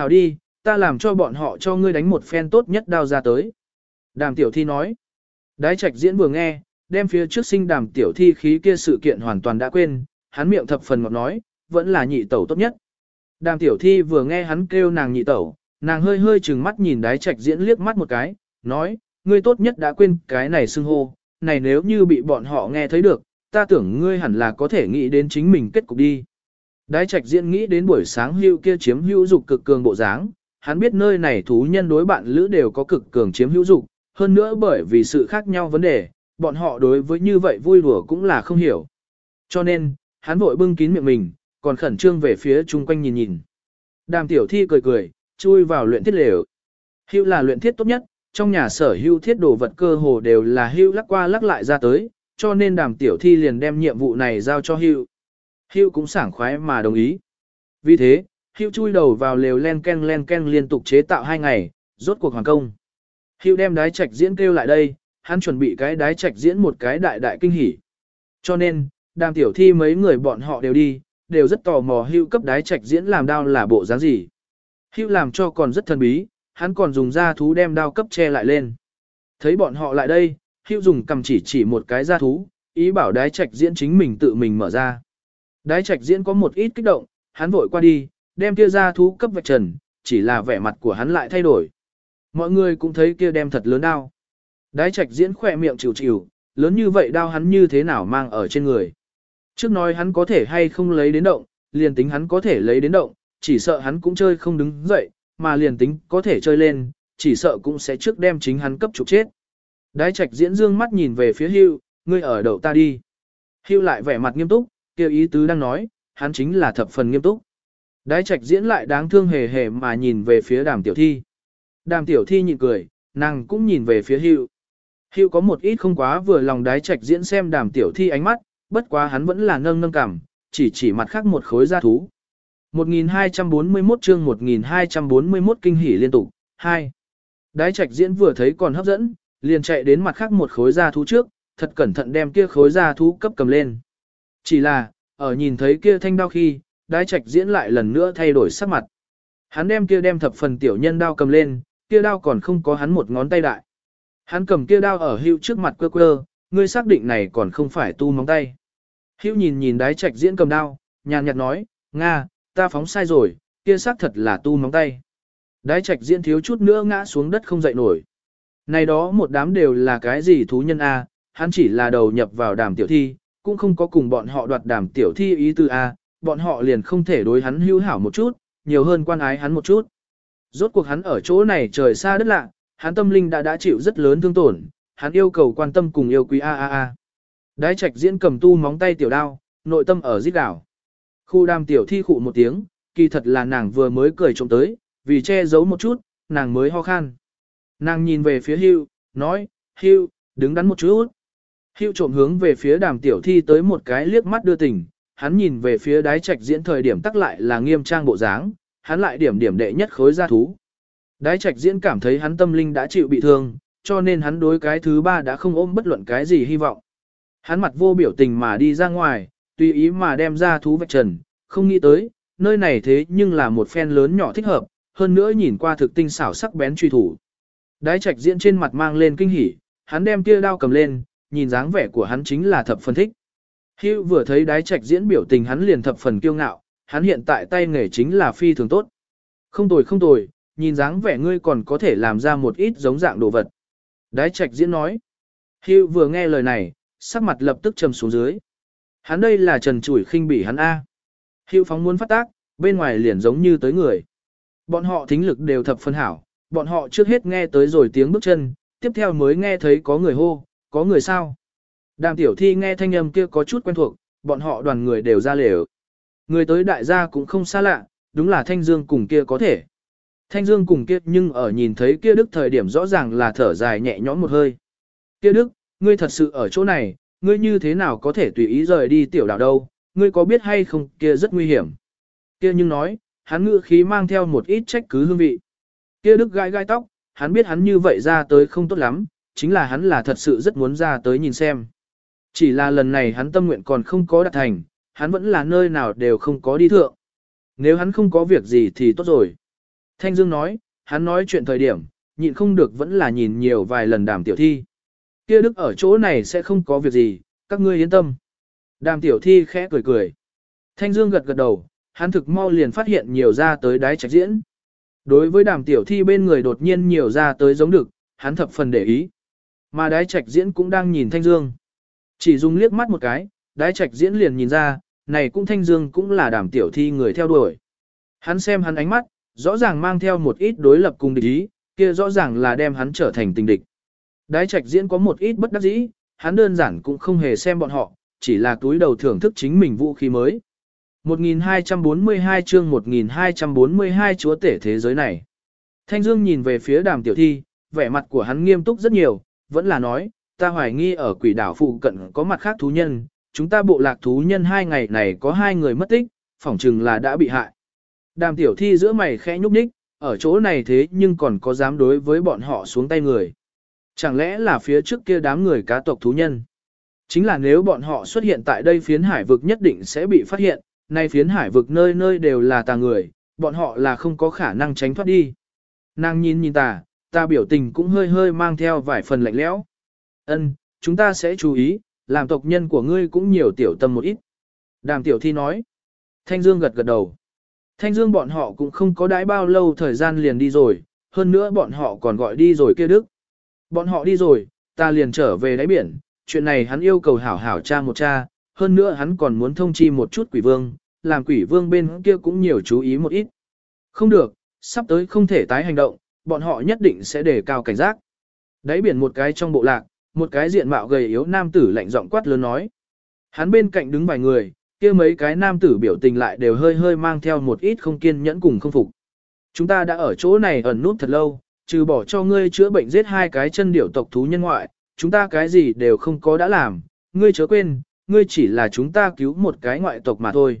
Hảo đi, ta làm cho bọn họ cho ngươi đánh một phen tốt nhất đao ra tới. Đàm tiểu thi nói. Đái trạch diễn vừa nghe, đem phía trước sinh đàm tiểu thi khí kia sự kiện hoàn toàn đã quên, hắn miệng thập phần ngọt nói, vẫn là nhị tẩu tốt nhất. Đàm tiểu thi vừa nghe hắn kêu nàng nhị tẩu, nàng hơi hơi chừng mắt nhìn đái trạch diễn liếc mắt một cái, nói, ngươi tốt nhất đã quên cái này xưng hô, này nếu như bị bọn họ nghe thấy được, ta tưởng ngươi hẳn là có thể nghĩ đến chính mình kết cục đi. Đái trạch diễn nghĩ đến buổi sáng hưu kia chiếm hữu dục cực cường bộ dáng, hắn biết nơi này thú nhân đối bạn lữ đều có cực cường chiếm hữu dục, hơn nữa bởi vì sự khác nhau vấn đề, bọn họ đối với như vậy vui đùa cũng là không hiểu. Cho nên, hắn vội bưng kín miệng mình, còn khẩn trương về phía chung quanh nhìn nhìn. Đàm tiểu thi cười cười, chui vào luyện thiết lều. Hưu là luyện thiết tốt nhất, trong nhà sở hưu thiết đồ vật cơ hồ đều là hưu lắc qua lắc lại ra tới, cho nên đàm tiểu thi liền đem nhiệm vụ này giao cho hưu. Hưu cũng sảng khoái mà đồng ý. Vì thế, Hưu chui đầu vào lều len ken len ken liên tục chế tạo hai ngày, rốt cuộc hoàn công. Hưu đem đái trạch diễn kêu lại đây, hắn chuẩn bị cái đái trạch diễn một cái đại đại kinh hỉ. Cho nên, đàm tiểu thi mấy người bọn họ đều đi, đều rất tò mò hưu cấp đái trạch diễn làm đao là bộ dáng gì. Hưu làm cho còn rất thần bí, hắn còn dùng da thú đem đao cấp che lại lên. Thấy bọn họ lại đây, Hưu dùng cầm chỉ chỉ một cái da thú, ý bảo đái trạch diễn chính mình tự mình mở ra. Đái trạch diễn có một ít kích động, hắn vội qua đi, đem kia ra thú cấp vạch trần, chỉ là vẻ mặt của hắn lại thay đổi. Mọi người cũng thấy kia đem thật lớn đao. Đái trạch diễn khỏe miệng chịu chịu, lớn như vậy đao hắn như thế nào mang ở trên người. Trước nói hắn có thể hay không lấy đến động, liền tính hắn có thể lấy đến động, chỉ sợ hắn cũng chơi không đứng dậy, mà liền tính có thể chơi lên, chỉ sợ cũng sẽ trước đem chính hắn cấp trục chết. Đái trạch diễn dương mắt nhìn về phía hưu, ngươi ở đầu ta đi. Hưu lại vẻ mặt nghiêm túc, kêu ý tứ đang nói, hắn chính là thập phần nghiêm túc. Đái trạch diễn lại đáng thương hề hề mà nhìn về phía đàm tiểu thi. Đàm tiểu thi nhịn cười, nàng cũng nhìn về phía hữu. Hữu có một ít không quá vừa lòng đái trạch diễn xem đàm tiểu thi ánh mắt, bất quá hắn vẫn là nâng nâng cảm, chỉ chỉ mặt khác một khối gia thú. 1241 chương 1241 kinh hỉ liên tục, 2. Đái trạch diễn vừa thấy còn hấp dẫn, liền chạy đến mặt khác một khối gia thú trước, thật cẩn thận đem kia khối gia thú cấp cầm lên. Chỉ là, ở nhìn thấy kia thanh đao khi, đái trạch diễn lại lần nữa thay đổi sắc mặt. Hắn đem kia đem thập phần tiểu nhân đao cầm lên, kia đao còn không có hắn một ngón tay đại. Hắn cầm kia đao ở hưu trước mặt quơ quơ, ngươi xác định này còn không phải tu móng tay. Hưu nhìn nhìn đái trạch diễn cầm đao, nhàn nhạt nói, Nga, ta phóng sai rồi, kia xác thật là tu móng tay. Đái trạch diễn thiếu chút nữa ngã xuống đất không dậy nổi. Này đó một đám đều là cái gì thú nhân A, hắn chỉ là đầu nhập vào đàm tiểu thi, cũng không có cùng bọn họ đoạt đảm tiểu thi ý tư A, bọn họ liền không thể đối hắn hữu hảo một chút, nhiều hơn quan ái hắn một chút. Rốt cuộc hắn ở chỗ này trời xa đất lạ, hắn tâm linh đã đã chịu rất lớn thương tổn, hắn yêu cầu quan tâm cùng yêu quý a a a. Đái trạch diễn cầm tu móng tay tiểu đao, nội tâm ở giết đảo. Khu đam tiểu thi khụ một tiếng, kỳ thật là nàng vừa mới cười trộm tới, vì che giấu một chút, nàng mới ho khan. Nàng nhìn về phía hưu, nói, hưu, đứng đắn một chút. Hưu trộm hướng về phía đàm tiểu thi tới một cái liếc mắt đưa tình, hắn nhìn về phía đái trạch diễn thời điểm tắc lại là nghiêm trang bộ dáng, hắn lại điểm điểm đệ nhất khối gia thú. Đái trạch diễn cảm thấy hắn tâm linh đã chịu bị thương, cho nên hắn đối cái thứ ba đã không ôm bất luận cái gì hy vọng. Hắn mặt vô biểu tình mà đi ra ngoài, tùy ý mà đem ra thú vạch trần, không nghĩ tới, nơi này thế nhưng là một phen lớn nhỏ thích hợp, hơn nữa nhìn qua thực tinh xảo sắc bén truy thủ. Đái trạch diễn trên mặt mang lên kinh hỉ, hắn đem tia đao cầm lên, nhìn dáng vẻ của hắn chính là thập phân thích. Hưu vừa thấy đái trạch diễn biểu tình hắn liền thập phần kiêu ngạo, hắn hiện tại tay nghề chính là phi thường tốt. Không tồi không tồi, nhìn dáng vẻ ngươi còn có thể làm ra một ít giống dạng đồ vật. Đái trạch diễn nói. Hưu vừa nghe lời này, sắc mặt lập tức trầm xuống dưới. Hắn đây là trần chủi khinh bỉ hắn A. Hưu phóng muốn phát tác, bên ngoài liền giống như tới người. Bọn họ thính lực đều thập phân hảo, bọn họ trước hết nghe tới rồi tiếng bước chân, tiếp theo mới nghe thấy có người hô, có người sao. Đàm tiểu thi nghe thanh âm kia có chút quen thuộc, bọn họ đoàn người đều ra lều. Người tới đại gia cũng không xa lạ, đúng là Thanh Dương cùng kia có thể. Thanh Dương cùng kia nhưng ở nhìn thấy kia Đức thời điểm rõ ràng là thở dài nhẹ nhõm một hơi. Kia Đức, ngươi thật sự ở chỗ này, ngươi như thế nào có thể tùy ý rời đi tiểu đảo đâu, ngươi có biết hay không kia rất nguy hiểm. Kia nhưng nói, hắn ngự khí mang theo một ít trách cứ hương vị. Kia Đức gai gai tóc, hắn biết hắn như vậy ra tới không tốt lắm, chính là hắn là thật sự rất muốn ra tới nhìn xem. Chỉ là lần này hắn tâm nguyện còn không có đạt thành, hắn vẫn là nơi nào đều không có đi thượng. Nếu hắn không có việc gì thì tốt rồi. Thanh Dương nói, hắn nói chuyện thời điểm, nhịn không được vẫn là nhìn nhiều vài lần đàm tiểu thi. Kia đức ở chỗ này sẽ không có việc gì, các ngươi yên tâm. Đàm tiểu thi khẽ cười cười. Thanh Dương gật gật đầu, hắn thực mau liền phát hiện nhiều ra tới đáy trạch diễn. Đối với đàm tiểu thi bên người đột nhiên nhiều ra tới giống được, hắn thập phần để ý. Mà đái trạch diễn cũng đang nhìn Thanh Dương. Chỉ dùng liếc mắt một cái, đái trạch diễn liền nhìn ra, này cũng Thanh Dương cũng là đàm tiểu thi người theo đuổi. Hắn xem hắn ánh mắt, rõ ràng mang theo một ít đối lập cùng địch ý, kia rõ ràng là đem hắn trở thành tình địch. Đái trạch diễn có một ít bất đắc dĩ, hắn đơn giản cũng không hề xem bọn họ, chỉ là túi đầu thưởng thức chính mình vũ khí mới. 1242 chương 1242 chúa tể thế giới này. Thanh Dương nhìn về phía đàm tiểu thi, vẻ mặt của hắn nghiêm túc rất nhiều, vẫn là nói, ta hoài nghi ở quỷ đảo phụ cận có mặt khác thú nhân, chúng ta bộ lạc thú nhân hai ngày này có hai người mất tích, phỏng chừng là đã bị hại. Đàm tiểu thi giữa mày khẽ nhúc nhích, ở chỗ này thế nhưng còn có dám đối với bọn họ xuống tay người. Chẳng lẽ là phía trước kia đám người cá tộc thú nhân? Chính là nếu bọn họ xuất hiện tại đây phiến hải vực nhất định sẽ bị phát hiện, nay phiến hải vực nơi nơi đều là tà người, bọn họ là không có khả năng tránh thoát đi. Nàng nhìn nhìn ta, ta biểu tình cũng hơi hơi mang theo vài phần lạnh lẽo. Ân, chúng ta sẽ chú ý, làm tộc nhân của ngươi cũng nhiều tiểu tâm một ít. Đàm tiểu thi nói. Thanh Dương gật gật đầu. Thanh Dương bọn họ cũng không có đãi bao lâu thời gian liền đi rồi, hơn nữa bọn họ còn gọi đi rồi kia đức. Bọn họ đi rồi, ta liền trở về đáy biển, chuyện này hắn yêu cầu hảo hảo cha một cha, hơn nữa hắn còn muốn thông chi một chút quỷ vương, làm quỷ vương bên kia cũng nhiều chú ý một ít. Không được, sắp tới không thể tái hành động, bọn họ nhất định sẽ đề cao cảnh giác. Đáy biển một cái trong bộ lạc, một cái diện mạo gầy yếu nam tử lạnh giọng quát lớn nói. Hắn bên cạnh đứng vài người, kia mấy cái nam tử biểu tình lại đều hơi hơi mang theo một ít không kiên nhẫn cùng không phục. Chúng ta đã ở chỗ này ẩn nút thật lâu, trừ bỏ cho ngươi chữa bệnh giết hai cái chân điểu tộc thú nhân ngoại, chúng ta cái gì đều không có đã làm, ngươi chớ quên, ngươi chỉ là chúng ta cứu một cái ngoại tộc mà thôi.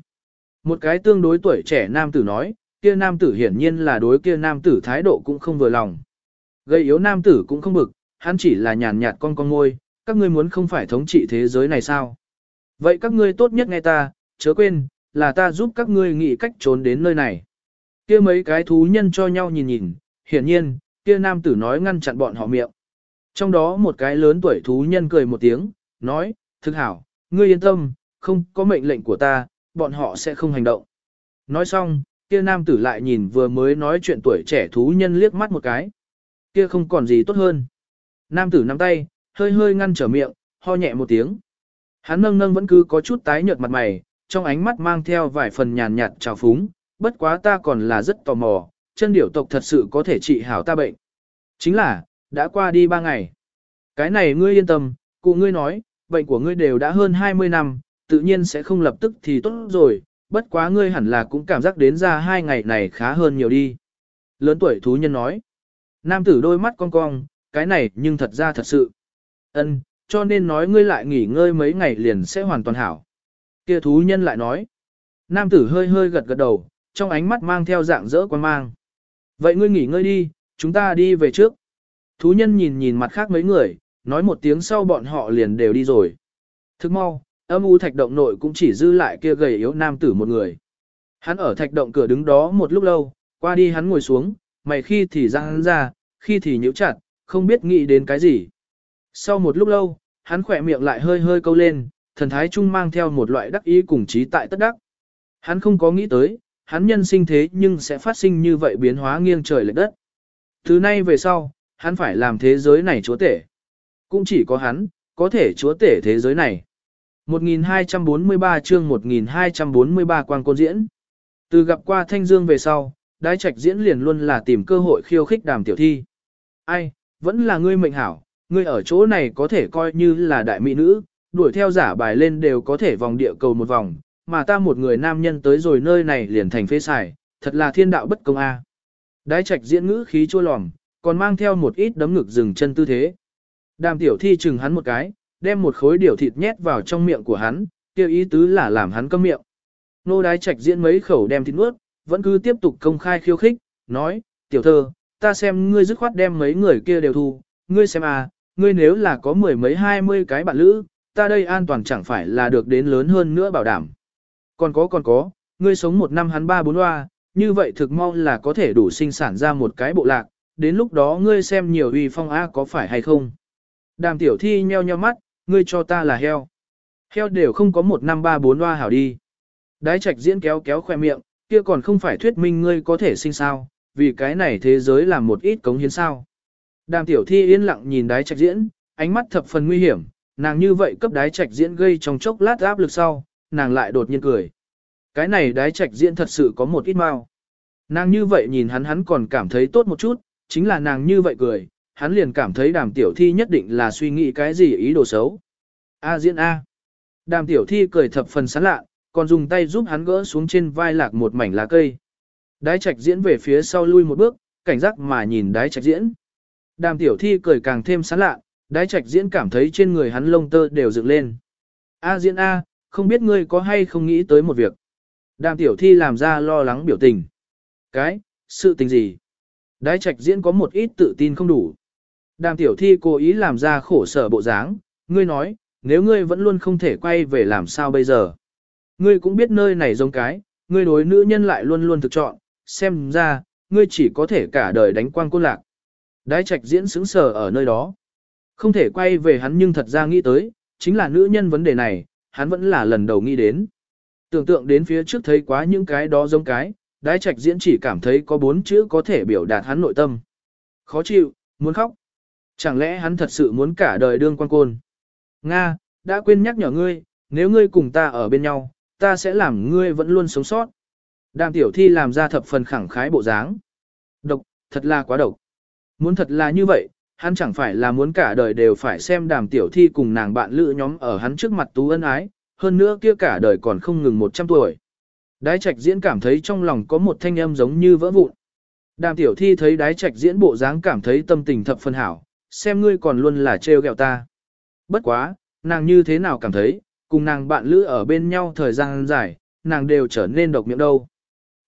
Một cái tương đối tuổi trẻ nam tử nói, kia nam tử hiển nhiên là đối kia nam tử thái độ cũng không vừa lòng. Gây yếu nam tử cũng không bực, hắn chỉ là nhàn nhạt con con ngôi, các ngươi muốn không phải thống trị thế giới này sao? Vậy các ngươi tốt nhất nghe ta, chớ quên, là ta giúp các ngươi nghĩ cách trốn đến nơi này. Kia mấy cái thú nhân cho nhau nhìn nhìn, hiển nhiên, kia nam tử nói ngăn chặn bọn họ miệng. Trong đó một cái lớn tuổi thú nhân cười một tiếng, nói, thực hảo, ngươi yên tâm, không có mệnh lệnh của ta, bọn họ sẽ không hành động. Nói xong, kia nam tử lại nhìn vừa mới nói chuyện tuổi trẻ thú nhân liếc mắt một cái. Kia không còn gì tốt hơn. Nam tử nắm tay, hơi hơi ngăn trở miệng, ho nhẹ một tiếng. Hắn nâng nâng vẫn cứ có chút tái nhợt mặt mày, trong ánh mắt mang theo vài phần nhàn nhạt trào phúng, bất quá ta còn là rất tò mò, chân điểu tộc thật sự có thể trị hảo ta bệnh. Chính là, đã qua đi ba ngày. Cái này ngươi yên tâm, cụ ngươi nói, bệnh của ngươi đều đã hơn 20 năm, tự nhiên sẽ không lập tức thì tốt rồi, bất quá ngươi hẳn là cũng cảm giác đến ra hai ngày này khá hơn nhiều đi. Lớn tuổi thú nhân nói. Nam tử đôi mắt cong cong, cái này nhưng thật ra thật sự. ân cho nên nói ngươi lại nghỉ ngơi mấy ngày liền sẽ hoàn toàn hảo. Kia thú nhân lại nói. Nam tử hơi hơi gật gật đầu, trong ánh mắt mang theo dạng dỡ quan mang. Vậy ngươi nghỉ ngơi đi, chúng ta đi về trước. Thú nhân nhìn nhìn mặt khác mấy người, nói một tiếng sau bọn họ liền đều đi rồi. Thức mau, âm u thạch động nội cũng chỉ dư lại kia gầy yếu nam tử một người. Hắn ở thạch động cửa đứng đó một lúc lâu, qua đi hắn ngồi xuống, mày khi thì ra hắn ra, khi thì nhíu chặt, không biết nghĩ đến cái gì. Sau một lúc lâu, hắn khỏe miệng lại hơi hơi câu lên, thần thái trung mang theo một loại đắc ý cùng trí tại tất đắc. Hắn không có nghĩ tới, hắn nhân sinh thế nhưng sẽ phát sinh như vậy biến hóa nghiêng trời lệch đất. Từ nay về sau, hắn phải làm thế giới này chúa tể. Cũng chỉ có hắn, có thể chúa tể thế giới này. 1243 chương 1243 quang côn diễn. Từ gặp qua Thanh Dương về sau, đái trạch diễn liền luôn là tìm cơ hội khiêu khích đàm tiểu thi. Ai, vẫn là ngươi mệnh hảo, ngươi ở chỗ này có thể coi như là đại mỹ nữ, đuổi theo giả bài lên đều có thể vòng địa cầu một vòng, mà ta một người nam nhân tới rồi nơi này liền thành phế xài, thật là thiên đạo bất công a. Đái trạch diễn ngữ khí chua lòm, còn mang theo một ít đấm ngực dừng chân tư thế. Đàm tiểu thi chừng hắn một cái, đem một khối điều thịt nhét vào trong miệng của hắn, kêu ý tứ là làm hắn câm miệng. Nô đái trạch diễn mấy khẩu đem thịt nuốt, vẫn cứ tiếp tục công khai khiêu khích, nói, tiểu thơ, ta xem ngươi dứt khoát đem mấy người kia đều thu, ngươi xem à, ngươi nếu là có mười mấy hai mươi cái bạn lữ, ta đây an toàn chẳng phải là được đến lớn hơn nữa bảo đảm. Còn có còn có, ngươi sống một năm hắn ba bốn hoa, như vậy thực mau là có thể đủ sinh sản ra một cái bộ lạc, đến lúc đó ngươi xem nhiều uy phong A có phải hay không. Đàm tiểu thi nheo nheo mắt, ngươi cho ta là heo. Heo đều không có một năm ba bốn loa hảo đi. Đái trạch diễn kéo kéo khoe miệng, kia còn không phải thuyết minh ngươi có thể sinh sao, vì cái này thế giới làm một ít cống hiến sao. Đàm tiểu thi yên lặng nhìn đái trạch diễn, ánh mắt thập phần nguy hiểm, nàng như vậy cấp đái trạch diễn gây trong chốc lát áp lực sau, nàng lại đột nhiên cười. Cái này đái trạch diễn thật sự có một ít mau. Nàng như vậy nhìn hắn hắn còn cảm thấy tốt một chút, chính là nàng như vậy cười, hắn liền cảm thấy đàm tiểu thi nhất định là suy nghĩ cái gì ý đồ xấu. A diễn A. Đàm tiểu thi cười thập phần sán lạ, còn dùng tay giúp hắn gỡ xuống trên vai lạc một mảnh lá cây. Đái trạch diễn về phía sau lui một bước, cảnh giác mà nhìn đái trạch diễn. Đàm tiểu thi cười càng thêm sán lạ, đái trạch diễn cảm thấy trên người hắn lông tơ đều dựng lên. A diễn A, không biết ngươi có hay không nghĩ tới một việc. Đàm tiểu thi làm ra lo lắng biểu tình. Cái, sự tình gì? Đái trạch diễn có một ít tự tin không đủ. Đàm tiểu thi cố ý làm ra khổ sở bộ dáng, ngươi nói, nếu ngươi vẫn luôn không thể quay về làm sao bây giờ. Ngươi cũng biết nơi này giống cái, ngươi đối nữ nhân lại luôn luôn thực chọn, xem ra, ngươi chỉ có thể cả đời đánh quang côn lạc. Đái trạch diễn xứng sở ở nơi đó. Không thể quay về hắn nhưng thật ra nghĩ tới, chính là nữ nhân vấn đề này, hắn vẫn là lần đầu nghĩ đến. Tưởng tượng đến phía trước thấy quá những cái đó giống cái, đái trạch diễn chỉ cảm thấy có bốn chữ có thể biểu đạt hắn nội tâm. Khó chịu, muốn khóc. Chẳng lẽ hắn thật sự muốn cả đời đương quan côn? Nga, đã quên nhắc nhở ngươi, nếu ngươi cùng ta ở bên nhau, ta sẽ làm ngươi vẫn luôn sống sót. Đàm tiểu thi làm ra thập phần khẳng khái bộ dáng. Độc, thật là quá độc. Muốn thật là như vậy, hắn chẳng phải là muốn cả đời đều phải xem đàm tiểu thi cùng nàng bạn lữ nhóm ở hắn trước mặt tú ân ái, hơn nữa kia cả đời còn không ngừng 100 tuổi. Đái trạch diễn cảm thấy trong lòng có một thanh âm giống như vỡ vụn. Đàm tiểu thi thấy đái trạch diễn bộ dáng cảm thấy tâm tình thập phân hảo, xem ngươi còn luôn là trêu ghẹo ta. Bất quá, nàng như thế nào cảm thấy, cùng nàng bạn lữ ở bên nhau thời gian dài, nàng đều trở nên độc miệng đâu.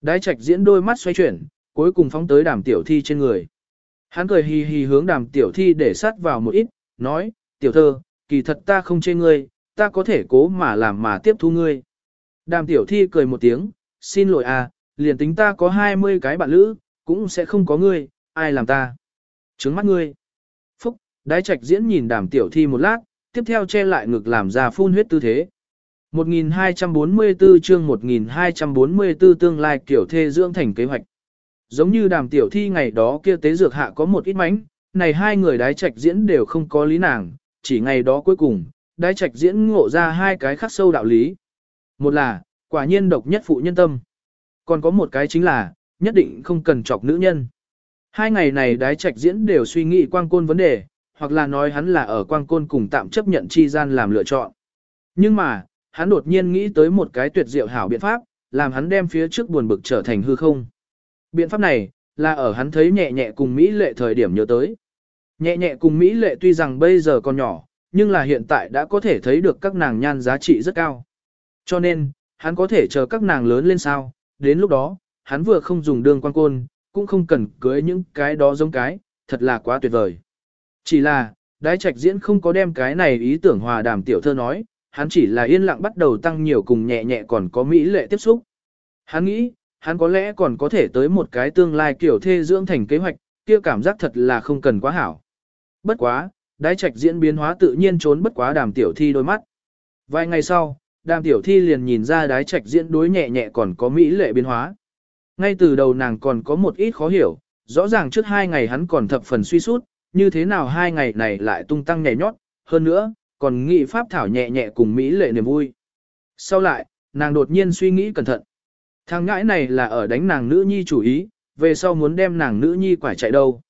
Đái trạch diễn đôi mắt xoay chuyển, cuối cùng phóng tới đàm tiểu thi trên người. Hắn cười hì hì hướng đàm tiểu thi để sát vào một ít, nói, tiểu thơ, kỳ thật ta không chê ngươi, ta có thể cố mà làm mà tiếp thu ngươi. Đàm tiểu thi cười một tiếng, xin lỗi à, liền tính ta có 20 cái bạn lữ, cũng sẽ không có ngươi, ai làm ta. Trứng mắt ngươi. Đái trạch diễn nhìn đàm tiểu thi một lát, tiếp theo che lại ngực làm ra phun huyết tư thế. 1244 chương 1244 tương lai kiểu thê dưỡng thành kế hoạch. Giống như đàm tiểu thi ngày đó kia tế dược hạ có một ít mánh, này hai người đái trạch diễn đều không có lý nàng, chỉ ngày đó cuối cùng, đái trạch diễn ngộ ra hai cái khắc sâu đạo lý. Một là, quả nhiên độc nhất phụ nhân tâm. Còn có một cái chính là, nhất định không cần chọc nữ nhân. Hai ngày này đái trạch diễn đều suy nghĩ quang côn vấn đề, hoặc là nói hắn là ở quang côn cùng tạm chấp nhận chi gian làm lựa chọn. Nhưng mà, hắn đột nhiên nghĩ tới một cái tuyệt diệu hảo biện pháp, làm hắn đem phía trước buồn bực trở thành hư không. Biện pháp này, là ở hắn thấy nhẹ nhẹ cùng Mỹ lệ thời điểm nhớ tới. Nhẹ nhẹ cùng Mỹ lệ tuy rằng bây giờ còn nhỏ, nhưng là hiện tại đã có thể thấy được các nàng nhan giá trị rất cao. Cho nên, hắn có thể chờ các nàng lớn lên sao, đến lúc đó, hắn vừa không dùng đường quan côn, cũng không cần cưới những cái đó giống cái, thật là quá tuyệt vời. Chỉ là, đái trạch diễn không có đem cái này ý tưởng hòa đàm tiểu thơ nói, hắn chỉ là yên lặng bắt đầu tăng nhiều cùng nhẹ nhẹ còn có mỹ lệ tiếp xúc. Hắn nghĩ, hắn có lẽ còn có thể tới một cái tương lai kiểu thê dưỡng thành kế hoạch, kia cảm giác thật là không cần quá hảo. Bất quá, đái trạch diễn biến hóa tự nhiên trốn bất quá đàm tiểu thi đôi mắt. Vài ngày sau, đàm tiểu thi liền nhìn ra đái trạch diễn đối nhẹ nhẹ còn có mỹ lệ biến hóa. Ngay từ đầu nàng còn có một ít khó hiểu, rõ ràng trước hai ngày hắn còn thập phần suy sút, như thế nào hai ngày này lại tung tăng nhảy nhót, hơn nữa, còn nghị pháp thảo nhẹ nhẹ cùng mỹ lệ niềm vui. Sau lại, nàng đột nhiên suy nghĩ cẩn thận. Thằng ngãi này là ở đánh nàng nữ nhi chủ ý, về sau muốn đem nàng nữ nhi quải chạy đâu.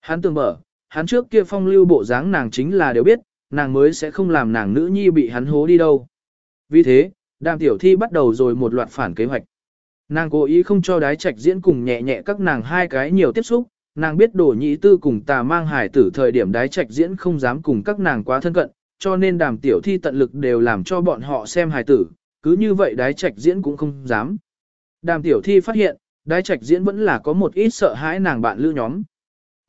Hắn tưởng mở, hắn trước kia phong lưu bộ dáng nàng chính là đều biết, nàng mới sẽ không làm nàng nữ nhi bị hắn hố đi đâu. Vì thế, đàm tiểu thi bắt đầu rồi một loạt phản kế hoạch. Nàng cố ý không cho đái trạch diễn cùng nhẹ nhẹ các nàng hai cái nhiều tiếp xúc, nàng biết đổ nhị tư cùng tà mang hải tử thời điểm đái trạch diễn không dám cùng các nàng quá thân cận, cho nên đàm tiểu thi tận lực đều làm cho bọn họ xem hải tử, cứ như vậy đái trạch diễn cũng không dám. Đàm tiểu thi phát hiện, đái trạch diễn vẫn là có một ít sợ hãi nàng bạn lưu nhóm.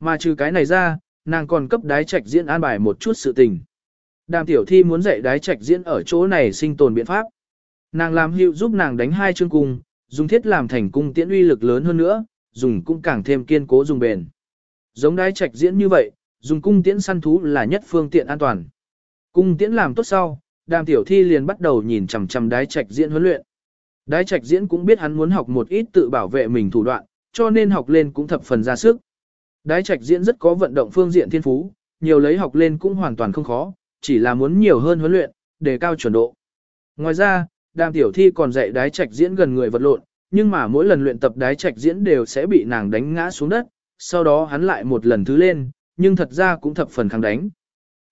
Mà trừ cái này ra, nàng còn cấp đái trạch diễn an bài một chút sự tình. Đàm tiểu thi muốn dạy đái trạch diễn ở chỗ này sinh tồn biện pháp. Nàng làm hiệu giúp nàng đánh hai chương cung, dùng thiết làm thành cung tiễn uy lực lớn hơn nữa, dùng cũng càng thêm kiên cố dùng bền. Giống đái trạch diễn như vậy, dùng cung tiễn săn thú là nhất phương tiện an toàn. Cung tiễn làm tốt sau, đàm tiểu thi liền bắt đầu nhìn chằm chằm đái trạch diễn huấn luyện. Đái trạch diễn cũng biết hắn muốn học một ít tự bảo vệ mình thủ đoạn, cho nên học lên cũng thập phần ra sức. Đái trạch diễn rất có vận động phương diện thiên phú, nhiều lấy học lên cũng hoàn toàn không khó, chỉ là muốn nhiều hơn huấn luyện, để cao chuẩn độ. Ngoài ra, đàm tiểu thi còn dạy đái trạch diễn gần người vật lộn, nhưng mà mỗi lần luyện tập đái trạch diễn đều sẽ bị nàng đánh ngã xuống đất, sau đó hắn lại một lần thứ lên, nhưng thật ra cũng thập phần kháng đánh.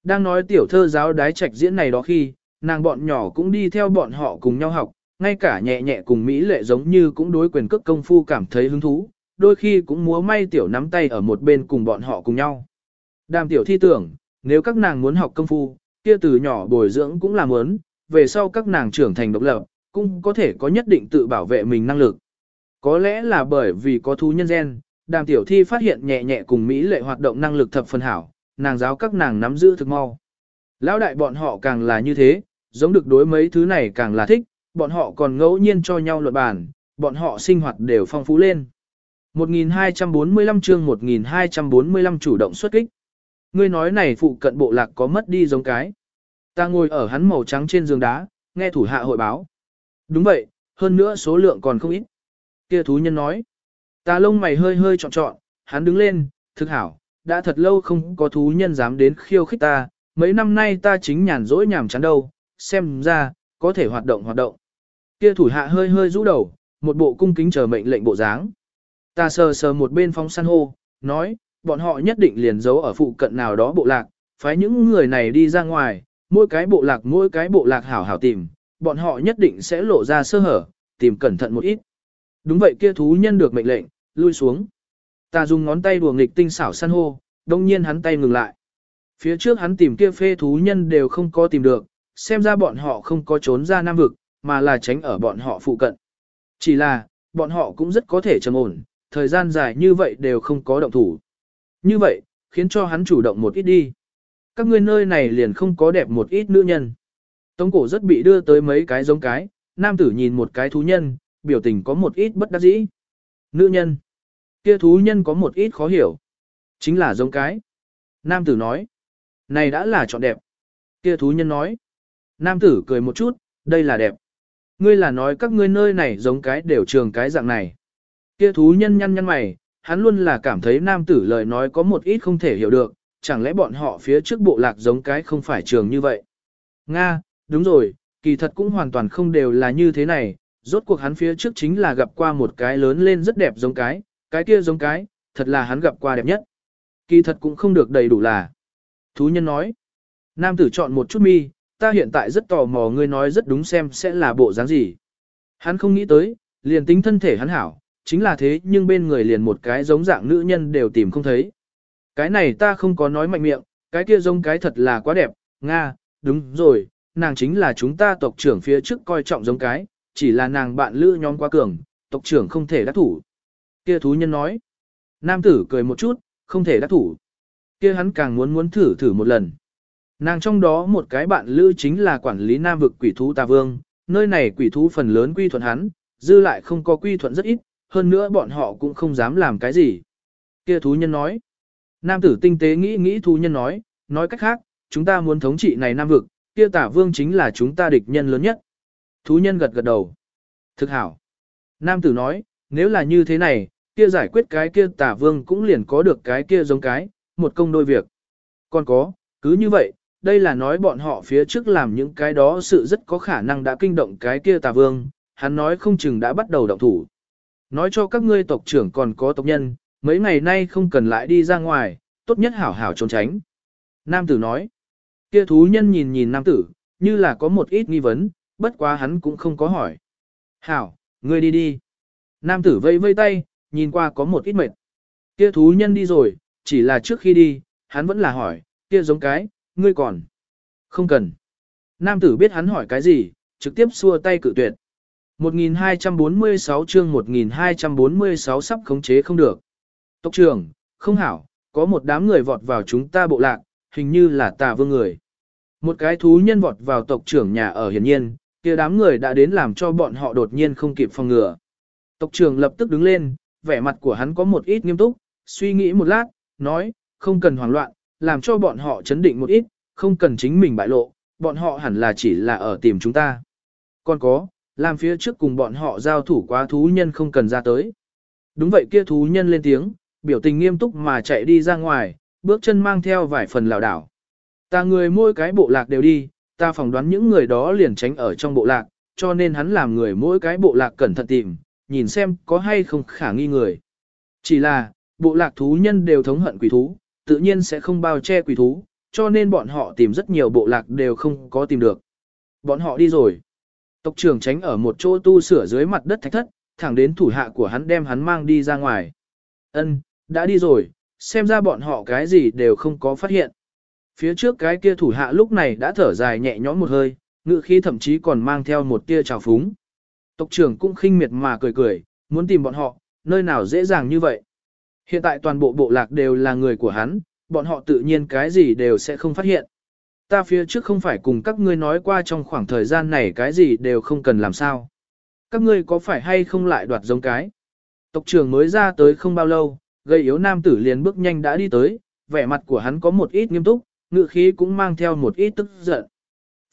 Đang nói tiểu thơ giáo đái trạch diễn này đó khi, nàng bọn nhỏ cũng đi theo bọn họ cùng nhau học, ngay cả nhẹ nhẹ cùng Mỹ lệ giống như cũng đối quyền cước công phu cảm thấy hứng thú, đôi khi cũng múa may tiểu nắm tay ở một bên cùng bọn họ cùng nhau. Đàm tiểu thi tưởng, nếu các nàng muốn học công phu, kia từ nhỏ bồi dưỡng cũng là muốn, về sau các nàng trưởng thành độc lập, cũng có thể có nhất định tự bảo vệ mình năng lực. Có lẽ là bởi vì có thú nhân gen, đàm tiểu thi phát hiện nhẹ nhẹ cùng Mỹ lệ hoạt động năng lực thập phần hảo, nàng giáo các nàng nắm giữ thực mau. Lão đại bọn họ càng là như thế, giống được đối mấy thứ này càng là thích, bọn họ còn ngẫu nhiên cho nhau luận bàn, bọn họ sinh hoạt đều phong phú lên. 1245 chương 1245 chủ động xuất kích. Ngươi nói này phụ cận bộ lạc có mất đi giống cái. Ta ngồi ở hắn màu trắng trên giường đá, nghe thủ hạ hội báo. Đúng vậy, hơn nữa số lượng còn không ít. Kia thú nhân nói. Ta lông mày hơi hơi trọn trọn, hắn đứng lên, thực hảo, đã thật lâu không có thú nhân dám đến khiêu khích ta, mấy năm nay ta chính nhàn rỗi nhàm chán đâu, xem ra, có thể hoạt động hoạt động. Kia thủ hạ hơi hơi rũ đầu, một bộ cung kính chờ mệnh lệnh bộ dáng. Ta sờ sờ một bên phong san hô, nói, bọn họ nhất định liền giấu ở phụ cận nào đó bộ lạc, phái những người này đi ra ngoài, mỗi cái bộ lạc mỗi cái bộ lạc hảo hảo tìm, bọn họ nhất định sẽ lộ ra sơ hở, tìm cẩn thận một ít. Đúng vậy kia thú nhân được mệnh lệnh, lui xuống. Ta dùng ngón tay đùa nghịch tinh xảo san hô, đông nhiên hắn tay ngừng lại. Phía trước hắn tìm kia phê thú nhân đều không có tìm được, xem ra bọn họ không có trốn ra Nam Vực, mà là tránh ở bọn họ phụ cận. Chỉ là, bọn họ cũng rất có thể trầm ổn, thời gian dài như vậy đều không có động thủ. Như vậy, khiến cho hắn chủ động một ít đi. Các ngươi nơi này liền không có đẹp một ít nữ nhân. Tống cổ rất bị đưa tới mấy cái giống cái, nam tử nhìn một cái thú nhân, biểu tình có một ít bất đắc dĩ. Nữ nhân. Kia thú nhân có một ít khó hiểu. Chính là giống cái. Nam tử nói. Này đã là chọn đẹp. Kia thú nhân nói. Nam tử cười một chút, đây là đẹp. Ngươi là nói các ngươi nơi này giống cái đều trường cái dạng này. Kia thú nhân nhăn nhăn mày, hắn luôn là cảm thấy nam tử lời nói có một ít không thể hiểu được, chẳng lẽ bọn họ phía trước bộ lạc giống cái không phải trường như vậy. Nga, đúng rồi, kỳ thật cũng hoàn toàn không đều là như thế này, rốt cuộc hắn phía trước chính là gặp qua một cái lớn lên rất đẹp giống cái, cái kia giống cái, thật là hắn gặp qua đẹp nhất. Kỳ thật cũng không được đầy đủ là. Thú nhân nói, nam tử chọn một chút mi, ta hiện tại rất tò mò ngươi nói rất đúng xem sẽ là bộ dáng gì. Hắn không nghĩ tới, liền tính thân thể hắn hảo, chính là thế nhưng bên người liền một cái giống dạng nữ nhân đều tìm không thấy. Cái này ta không có nói mạnh miệng, cái kia giống cái thật là quá đẹp, Nga, đúng rồi, nàng chính là chúng ta tộc trưởng phía trước coi trọng giống cái, chỉ là nàng bạn lữ nhóm quá cường, tộc trưởng không thể đắc thủ. Kia thú nhân nói, nam tử cười một chút, không thể đắc thủ. Kia hắn càng muốn muốn thử thử một lần. Nàng trong đó một cái bạn lữ chính là quản lý nam vực quỷ thú tà vương, nơi này quỷ thú phần lớn quy thuận hắn, dư lại không có quy thuận rất ít, hơn nữa bọn họ cũng không dám làm cái gì. Kia thú nhân nói. Nam tử tinh tế nghĩ nghĩ thú nhân nói, nói cách khác, chúng ta muốn thống trị này nam vực, kia tả vương chính là chúng ta địch nhân lớn nhất. Thú nhân gật gật đầu. Thực hảo. Nam tử nói, nếu là như thế này, kia giải quyết cái kia tả vương cũng liền có được cái kia giống cái, một công đôi việc. Còn có, cứ như vậy, đây là nói bọn họ phía trước làm những cái đó sự rất có khả năng đã kinh động cái kia tà vương, hắn nói không chừng đã bắt đầu động thủ. Nói cho các ngươi tộc trưởng còn có tộc nhân, mấy ngày nay không cần lại đi ra ngoài, tốt nhất hảo hảo trốn tránh. Nam tử nói, kia thú nhân nhìn nhìn nam tử, như là có một ít nghi vấn, bất quá hắn cũng không có hỏi. Hảo, ngươi đi đi. Nam tử vây vây tay, nhìn qua có một ít mệt. Kia thú nhân đi rồi, chỉ là trước khi đi, hắn vẫn là hỏi, kia giống cái, ngươi còn. Không cần. Nam tử biết hắn hỏi cái gì, trực tiếp xua tay cự tuyệt. 1246 chương 1246 sắp khống chế không được. Tộc trưởng, không hảo, có một đám người vọt vào chúng ta bộ lạc, hình như là tà vương người. Một cái thú nhân vọt vào tộc trưởng nhà ở hiển nhiên, kia đám người đã đến làm cho bọn họ đột nhiên không kịp phòng ngừa. Tộc trưởng lập tức đứng lên, vẻ mặt của hắn có một ít nghiêm túc, suy nghĩ một lát, nói, không cần hoảng loạn, làm cho bọn họ chấn định một ít, không cần chính mình bại lộ, bọn họ hẳn là chỉ là ở tìm chúng ta. Còn có, làm phía trước cùng bọn họ giao thủ quá thú nhân không cần ra tới. Đúng vậy kia thú nhân lên tiếng, biểu tình nghiêm túc mà chạy đi ra ngoài, bước chân mang theo vài phần lảo đảo. Ta người mỗi cái bộ lạc đều đi, ta phỏng đoán những người đó liền tránh ở trong bộ lạc, cho nên hắn làm người mỗi cái bộ lạc cẩn thận tìm, nhìn xem có hay không khả nghi người. Chỉ là, bộ lạc thú nhân đều thống hận quỷ thú, tự nhiên sẽ không bao che quỷ thú, cho nên bọn họ tìm rất nhiều bộ lạc đều không có tìm được. Bọn họ đi rồi. Tộc trưởng tránh ở một chỗ tu sửa dưới mặt đất thạch thất, thẳng đến thủ hạ của hắn đem hắn mang đi ra ngoài. Ân, đã đi rồi, xem ra bọn họ cái gì đều không có phát hiện. Phía trước cái kia thủ hạ lúc này đã thở dài nhẹ nhõm một hơi, ngự khí thậm chí còn mang theo một tia trào phúng. Tộc trưởng cũng khinh miệt mà cười cười, muốn tìm bọn họ, nơi nào dễ dàng như vậy. Hiện tại toàn bộ bộ lạc đều là người của hắn, bọn họ tự nhiên cái gì đều sẽ không phát hiện. Ta phía trước không phải cùng các ngươi nói qua trong khoảng thời gian này cái gì đều không cần làm sao. Các ngươi có phải hay không lại đoạt giống cái. Tộc trưởng mới ra tới không bao lâu, gây yếu nam tử liền bước nhanh đã đi tới, vẻ mặt của hắn có một ít nghiêm túc, ngự khí cũng mang theo một ít tức giận.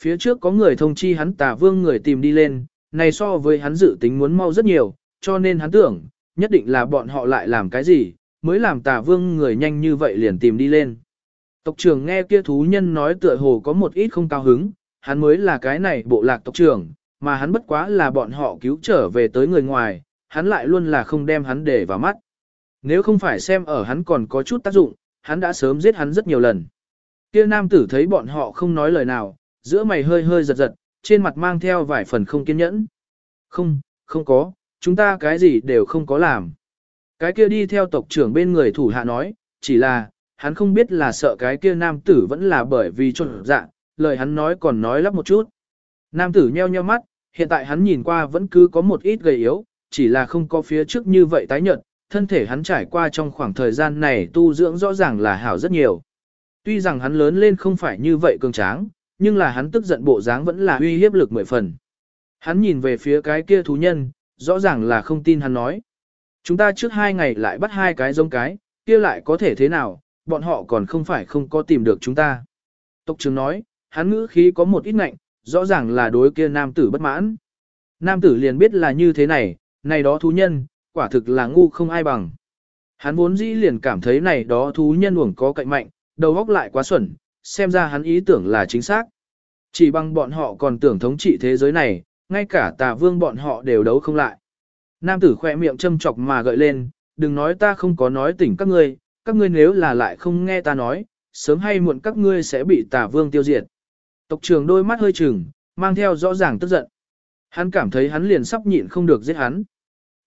Phía trước có người thông chi hắn tà vương người tìm đi lên, này so với hắn dự tính muốn mau rất nhiều, cho nên hắn tưởng, nhất định là bọn họ lại làm cái gì, mới làm tà vương người nhanh như vậy liền tìm đi lên. Tộc trưởng nghe kia thú nhân nói tựa hồ có một ít không cao hứng, hắn mới là cái này bộ lạc tộc trưởng, mà hắn bất quá là bọn họ cứu trở về tới người ngoài, hắn lại luôn là không đem hắn để vào mắt. Nếu không phải xem ở hắn còn có chút tác dụng, hắn đã sớm giết hắn rất nhiều lần. Kia nam tử thấy bọn họ không nói lời nào, giữa mày hơi hơi giật giật, trên mặt mang theo vài phần không kiên nhẫn. Không, không có, chúng ta cái gì đều không có làm. Cái kia đi theo tộc trưởng bên người thủ hạ nói, chỉ là, hắn không biết là sợ cái kia nam tử vẫn là bởi vì trộn dạ, lời hắn nói còn nói lắp một chút. Nam tử nheo nheo mắt, hiện tại hắn nhìn qua vẫn cứ có một ít gầy yếu, chỉ là không có phía trước như vậy tái nhợt, thân thể hắn trải qua trong khoảng thời gian này tu dưỡng rõ ràng là hảo rất nhiều. Tuy rằng hắn lớn lên không phải như vậy cường tráng, nhưng là hắn tức giận bộ dáng vẫn là uy hiếp lực mười phần. Hắn nhìn về phía cái kia thú nhân, rõ ràng là không tin hắn nói. Chúng ta trước hai ngày lại bắt hai cái giống cái, kia lại có thể thế nào, bọn họ còn không phải không có tìm được chúng ta. Tộc trưởng nói, hắn ngữ khí có một ít ngạnh, rõ ràng là đối kia nam tử bất mãn. Nam tử liền biết là như thế này, này đó thú nhân, quả thực là ngu không ai bằng. Hắn vốn dĩ liền cảm thấy này đó thú nhân uổng có cạnh mạnh, đầu óc lại quá xuẩn, xem ra hắn ý tưởng là chính xác. Chỉ bằng bọn họ còn tưởng thống trị thế giới này, ngay cả tà vương bọn họ đều đấu không lại. Nam tử khỏe miệng châm chọc mà gợi lên, đừng nói ta không có nói tỉnh các ngươi, các ngươi nếu là lại không nghe ta nói, sớm hay muộn các ngươi sẽ bị tà vương tiêu diệt. Tộc trưởng đôi mắt hơi chừng, mang theo rõ ràng tức giận. Hắn cảm thấy hắn liền sắp nhịn không được giết hắn.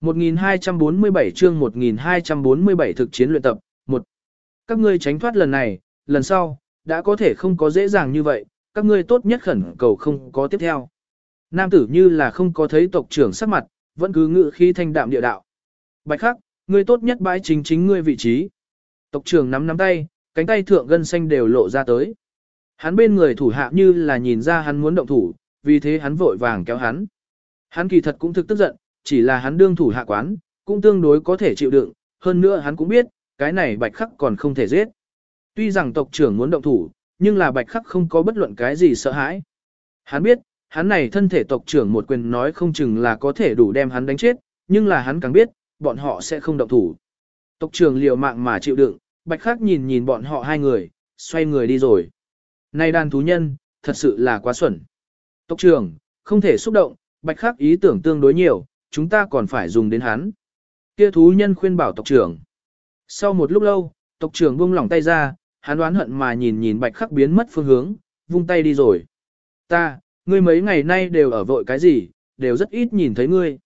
1247 chương 1247 thực chiến luyện tập, 1. Các ngươi tránh thoát lần này, lần sau, đã có thể không có dễ dàng như vậy, các ngươi tốt nhất khẩn cầu không có tiếp theo. Nam tử như là không có thấy tộc trưởng sắc mặt, vẫn cứ ngự khí thanh đạm địa đạo. Bạch khắc, ngươi tốt nhất bãi chính chính ngươi vị trí. Tộc trưởng nắm nắm tay, cánh tay thượng gân xanh đều lộ ra tới. Hắn bên người thủ hạ như là nhìn ra hắn muốn động thủ, vì thế hắn vội vàng kéo hắn. Hắn kỳ thật cũng thực tức giận, chỉ là hắn đương thủ hạ quán, cũng tương đối có thể chịu đựng, hơn nữa hắn cũng biết, cái này bạch khắc còn không thể giết. Tuy rằng tộc trưởng muốn động thủ, nhưng là bạch khắc không có bất luận cái gì sợ hãi. Hắn biết, hắn này thân thể tộc trưởng một quyền nói không chừng là có thể đủ đem hắn đánh chết, nhưng là hắn càng biết, bọn họ sẽ không động thủ. Tộc trưởng liều mạng mà chịu đựng, bạch khắc nhìn nhìn bọn họ hai người, xoay người đi rồi. Này đàn thú nhân, thật sự là quá xuẩn. Tộc trưởng, không thể xúc động, bạch khắc ý tưởng tương đối nhiều, chúng ta còn phải dùng đến hắn. Kia thú nhân khuyên bảo tộc trưởng. Sau một lúc lâu, tộc trưởng buông lỏng tay ra, hắn đoán hận mà nhìn nhìn bạch khắc biến mất phương hướng, vung tay đi rồi. Ta, ngươi mấy ngày nay đều ở vội cái gì, đều rất ít nhìn thấy ngươi.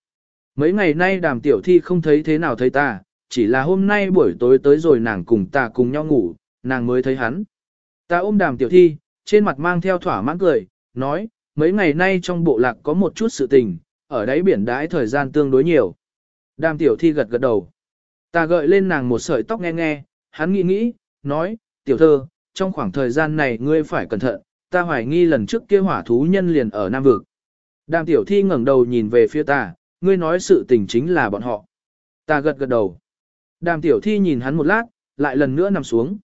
Mấy ngày nay đàm tiểu thi không thấy thế nào thấy ta, chỉ là hôm nay buổi tối tới rồi nàng cùng ta cùng nhau ngủ, nàng mới thấy hắn. Ta ôm đàm tiểu thi, trên mặt mang theo thỏa mãn cười, nói, mấy ngày nay trong bộ lạc có một chút sự tình, ở đáy biển đãi thời gian tương đối nhiều. Đàm tiểu thi gật gật đầu. Ta gợi lên nàng một sợi tóc nghe nghe, hắn nghĩ nghĩ, nói, tiểu thơ, trong khoảng thời gian này ngươi phải cẩn thận, ta hoài nghi lần trước kia hỏa thú nhân liền ở Nam Vực. Đàm tiểu thi ngẩng đầu nhìn về phía ta, ngươi nói sự tình chính là bọn họ. Ta gật gật đầu. Đàm tiểu thi nhìn hắn một lát, lại lần nữa nằm xuống.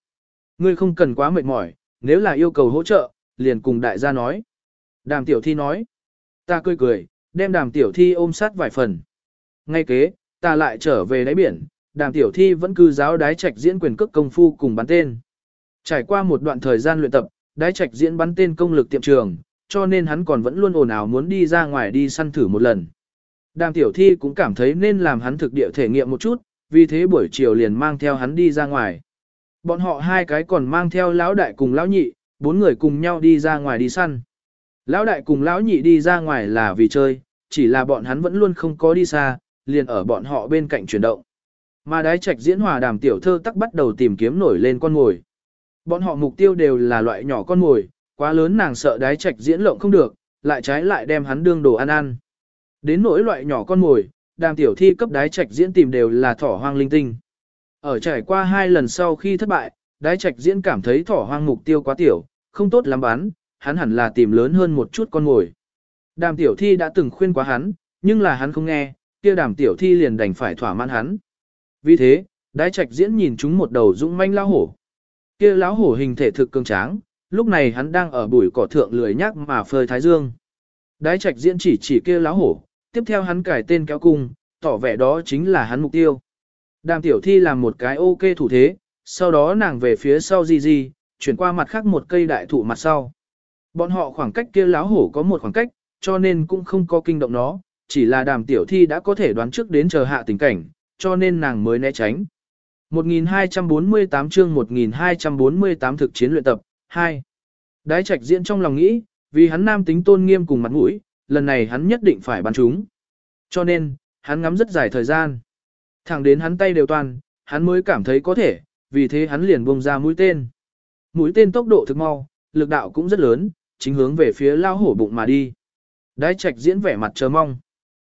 Ngươi không cần quá mệt mỏi, nếu là yêu cầu hỗ trợ, liền cùng đại gia nói. Đàm tiểu thi nói. Ta cười cười, đem đàm tiểu thi ôm sát vài phần. Ngay kế, ta lại trở về đáy biển, đàm tiểu thi vẫn cứ giáo đái trạch diễn quyền cước công phu cùng bắn tên. Trải qua một đoạn thời gian luyện tập, đái trạch diễn bắn tên công lực tiệm trường, cho nên hắn còn vẫn luôn ồn ào muốn đi ra ngoài đi săn thử một lần. Đàm tiểu thi cũng cảm thấy nên làm hắn thực địa thể nghiệm một chút, vì thế buổi chiều liền mang theo hắn đi ra ngoài. Bọn họ hai cái còn mang theo lão đại cùng lão nhị, bốn người cùng nhau đi ra ngoài đi săn. Lão đại cùng lão nhị đi ra ngoài là vì chơi, chỉ là bọn hắn vẫn luôn không có đi xa, liền ở bọn họ bên cạnh chuyển động. Mà đái trạch diễn hòa đàm tiểu thơ tắc bắt đầu tìm kiếm nổi lên con ngồi. Bọn họ mục tiêu đều là loại nhỏ con ngồi, quá lớn nàng sợ đái trạch diễn lộng không được, lại trái lại đem hắn đương đồ ăn ăn. Đến nỗi loại nhỏ con ngồi, đàm tiểu thi cấp đái trạch diễn tìm đều là thỏ hoang linh tinh. Ở trải qua hai lần sau khi thất bại, đái trạch diễn cảm thấy thỏ hoang mục tiêu quá tiểu, không tốt lắm bán hắn hẳn là tìm lớn hơn một chút con ngồi. Đàm tiểu thi đã từng khuyên quá hắn, nhưng là hắn không nghe, kia đàm tiểu thi liền đành phải thỏa mãn hắn. Vì thế, đái trạch diễn nhìn chúng một đầu dũng manh lão hổ. Kia lão hổ hình thể thực cường tráng, lúc này hắn đang ở bụi cỏ thượng lười nhác mà phơi thái dương. Đái trạch diễn chỉ chỉ kia lão hổ, tiếp theo hắn cải tên kéo cung, tỏ vẻ đó chính là hắn mục tiêu. Đàm tiểu thi làm một cái ok thủ thế, sau đó nàng về phía sau di di, chuyển qua mặt khác một cây đại thụ mặt sau. Bọn họ khoảng cách kia láo hổ có một khoảng cách, cho nên cũng không có kinh động nó, chỉ là đàm tiểu thi đã có thể đoán trước đến chờ hạ tình cảnh, cho nên nàng mới né tránh. 1248 chương 1248 thực chiến luyện tập, 2. Đái trạch diễn trong lòng nghĩ, vì hắn nam tính tôn nghiêm cùng mặt mũi, lần này hắn nhất định phải bắn chúng. Cho nên, hắn ngắm rất dài thời gian. Thẳng đến hắn tay đều toàn, hắn mới cảm thấy có thể, vì thế hắn liền buông ra mũi tên. Mũi tên tốc độ thực mau, lực đạo cũng rất lớn, chính hướng về phía lao hổ bụng mà đi. Đái trạch diễn vẻ mặt chờ mong.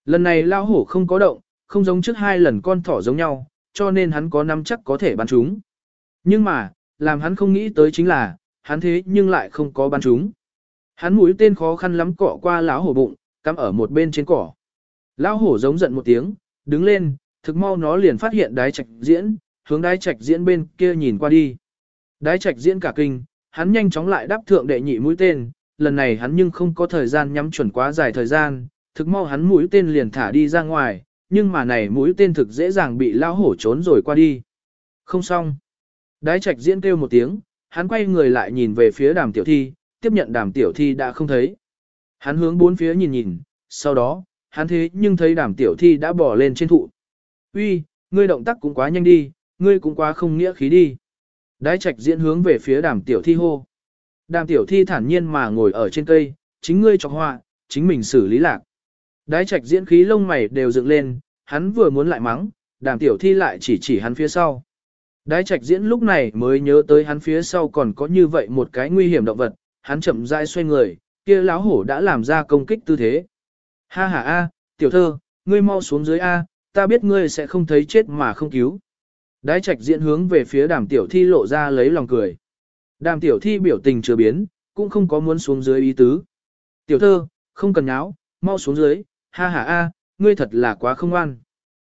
Lần này lao hổ không có động, không giống trước hai lần con thỏ giống nhau, cho nên hắn có nắm chắc có thể bắn chúng. Nhưng mà, làm hắn không nghĩ tới chính là, hắn thế nhưng lại không có bắn chúng. Hắn mũi tên khó khăn lắm cọ qua lão hổ bụng, cắm ở một bên trên cỏ. Lão hổ giống giận một tiếng, đứng lên, thực mau nó liền phát hiện đái trạch diễn, hướng đái trạch diễn bên kia nhìn qua đi. Đái trạch diễn cả kinh, hắn nhanh chóng lại đáp thượng đệ nhị mũi tên, lần này hắn nhưng không có thời gian nhắm chuẩn quá dài thời gian, thực mau hắn mũi tên liền thả đi ra ngoài, nhưng mà này mũi tên thực dễ dàng bị lao hổ trốn rồi qua đi. Không xong. Đái trạch diễn kêu một tiếng, hắn quay người lại nhìn về phía đàm tiểu thi, tiếp nhận đàm tiểu thi đã không thấy. Hắn hướng bốn phía nhìn nhìn, sau đó, hắn thế nhưng thấy đàm tiểu thi đã bỏ lên trên thụ. Uy, ngươi động tác cũng quá nhanh đi, ngươi cũng quá không nghĩa khí đi. Đái trạch diễn hướng về phía đàm tiểu thi hô. Đàm tiểu thi thản nhiên mà ngồi ở trên cây, chính ngươi chọc họa, chính mình xử lý lạc. Đái trạch diễn khí lông mày đều dựng lên, hắn vừa muốn lại mắng, đàm tiểu thi lại chỉ chỉ hắn phía sau. Đái trạch diễn lúc này mới nhớ tới hắn phía sau còn có như vậy một cái nguy hiểm động vật, hắn chậm rãi xoay người, kia lão hổ đã làm ra công kích tư thế. Ha ha a, tiểu thơ, ngươi mau xuống dưới a, ta biết ngươi sẽ không thấy chết mà không cứu. Đái trạch diễn hướng về phía đàm tiểu thi lộ ra lấy lòng cười. Đàm tiểu thi biểu tình chưa biến, cũng không có muốn xuống dưới ý tứ. Tiểu thơ, không cần nháo, mau xuống dưới, ha ha a, ngươi thật là quá không ngoan.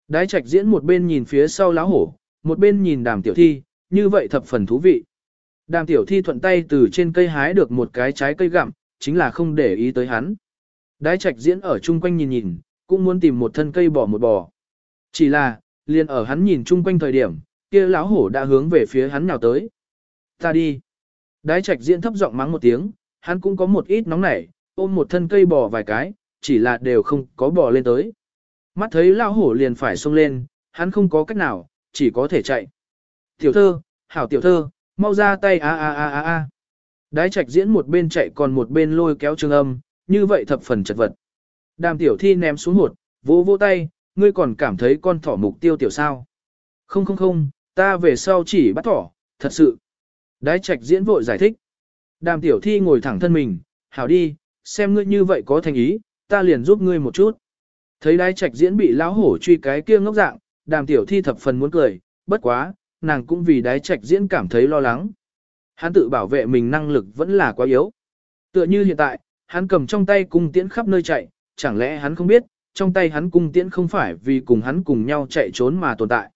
Đái trạch diễn một bên nhìn phía sau lá hổ, một bên nhìn đàm tiểu thi, như vậy thập phần thú vị. Đàm tiểu thi thuận tay từ trên cây hái được một cái trái cây gặm, chính là không để ý tới hắn. Đái trạch diễn ở chung quanh nhìn nhìn, cũng muốn tìm một thân cây bỏ một bò. Chỉ là, liền ở hắn nhìn chung quanh thời điểm, kia lão hổ đã hướng về phía hắn nhào tới. Ta đi. Đái trạch diễn thấp giọng mắng một tiếng, hắn cũng có một ít nóng nảy, ôm một thân cây bò vài cái, chỉ là đều không có bò lên tới. Mắt thấy lão hổ liền phải xông lên, hắn không có cách nào, chỉ có thể chạy. Tiểu thơ, hảo tiểu thơ, mau ra tay a a a a a. Đái trạch diễn một bên chạy còn một bên lôi kéo trường âm, như vậy thập phần chật vật. Đàm tiểu thi ném xuống hột, vỗ vỗ tay, ngươi còn cảm thấy con thỏ mục tiêu tiểu sao. Không không không, ta về sau chỉ bắt thỏ, thật sự. Đái trạch diễn vội giải thích. Đàm tiểu thi ngồi thẳng thân mình, hảo đi, xem ngươi như vậy có thành ý, ta liền giúp ngươi một chút. Thấy đái trạch diễn bị lão hổ truy cái kia ngốc dạng, đàm tiểu thi thập phần muốn cười, bất quá, nàng cũng vì đái trạch diễn cảm thấy lo lắng. Hắn tự bảo vệ mình năng lực vẫn là quá yếu. Tựa như hiện tại, hắn cầm trong tay cung tiễn khắp nơi chạy, chẳng lẽ hắn không biết, trong tay hắn cung tiễn không phải vì cùng hắn cùng nhau chạy trốn mà tồn tại.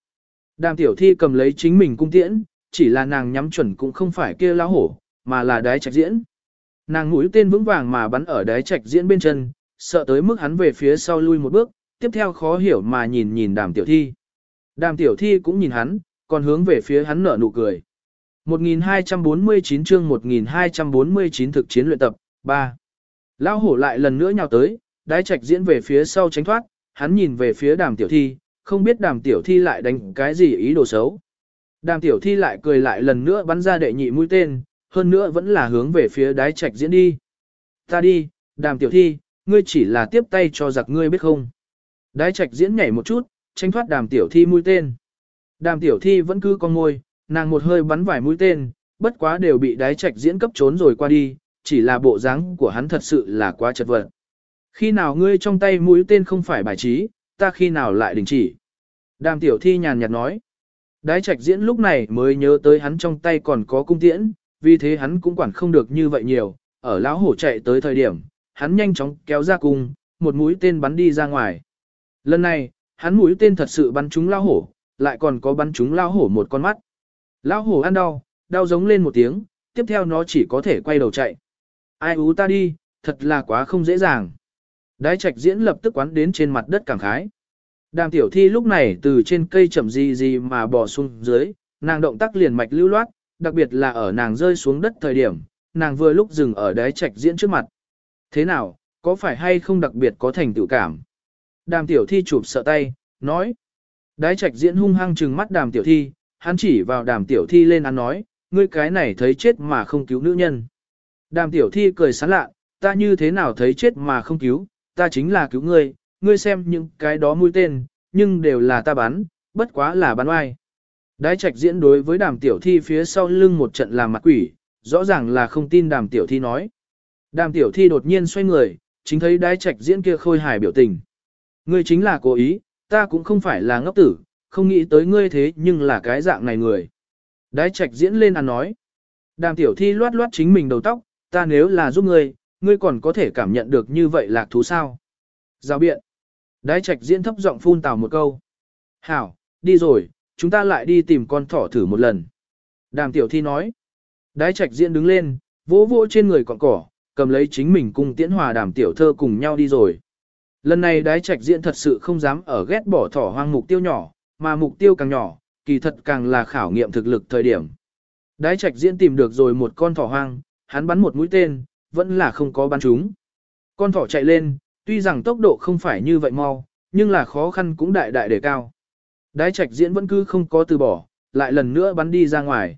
Đàm tiểu thi cầm lấy chính mình cung tiễn, chỉ là nàng nhắm chuẩn cũng không phải kia lão hổ, mà là đái trạch diễn. Nàng mũi tên vững vàng mà bắn ở đái trạch diễn bên chân, sợ tới mức hắn về phía sau lui một bước, tiếp theo khó hiểu mà nhìn nhìn đàm tiểu thi. Đàm tiểu thi cũng nhìn hắn, còn hướng về phía hắn nở nụ cười. 1249 chương 1249 thực chiến luyện tập, 3. Lão hổ lại lần nữa nhào tới, đái trạch diễn về phía sau tránh thoát, hắn nhìn về phía đàm tiểu thi, không biết đàm tiểu thi lại đánh cái gì ý đồ xấu. Đàm tiểu thi lại cười lại lần nữa bắn ra đệ nhị mũi tên, hơn nữa vẫn là hướng về phía đái trạch diễn đi. Ta đi, đàm tiểu thi, ngươi chỉ là tiếp tay cho giặc ngươi biết không. Đái trạch diễn nhảy một chút, tránh thoát đàm tiểu thi mũi tên. Đàm tiểu thi vẫn cứ con ngôi, nàng một hơi bắn vài mũi tên, bất quá đều bị đái trạch diễn cấp trốn rồi qua đi, chỉ là bộ dáng của hắn thật sự là quá chật vật. Khi nào ngươi trong tay mũi tên không phải bài trí, ta khi nào lại đình chỉ. Đàm tiểu thi nhàn nhạt nói. Đái trạch diễn lúc này mới nhớ tới hắn trong tay còn có cung tiễn, vì thế hắn cũng quản không được như vậy nhiều, ở lão hổ chạy tới thời điểm, hắn nhanh chóng kéo ra cung, một mũi tên bắn đi ra ngoài. Lần này, hắn mũi tên thật sự bắn trúng lão hổ, lại còn có bắn trúng lão hổ một con mắt. Lão hổ ăn đau, đau giống lên một tiếng, tiếp theo nó chỉ có thể quay đầu chạy. Ai ú ta đi, thật là quá không dễ dàng. Đái trạch diễn lập tức quán đến trên mặt đất cảm khái. Đàm tiểu thi lúc này từ trên cây chậm gì gì mà bò xuống dưới, nàng động tác liền mạch lưu loát, đặc biệt là ở nàng rơi xuống đất thời điểm, nàng vừa lúc dừng ở đáy trạch diễn trước mặt. Thế nào, có phải hay không đặc biệt có thành tựu cảm? Đàm tiểu thi chụp sợ tay, nói. Đái trạch diễn hung hăng trừng mắt đàm tiểu thi, hắn chỉ vào đàm tiểu thi lên ăn nói, ngươi cái này thấy chết mà không cứu nữ nhân. Đàm tiểu thi cười sán lạ, ta như thế nào thấy chết mà không cứu, ta chính là cứu ngươi, ngươi xem những cái đó mũi tên, nhưng đều là ta bắn, bất quá là bắn oai. Đái trạch diễn đối với đàm tiểu thi phía sau lưng một trận làm mặt quỷ, rõ ràng là không tin đàm tiểu thi nói. Đàm tiểu thi đột nhiên xoay người, chính thấy đái trạch diễn kia khôi hài biểu tình. Ngươi chính là cố ý, ta cũng không phải là ngốc tử, không nghĩ tới ngươi thế nhưng là cái dạng này người. Đái trạch diễn lên ăn nói. Đàm tiểu thi loát loát chính mình đầu tóc, ta nếu là giúp ngươi, ngươi còn có thể cảm nhận được như vậy lạc thú sao. Giao biện. Đái trạch diễn thấp giọng phun tào một câu. Hảo, đi rồi, chúng ta lại đi tìm con thỏ thử một lần. Đàm tiểu thi nói. Đái trạch diễn đứng lên, vỗ vỗ trên người cọn cỏ, cầm lấy chính mình cùng tiễn hòa đàm tiểu thơ cùng nhau đi rồi. Lần này đái trạch diễn thật sự không dám ở ghét bỏ thỏ hoang mục tiêu nhỏ, mà mục tiêu càng nhỏ, kỳ thật càng là khảo nghiệm thực lực thời điểm. Đái trạch diễn tìm được rồi một con thỏ hoang, hắn bắn một mũi tên, vẫn là không có bắn trúng. Con thỏ chạy lên, tuy rằng tốc độ không phải như vậy mau, nhưng là khó khăn cũng đại đại đề cao. Đái trạch diễn vẫn cứ không có từ bỏ, lại lần nữa bắn đi ra ngoài.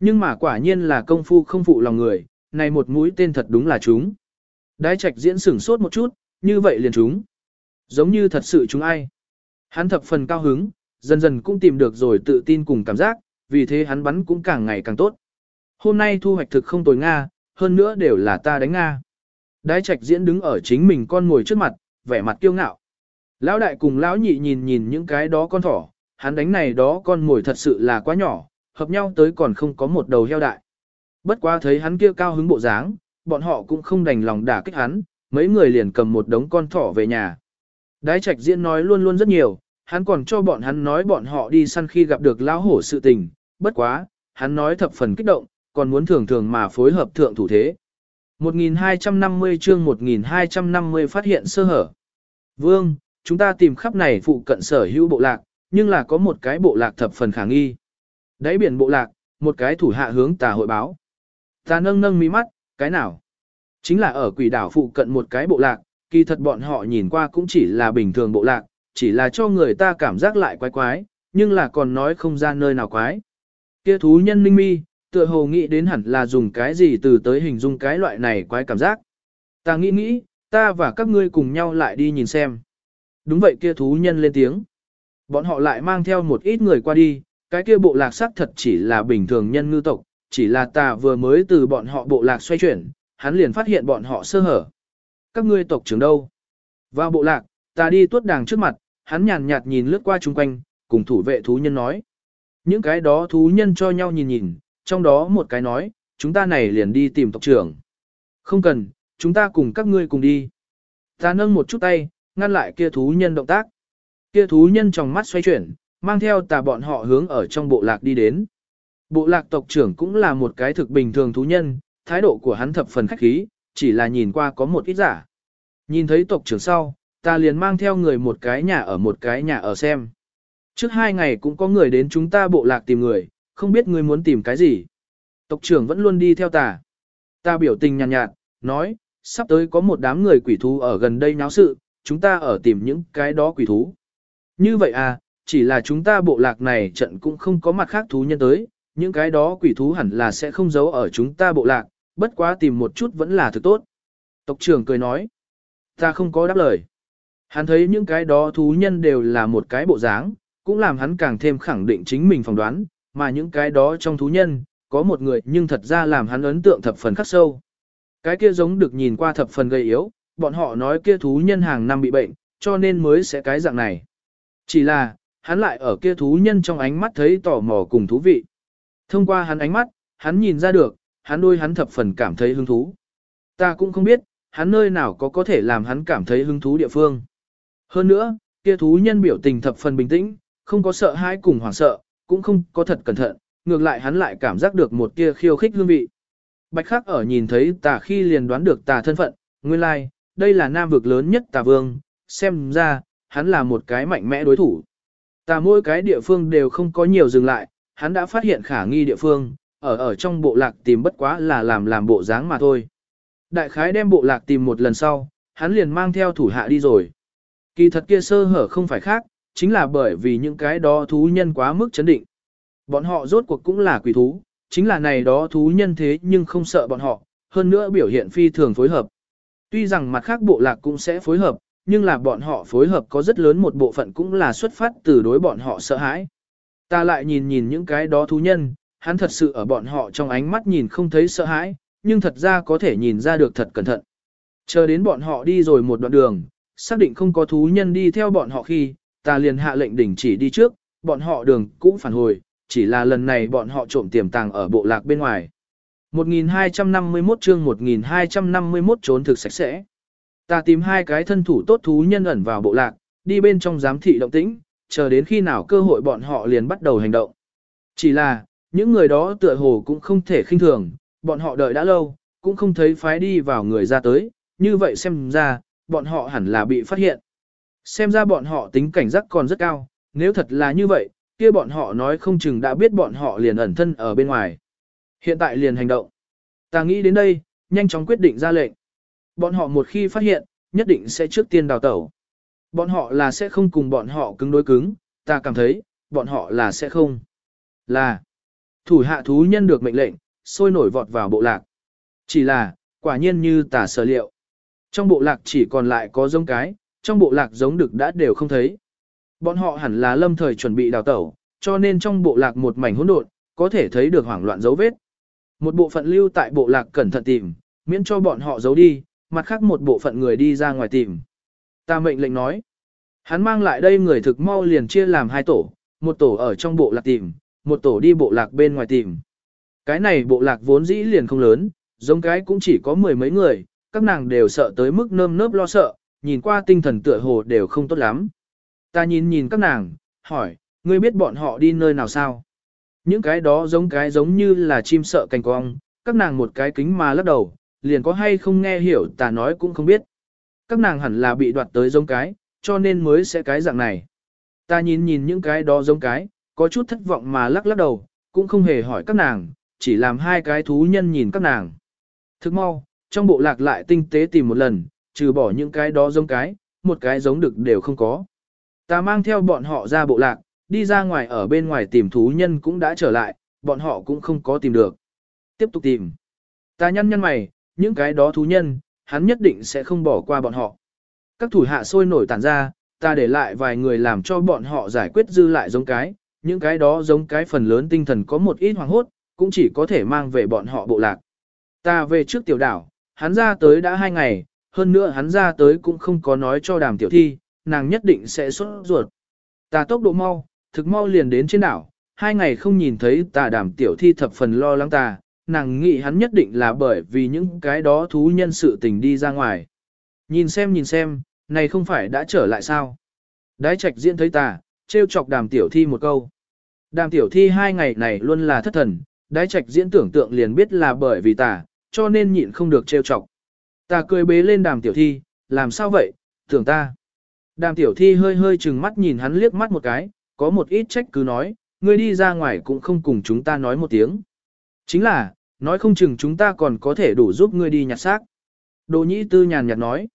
Nhưng mà quả nhiên là công phu không phụ lòng người, này một mũi tên thật đúng là chúng. Đái trạch diễn sửng sốt một chút, như vậy liền chúng. Giống như thật sự chúng ai. Hắn thập phần cao hứng, dần dần cũng tìm được rồi tự tin cùng cảm giác, vì thế hắn bắn cũng càng ngày càng tốt. Hôm nay thu hoạch thực không tồi Nga, hơn nữa đều là ta đánh Nga. Đái trạch diễn đứng ở chính mình con ngồi trước mặt, vẻ mặt kiêu ngạo. Lão đại cùng lão nhị nhìn nhìn những cái đó con thỏ, hắn đánh này đó con mồi thật sự là quá nhỏ, hợp nhau tới còn không có một đầu heo đại. Bất quá thấy hắn kia cao hứng bộ dáng, bọn họ cũng không đành lòng đả kích hắn, mấy người liền cầm một đống con thỏ về nhà. Đái trạch diễn nói luôn luôn rất nhiều, hắn còn cho bọn hắn nói bọn họ đi săn khi gặp được lão hổ sự tình, bất quá, hắn nói thập phần kích động, còn muốn thường thường mà phối hợp thượng thủ thế. 1250 chương 1250 phát hiện sơ hở. Vương, chúng ta tìm khắp này phụ cận sở hữu bộ lạc, nhưng là có một cái bộ lạc thập phần khả nghi. Đáy biển bộ lạc, một cái thủ hạ hướng tà hội báo. Ta nâng nâng mí mắt, cái nào? Chính là ở quỷ đảo phụ cận một cái bộ lạc, kỳ thật bọn họ nhìn qua cũng chỉ là bình thường bộ lạc, chỉ là cho người ta cảm giác lại quái quái, nhưng là còn nói không ra nơi nào quái. Kia thú nhân ninh mi, tựa hồ nghĩ đến hẳn là dùng cái gì từ tới hình dung cái loại này quái cảm giác. Ta nghĩ nghĩ, ta và các ngươi cùng nhau lại đi nhìn xem. Đúng vậy kia thú nhân lên tiếng. Bọn họ lại mang theo một ít người qua đi, cái kia bộ lạc sắc thật chỉ là bình thường nhân ngư tộc, chỉ là ta vừa mới từ bọn họ bộ lạc xoay chuyển, hắn liền phát hiện bọn họ sơ hở. Các ngươi tộc trưởng đâu? Vào bộ lạc, ta đi tuốt đàng trước mặt, hắn nhàn nhạt nhìn lướt qua chung quanh, cùng thủ vệ thú nhân nói. Những cái đó thú nhân cho nhau nhìn nhìn, trong đó một cái nói, chúng ta này liền đi tìm tộc trưởng. Không cần, chúng ta cùng các ngươi cùng đi. Ta nâng một chút tay, ngăn lại kia thú nhân động tác. Kia thú nhân trong mắt xoay chuyển, mang theo tà bọn họ hướng ở trong bộ lạc đi đến. Bộ lạc tộc trưởng cũng là một cái thực bình thường thú nhân, thái độ của hắn thập phần khách khí, chỉ là nhìn qua có một ít giả. Nhìn thấy tộc trưởng sau, ta liền mang theo người một cái nhà ở một cái nhà ở xem. Trước hai ngày cũng có người đến chúng ta bộ lạc tìm người, không biết người muốn tìm cái gì. Tộc trưởng vẫn luôn đi theo ta. Ta biểu tình nhàn nhạt, nhạt, nói, sắp tới có một đám người quỷ thú ở gần đây náo sự, chúng ta ở tìm những cái đó quỷ thú. Như vậy à, chỉ là chúng ta bộ lạc này trận cũng không có mặt khác thú nhân tới, những cái đó quỷ thú hẳn là sẽ không giấu ở chúng ta bộ lạc, bất quá tìm một chút vẫn là thực tốt. Tộc trưởng cười nói, ta không có đáp lời. Hắn thấy những cái đó thú nhân đều là một cái bộ dáng, cũng làm hắn càng thêm khẳng định chính mình phỏng đoán, mà những cái đó trong thú nhân, có một người nhưng thật ra làm hắn ấn tượng thập phần khắc sâu. Cái kia giống được nhìn qua thập phần gây yếu, bọn họ nói kia thú nhân hàng năm bị bệnh, cho nên mới sẽ cái dạng này. Chỉ là, hắn lại ở kia thú nhân trong ánh mắt thấy tò mò cùng thú vị. Thông qua hắn ánh mắt, hắn nhìn ra được, hắn đôi hắn thập phần cảm thấy hứng thú. Ta cũng không biết, hắn nơi nào có có thể làm hắn cảm thấy hứng thú địa phương. Hơn nữa, kia thú nhân biểu tình thập phần bình tĩnh, không có sợ hãi cùng hoảng sợ, cũng không có thật cẩn thận, ngược lại hắn lại cảm giác được một tia khiêu khích hương vị. Bạch khắc ở nhìn thấy tà khi liền đoán được tà thân phận, nguyên lai, like, đây là nam vực lớn nhất tà vương, xem ra, hắn là một cái mạnh mẽ đối thủ. Tà mỗi cái địa phương đều không có nhiều dừng lại, hắn đã phát hiện khả nghi địa phương, ở ở trong bộ lạc tìm bất quá là làm làm bộ dáng mà thôi. Đại khái đem bộ lạc tìm một lần sau, hắn liền mang theo thủ hạ đi rồi. Kỳ thật kia sơ hở không phải khác, chính là bởi vì những cái đó thú nhân quá mức chấn định. Bọn họ rốt cuộc cũng là quỷ thú, chính là này đó thú nhân thế nhưng không sợ bọn họ, hơn nữa biểu hiện phi thường phối hợp. Tuy rằng mặt khác bộ lạc cũng sẽ phối hợp, nhưng là bọn họ phối hợp có rất lớn một bộ phận cũng là xuất phát từ đối bọn họ sợ hãi. Ta lại nhìn nhìn những cái đó thú nhân, hắn thật sự ở bọn họ trong ánh mắt nhìn không thấy sợ hãi, nhưng thật ra có thể nhìn ra được thật cẩn thận. Chờ đến bọn họ đi rồi một đoạn đường, xác định không có thú nhân đi theo bọn họ khi, ta liền hạ lệnh đình chỉ đi trước, bọn họ đường cũng phản hồi, chỉ là lần này bọn họ trộm tiềm tàng ở bộ lạc bên ngoài. 1251 chương 1251 trốn thực sạch sẽ. Ta tìm hai cái thân thủ tốt thú nhân ẩn vào bộ lạc, đi bên trong giám thị động tĩnh, chờ đến khi nào cơ hội bọn họ liền bắt đầu hành động. Chỉ là, những người đó tựa hồ cũng không thể khinh thường, bọn họ đợi đã lâu, cũng không thấy phái đi vào người ra tới, như vậy xem ra, bọn họ hẳn là bị phát hiện. Xem ra bọn họ tính cảnh giác còn rất cao, nếu thật là như vậy, kia bọn họ nói không chừng đã biết bọn họ liền ẩn thân ở bên ngoài. Hiện tại liền hành động. Ta nghĩ đến đây, nhanh chóng quyết định ra lệnh. Bọn họ một khi phát hiện, nhất định sẽ trước tiên đào tẩu. Bọn họ là sẽ không cùng bọn họ cứng đối cứng, ta cảm thấy, bọn họ là sẽ không. Là, thủ hạ thú nhân được mệnh lệnh, sôi nổi vọt vào bộ lạc. Chỉ là, quả nhiên như tả sở liệu. Trong bộ lạc chỉ còn lại có giống cái, trong bộ lạc giống được đã đều không thấy. Bọn họ hẳn là lâm thời chuẩn bị đào tẩu, cho nên trong bộ lạc một mảnh hỗn độn, có thể thấy được hoảng loạn dấu vết. Một bộ phận lưu tại bộ lạc cẩn thận tìm, miễn cho bọn họ giấu đi, mặt khác một bộ phận người đi ra ngoài tìm. Ta mệnh lệnh nói, hắn mang lại đây người thực mau liền chia làm hai tổ, một tổ ở trong bộ lạc tìm, một tổ đi bộ lạc bên ngoài tìm. Cái này bộ lạc vốn dĩ liền không lớn, giống cái cũng chỉ có mười mấy người, các nàng đều sợ tới mức nơm nớp lo sợ, nhìn qua tinh thần tựa hồ đều không tốt lắm. Ta nhìn nhìn các nàng, hỏi, ngươi biết bọn họ đi nơi nào sao? Những cái đó giống cái giống như là chim sợ cành cong, các nàng một cái kính mà lắc đầu, liền có hay không nghe hiểu ta nói cũng không biết. Các nàng hẳn là bị đoạt tới giống cái, cho nên mới sẽ cái dạng này. Ta nhìn nhìn những cái đó giống cái, có chút thất vọng mà lắc lắc đầu, cũng không hề hỏi các nàng, chỉ làm hai cái thú nhân nhìn các nàng. Thức mau, trong bộ lạc lại tinh tế tìm một lần, trừ bỏ những cái đó giống cái, một cái giống được đều không có. Ta mang theo bọn họ ra bộ lạc, đi ra ngoài ở bên ngoài tìm thú nhân cũng đã trở lại, bọn họ cũng không có tìm được. Tiếp tục tìm. Ta nhăn nhăn mày, những cái đó thú nhân, hắn nhất định sẽ không bỏ qua bọn họ. Các thủ hạ sôi nổi tản ra, ta để lại vài người làm cho bọn họ giải quyết dư lại giống cái, những cái đó giống cái phần lớn tinh thần có một ít hoàng hốt, cũng chỉ có thể mang về bọn họ bộ lạc. Ta về trước tiểu đảo, hắn ra tới đã hai ngày, hơn nữa hắn ra tới cũng không có nói cho đàm tiểu thi, nàng nhất định sẽ xuất ruột. Ta tốc độ mau, thực mau liền đến trên đảo, hai ngày không nhìn thấy ta đàm tiểu thi thập phần lo lắng ta, nàng nghĩ hắn nhất định là bởi vì những cái đó thú nhân sự tình đi ra ngoài. Nhìn xem nhìn xem, này không phải đã trở lại sao? Đái trạch diễn thấy ta, trêu chọc đàm tiểu thi một câu. Đàm tiểu thi hai ngày này luôn là thất thần, đái trạch diễn tưởng tượng liền biết là bởi vì ta, cho nên nhịn không được trêu chọc. Ta cười bế lên đàm tiểu thi, làm sao vậy, tưởng ta. Đàm tiểu thi hơi hơi chừng mắt nhìn hắn liếc mắt một cái, có một ít trách cứ nói, ngươi đi ra ngoài cũng không cùng chúng ta nói một tiếng. Chính là, nói không chừng chúng ta còn có thể đủ giúp ngươi đi nhặt xác. Đồ nhĩ tư nhàn nhạt nói,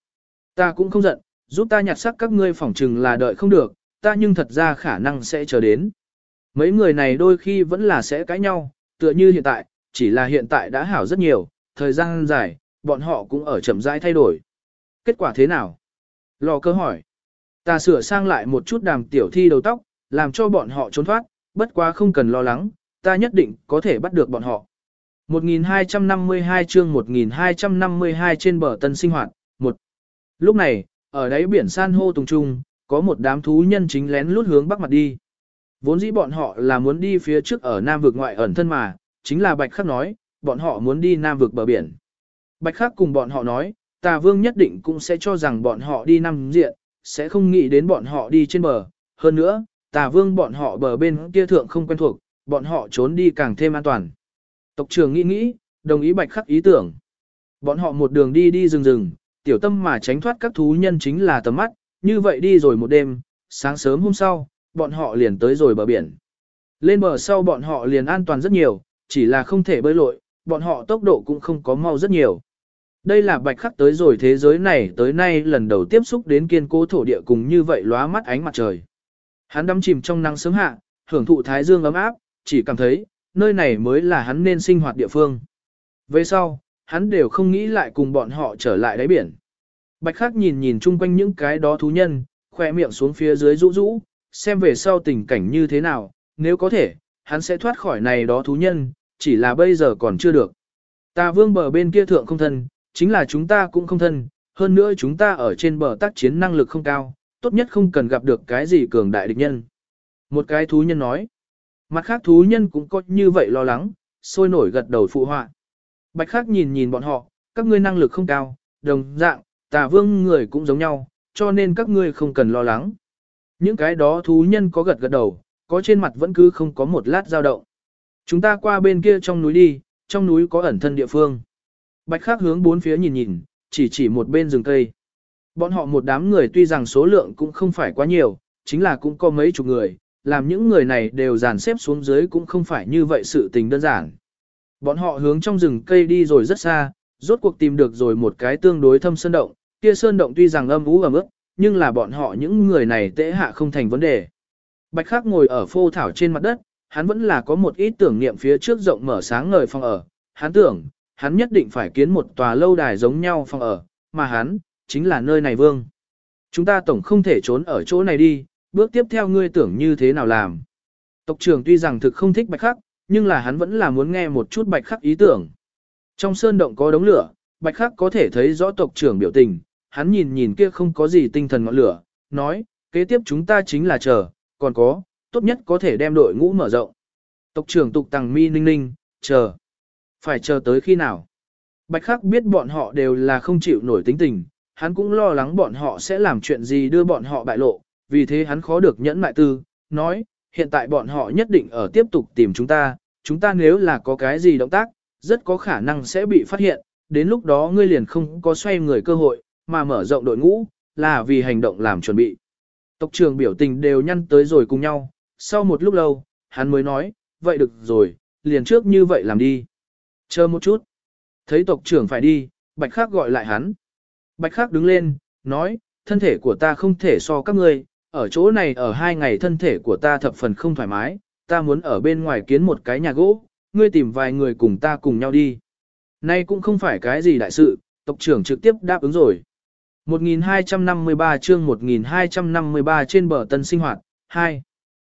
ta cũng không giận, giúp ta nhặt xác các ngươi phỏng chừng là đợi không được, ta nhưng thật ra khả năng sẽ chờ đến. Mấy người này đôi khi vẫn là sẽ cãi nhau, tựa như hiện tại, chỉ là hiện tại đã hảo rất nhiều, thời gian dài, bọn họ cũng ở chậm rãi thay đổi. Kết quả thế nào? Lò cơ hỏi. Ta sửa sang lại một chút đàm tiểu thi đầu tóc, làm cho bọn họ trốn thoát, bất quá không cần lo lắng, ta nhất định có thể bắt được bọn họ. 1252 chương 1252 trên bờ tân sinh hoạt, một Lúc này, ở đáy biển san hô tùng trung, có một đám thú nhân chính lén lút hướng bắc mặt đi. Vốn dĩ bọn họ là muốn đi phía trước ở Nam vực ngoại ẩn thân mà, chính là Bạch Khắc nói, bọn họ muốn đi Nam vực bờ biển. Bạch Khắc cùng bọn họ nói, Tà Vương nhất định cũng sẽ cho rằng bọn họ đi nằm diện, sẽ không nghĩ đến bọn họ đi trên bờ. Hơn nữa, Tà Vương bọn họ bờ bên kia thượng không quen thuộc, bọn họ trốn đi càng thêm an toàn. Tộc trưởng nghĩ nghĩ, đồng ý Bạch Khắc ý tưởng. Bọn họ một đường đi đi rừng rừng, tiểu tâm mà tránh thoát các thú nhân chính là tầm mắt, như vậy đi rồi một đêm, sáng sớm hôm sau, bọn họ liền tới rồi bờ biển. Lên bờ sau bọn họ liền an toàn rất nhiều, chỉ là không thể bơi lội, bọn họ tốc độ cũng không có mau rất nhiều. Đây là bạch khắc tới rồi thế giới này tới nay lần đầu tiếp xúc đến kiên cố thổ địa cùng như vậy lóa mắt ánh mặt trời. Hắn đắm chìm trong nắng sớm hạ, hưởng thụ thái dương ấm áp, chỉ cảm thấy, nơi này mới là hắn nên sinh hoạt địa phương. Về sau, hắn đều không nghĩ lại cùng bọn họ trở lại đáy biển. Bạch khắc nhìn nhìn chung quanh những cái đó thú nhân, khoe miệng xuống phía dưới rũ rũ, xem về sau tình cảnh như thế nào, nếu có thể, hắn sẽ thoát khỏi này đó thú nhân, chỉ là bây giờ còn chưa được. Ta vương bờ bên kia thượng không thân, chính là chúng ta cũng không thân, hơn nữa chúng ta ở trên bờ tác chiến năng lực không cao, tốt nhất không cần gặp được cái gì cường đại địch nhân. Một cái thú nhân nói, mặt khác thú nhân cũng có như vậy lo lắng, sôi nổi gật đầu phụ họa. Bạch khác nhìn nhìn bọn họ, các ngươi năng lực không cao, đồng dạng, tà vương người cũng giống nhau, cho nên các ngươi không cần lo lắng. Những cái đó thú nhân có gật gật đầu, có trên mặt vẫn cứ không có một lát dao động. Chúng ta qua bên kia trong núi đi, trong núi có ẩn thân địa phương. Bạch Khắc hướng bốn phía nhìn nhìn, chỉ chỉ một bên rừng cây. Bọn họ một đám người tuy rằng số lượng cũng không phải quá nhiều, chính là cũng có mấy chục người, làm những người này đều dàn xếp xuống dưới cũng không phải như vậy sự tình đơn giản. Bọn họ hướng trong rừng cây đi rồi rất xa, rốt cuộc tìm được rồi một cái tương đối thâm sơn động, kia sơn động tuy rằng âm ú ẩm ướt, nhưng là bọn họ những người này tễ hạ không thành vấn đề. Bạch Khắc ngồi ở phô thảo trên mặt đất, hắn vẫn là có một ít tưởng niệm phía trước rộng mở sáng ngời phòng ở, hắn tưởng, hắn nhất định phải kiến một tòa lâu đài giống nhau phòng ở, mà hắn, chính là nơi này vương. Chúng ta tổng không thể trốn ở chỗ này đi, bước tiếp theo ngươi tưởng như thế nào làm. Tộc trưởng tuy rằng thực không thích bạch khắc, nhưng là hắn vẫn là muốn nghe một chút bạch khắc ý tưởng. Trong sơn động có đống lửa, bạch khắc có thể thấy rõ tộc trưởng biểu tình, hắn nhìn nhìn kia không có gì tinh thần ngọn lửa, nói, kế tiếp chúng ta chính là chờ, còn có, tốt nhất có thể đem đội ngũ mở rộng. Tộc trưởng tục tàng mi ninh ninh, chờ. Phải chờ tới khi nào? Bạch Khắc biết bọn họ đều là không chịu nổi tính tình, hắn cũng lo lắng bọn họ sẽ làm chuyện gì đưa bọn họ bại lộ, vì thế hắn khó được nhẫn mại tư, nói, hiện tại bọn họ nhất định ở tiếp tục tìm chúng ta, chúng ta nếu là có cái gì động tác, rất có khả năng sẽ bị phát hiện, đến lúc đó ngươi liền không có xoay người cơ hội, mà mở rộng đội ngũ, là vì hành động làm chuẩn bị. Tộc trường biểu tình đều nhăn tới rồi cùng nhau, sau một lúc lâu, hắn mới nói, vậy được rồi, liền trước như vậy làm đi. Chờ một chút. Thấy tộc trưởng phải đi, Bạch Khắc gọi lại hắn. Bạch Khắc đứng lên, nói, thân thể của ta không thể so các ngươi, ở chỗ này ở hai ngày thân thể của ta thập phần không thoải mái, ta muốn ở bên ngoài kiến một cái nhà gỗ, ngươi tìm vài người cùng ta cùng nhau đi. Nay cũng không phải cái gì đại sự, tộc trưởng trực tiếp đáp ứng rồi. 1253 chương 1253 trên bờ tân sinh hoạt, 2.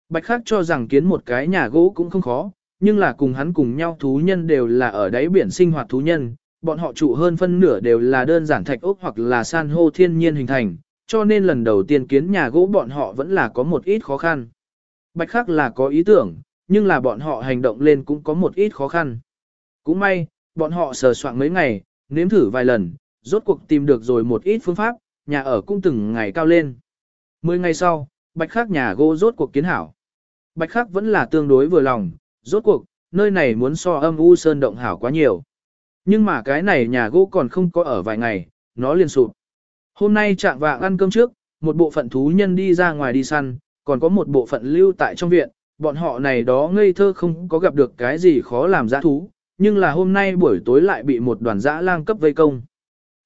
Bạch Khắc cho rằng kiến một cái nhà gỗ cũng không khó, nhưng là cùng hắn cùng nhau thú nhân đều là ở đáy biển sinh hoạt thú nhân, bọn họ trụ hơn phân nửa đều là đơn giản thạch ốc hoặc là san hô thiên nhiên hình thành, cho nên lần đầu tiên kiến nhà gỗ bọn họ vẫn là có một ít khó khăn. Bạch Khắc là có ý tưởng, nhưng là bọn họ hành động lên cũng có một ít khó khăn. Cũng may, bọn họ sờ soạn mấy ngày, nếm thử vài lần, rốt cuộc tìm được rồi một ít phương pháp, nhà ở cũng từng ngày cao lên. Mười ngày sau, bạch khắc nhà gỗ rốt cuộc kiến hảo. Bạch khắc vẫn là tương đối vừa lòng, rốt cuộc, nơi này muốn so âm u sơn động hảo quá nhiều. Nhưng mà cái này nhà gỗ còn không có ở vài ngày, nó liền sụp. Hôm nay trạng vạng ăn cơm trước, một bộ phận thú nhân đi ra ngoài đi săn, còn có một bộ phận lưu tại trong viện, bọn họ này đó ngây thơ không có gặp được cái gì khó làm dã thú, nhưng là hôm nay buổi tối lại bị một đoàn dã lang cấp vây công.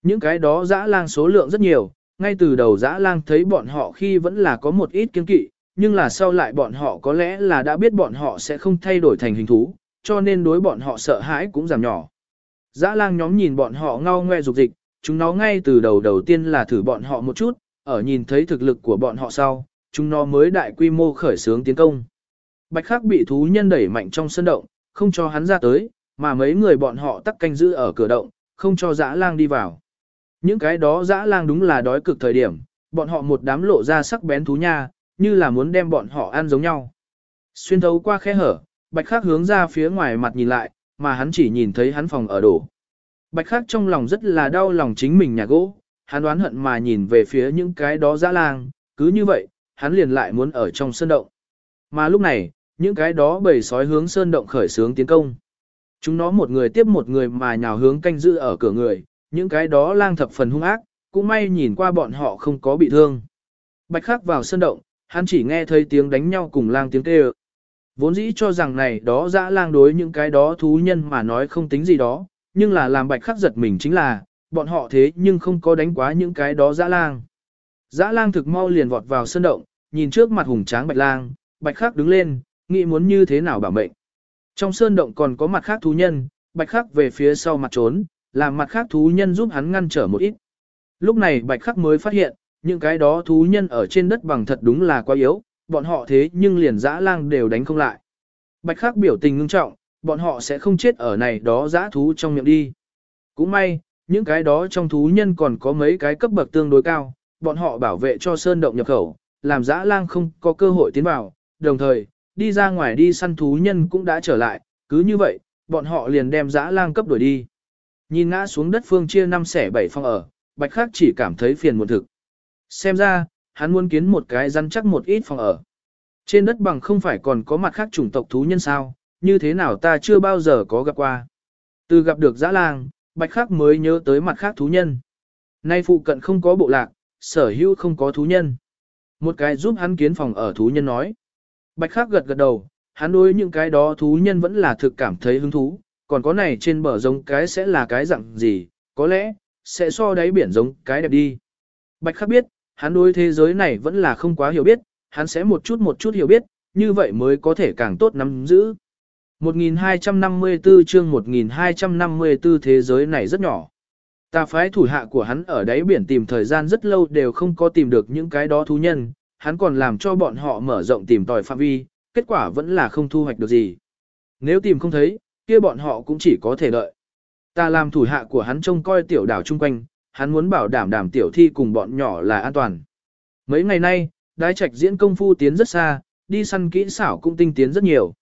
Những cái đó dã lang số lượng rất nhiều, ngay từ đầu dã lang thấy bọn họ khi vẫn là có một ít kiên kỵ, nhưng là sau lại bọn họ có lẽ là đã biết bọn họ sẽ không thay đổi thành hình thú, cho nên đối bọn họ sợ hãi cũng giảm nhỏ. Dã lang nhóm nhìn bọn họ ngao ngoe dục dịch, chúng nó ngay từ đầu đầu tiên là thử bọn họ một chút, ở nhìn thấy thực lực của bọn họ sau, chúng nó mới đại quy mô khởi xướng tiến công. Bạch Khắc bị thú nhân đẩy mạnh trong sân động, không cho hắn ra tới, mà mấy người bọn họ tắc canh giữ ở cửa động, không cho dã lang đi vào. Những cái đó dã lang đúng là đói cực thời điểm, bọn họ một đám lộ ra sắc bén thú nha, như là muốn đem bọn họ ăn giống nhau. Xuyên thấu qua khe hở, Bạch Khắc hướng ra phía ngoài mặt nhìn lại, mà hắn chỉ nhìn thấy hắn phòng ở đổ. Bạch Khắc trong lòng rất là đau lòng chính mình nhà gỗ, hắn đoán hận mà nhìn về phía những cái đó dã lang, cứ như vậy, hắn liền lại muốn ở trong sơn động. Mà lúc này, những cái đó bầy sói hướng sơn động khởi sướng tiến công. Chúng nó một người tiếp một người mà nhào hướng canh giữ ở cửa người, những cái đó lang thập phần hung ác, cũng may nhìn qua bọn họ không có bị thương. Bạch khắc vào sơn động, hắn chỉ nghe thấy tiếng đánh nhau cùng lang tiếng kêu. Vốn dĩ cho rằng này đó dã lang đối những cái đó thú nhân mà nói không tính gì đó, nhưng là làm bạch khắc giật mình chính là, bọn họ thế nhưng không có đánh quá những cái đó dã lang. Dã lang thực mau liền vọt vào sơn động, nhìn trước mặt hùng tráng bạch lang, bạch khắc đứng lên, nghĩ muốn như thế nào bảo mệnh. Trong sơn động còn có mặt khác thú nhân, bạch khắc về phía sau mặt trốn, làm mặt khác thú nhân giúp hắn ngăn trở một ít. Lúc này bạch khắc mới phát hiện, những cái đó thú nhân ở trên đất bằng thật đúng là quá yếu, bọn họ thế nhưng liền dã lang đều đánh không lại. Bạch khắc biểu tình ngưng trọng, bọn họ sẽ không chết ở này đó dã thú trong miệng đi. Cũng may, những cái đó trong thú nhân còn có mấy cái cấp bậc tương đối cao, bọn họ bảo vệ cho sơn động nhập khẩu, làm dã lang không có cơ hội tiến vào, đồng thời, đi ra ngoài đi săn thú nhân cũng đã trở lại, cứ như vậy, bọn họ liền đem dã lang cấp đuổi đi. Nhìn ngã xuống đất phương chia năm xẻ bảy phòng ở, bạch khắc chỉ cảm thấy phiền muộn thực. Xem ra, hắn muốn kiến một cái rắn chắc một ít phòng ở. Trên đất bằng không phải còn có mặt khác chủng tộc thú nhân sao, như thế nào ta chưa bao giờ có gặp qua. Từ gặp được dã lang, bạch khắc mới nhớ tới mặt khác thú nhân. Nay phụ cận không có bộ lạc, sở hữu không có thú nhân. Một cái giúp hắn kiến phòng ở thú nhân nói. Bạch khắc gật gật đầu, hắn đối những cái đó thú nhân vẫn là thực cảm thấy hứng thú, còn có này trên bờ giống cái sẽ là cái dạng gì, có lẽ, sẽ so đáy biển giống cái đẹp đi. Bạch khắc biết, hắn đối thế giới này vẫn là không quá hiểu biết, hắn sẽ một chút một chút hiểu biết, như vậy mới có thể càng tốt nắm giữ. 1254 chương 1254 thế giới này rất nhỏ. Ta phái thủ hạ của hắn ở đáy biển tìm thời gian rất lâu đều không có tìm được những cái đó thú nhân, hắn còn làm cho bọn họ mở rộng tìm tòi phạm vi, kết quả vẫn là không thu hoạch được gì. Nếu tìm không thấy, kia bọn họ cũng chỉ có thể đợi. Ta làm thủ hạ của hắn trông coi tiểu đảo chung quanh, hắn muốn bảo đảm đảm tiểu thi cùng bọn nhỏ là an toàn. Mấy ngày nay, đái trạch diễn công phu tiến rất xa, đi săn kỹ xảo cũng tinh tiến rất nhiều.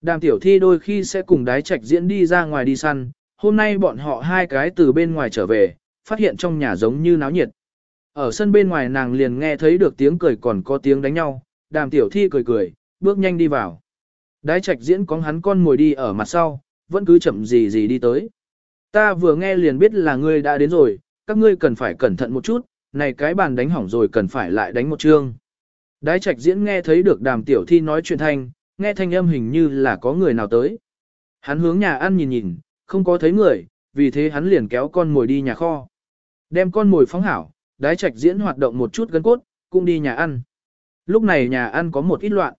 Đàm tiểu thi đôi khi sẽ cùng đái trạch diễn đi ra ngoài đi săn, hôm nay bọn họ hai cái từ bên ngoài trở về, phát hiện trong nhà giống như náo nhiệt. Ở sân bên ngoài nàng liền nghe thấy được tiếng cười còn có tiếng đánh nhau, đàm tiểu thi cười cười, bước nhanh đi vào. Đái trạch diễn có hắn con ngồi đi ở mặt sau, vẫn cứ chậm gì gì đi tới. Ta vừa nghe liền biết là ngươi đã đến rồi, các ngươi cần phải cẩn thận một chút, này cái bàn đánh hỏng rồi cần phải lại đánh một chương. Đái trạch diễn nghe thấy được đàm tiểu thi nói chuyện thanh, nghe thanh âm hình như là có người nào tới. Hắn hướng nhà ăn nhìn nhìn, không có thấy người, vì thế hắn liền kéo con mồi đi nhà kho. Đem con mồi phóng hảo, đái trạch diễn hoạt động một chút gân cốt, cũng đi nhà ăn. Lúc này nhà ăn có một ít loạn.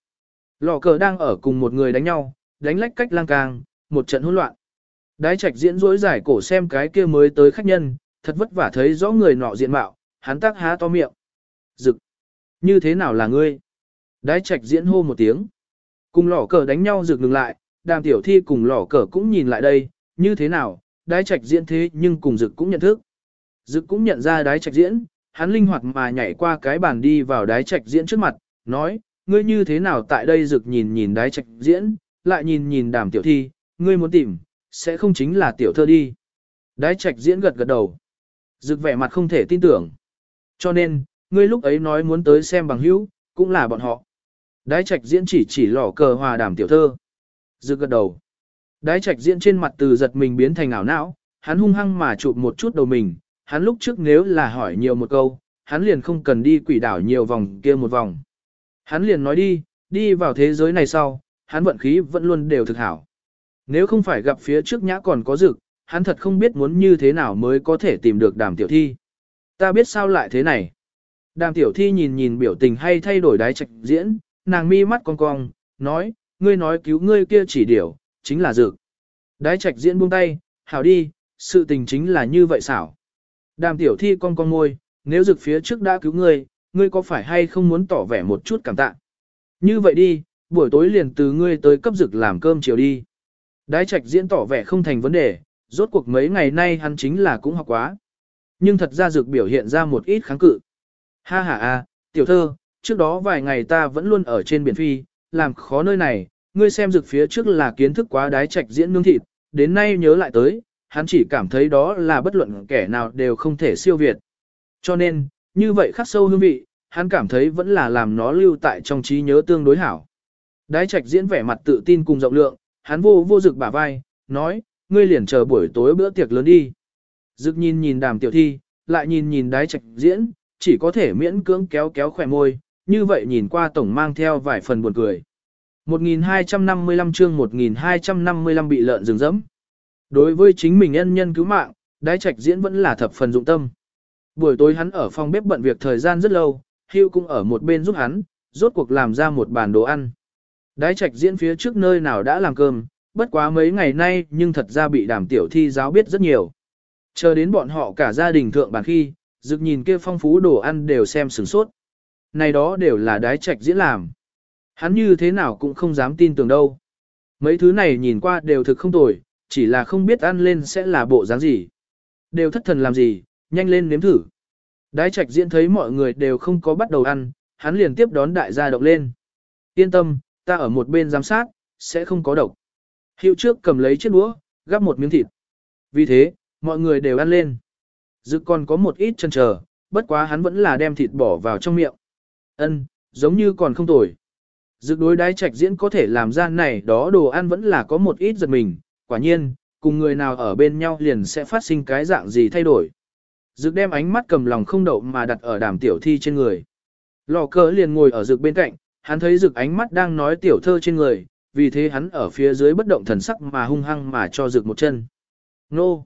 Lò cờ đang ở cùng một người đánh nhau, đánh lách cách lang càng, một trận hỗn loạn. Đái trạch diễn rỗi giải cổ xem cái kia mới tới khách nhân, thật vất vả thấy rõ người nọ diện mạo, hắn tác há to miệng. Dực! Như thế nào là ngươi? Đái trạch diễn hô một tiếng. Cùng lỏ cờ đánh nhau rực ngừng lại, đàm tiểu thi cùng lỏ cờ cũng nhìn lại đây, như thế nào, đái trạch diễn thế nhưng cùng dực cũng nhận thức. Dực cũng nhận ra đái trạch diễn, hắn linh hoạt mà nhảy qua cái bàn đi vào đái trạch diễn trước mặt, nói, ngươi như thế nào tại đây dực nhìn nhìn đái trạch diễn, lại nhìn nhìn đàm tiểu thi, ngươi muốn tìm, sẽ không chính là tiểu thơ đi. Đái trạch diễn gật gật đầu. Dực vẻ mặt không thể tin tưởng. Cho nên, ngươi lúc ấy nói muốn tới xem bằng hữu, cũng là bọn họ. Đái trạch diễn chỉ chỉ lỏ cờ hòa đàm tiểu thơ. Dực gật đầu. Đái trạch diễn trên mặt từ giật mình biến thành ảo não, hắn hung hăng mà chụp một chút đầu mình, hắn lúc trước nếu là hỏi nhiều một câu, hắn liền không cần đi quỷ đảo nhiều vòng kia một vòng. Hắn liền nói đi, đi vào thế giới này sau, hắn vận khí vẫn luôn đều thực hảo. Nếu không phải gặp phía trước nhã còn có rực, hắn thật không biết muốn như thế nào mới có thể tìm được đàm tiểu thi. Ta biết sao lại thế này. Đàm tiểu thi nhìn nhìn biểu tình hay thay đổi đái trạch diễn, nàng mi mắt cong cong, nói, ngươi nói cứu ngươi kia chỉ điểu, chính là dược. Đái trạch diễn buông tay, hảo đi, sự tình chính là như vậy xảo. Đàm tiểu thi cong cong ngôi, nếu dược phía trước đã cứu ngươi, ngươi có phải hay không muốn tỏ vẻ một chút cảm tạ? Như vậy đi, buổi tối liền từ ngươi tới cấp dực làm cơm chiều đi. Đái trạch diễn tỏ vẻ không thành vấn đề, rốt cuộc mấy ngày nay hắn chính là cũng học quá. Nhưng thật ra dược biểu hiện ra một ít kháng cự. Ha ha a, tiểu thơ, trước đó vài ngày ta vẫn luôn ở trên biển phi, làm khó nơi này, ngươi xem dược phía trước là kiến thức quá đái trạch diễn nương thịt, đến nay nhớ lại tới, hắn chỉ cảm thấy đó là bất luận kẻ nào đều không thể siêu việt. Cho nên, như vậy khắc sâu hương vị, hắn cảm thấy vẫn là làm nó lưu tại trong trí nhớ tương đối hảo. Đái trạch diễn vẻ mặt tự tin cùng rộng lượng, hắn vô vô dực bả vai, nói, ngươi liền chờ buổi tối bữa tiệc lớn đi. Dực nhìn nhìn đàm tiểu thi, lại nhìn nhìn đái trạch diễn, chỉ có thể miễn cưỡng kéo kéo khỏe môi, như vậy nhìn qua tổng mang theo vài phần buồn cười. 1255 chương 1255 bị lợn rừng dẫm. Đối với chính mình nhân nhân cứu mạng, đái trạch diễn vẫn là thập phần dụng tâm. Buổi tối hắn ở phòng bếp bận việc thời gian rất lâu, Hưu cũng ở một bên giúp hắn, rốt cuộc làm ra một bàn đồ ăn. Đái trạch diễn phía trước nơi nào đã làm cơm, bất quá mấy ngày nay nhưng thật ra bị đàm tiểu thi giáo biết rất nhiều. Chờ đến bọn họ cả gia đình thượng bàn khi, dực nhìn kia phong phú đồ ăn đều xem sửng sốt. Này đó đều là đái trạch diễn làm. Hắn như thế nào cũng không dám tin tưởng đâu. Mấy thứ này nhìn qua đều thực không tồi, chỉ là không biết ăn lên sẽ là bộ dáng gì. Đều thất thần làm gì, nhanh lên nếm thử. Đái trạch diễn thấy mọi người đều không có bắt đầu ăn, hắn liền tiếp đón đại gia động lên. Yên tâm, ta ở một bên giám sát, sẽ không có độc. Hiệu trước cầm lấy chiếc đũa, gắp một miếng thịt. Vì thế, mọi người đều ăn lên. Dự còn có một ít chân chờ, bất quá hắn vẫn là đem thịt bỏ vào trong miệng. Ân, giống như còn không tồi. Dự đối đái trạch diễn có thể làm ra này đó đồ ăn vẫn là có một ít giật mình, quả nhiên, cùng người nào ở bên nhau liền sẽ phát sinh cái dạng gì thay đổi. Dực đem ánh mắt cầm lòng không đậu mà đặt ở đàm tiểu thi trên người. Lò cờ liền ngồi ở dực bên cạnh, hắn thấy dực ánh mắt đang nói tiểu thơ trên người, vì thế hắn ở phía dưới bất động thần sắc mà hung hăng mà cho rực một chân. Nô!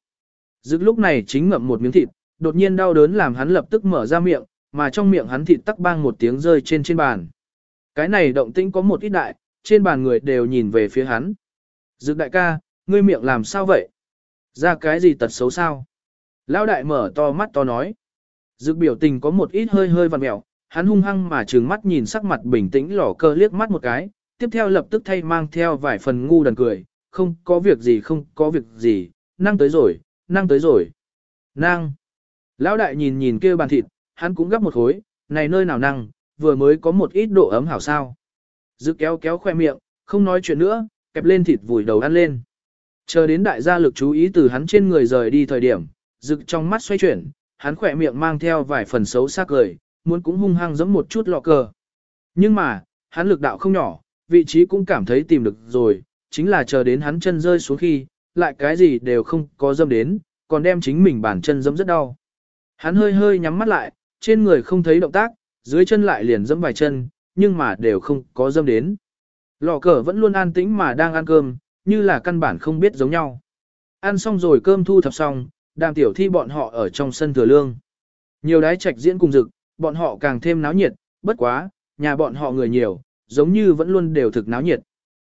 Rực lúc này chính ngậm một miếng thịt, đột nhiên đau đớn làm hắn lập tức mở ra miệng, mà trong miệng hắn thịt tắc bang một tiếng rơi trên trên bàn. Cái này động tĩnh có một ít đại, trên bàn người đều nhìn về phía hắn. Dực đại ca, ngươi miệng làm sao vậy? Ra cái gì tật xấu sao? Lão đại mở to mắt to nói. Dực biểu tình có một ít hơi hơi vằn mẹo, hắn hung hăng mà trừng mắt nhìn sắc mặt bình tĩnh lỏ cơ liếc mắt một cái, tiếp theo lập tức thay mang theo vài phần ngu đần cười, không có việc gì không có việc gì, năng tới rồi, năng tới rồi. Năng. Lão đại nhìn nhìn kia bàn thịt, hắn cũng gấp một khối, này nơi nào năng, vừa mới có một ít độ ấm hảo sao. Dực kéo kéo khoe miệng, không nói chuyện nữa, kẹp lên thịt vùi đầu ăn lên. Chờ đến đại gia lực chú ý từ hắn trên người rời đi thời điểm, rực trong mắt xoay chuyển, hắn khỏe miệng mang theo vài phần xấu xác cười, muốn cũng hung hăng giẫm một chút lọ cờ. Nhưng mà, hắn lực đạo không nhỏ, vị trí cũng cảm thấy tìm được rồi, chính là chờ đến hắn chân rơi xuống khi, lại cái gì đều không có dâm đến, còn đem chính mình bản chân dẫm rất đau. Hắn hơi hơi nhắm mắt lại, trên người không thấy động tác, dưới chân lại liền dẫm vài chân, nhưng mà đều không có dâm đến. Lò cờ vẫn luôn an tĩnh mà đang ăn cơm, như là căn bản không biết giống nhau. Ăn xong rồi cơm thu thập xong, đàm tiểu thi bọn họ ở trong sân thừa lương. Nhiều đái trạch diễn cùng rực, bọn họ càng thêm náo nhiệt, bất quá, nhà bọn họ người nhiều, giống như vẫn luôn đều thực náo nhiệt.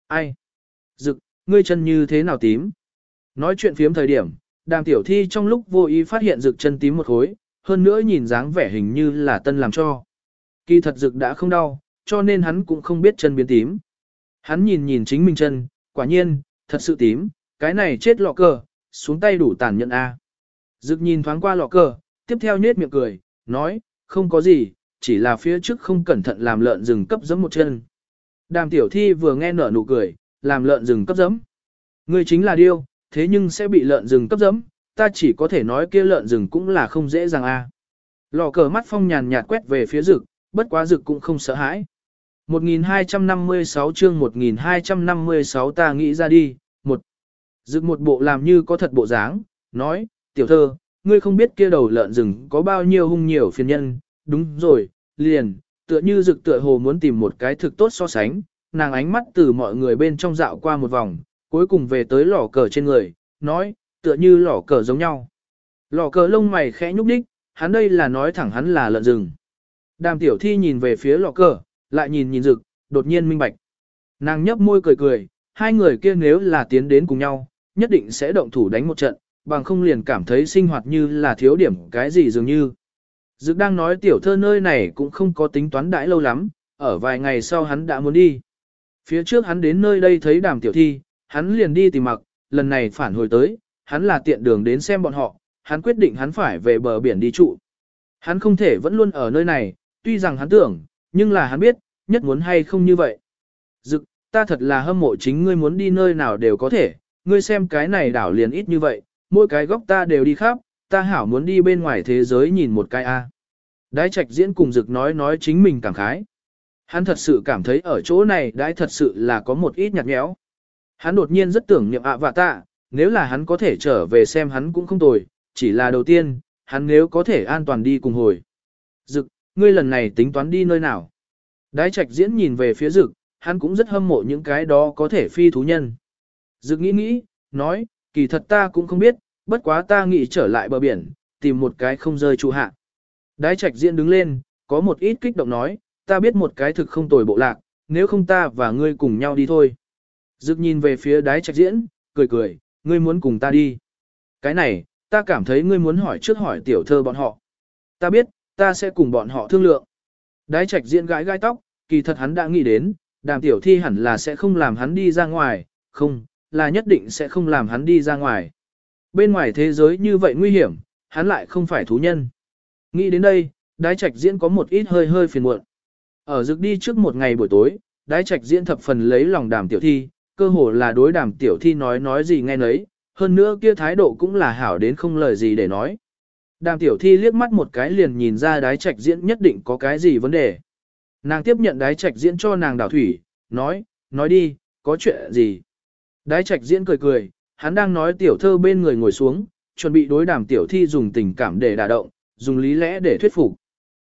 Ai? Dực, ngươi chân như thế nào tím? Nói chuyện phiếm thời điểm, đàm tiểu thi trong lúc vô ý phát hiện dực chân tím một khối, hơn nữa nhìn dáng vẻ hình như là tân làm cho. Kỳ thật dực đã không đau, cho nên hắn cũng không biết chân biến tím. Hắn nhìn nhìn chính mình chân, quả nhiên, thật sự tím, cái này chết lọ cờ, xuống tay đủ tàn nhẫn a. Dực nhìn thoáng qua lọ cờ, tiếp theo nhết miệng cười, nói, không có gì, chỉ là phía trước không cẩn thận làm lợn rừng cấp giấm một chân. Đàm tiểu thi vừa nghe nở nụ cười, làm lợn rừng cấp giấm. Ngươi chính là điêu, thế nhưng sẽ bị lợn rừng cấp giấm, ta chỉ có thể nói kia lợn rừng cũng là không dễ dàng a. Lò cờ mắt phong nhàn nhạt quét về phía rực, bất quá rực cũng không sợ hãi. 1256 chương 1256 ta nghĩ ra đi, một. Rực một bộ làm như có thật bộ dáng, nói, tiểu thơ, ngươi không biết kia đầu lợn rừng có bao nhiêu hung nhiều phiền nhân, đúng rồi, liền, tựa như rực tựa hồ muốn tìm một cái thực tốt so sánh, nàng ánh mắt từ mọi người bên trong dạo qua một vòng, cuối cùng về tới lò cờ trên người, nói, tựa như lò cờ giống nhau. Lò cờ lông mày khẽ nhúc đích, hắn đây là nói thẳng hắn là lợn rừng. Đàm tiểu thi nhìn về phía lò cờ, lại nhìn nhìn rực, đột nhiên minh bạch. Nàng nhấp môi cười cười, hai người kia nếu là tiến đến cùng nhau, nhất định sẽ động thủ đánh một trận, bằng không liền cảm thấy sinh hoạt như là thiếu điểm cái gì dường như. Dực đang nói tiểu thơ nơi này cũng không có tính toán đãi lâu lắm, ở vài ngày sau hắn đã muốn đi. Phía trước hắn đến nơi đây thấy đàm tiểu thi, hắn liền đi tìm mặc, lần này phản hồi tới, hắn là tiện đường đến xem bọn họ, hắn quyết định hắn phải về bờ biển đi trụ. Hắn không thể vẫn luôn ở nơi này, tuy rằng hắn tưởng, nhưng là hắn biết, nhất muốn hay không như vậy. Dực, ta thật là hâm mộ chính ngươi muốn đi nơi nào đều có thể, ngươi xem cái này đảo liền ít như vậy, mỗi cái góc ta đều đi khắp, ta hảo muốn đi bên ngoài thế giới nhìn một cái a. Đái trạch diễn cùng Dực nói nói chính mình cảm khái. Hắn thật sự cảm thấy ở chỗ này đái thật sự là có một ít nhạt nhẽo. Hắn đột nhiên rất tưởng niệm ạ và tạ, nếu là hắn có thể trở về xem hắn cũng không tồi, chỉ là đầu tiên, hắn nếu có thể an toàn đi cùng hồi. Dực, ngươi lần này tính toán đi nơi nào? Đái trạch diễn nhìn về phía dực, hắn cũng rất hâm mộ những cái đó có thể phi thú nhân. Dực nghĩ nghĩ, nói, kỳ thật ta cũng không biết, bất quá ta nghĩ trở lại bờ biển, tìm một cái không rơi trụ hạ. Đái trạch diễn đứng lên, có một ít kích động nói, ta biết một cái thực không tồi bộ lạc, nếu không ta và ngươi cùng nhau đi thôi. Dực nhìn về phía đái trạch diễn, cười cười, ngươi muốn cùng ta đi. Cái này, ta cảm thấy ngươi muốn hỏi trước hỏi tiểu thơ bọn họ. Ta biết, ta sẽ cùng bọn họ thương lượng. Đái trạch diễn gãi gai tóc, kỳ thật hắn đã nghĩ đến, đàm tiểu thi hẳn là sẽ không làm hắn đi ra ngoài, không, là nhất định sẽ không làm hắn đi ra ngoài. Bên ngoài thế giới như vậy nguy hiểm, hắn lại không phải thú nhân. Nghĩ đến đây, đái trạch diễn có một ít hơi hơi phiền muộn. Ở rực đi trước một ngày buổi tối, đái trạch diễn thập phần lấy lòng đàm tiểu thi, cơ hồ là đối đàm tiểu thi nói nói gì nghe nấy, hơn nữa kia thái độ cũng là hảo đến không lời gì để nói. Đàm tiểu thi liếc mắt một cái liền nhìn ra đái trạch diễn nhất định có cái gì vấn đề. Nàng tiếp nhận đái trạch diễn cho nàng đảo thủy, nói, nói đi, có chuyện gì. Đái trạch diễn cười cười, hắn đang nói tiểu thơ bên người ngồi xuống, chuẩn bị đối đàm tiểu thi dùng tình cảm để đả động, dùng lý lẽ để thuyết phục.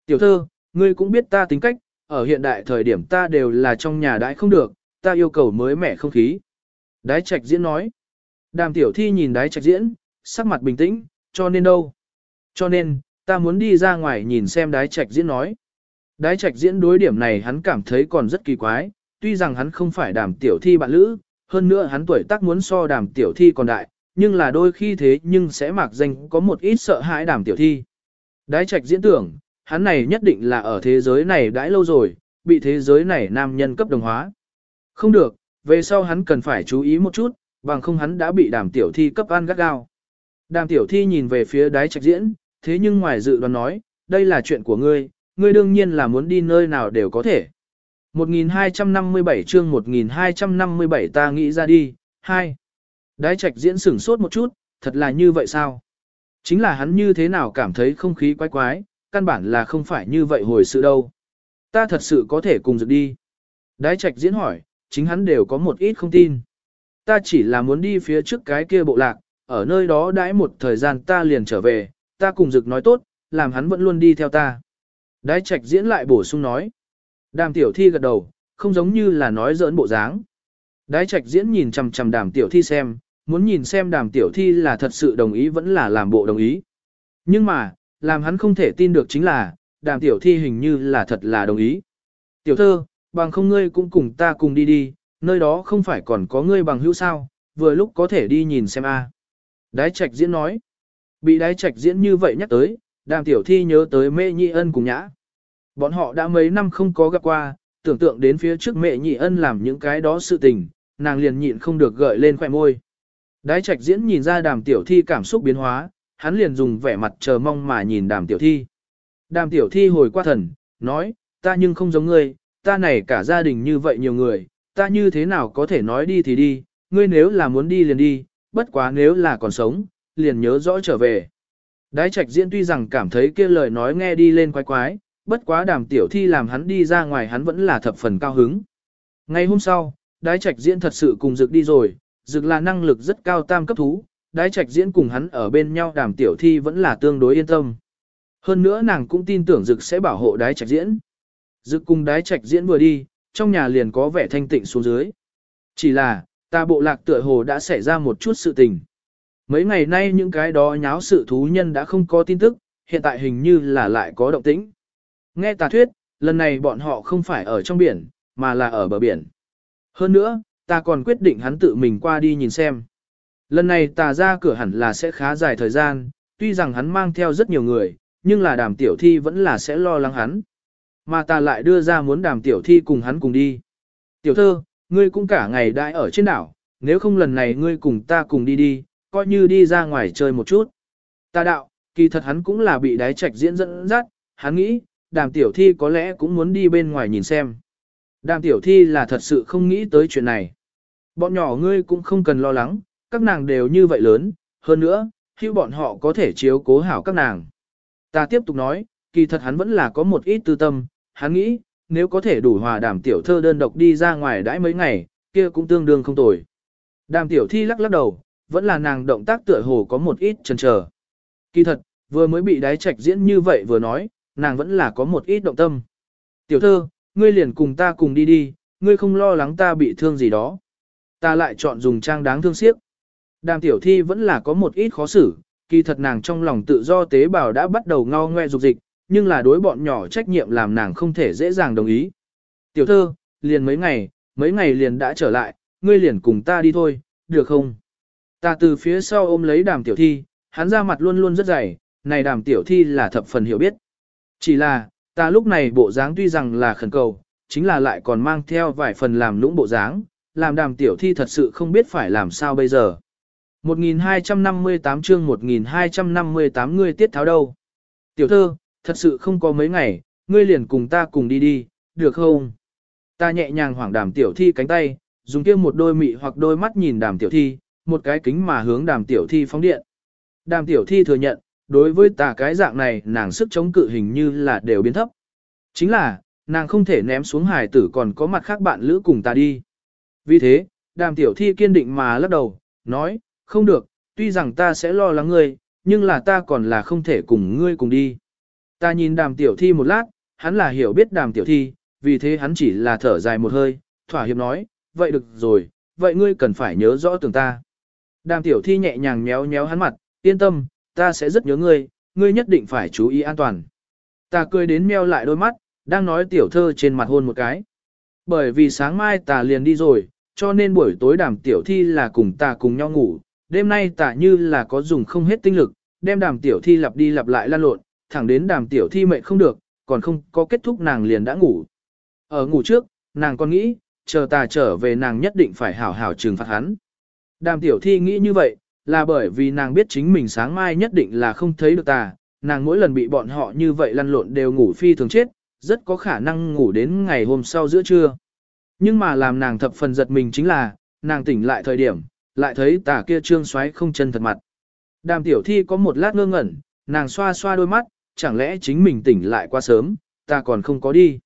Tiểu thơ, ngươi cũng biết ta tính cách, ở hiện đại thời điểm ta đều là trong nhà đãi không được, ta yêu cầu mới mẻ không khí. Đái trạch diễn nói. Đàm tiểu thi nhìn đái trạch diễn, sắc mặt bình tĩnh, cho nên đâu. Cho nên, ta muốn đi ra ngoài nhìn xem đái trạch diễn nói. Đái trạch diễn đối điểm này hắn cảm thấy còn rất kỳ quái, tuy rằng hắn không phải đàm tiểu thi bạn lữ, hơn nữa hắn tuổi tác muốn so đàm tiểu thi còn đại, nhưng là đôi khi thế nhưng sẽ mặc danh có một ít sợ hãi đàm tiểu thi. Đái trạch diễn tưởng, hắn này nhất định là ở thế giới này đãi lâu rồi, bị thế giới này nam nhân cấp đồng hóa. Không được, về sau hắn cần phải chú ý một chút, bằng không hắn đã bị đàm tiểu thi cấp ăn gắt gao. Đàm tiểu thi nhìn về phía đái trạch diễn, thế nhưng ngoài dự đoán nói, đây là chuyện của ngươi, ngươi đương nhiên là muốn đi nơi nào đều có thể. 1257 chương 1257 ta nghĩ ra đi, 2. Đái trạch diễn sửng sốt một chút, thật là như vậy sao? Chính là hắn như thế nào cảm thấy không khí quái quái, căn bản là không phải như vậy hồi sự đâu. Ta thật sự có thể cùng dược đi. Đái trạch diễn hỏi, chính hắn đều có một ít không tin. Ta chỉ là muốn đi phía trước cái kia bộ lạc, ở nơi đó đãi một thời gian ta liền trở về, ta cùng dực nói tốt, làm hắn vẫn luôn đi theo ta. Đái trạch diễn lại bổ sung nói. Đàm tiểu thi gật đầu, không giống như là nói giỡn bộ dáng. Đái trạch diễn nhìn chằm chằm đàm tiểu thi xem, muốn nhìn xem đàm tiểu thi là thật sự đồng ý vẫn là làm bộ đồng ý. Nhưng mà, làm hắn không thể tin được chính là, đàm tiểu thi hình như là thật là đồng ý. Tiểu thơ, bằng không ngươi cũng cùng ta cùng đi đi, nơi đó không phải còn có ngươi bằng hữu sao, vừa lúc có thể đi nhìn xem a. Đái trạch diễn nói, bị đái trạch diễn như vậy nhắc tới, đàm tiểu thi nhớ tới mẹ nhị ân cùng nhã. Bọn họ đã mấy năm không có gặp qua, tưởng tượng đến phía trước mẹ nhị ân làm những cái đó sự tình, nàng liền nhịn không được gợi lên khỏe môi. Đái trạch diễn nhìn ra đàm tiểu thi cảm xúc biến hóa, hắn liền dùng vẻ mặt chờ mong mà nhìn đàm tiểu thi. Đàm tiểu thi hồi qua thần, nói, ta nhưng không giống ngươi, ta này cả gia đình như vậy nhiều người, ta như thế nào có thể nói đi thì đi, ngươi nếu là muốn đi liền đi, bất quá nếu là còn sống, liền nhớ rõ trở về. Đái trạch diễn tuy rằng cảm thấy kia lời nói nghe đi lên quái quái, bất quá đàm tiểu thi làm hắn đi ra ngoài hắn vẫn là thập phần cao hứng. Ngày hôm sau, đái trạch diễn thật sự cùng dực đi rồi, dực là năng lực rất cao tam cấp thú, đái trạch diễn cùng hắn ở bên nhau đàm tiểu thi vẫn là tương đối yên tâm. Hơn nữa nàng cũng tin tưởng dực sẽ bảo hộ đái trạch diễn. Dực cùng đái trạch diễn vừa đi, trong nhà liền có vẻ thanh tịnh xuống dưới. Chỉ là, ta bộ lạc tựa hồ đã xảy ra một chút sự tình. Mấy ngày nay những cái đó nháo sự thú nhân đã không có tin tức, hiện tại hình như là lại có động tĩnh. Nghe tà thuyết, lần này bọn họ không phải ở trong biển, mà là ở bờ biển. Hơn nữa, ta còn quyết định hắn tự mình qua đi nhìn xem. Lần này ta ra cửa hẳn là sẽ khá dài thời gian, tuy rằng hắn mang theo rất nhiều người, nhưng là đàm tiểu thi vẫn là sẽ lo lắng hắn. Mà ta lại đưa ra muốn đàm tiểu thi cùng hắn cùng đi. Tiểu thơ, ngươi cũng cả ngày đãi ở trên đảo, nếu không lần này ngươi cùng ta cùng đi đi, coi như đi ra ngoài chơi một chút. Ta đạo, kỳ thật hắn cũng là bị đái trạch diễn dẫn dắt, hắn nghĩ, đàm tiểu thi có lẽ cũng muốn đi bên ngoài nhìn xem. Đàm tiểu thi là thật sự không nghĩ tới chuyện này. Bọn nhỏ ngươi cũng không cần lo lắng, các nàng đều như vậy lớn, hơn nữa, hữu bọn họ có thể chiếu cố hảo các nàng. Ta tiếp tục nói, kỳ thật hắn vẫn là có một ít tư tâm, hắn nghĩ, nếu có thể đủ hòa đàm tiểu thơ đơn độc đi ra ngoài đãi mấy ngày, kia cũng tương đương không tồi. Đàm tiểu thi lắc lắc đầu, vẫn là nàng động tác tựa hồ có một ít chần chờ. Kỳ thật, vừa mới bị đái trạch diễn như vậy vừa nói, nàng vẫn là có một ít động tâm. Tiểu thơ, ngươi liền cùng ta cùng đi đi, ngươi không lo lắng ta bị thương gì đó. Ta lại chọn dùng trang đáng thương siếc. Đàm tiểu thi vẫn là có một ít khó xử, kỳ thật nàng trong lòng tự do tế bào đã bắt đầu ngao ngoe dục dịch, nhưng là đối bọn nhỏ trách nhiệm làm nàng không thể dễ dàng đồng ý. Tiểu thơ, liền mấy ngày, mấy ngày liền đã trở lại, ngươi liền cùng ta đi thôi, được không? Ta từ phía sau ôm lấy đàm tiểu thi, hắn ra mặt luôn luôn rất dày, này đàm tiểu thi là thập phần hiểu biết. Chỉ là, ta lúc này bộ dáng tuy rằng là khẩn cầu, chính là lại còn mang theo vài phần làm lũng bộ dáng, làm đàm tiểu thi thật sự không biết phải làm sao bây giờ. 1258 chương 1258 ngươi tiết tháo đâu. Tiểu thơ, thật sự không có mấy ngày, ngươi liền cùng ta cùng đi đi, được không? Ta nhẹ nhàng hoảng đàm tiểu thi cánh tay, dùng kia một đôi mị hoặc đôi mắt nhìn đàm tiểu thi, một cái kính mà hướng đàm tiểu thi phóng điện. Đàm tiểu thi thừa nhận, đối với tà cái dạng này nàng sức chống cự hình như là đều biến thấp. Chính là, nàng không thể ném xuống hải tử còn có mặt khác bạn lữ cùng ta đi. Vì thế, đàm tiểu thi kiên định mà lắc đầu, nói, không được, tuy rằng ta sẽ lo lắng ngươi, nhưng là ta còn là không thể cùng ngươi cùng đi. Ta nhìn đàm tiểu thi một lát, hắn là hiểu biết đàm tiểu thi, vì thế hắn chỉ là thở dài một hơi, thỏa hiệp nói, vậy được rồi, vậy ngươi cần phải nhớ rõ tưởng ta. Đàm tiểu thi nhẹ nhàng méo méo hắn mặt, yên tâm, ta sẽ rất nhớ ngươi, ngươi nhất định phải chú ý an toàn. Ta cười đến meo lại đôi mắt, đang nói tiểu thơ trên mặt hôn một cái. Bởi vì sáng mai ta liền đi rồi, cho nên buổi tối đàm tiểu thi là cùng ta cùng nhau ngủ, đêm nay ta như là có dùng không hết tinh lực, đem đàm tiểu thi lặp đi lặp lại lan lộn, thẳng đến đàm tiểu thi mệt không được, còn không có kết thúc nàng liền đã ngủ. Ở ngủ trước, nàng còn nghĩ, chờ ta trở về nàng nhất định phải hảo hảo trừng phạt hắn. Đàm tiểu thi nghĩ như vậy, là bởi vì nàng biết chính mình sáng mai nhất định là không thấy được ta, nàng mỗi lần bị bọn họ như vậy lăn lộn đều ngủ phi thường chết, rất có khả năng ngủ đến ngày hôm sau giữa trưa. Nhưng mà làm nàng thập phần giật mình chính là, nàng tỉnh lại thời điểm, lại thấy tà kia trương xoáy không chân thật mặt. Đàm tiểu thi có một lát ngơ ngẩn, nàng xoa xoa đôi mắt, chẳng lẽ chính mình tỉnh lại quá sớm, ta còn không có đi.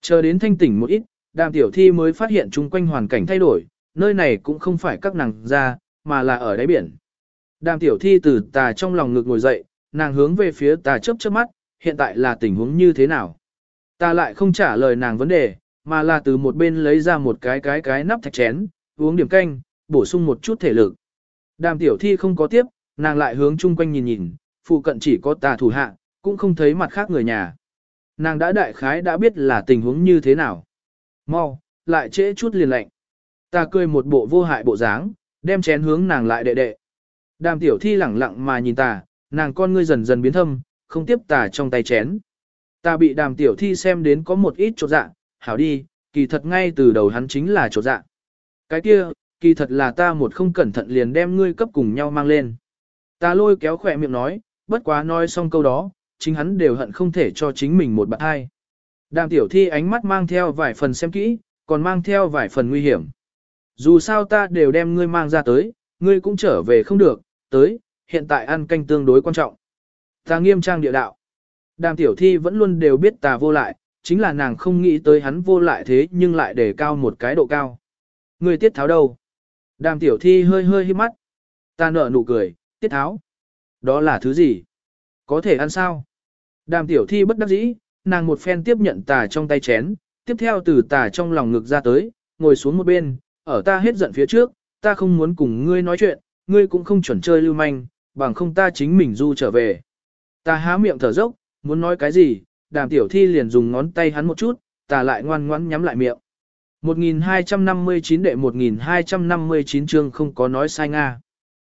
Chờ đến thanh tỉnh một ít, đàm tiểu thi mới phát hiện chung quanh hoàn cảnh thay đổi, nơi này cũng không phải các nàng ra, mà là ở đáy biển. Đàm tiểu thi từ tà trong lòng ngực ngồi dậy, nàng hướng về phía tà chớp chớp mắt, hiện tại là tình huống như thế nào. Ta lại không trả lời nàng vấn đề, mà là từ một bên lấy ra một cái cái cái nắp thạch chén, uống điểm canh, bổ sung một chút thể lực. Đàm tiểu thi không có tiếp, nàng lại hướng chung quanh nhìn nhìn, phụ cận chỉ có tà thủ hạ, cũng không thấy mặt khác người nhà. Nàng đã đại khái đã biết là tình huống như thế nào. Mau, lại trễ chút liền lạnh. Ta cười một bộ vô hại bộ dáng, đem chén hướng nàng lại đệ đệ. Đàm tiểu thi lẳng lặng mà nhìn ta, nàng con ngươi dần dần biến thâm, không tiếp tà trong tay chén. Ta bị đàm tiểu thi xem đến có một ít chột dạ, hảo đi, kỳ thật ngay từ đầu hắn chính là chột dạ. Cái kia, kỳ thật là ta một không cẩn thận liền đem ngươi cấp cùng nhau mang lên. Ta lôi kéo khỏe miệng nói, bất quá nói xong câu đó, chính hắn đều hận không thể cho chính mình một bạn hai. Đàm tiểu thi ánh mắt mang theo vài phần xem kỹ, còn mang theo vài phần nguy hiểm. Dù sao ta đều đem ngươi mang ra tới, ngươi cũng trở về không được, tới, hiện tại ăn canh tương đối quan trọng. Ta nghiêm trang địa đạo. Đàm tiểu thi vẫn luôn đều biết ta vô lại, chính là nàng không nghĩ tới hắn vô lại thế nhưng lại để cao một cái độ cao. Ngươi tiết tháo đâu? Đàm tiểu thi hơi hơi hít mắt. Ta nở nụ cười, tiết tháo. Đó là thứ gì? Có thể ăn sao? Đàm tiểu thi bất đắc dĩ, nàng một phen tiếp nhận tà trong tay chén, tiếp theo từ tà trong lòng ngực ra tới, ngồi xuống một bên, ở ta hết giận phía trước, ta không muốn cùng ngươi nói chuyện, ngươi cũng không chuẩn chơi lưu manh, bằng không ta chính mình du trở về. Ta há miệng thở dốc, muốn nói cái gì, đàm tiểu thi liền dùng ngón tay hắn một chút, ta lại ngoan ngoãn nhắm lại miệng. 1259 đệ 1259 chương không có nói sai Nga.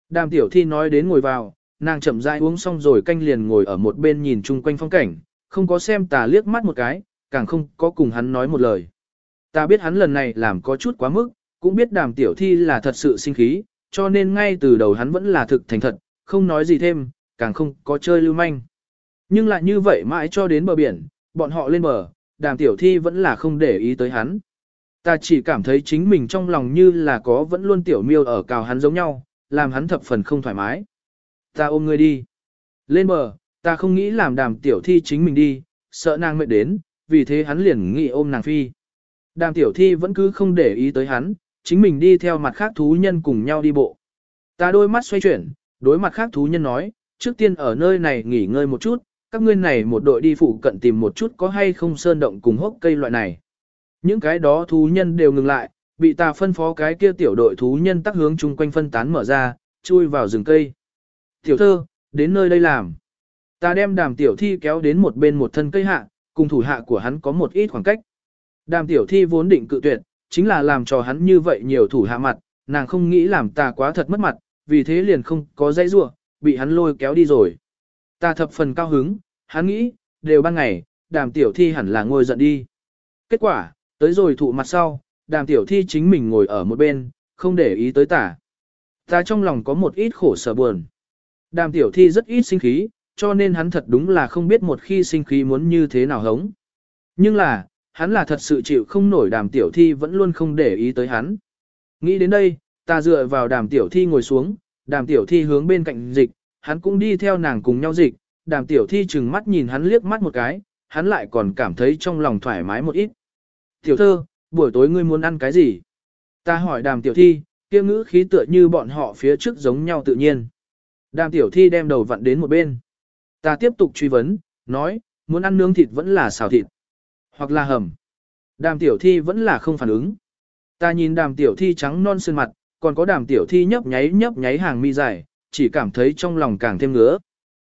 Đàm tiểu thi nói đến ngồi vào, nàng chậm rãi uống xong rồi canh liền ngồi ở một bên nhìn chung quanh phong cảnh, không có xem ta liếc mắt một cái, càng không có cùng hắn nói một lời. Ta biết hắn lần này làm có chút quá mức, cũng biết đàm tiểu thi là thật sự sinh khí, cho nên ngay từ đầu hắn vẫn là thực thành thật, không nói gì thêm, càng không có chơi lưu manh. Nhưng lại như vậy mãi cho đến bờ biển, bọn họ lên bờ, đàm tiểu thi vẫn là không để ý tới hắn. Ta chỉ cảm thấy chính mình trong lòng như là có vẫn luôn tiểu miêu ở cào hắn giống nhau, làm hắn thập phần không thoải mái. Ta ôm ngươi đi. Lên bờ, ta không nghĩ làm đàm tiểu thi chính mình đi, sợ nàng mệt đến, vì thế hắn liền nghĩ ôm nàng phi. Đàm tiểu thi vẫn cứ không để ý tới hắn, chính mình đi theo mặt khác thú nhân cùng nhau đi bộ. Ta đôi mắt xoay chuyển, đối mặt khác thú nhân nói, trước tiên ở nơi này nghỉ ngơi một chút, các ngươi này một đội đi phụ cận tìm một chút có hay không sơn động cùng hốc cây loại này. Những cái đó thú nhân đều ngừng lại, bị ta phân phó cái kia tiểu đội thú nhân tắc hướng chung quanh phân tán mở ra, chui vào rừng cây. Tiểu thơ, đến nơi đây làm. Ta đem đàm tiểu thi kéo đến một bên một thân cây hạ, cùng thủ hạ của hắn có một ít khoảng cách. Đàm tiểu thi vốn định cự tuyệt, chính là làm cho hắn như vậy nhiều thủ hạ mặt, nàng không nghĩ làm ta quá thật mất mặt, vì thế liền không có dãy rua, bị hắn lôi kéo đi rồi. Ta thập phần cao hứng, hắn nghĩ, đều ban ngày, đàm tiểu thi hẳn là ngồi giận đi. Kết quả, tới rồi thụ mặt sau, đàm tiểu thi chính mình ngồi ở một bên, không để ý tới ta. Ta trong lòng có một ít khổ sở buồn. Đàm tiểu thi rất ít sinh khí, cho nên hắn thật đúng là không biết một khi sinh khí muốn như thế nào hống. Nhưng là, hắn là thật sự chịu không nổi đàm tiểu thi vẫn luôn không để ý tới hắn. Nghĩ đến đây, ta dựa vào đàm tiểu thi ngồi xuống, đàm tiểu thi hướng bên cạnh dịch, hắn cũng đi theo nàng cùng nhau dịch, đàm tiểu thi chừng mắt nhìn hắn liếc mắt một cái, hắn lại còn cảm thấy trong lòng thoải mái một ít. Tiểu thơ, buổi tối ngươi muốn ăn cái gì? Ta hỏi đàm tiểu thi, kia ngữ khí tựa như bọn họ phía trước giống nhau tự nhiên. Đàm tiểu thi đem đầu vặn đến một bên. Ta tiếp tục truy vấn, nói, muốn ăn nướng thịt vẫn là xào thịt, hoặc là hầm. Đàm tiểu thi vẫn là không phản ứng. Ta nhìn đàm tiểu thi trắng non sơn mặt, còn có đàm tiểu thi nhấp nháy nhấp nháy hàng mi dài, chỉ cảm thấy trong lòng càng thêm ngứa.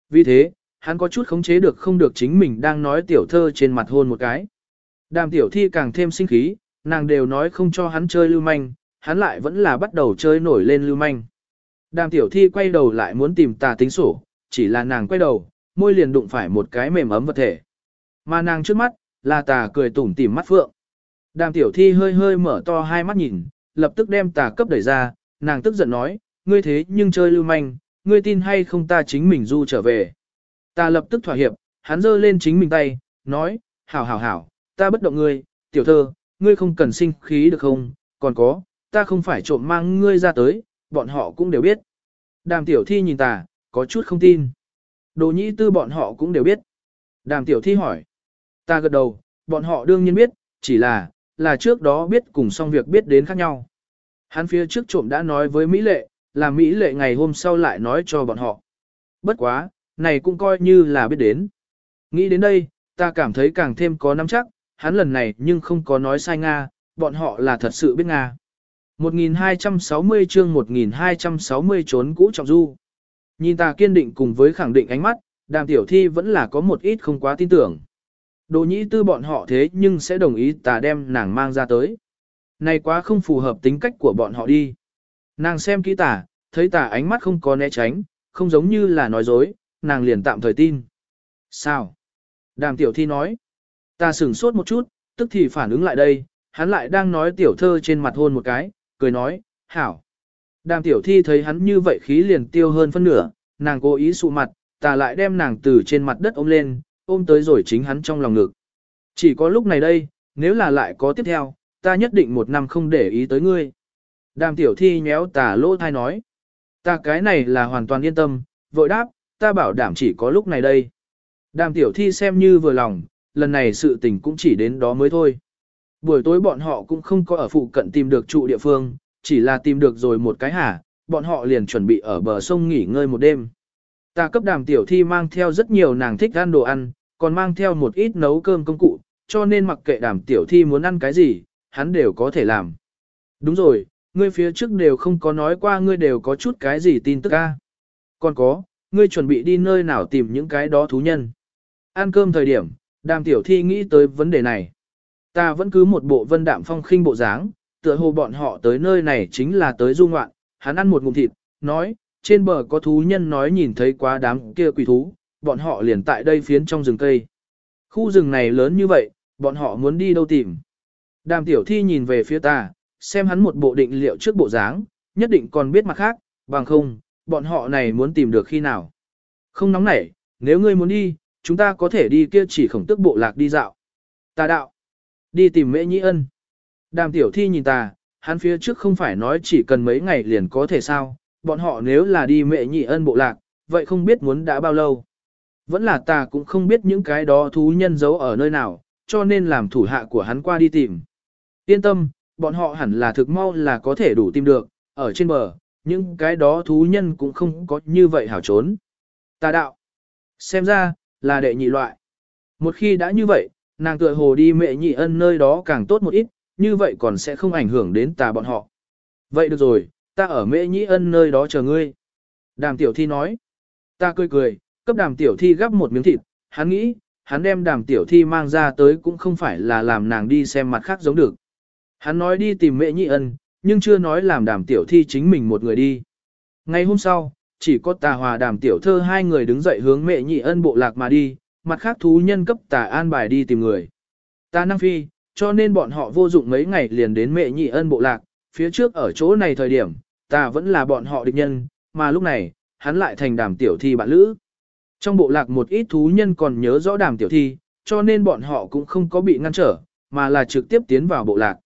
Vì thế, hắn có chút khống chế được không được chính mình đang nói tiểu thơ trên mặt hôn một cái. Đàm tiểu thi càng thêm sinh khí, nàng đều nói không cho hắn chơi lưu manh, hắn lại vẫn là bắt đầu chơi nổi lên lưu manh. Đàm tiểu thi quay đầu lại muốn tìm tà tính sổ, chỉ là nàng quay đầu, môi liền đụng phải một cái mềm ấm vật thể. Mà nàng trước mắt, là tà cười tủm tỉm mắt phượng. Đàm tiểu thi hơi hơi mở to hai mắt nhìn, lập tức đem tà cấp đẩy ra, nàng tức giận nói, ngươi thế nhưng chơi lưu manh, ngươi tin hay không ta chính mình du trở về. Ta lập tức thỏa hiệp, hắn giơ lên chính mình tay, nói, hảo hảo hảo, ta bất động ngươi, tiểu thơ, ngươi không cần sinh khí được không, còn có, ta không phải trộm mang ngươi ra tới, bọn họ cũng đều biết. Đàm tiểu thi nhìn ta, có chút không tin. Đồ nhĩ tư bọn họ cũng đều biết. Đàm tiểu thi hỏi. Ta gật đầu, bọn họ đương nhiên biết, chỉ là, là trước đó biết cùng xong việc biết đến khác nhau. Hắn phía trước trộm đã nói với Mỹ Lệ, là Mỹ Lệ ngày hôm sau lại nói cho bọn họ. Bất quá, này cũng coi như là biết đến. Nghĩ đến đây, ta cảm thấy càng thêm có nắm chắc, hắn lần này nhưng không có nói sai Nga, bọn họ là thật sự biết Nga. 1260 chương 1260 trốn cũ trọng du. Nhìn ta kiên định cùng với khẳng định ánh mắt, đàm tiểu thi vẫn là có một ít không quá tin tưởng. Đồ nhĩ tư bọn họ thế nhưng sẽ đồng ý ta đem nàng mang ra tới. Này quá không phù hợp tính cách của bọn họ đi. Nàng xem kỹ tả, thấy tả ánh mắt không có né tránh, không giống như là nói dối, nàng liền tạm thời tin. Sao? Đàm tiểu thi nói. Ta sửng sốt một chút, tức thì phản ứng lại đây, hắn lại đang nói tiểu thơ trên mặt hôn một cái, cười nói, hảo. Đàm tiểu thi thấy hắn như vậy khí liền tiêu hơn phân nửa, nàng cố ý sụ mặt, ta lại đem nàng từ trên mặt đất ôm lên, ôm tới rồi chính hắn trong lòng ngực. Chỉ có lúc này đây, nếu là lại có tiếp theo, ta nhất định một năm không để ý tới ngươi. Đàm tiểu thi nhéo tà lỗ thai nói. Ta cái này là hoàn toàn yên tâm, vội đáp, ta bảo đảm chỉ có lúc này đây. Đàm tiểu thi xem như vừa lòng, lần này sự tình cũng chỉ đến đó mới thôi. Buổi tối bọn họ cũng không có ở phụ cận tìm được trụ địa phương, chỉ là tìm được rồi một cái hả, bọn họ liền chuẩn bị ở bờ sông nghỉ ngơi một đêm. Ta cấp đàm tiểu thi mang theo rất nhiều nàng thích ăn đồ ăn, còn mang theo một ít nấu cơm công cụ, cho nên mặc kệ đàm tiểu thi muốn ăn cái gì, hắn đều có thể làm. Đúng rồi, ngươi phía trước đều không có nói qua ngươi đều có chút cái gì tin tức a. Còn có, ngươi chuẩn bị đi nơi nào tìm những cái đó thú nhân. Ăn cơm thời điểm, đàm tiểu thi nghĩ tới vấn đề này. Ta vẫn cứ một bộ vân đạm phong khinh bộ dáng, tựa hồ bọn họ tới nơi này chính là tới du ngoạn, hắn ăn một ngụm thịt, nói, trên bờ có thú nhân nói nhìn thấy quá đám kia quỷ thú, bọn họ liền tại đây phiến trong rừng cây. Khu rừng này lớn như vậy, bọn họ muốn đi đâu tìm. Đàm tiểu thi nhìn về phía ta, xem hắn một bộ định liệu trước bộ dáng, nhất định còn biết mặt khác, bằng không, bọn họ này muốn tìm được khi nào. Không nóng nảy, nếu ngươi muốn đi, chúng ta có thể đi kia chỉ khổng tức bộ lạc đi dạo. Ta đạo, đi tìm mễ nhĩ ân. Đàm tiểu thi nhìn ta, hắn phía trước không phải nói chỉ cần mấy ngày liền có thể sao, bọn họ nếu là đi mẹ Nhĩ ân bộ lạc, vậy không biết muốn đã bao lâu. Vẫn là ta cũng không biết những cái đó thú nhân giấu ở nơi nào, cho nên làm thủ hạ của hắn qua đi tìm. Yên tâm, bọn họ hẳn là thực mau là có thể đủ tìm được, ở trên bờ, những cái đó thú nhân cũng không có như vậy hảo trốn. Ta đạo, xem ra, là đệ nhị loại. Một khi đã như vậy, nàng tựa hồ đi mẹ nhị ân nơi đó càng tốt một ít, như vậy còn sẽ không ảnh hưởng đến tà bọn họ. Vậy được rồi, ta ở mẹ nhị ân nơi đó chờ ngươi. Đàm tiểu thi nói. Ta cười cười, cấp đàm tiểu thi gắp một miếng thịt, hắn nghĩ, hắn đem đàm tiểu thi mang ra tới cũng không phải là làm nàng đi xem mặt khác giống được. Hắn nói đi tìm mẹ nhị ân, nhưng chưa nói làm đàm tiểu thi chính mình một người đi. Ngày hôm sau, chỉ có tà hòa đàm tiểu thơ hai người đứng dậy hướng mẹ nhị ân bộ lạc mà đi, mặt khác thú nhân cấp tà an bài đi tìm người. Ta năng phi, cho nên bọn họ vô dụng mấy ngày liền đến mẹ nhị ân bộ lạc, phía trước ở chỗ này thời điểm, ta vẫn là bọn họ địch nhân, mà lúc này, hắn lại thành đàm tiểu thi bạn lữ. Trong bộ lạc một ít thú nhân còn nhớ rõ đàm tiểu thi, cho nên bọn họ cũng không có bị ngăn trở, mà là trực tiếp tiến vào bộ lạc.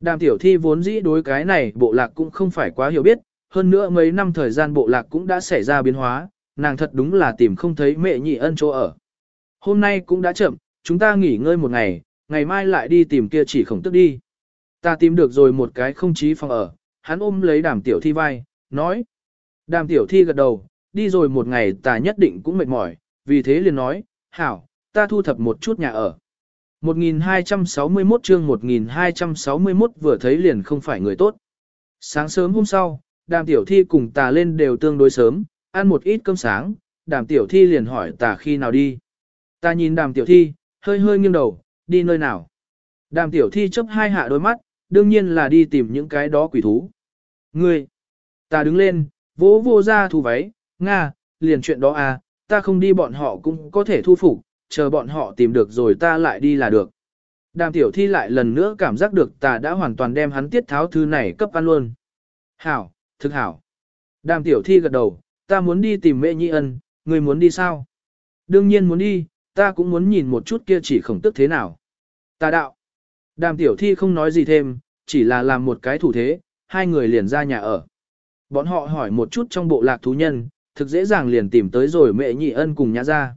Đàm tiểu thi vốn dĩ đối cái này bộ lạc cũng không phải quá hiểu biết, hơn nữa mấy năm thời gian bộ lạc cũng đã xảy ra biến hóa, nàng thật đúng là tìm không thấy mẹ nhị ân chỗ ở. Hôm nay cũng đã chậm, chúng ta nghỉ ngơi một ngày, ngày mai lại đi tìm kia chỉ khổng tức đi. Ta tìm được rồi một cái không chí phòng ở, hắn ôm lấy đàm tiểu thi vai, nói. Đàm tiểu thi gật đầu, đi rồi một ngày ta nhất định cũng mệt mỏi, vì thế liền nói, hảo, ta thu thập một chút nhà ở. 1261 chương 1261 vừa thấy liền không phải người tốt. Sáng sớm hôm sau, đàm tiểu thi cùng tà lên đều tương đối sớm, ăn một ít cơm sáng, đàm tiểu thi liền hỏi tà khi nào đi. Ta nhìn đàm tiểu thi, hơi hơi nghiêng đầu, đi nơi nào. Đàm tiểu thi chấp hai hạ đôi mắt, đương nhiên là đi tìm những cái đó quỷ thú. Ngươi, ta đứng lên, vỗ vô ra thu váy, Nga, liền chuyện đó à, ta không đi bọn họ cũng có thể thu phục, chờ bọn họ tìm được rồi ta lại đi là được. Đàm tiểu thi lại lần nữa cảm giác được ta đã hoàn toàn đem hắn tiết tháo thư này cấp ăn luôn. Hảo, thực hảo. Đàm tiểu thi gật đầu, ta muốn đi tìm mẹ nhi ân, người muốn đi sao? Đương nhiên muốn đi, ta cũng muốn nhìn một chút kia chỉ khổng tức thế nào. Ta đạo. Đàm tiểu thi không nói gì thêm, chỉ là làm một cái thủ thế, hai người liền ra nhà ở. Bọn họ hỏi một chút trong bộ lạc thú nhân, thực dễ dàng liền tìm tới rồi mẹ nhị ân cùng nhà ra.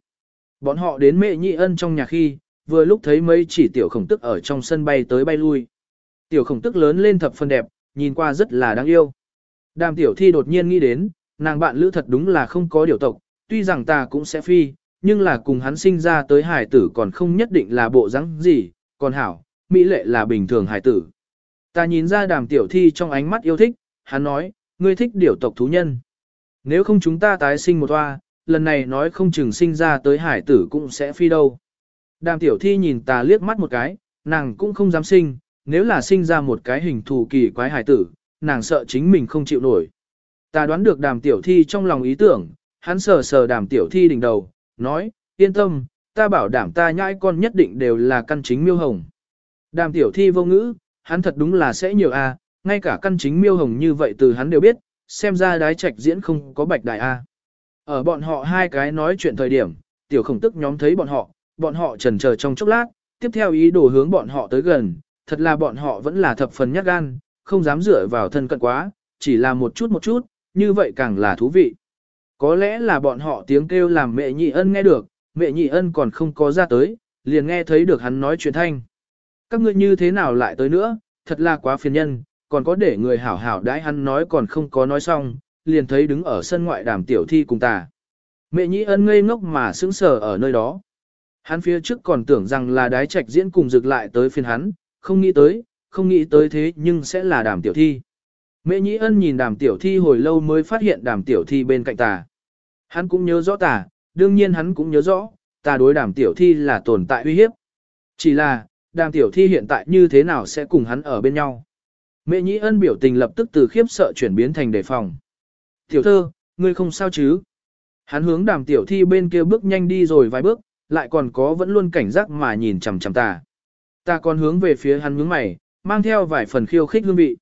Bọn họ đến mẹ nhị ân trong nhà khi, vừa lúc thấy mấy chỉ tiểu khổng tức ở trong sân bay tới bay lui. Tiểu khổng tức lớn lên thập phân đẹp, nhìn qua rất là đáng yêu. Đàm tiểu thi đột nhiên nghĩ đến, nàng bạn lữ thật đúng là không có điều tộc, tuy rằng ta cũng sẽ phi, nhưng là cùng hắn sinh ra tới hải tử còn không nhất định là bộ dáng gì, còn hảo, mỹ lệ là bình thường hải tử. Ta nhìn ra đàm tiểu thi trong ánh mắt yêu thích, hắn nói, ngươi thích điều tộc thú nhân. Nếu không chúng ta tái sinh một toa lần này nói không chừng sinh ra tới hải tử cũng sẽ phi đâu. Đàm tiểu thi nhìn ta liếc mắt một cái, nàng cũng không dám sinh, nếu là sinh ra một cái hình thù kỳ quái hải tử, nàng sợ chính mình không chịu nổi. Ta đoán được đàm tiểu thi trong lòng ý tưởng, hắn sờ sờ đàm tiểu thi đỉnh đầu, nói, yên tâm, ta bảo đảm ta nhãi con nhất định đều là căn chính miêu hồng. Đàm tiểu thi vô ngữ, hắn thật đúng là sẽ nhiều a, ngay cả căn chính miêu hồng như vậy từ hắn đều biết, xem ra đái trạch diễn không có bạch đại a. Ở bọn họ hai cái nói chuyện thời điểm, tiểu khổng tức nhóm thấy bọn họ, bọn họ trần chờ trong chốc lát, tiếp theo ý đồ hướng bọn họ tới gần, thật là bọn họ vẫn là thập phần nhát gan, không dám dựa vào thân cận quá, chỉ là một chút một chút, như vậy càng là thú vị. Có lẽ là bọn họ tiếng kêu làm mẹ nhị ân nghe được, mẹ nhị ân còn không có ra tới, liền nghe thấy được hắn nói chuyện thanh. Các ngươi như thế nào lại tới nữa, thật là quá phiền nhân, còn có để người hảo hảo đãi hắn nói còn không có nói xong, liền thấy đứng ở sân ngoại đàm tiểu thi cùng ta. Mẹ nhị ân ngây ngốc mà sững sờ ở nơi đó. Hắn phía trước còn tưởng rằng là đái trạch diễn cùng dược lại tới phiên hắn, không nghĩ tới, không nghĩ tới thế nhưng sẽ là đàm tiểu thi. Mẹ nhị ân nhìn đàm tiểu thi hồi lâu mới phát hiện đàm tiểu thi bên cạnh ta. Hắn cũng nhớ rõ ta, đương nhiên hắn cũng nhớ rõ, ta đối đàm tiểu thi là tồn tại uy hiếp. Chỉ là, đàm tiểu thi hiện tại như thế nào sẽ cùng hắn ở bên nhau. Mẹ nhĩ ân biểu tình lập tức từ khiếp sợ chuyển biến thành đề phòng. Tiểu thơ, ngươi không sao chứ? Hắn hướng đàm tiểu thi bên kia bước nhanh đi rồi vài bước, lại còn có vẫn luôn cảnh giác mà nhìn chằm chằm ta. Ta còn hướng về phía hắn nhướng mày, mang theo vài phần khiêu khích hương vị.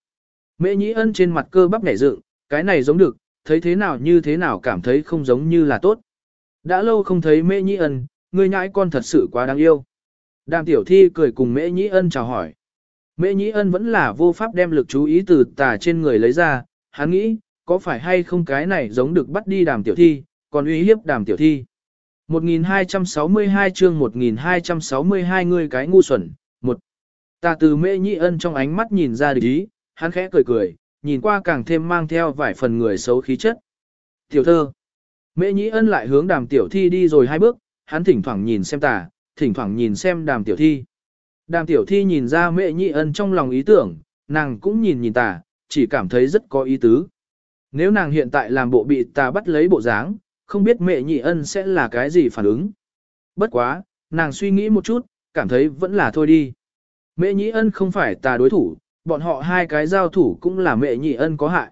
Mẹ nhĩ ân trên mặt cơ bắp nhảy dựng, cái này giống được, thấy thế nào như thế nào cảm thấy không giống như là tốt. Đã lâu không thấy mẹ nhĩ ân, ngươi nhãi con thật sự quá đáng yêu. Đàm tiểu thi cười cùng mẹ nhĩ ân chào hỏi. Mễ nhĩ ân vẫn là vô pháp đem lực chú ý từ tà trên người lấy ra, hắn nghĩ, có phải hay không cái này giống được bắt đi đàm tiểu thi, còn uy hiếp đàm tiểu thi. 1262 chương 1262 người cái ngu xuẩn, một Tà từ Mễ Nhĩ ân trong ánh mắt nhìn ra địch ý, hắn khẽ cười cười, nhìn qua càng thêm mang theo vài phần người xấu khí chất. Tiểu thơ. Mễ nhĩ ân lại hướng đàm tiểu thi đi rồi hai bước, hắn thỉnh thoảng nhìn xem tà, thỉnh thoảng nhìn xem đàm tiểu thi. Đàm tiểu thi nhìn ra Mẹ nhị ân trong lòng ý tưởng, nàng cũng nhìn nhìn ta, chỉ cảm thấy rất có ý tứ. Nếu nàng hiện tại làm bộ bị ta bắt lấy bộ dáng, không biết mẹ nhị ân sẽ là cái gì phản ứng. Bất quá, nàng suy nghĩ một chút, cảm thấy vẫn là thôi đi. Mẹ nhị ân không phải ta đối thủ, bọn họ hai cái giao thủ cũng là mẹ nhị ân có hại.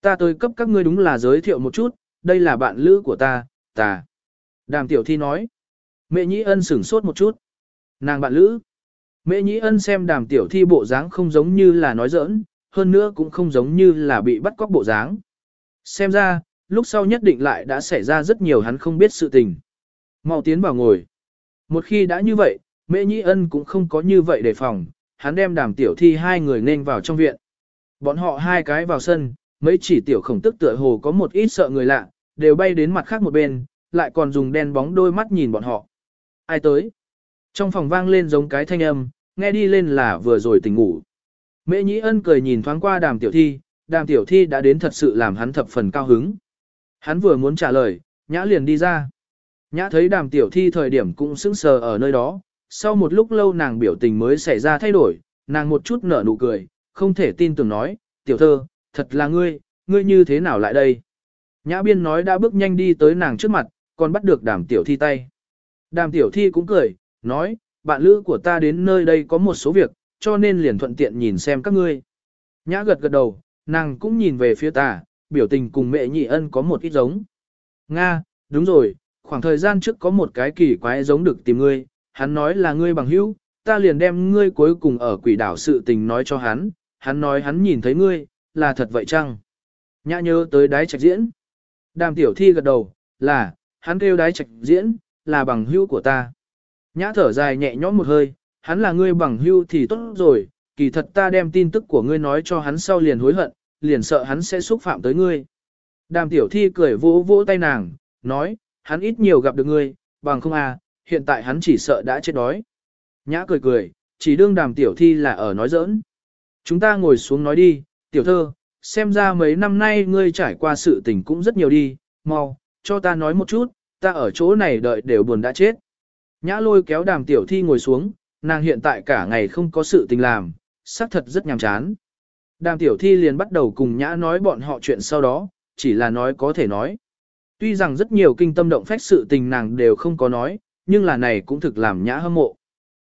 Ta tới cấp các ngươi đúng là giới thiệu một chút, đây là bạn lữ của ta, ta. Đàm tiểu thi nói. Mẹ nhị ân sửng sốt một chút. Nàng bạn lữ. Mễ Nhĩ ân xem đàm tiểu thi bộ dáng không giống như là nói giỡn, hơn nữa cũng không giống như là bị bắt cóc bộ dáng. Xem ra, lúc sau nhất định lại đã xảy ra rất nhiều hắn không biết sự tình. Mau tiến vào ngồi. Một khi đã như vậy, Mễ Nhĩ Ân cũng không có như vậy đề phòng, hắn đem đàm tiểu thi hai người nên vào trong viện. Bọn họ hai cái vào sân, mấy chỉ tiểu khổng tức tựa hồ có một ít sợ người lạ, đều bay đến mặt khác một bên, lại còn dùng đen bóng đôi mắt nhìn bọn họ. Ai tới? Trong phòng vang lên giống cái thanh âm, nghe đi lên là vừa rồi tỉnh ngủ. Mễ Nhĩ Ân cười nhìn thoáng qua đàm tiểu thi, đàm tiểu thi đã đến thật sự làm hắn thập phần cao hứng. Hắn vừa muốn trả lời, nhã liền đi ra. Nhã thấy đàm tiểu thi thời điểm cũng sững sờ ở nơi đó, sau một lúc lâu nàng biểu tình mới xảy ra thay đổi, nàng một chút nở nụ cười, không thể tin tưởng nói, tiểu thơ, thật là ngươi, ngươi như thế nào lại đây? Nhã biên nói đã bước nhanh đi tới nàng trước mặt, còn bắt được đàm tiểu thi tay. Đàm tiểu thi cũng cười, nói, bạn lữ của ta đến nơi đây có một số việc, cho nên liền thuận tiện nhìn xem các ngươi. Nhã gật gật đầu, nàng cũng nhìn về phía ta, biểu tình cùng mẹ nhị ân có một ít giống. Nga, đúng rồi, khoảng thời gian trước có một cái kỳ quái giống được tìm ngươi, hắn nói là ngươi bằng hữu, ta liền đem ngươi cuối cùng ở quỷ đảo sự tình nói cho hắn, hắn nói hắn nhìn thấy ngươi, là thật vậy chăng? Nhã nhớ tới đái trạch diễn. Đàm tiểu thi gật đầu, là, hắn kêu đái trạch diễn, là bằng hữu của ta. Nhã thở dài nhẹ nhõm một hơi, hắn là ngươi bằng hưu thì tốt rồi, kỳ thật ta đem tin tức của ngươi nói cho hắn sau liền hối hận, liền sợ hắn sẽ xúc phạm tới ngươi. Đàm tiểu thi cười vỗ vỗ tay nàng, nói, hắn ít nhiều gặp được ngươi, bằng không à, hiện tại hắn chỉ sợ đã chết đói. Nhã cười cười, chỉ đương đàm tiểu thi là ở nói giỡn. Chúng ta ngồi xuống nói đi, tiểu thơ, xem ra mấy năm nay ngươi trải qua sự tình cũng rất nhiều đi, mau, cho ta nói một chút, ta ở chỗ này đợi đều buồn đã chết. Nhã lôi kéo đàm tiểu thi ngồi xuống, nàng hiện tại cả ngày không có sự tình làm, xác thật rất nhàm chán. Đàm tiểu thi liền bắt đầu cùng nhã nói bọn họ chuyện sau đó, chỉ là nói có thể nói. Tuy rằng rất nhiều kinh tâm động phách sự tình nàng đều không có nói, nhưng là này cũng thực làm nhã hâm mộ.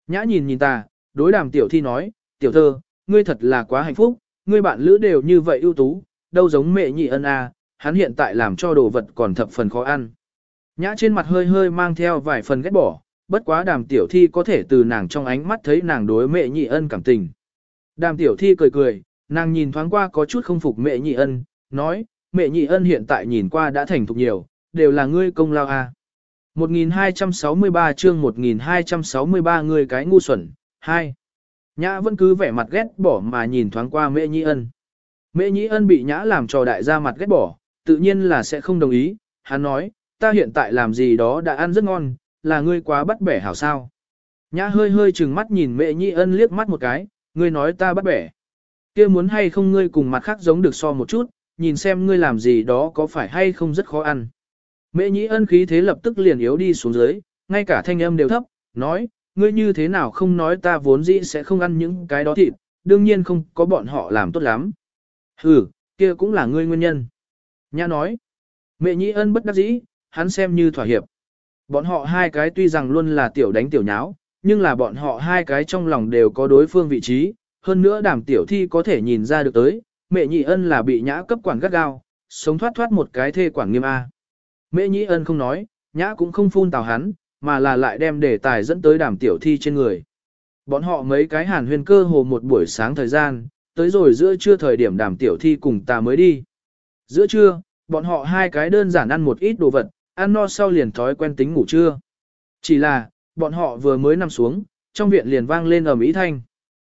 Nhã nhìn nhìn ta, đối đàm tiểu thi nói, tiểu thơ, ngươi thật là quá hạnh phúc, ngươi bạn lữ đều như vậy ưu tú, đâu giống mẹ nhị ân a, à, hắn hiện tại làm cho đồ vật còn thập phần khó ăn. Nhã trên mặt hơi hơi mang theo vài phần ghét bỏ, bất quá đàm tiểu thi có thể từ nàng trong ánh mắt thấy nàng đối mẹ nhị ân cảm tình. Đàm tiểu thi cười cười, nàng nhìn thoáng qua có chút không phục mẹ nhị ân, nói, mẹ nhị ân hiện tại nhìn qua đã thành thục nhiều, đều là ngươi công lao a. À. 1263 chương 1263 người cái ngu xuẩn, 2. Nhã vẫn cứ vẻ mặt ghét bỏ mà nhìn thoáng qua mẹ nhị ân. Mẹ nhị ân bị nhã làm trò đại ra mặt ghét bỏ, tự nhiên là sẽ không đồng ý, hắn nói, ta hiện tại làm gì đó đã ăn rất ngon, là ngươi quá bắt bẻ hảo sao. Nhã hơi hơi chừng mắt nhìn mẹ nhị ân liếc mắt một cái, ngươi nói ta bắt bẻ. kia muốn hay không ngươi cùng mặt khác giống được so một chút, nhìn xem ngươi làm gì đó có phải hay không rất khó ăn. Mẹ nhị ân khí thế lập tức liền yếu đi xuống dưới, ngay cả thanh âm đều thấp, nói, ngươi như thế nào không nói ta vốn dĩ sẽ không ăn những cái đó thịt, đương nhiên không có bọn họ làm tốt lắm. Ừ, kia cũng là ngươi nguyên nhân. Nhã nói, mẹ nhị ân bất đắc dĩ, hắn xem như thỏa hiệp. Bọn họ hai cái tuy rằng luôn là tiểu đánh tiểu nháo, nhưng là bọn họ hai cái trong lòng đều có đối phương vị trí, hơn nữa đàm tiểu thi có thể nhìn ra được tới, mẹ nhị ân là bị nhã cấp quản gắt gao, sống thoát thoát một cái thê quản nghiêm A. Mẹ nhị ân không nói, nhã cũng không phun tào hắn, mà là lại đem đề tài dẫn tới đàm tiểu thi trên người. Bọn họ mấy cái hàn huyền cơ hồ một buổi sáng thời gian, tới rồi giữa trưa thời điểm đàm tiểu thi cùng ta mới đi. Giữa trưa, bọn họ hai cái đơn giản ăn một ít đồ vật, ăn no sau liền thói quen tính ngủ trưa. Chỉ là, bọn họ vừa mới nằm xuống, trong viện liền vang lên ầm Mỹ thanh.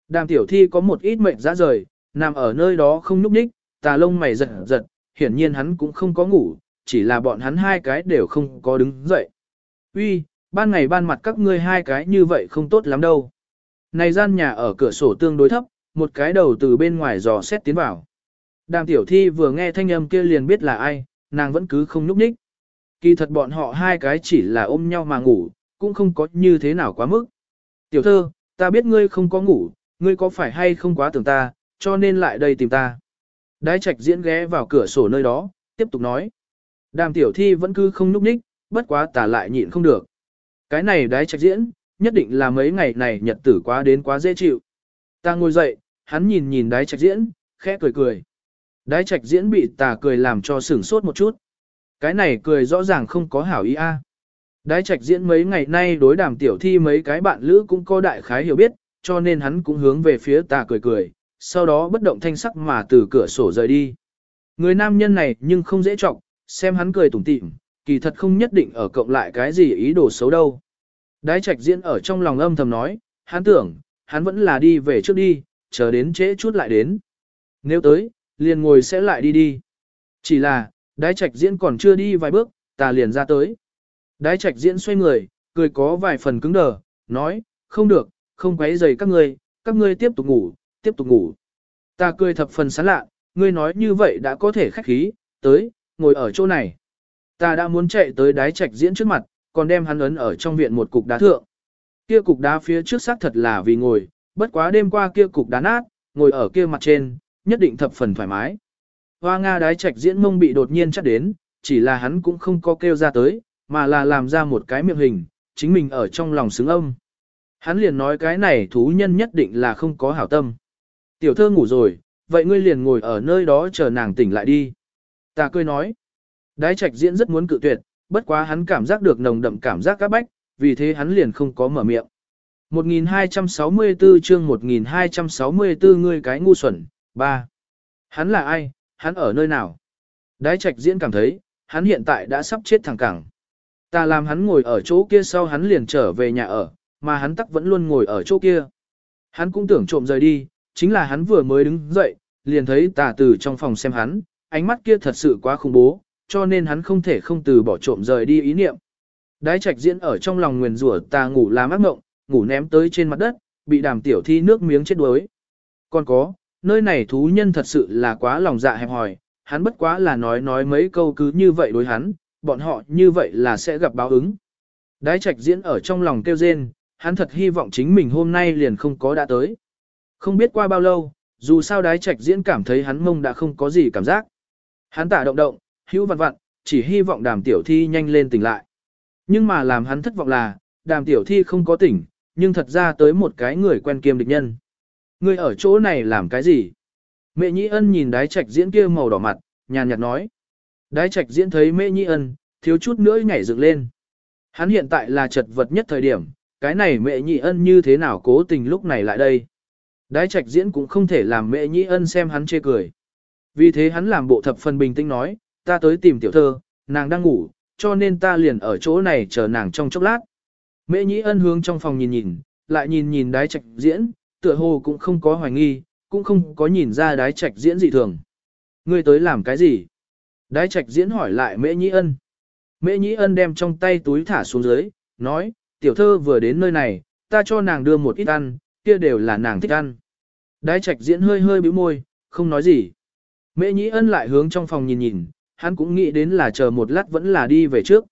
Đàm tiểu thi có một ít mệnh ra rời, nằm ở nơi đó không nhúc nhích, tà lông mày giật giật, hiển nhiên hắn cũng không có ngủ, chỉ là bọn hắn hai cái đều không có đứng dậy. Uy, ban ngày ban mặt các ngươi hai cái như vậy không tốt lắm đâu. Này gian nhà ở cửa sổ tương đối thấp, một cái đầu từ bên ngoài dò xét tiến vào. Đàm tiểu thi vừa nghe thanh âm kia liền biết là ai, nàng vẫn cứ không nhúc nhích. Kỳ thật bọn họ hai cái chỉ là ôm nhau mà ngủ, cũng không có như thế nào quá mức. Tiểu thơ, ta biết ngươi không có ngủ, ngươi có phải hay không quá tưởng ta, cho nên lại đây tìm ta. Đái trạch diễn ghé vào cửa sổ nơi đó, tiếp tục nói. Đàm tiểu thi vẫn cứ không núp ních, bất quá tả lại nhịn không được. Cái này đái trạch diễn, nhất định là mấy ngày này nhật tử quá đến quá dễ chịu. Ta ngồi dậy, hắn nhìn nhìn đái trạch diễn, khẽ cười cười. Đái trạch diễn bị tà cười làm cho sửng sốt một chút. Cái này cười rõ ràng không có hảo ý a. Đái trạch diễn mấy ngày nay đối đàm tiểu thi mấy cái bạn lữ cũng có đại khái hiểu biết, cho nên hắn cũng hướng về phía ta cười cười, sau đó bất động thanh sắc mà từ cửa sổ rời đi. Người nam nhân này nhưng không dễ trọng, xem hắn cười tủm tỉm, kỳ thật không nhất định ở cộng lại cái gì ý đồ xấu đâu. Đái trạch diễn ở trong lòng âm thầm nói, hắn tưởng, hắn vẫn là đi về trước đi, chờ đến trễ chút lại đến. Nếu tới, liền ngồi sẽ lại đi đi. Chỉ là, đái trạch diễn còn chưa đi vài bước, ta liền ra tới. Đái trạch diễn xoay người, cười có vài phần cứng đờ, nói, không được, không quấy rầy các ngươi, các ngươi tiếp tục ngủ, tiếp tục ngủ. Ta cười thập phần sán lạ, ngươi nói như vậy đã có thể khách khí, tới, ngồi ở chỗ này. Ta đã muốn chạy tới đái trạch diễn trước mặt, còn đem hắn ấn ở trong viện một cục đá thượng. Kia cục đá phía trước xác thật là vì ngồi, bất quá đêm qua kia cục đá nát, ngồi ở kia mặt trên, nhất định thập phần thoải mái. Hoa Nga đái trạch diễn mông bị đột nhiên chắc đến, chỉ là hắn cũng không có kêu ra tới, mà là làm ra một cái miệng hình, chính mình ở trong lòng xứng âm. Hắn liền nói cái này thú nhân nhất định là không có hảo tâm. Tiểu thơ ngủ rồi, vậy ngươi liền ngồi ở nơi đó chờ nàng tỉnh lại đi. Ta cười nói, đái trạch diễn rất muốn cự tuyệt, bất quá hắn cảm giác được nồng đậm cảm giác các bách, vì thế hắn liền không có mở miệng. 1264 chương 1264 ngươi cái ngu xuẩn, 3. Hắn là ai, hắn ở nơi nào? Đái trạch diễn cảm thấy, hắn hiện tại đã sắp chết thẳng cẳng. Ta làm hắn ngồi ở chỗ kia sau hắn liền trở về nhà ở, mà hắn tắc vẫn luôn ngồi ở chỗ kia. Hắn cũng tưởng trộm rời đi, chính là hắn vừa mới đứng dậy, liền thấy tà từ trong phòng xem hắn, ánh mắt kia thật sự quá khủng bố, cho nên hắn không thể không từ bỏ trộm rời đi ý niệm. Đái trạch diễn ở trong lòng nguyền rủa tà ngủ làm ác mộng, ngủ ném tới trên mặt đất, bị đàm tiểu thi nước miếng chết đuối. Còn có, nơi này thú nhân thật sự là quá lòng dạ hẹp hòi, hắn bất quá là nói nói mấy câu cứ như vậy đối hắn, bọn họ như vậy là sẽ gặp báo ứng. Đái trạch diễn ở trong lòng kêu rên, hắn thật hy vọng chính mình hôm nay liền không có đã tới. Không biết qua bao lâu, dù sao đái trạch diễn cảm thấy hắn mông đã không có gì cảm giác. Hắn tả động động, hữu vặn vặn, chỉ hy vọng đàm tiểu thi nhanh lên tỉnh lại. Nhưng mà làm hắn thất vọng là, đàm tiểu thi không có tỉnh, nhưng thật ra tới một cái người quen kiêm địch nhân. Người ở chỗ này làm cái gì? Mẹ nhĩ ân nhìn đái trạch diễn kia màu đỏ mặt, nhàn nhạt nói. Đái trạch diễn thấy mẹ nhĩ ân, thiếu chút nữa nhảy dựng lên. Hắn hiện tại là chật vật nhất thời điểm, cái này mẹ nhị ân như thế nào cố tình lúc này lại đây. Đái trạch diễn cũng không thể làm mẹ nhị ân xem hắn chê cười. Vì thế hắn làm bộ thập phần bình tĩnh nói, ta tới tìm tiểu thơ, nàng đang ngủ, cho nên ta liền ở chỗ này chờ nàng trong chốc lát. Mẹ nhị ân hướng trong phòng nhìn nhìn, lại nhìn nhìn đái trạch diễn, tựa hồ cũng không có hoài nghi, cũng không có nhìn ra đái trạch diễn dị thường. Ngươi tới làm cái gì? Đái trạch diễn hỏi lại Mễ Nhĩ ân. Mễ Nhĩ Ân đem trong tay túi thả xuống dưới, nói, tiểu thơ vừa đến nơi này, ta cho nàng đưa một ít ăn, kia đều là nàng thích ăn. Đái trạch diễn hơi hơi bĩu môi, không nói gì. Mễ Nhĩ Ân lại hướng trong phòng nhìn nhìn, hắn cũng nghĩ đến là chờ một lát vẫn là đi về trước.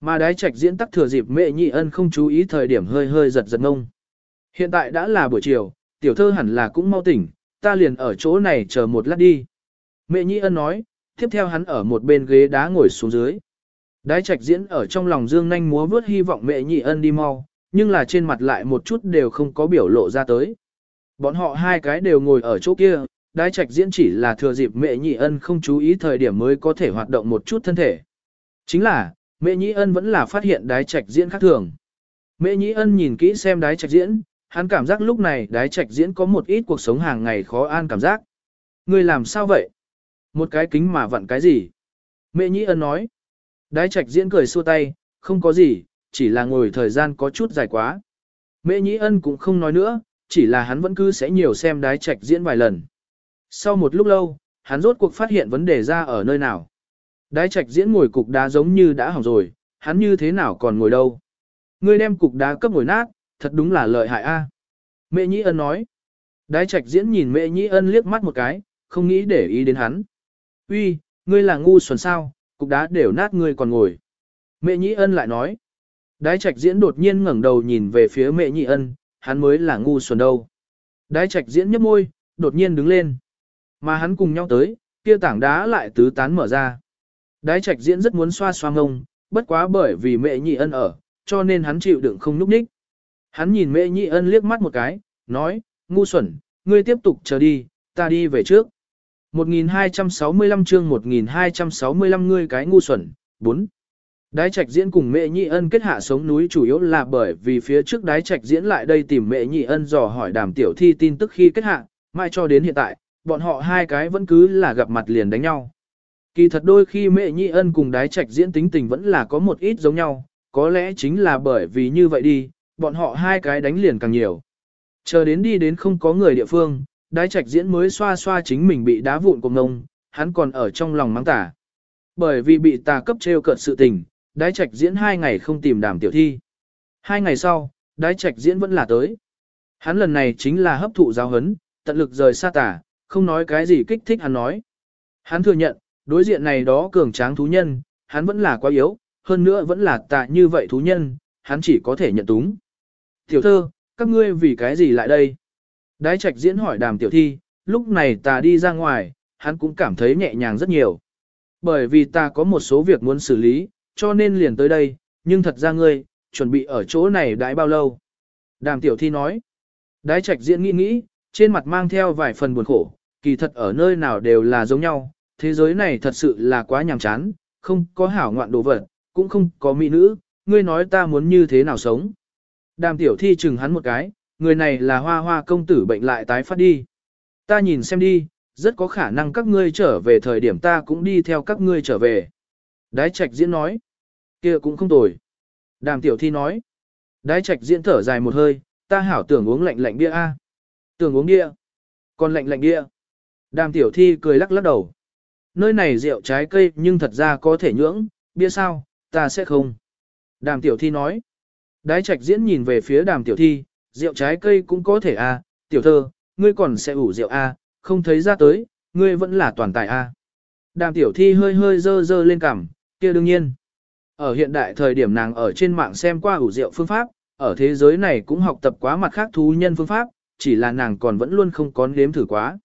Mà đái trạch diễn tắc thừa dịp Mễ Nhĩ Ân không chú ý thời điểm hơi hơi giật giật ngông. Hiện tại đã là buổi chiều, tiểu thơ hẳn là cũng mau tỉnh, ta liền ở chỗ này chờ một lát đi. Mẹ Nhĩ Ân nói, tiếp theo hắn ở một bên ghế đá ngồi xuống dưới. Đái trạch diễn ở trong lòng dương Nanh múa vớt hy vọng mẹ Nhĩ Ân đi mau, nhưng là trên mặt lại một chút đều không có biểu lộ ra tới. Bọn họ hai cái đều ngồi ở chỗ kia, đái trạch diễn chỉ là thừa dịp mẹ Nhĩ Ân không chú ý thời điểm mới có thể hoạt động một chút thân thể. Chính là, mẹ Nhĩ Ân vẫn là phát hiện đái trạch diễn khác thường. Mẹ Nhĩ Ân nhìn kỹ xem đái trạch diễn, hắn cảm giác lúc này đái trạch diễn có một ít cuộc sống hàng ngày khó an cảm giác. Người làm sao vậy? Một cái kính mà vặn cái gì? Mẹ Nhĩ Ân nói. Đái trạch diễn cười xua tay, không có gì, chỉ là ngồi thời gian có chút dài quá. Mẹ Nhĩ Ân cũng không nói nữa, chỉ là hắn vẫn cứ sẽ nhiều xem đái trạch diễn vài lần. Sau một lúc lâu, hắn rốt cuộc phát hiện vấn đề ra ở nơi nào. Đái trạch diễn ngồi cục đá giống như đã hỏng rồi, hắn như thế nào còn ngồi đâu. Ngươi đem cục đá cấp ngồi nát, thật đúng là lợi hại a. À. Mẹ Nhĩ Ân nói. Đái trạch diễn nhìn mẹ Nhĩ Ân liếc mắt một cái, không nghĩ để ý đến hắn. Uy, ngươi là ngu xuẩn sao, cục đá đều nát ngươi còn ngồi. Mẹ Nhĩ Ân lại nói. Đái trạch diễn đột nhiên ngẩng đầu nhìn về phía mẹ Nhĩ Ân, hắn mới là ngu xuẩn đâu. Đái trạch diễn nhếch môi, đột nhiên đứng lên. Mà hắn cùng nhau tới, kia tảng đá lại tứ tán mở ra. Đái trạch diễn rất muốn xoa xoa ngông, bất quá bởi vì mẹ Nhĩ Ân ở, cho nên hắn chịu đựng không núp ních. Hắn nhìn mẹ Nhĩ Ân liếc mắt một cái, nói, ngu xuẩn, ngươi tiếp tục chờ đi, ta đi về trước. 1265 chương 1265 ngươi cái ngu xuẩn, 4. Đái trạch diễn cùng mẹ nhị ân kết hạ sống núi chủ yếu là bởi vì phía trước đái trạch diễn lại đây tìm mẹ nhị ân dò hỏi đàm tiểu thi tin tức khi kết hạ, mãi cho đến hiện tại, bọn họ hai cái vẫn cứ là gặp mặt liền đánh nhau. Kỳ thật đôi khi mẹ nhị ân cùng đái trạch diễn tính tình vẫn là có một ít giống nhau, có lẽ chính là bởi vì như vậy đi, bọn họ hai cái đánh liền càng nhiều. Chờ đến đi đến không có người địa phương, đái trạch diễn mới xoa xoa chính mình bị đá vụn của ngông, hắn còn ở trong lòng mắng tả. Bởi vì bị tà cấp treo cợt sự tình, đái trạch diễn hai ngày không tìm đàm tiểu thi. Hai ngày sau, đái trạch diễn vẫn là tới. Hắn lần này chính là hấp thụ giáo hấn, tận lực rời xa tà, không nói cái gì kích thích hắn nói. Hắn thừa nhận, đối diện này đó cường tráng thú nhân, hắn vẫn là quá yếu, hơn nữa vẫn là tà như vậy thú nhân, hắn chỉ có thể nhận túng. Tiểu thơ, các ngươi vì cái gì lại đây? Đái trạch diễn hỏi đàm tiểu thi, lúc này ta đi ra ngoài, hắn cũng cảm thấy nhẹ nhàng rất nhiều. Bởi vì ta có một số việc muốn xử lý, cho nên liền tới đây, nhưng thật ra ngươi, chuẩn bị ở chỗ này đãi bao lâu? Đàm tiểu thi nói. Đái trạch diễn nghĩ nghĩ, trên mặt mang theo vài phần buồn khổ, kỳ thật ở nơi nào đều là giống nhau, thế giới này thật sự là quá nhàm chán, không có hảo ngoạn đồ vật, cũng không có mỹ nữ, ngươi nói ta muốn như thế nào sống. Đàm tiểu thi chừng hắn một cái, người này là hoa hoa công tử bệnh lại tái phát đi. Ta nhìn xem đi, rất có khả năng các ngươi trở về thời điểm ta cũng đi theo các ngươi trở về. Đái trạch diễn nói, kia cũng không tồi. Đàm tiểu thi nói, đái trạch diễn thở dài một hơi, ta hảo tưởng uống lạnh lạnh bia a, Tưởng uống bia, còn lạnh lạnh bia. Đàm tiểu thi cười lắc lắc đầu. Nơi này rượu trái cây nhưng thật ra có thể nhưỡng, bia sao, ta sẽ không. Đàm tiểu thi nói. Đái trạch diễn nhìn về phía đàm tiểu thi, rượu trái cây cũng có thể a, à, tiểu thơ, ngươi còn sẽ ủ rượu a, à, không thấy ra tới, ngươi vẫn là toàn tài a. À. Đàm tiểu thi hơi hơi dơ dơ lên cằm, kia đương nhiên. Ở hiện đại thời điểm nàng ở trên mạng xem qua ủ rượu phương pháp, ở thế giới này cũng học tập quá mặt khác thú nhân phương pháp, chỉ là nàng còn vẫn luôn không có nếm thử quá.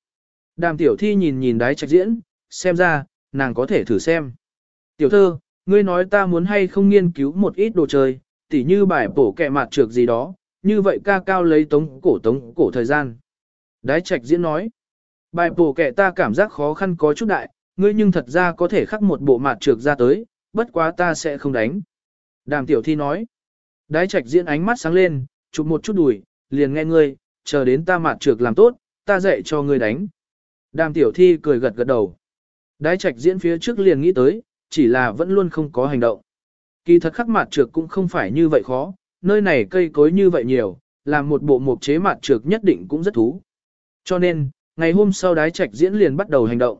Đàm tiểu thi nhìn nhìn đái trạch diễn, xem ra, nàng có thể thử xem. Tiểu thơ, ngươi nói ta muốn hay không nghiên cứu một ít đồ chơi, tỉ như bài bổ kẹ mặt trược gì đó, như vậy ca cao lấy tống cổ tống cổ thời gian. Đái trạch diễn nói, bài bổ kẹ ta cảm giác khó khăn có chút đại, ngươi nhưng thật ra có thể khắc một bộ mặt trược ra tới, bất quá ta sẽ không đánh. Đàm tiểu thi nói, đái trạch diễn ánh mắt sáng lên, chụp một chút đùi, liền nghe ngươi, chờ đến ta mặt trược làm tốt, ta dạy cho ngươi đánh. Đàm tiểu thi cười gật gật đầu. Đái trạch diễn phía trước liền nghĩ tới, chỉ là vẫn luôn không có hành động. Kỳ thật khắc mặt trược cũng không phải như vậy khó, nơi này cây cối như vậy nhiều, làm một bộ mục chế mặt trược nhất định cũng rất thú. Cho nên, ngày hôm sau đái trạch diễn liền bắt đầu hành động.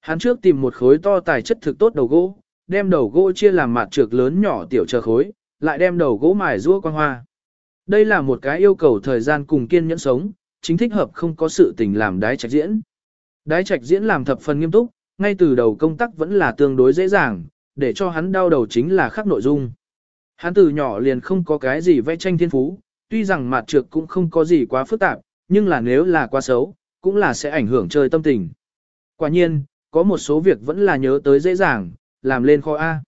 Hắn trước tìm một khối to tài chất thực tốt đầu gỗ, đem đầu gỗ chia làm mặt trược lớn nhỏ tiểu chờ khối, lại đem đầu gỗ mài rũa quang hoa. Đây là một cái yêu cầu thời gian cùng kiên nhẫn sống, chính thích hợp không có sự tình làm đái trạch diễn. Đái trạch diễn làm thập phần nghiêm túc, ngay từ đầu công tác vẫn là tương đối dễ dàng, để cho hắn đau đầu chính là khắc nội dung. Hắn từ nhỏ liền không có cái gì vẽ tranh thiên phú, tuy rằng mặt trược cũng không có gì quá phức tạp, nhưng là nếu là quá xấu, cũng là sẽ ảnh hưởng chơi tâm tình. Quả nhiên, có một số việc vẫn là nhớ tới dễ dàng, làm lên kho A.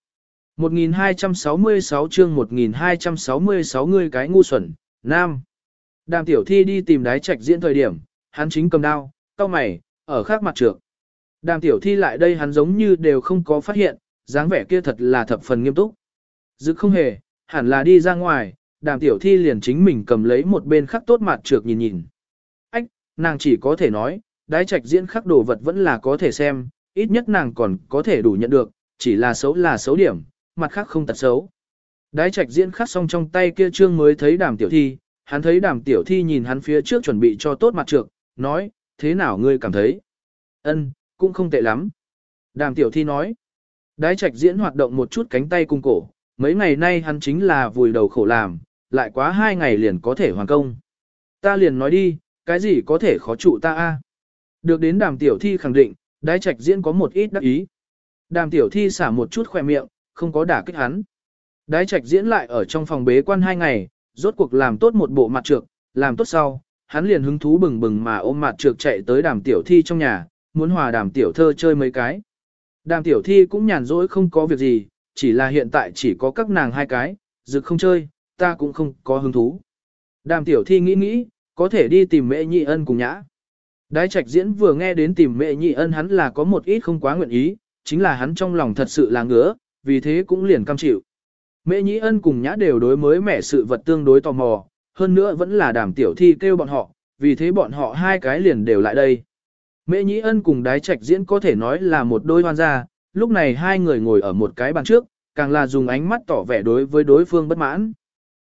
1266 chương 1266 người cái ngu xuẩn, Nam. Đàm tiểu thi đi tìm đái trạch diễn thời điểm, hắn chính cầm đao, cao mày, ở khác mặt trược. Đàm tiểu thi lại đây hắn giống như đều không có phát hiện, dáng vẻ kia thật là thập phần nghiêm túc. Dực không hề, hẳn là đi ra ngoài, đàm tiểu thi liền chính mình cầm lấy một bên khắc tốt mặt trược nhìn nhìn. Ách, nàng chỉ có thể nói, đái trạch diễn khắc đồ vật vẫn là có thể xem, ít nhất nàng còn có thể đủ nhận được, chỉ là xấu là xấu điểm, mặt khác không tật xấu. Đái trạch diễn khắc xong trong tay kia trương mới thấy đàm tiểu thi, hắn thấy đàm tiểu thi nhìn hắn phía trước chuẩn bị cho tốt mặt trược, nói, thế nào ngươi cảm thấy? Ân, cũng không tệ lắm. Đàm tiểu thi nói, đái trạch diễn hoạt động một chút cánh tay cung cổ, mấy ngày nay hắn chính là vùi đầu khổ làm, lại quá hai ngày liền có thể hoàn công. Ta liền nói đi, cái gì có thể khó trụ ta a? Được đến đàm tiểu thi khẳng định, đái trạch diễn có một ít đắc ý. Đàm tiểu thi xả một chút khỏe miệng, không có đả kích hắn. Đái trạch diễn lại ở trong phòng bế quan hai ngày, rốt cuộc làm tốt một bộ mặt trược, làm tốt sau, hắn liền hứng thú bừng bừng mà ôm mặt trược chạy tới đàm tiểu thi trong nhà, muốn hòa đàm tiểu thơ chơi mấy cái. Đàm tiểu thi cũng nhàn rỗi không có việc gì, chỉ là hiện tại chỉ có các nàng hai cái, dực không chơi, ta cũng không có hứng thú. Đàm tiểu thi nghĩ nghĩ, có thể đi tìm mẹ nhị ân cùng nhã. Đái trạch diễn vừa nghe đến tìm mẹ nhị ân hắn là có một ít không quá nguyện ý, chính là hắn trong lòng thật sự là ngứa, vì thế cũng liền cam chịu. Mẹ nhị ân cùng nhã đều đối mới mẻ sự vật tương đối tò mò, hơn nữa vẫn là đàm tiểu thi kêu bọn họ, vì thế bọn họ hai cái liền đều lại đây. Mẹ Nhĩ ân cùng đái trạch diễn có thể nói là một đôi hoan gia, lúc này hai người ngồi ở một cái bàn trước, càng là dùng ánh mắt tỏ vẻ đối với đối phương bất mãn.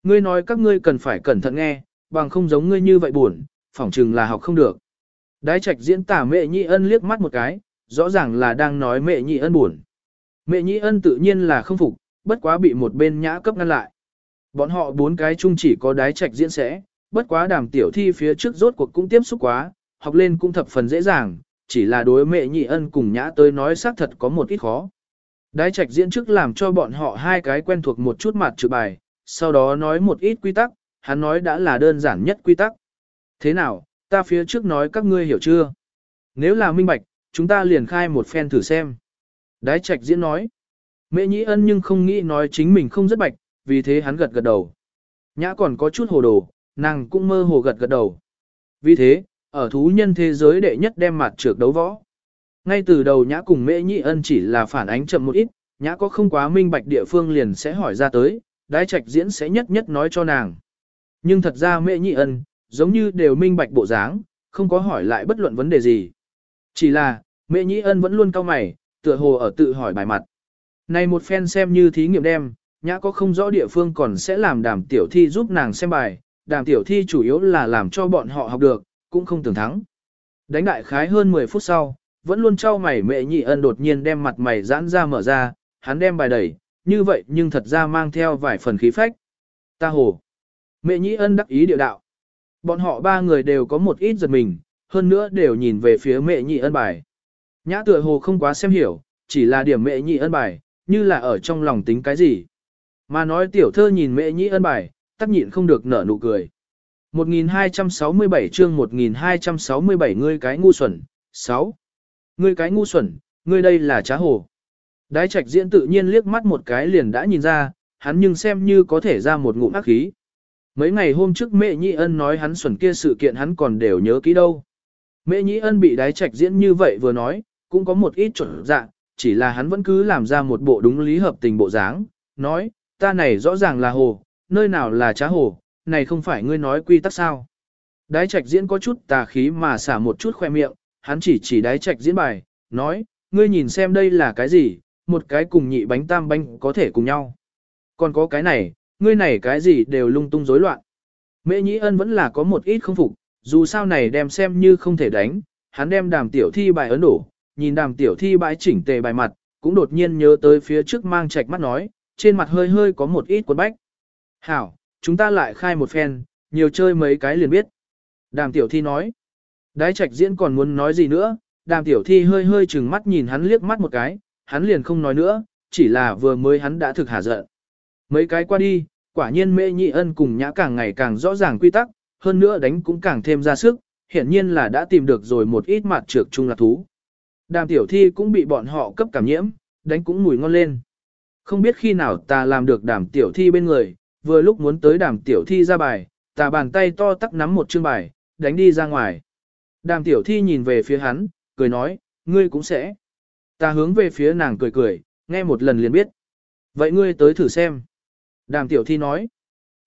Ngươi nói các ngươi cần phải cẩn thận nghe, bằng không giống ngươi như vậy buồn, phỏng chừng là học không được. Đái trạch diễn tả mẹ Nhĩ ân liếc mắt một cái, rõ ràng là đang nói mẹ Nhĩ ân buồn. Mẹ Nhĩ ân tự nhiên là không phục, bất quá bị một bên nhã cấp ngăn lại. Bọn họ bốn cái chung chỉ có đái trạch diễn sẽ, bất quá đàm tiểu thi phía trước rốt cuộc cũng tiếp xúc quá, học lên cũng thập phần dễ dàng, chỉ là đối mẹ nhị ân cùng nhã tới nói xác thật có một ít khó. Đái trạch diễn trước làm cho bọn họ hai cái quen thuộc một chút mặt trừ bài, sau đó nói một ít quy tắc, hắn nói đã là đơn giản nhất quy tắc. Thế nào, ta phía trước nói các ngươi hiểu chưa? Nếu là minh bạch, chúng ta liền khai một phen thử xem. Đái trạch diễn nói. Mẹ nhĩ ân nhưng không nghĩ nói chính mình không rất bạch, vì thế hắn gật gật đầu. Nhã còn có chút hồ đồ, nàng cũng mơ hồ gật gật đầu. Vì thế, ở thú nhân thế giới đệ nhất đem mặt trược đấu võ. Ngay từ đầu nhã cùng mẹ nhị ân chỉ là phản ánh chậm một ít, nhã có không quá minh bạch địa phương liền sẽ hỏi ra tới, đái trạch diễn sẽ nhất nhất nói cho nàng. Nhưng thật ra mẹ nhị ân, giống như đều minh bạch bộ dáng, không có hỏi lại bất luận vấn đề gì. Chỉ là, mẹ nhị ân vẫn luôn cau mày, tựa hồ ở tự hỏi bài mặt. Này một phen xem như thí nghiệm đem, nhã có không rõ địa phương còn sẽ làm đàm tiểu thi giúp nàng xem bài, đàm tiểu thi chủ yếu là làm cho bọn họ học được, cũng không tưởng thắng. Đánh đại khái hơn 10 phút sau, vẫn luôn trao mày mẹ nhị ân đột nhiên đem mặt mày giãn ra mở ra, hắn đem bài đẩy, như vậy nhưng thật ra mang theo vài phần khí phách. Ta hồ. Mẹ nhị ân đắc ý địa đạo. Bọn họ ba người đều có một ít giật mình, hơn nữa đều nhìn về phía mẹ nhị ân bài. Nhã tựa hồ không quá xem hiểu, chỉ là điểm mẹ nhị ân bài, như là ở trong lòng tính cái gì. Mà nói tiểu thơ nhìn mẹ nhị ân bài, tắc nhịn không được nở nụ cười. 1267 chương 1267 ngươi cái ngu xuẩn, 6. Ngươi cái ngu xuẩn, ngươi đây là trá hồ. Đái trạch diễn tự nhiên liếc mắt một cái liền đã nhìn ra, hắn nhưng xem như có thể ra một ngụm ác khí. Mấy ngày hôm trước mẹ nhị ân nói hắn xuẩn kia sự kiện hắn còn đều nhớ kỹ đâu. Mẹ nhị ân bị đái trạch diễn như vậy vừa nói, cũng có một ít chuẩn dạng, chỉ là hắn vẫn cứ làm ra một bộ đúng lý hợp tình bộ dáng, nói, ta này rõ ràng là hồ, nơi nào là trá hồ, này không phải ngươi nói quy tắc sao. Đái trạch diễn có chút tà khí mà xả một chút khoe miệng, hắn chỉ chỉ đái trạch diễn bài, nói, ngươi nhìn xem đây là cái gì, một cái cùng nhị bánh tam bánh có thể cùng nhau. Còn có cái này, ngươi này cái gì đều lung tung rối loạn. Mễ nhĩ ân vẫn là có một ít không phục, dù sao này đem xem như không thể đánh, hắn đem đàm tiểu thi bài ấn đổ, nhìn đàm tiểu thi bãi chỉnh tề bài mặt, cũng đột nhiên nhớ tới phía trước mang trạch mắt nói, trên mặt hơi hơi có một ít quấn bách. Hảo, chúng ta lại khai một phen, nhiều chơi mấy cái liền biết. Đàm tiểu thi nói. Đái trạch diễn còn muốn nói gì nữa, đàm tiểu thi hơi hơi chừng mắt nhìn hắn liếc mắt một cái, hắn liền không nói nữa, chỉ là vừa mới hắn đã thực hả giận. Mấy cái qua đi, quả nhiên mê nhị ân cùng nhã càng ngày càng rõ ràng quy tắc, hơn nữa đánh cũng càng thêm ra sức, hiển nhiên là đã tìm được rồi một ít mặt trược chung là thú. Đàm tiểu thi cũng bị bọn họ cấp cảm nhiễm, đánh cũng mùi ngon lên. Không biết khi nào ta làm được đàm tiểu thi bên người, vừa lúc muốn tới đàm tiểu thi ra bài, ta bàn tay to tắc nắm một chương bài, đánh đi ra ngoài. Đàm tiểu thi nhìn về phía hắn, cười nói, ngươi cũng sẽ. Ta hướng về phía nàng cười cười, nghe một lần liền biết. Vậy ngươi tới thử xem. Đàm tiểu thi nói.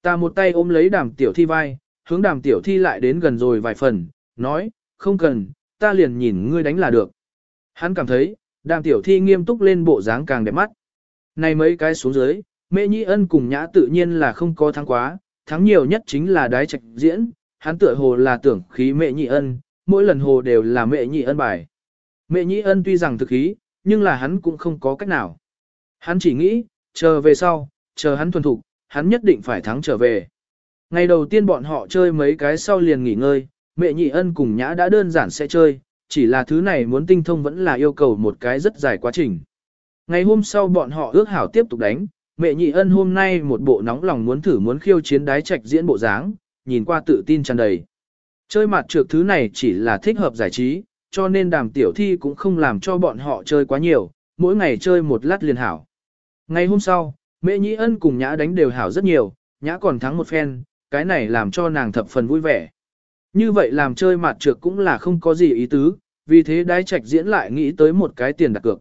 Ta một tay ôm lấy đàm tiểu thi vai, hướng đàm tiểu thi lại đến gần rồi vài phần, nói, không cần, ta liền nhìn ngươi đánh là được. Hắn cảm thấy, đàm tiểu thi nghiêm túc lên bộ dáng càng đẹp mắt. Này mấy cái xuống dưới, mẹ nhĩ ân cùng nhã tự nhiên là không có thắng quá, thắng nhiều nhất chính là đái trạch diễn, hắn tựa hồ là tưởng khí mẹ nhị ân, mỗi lần hồ đều là mẹ nhị ân bài. Mẹ nhị ân tuy rằng thực khí, nhưng là hắn cũng không có cách nào. Hắn chỉ nghĩ, chờ về sau, chờ hắn thuần thục, hắn nhất định phải thắng trở về. Ngày đầu tiên bọn họ chơi mấy cái sau liền nghỉ ngơi, mẹ nhị ân cùng nhã đã đơn giản sẽ chơi, chỉ là thứ này muốn tinh thông vẫn là yêu cầu một cái rất dài quá trình. Ngày hôm sau bọn họ ước hảo tiếp tục đánh, mẹ nhị ân hôm nay một bộ nóng lòng muốn thử muốn khiêu chiến đái trạch diễn bộ dáng, nhìn qua tự tin tràn đầy. Chơi mặt trược thứ này chỉ là thích hợp giải trí, cho nên đàm tiểu thi cũng không làm cho bọn họ chơi quá nhiều, mỗi ngày chơi một lát liền hảo. Ngày hôm sau, mẹ nhị ân cùng nhã đánh đều hảo rất nhiều, nhã còn thắng một phen, cái này làm cho nàng thập phần vui vẻ. Như vậy làm chơi mặt trược cũng là không có gì ý tứ, vì thế đái trạch diễn lại nghĩ tới một cái tiền đặt cược.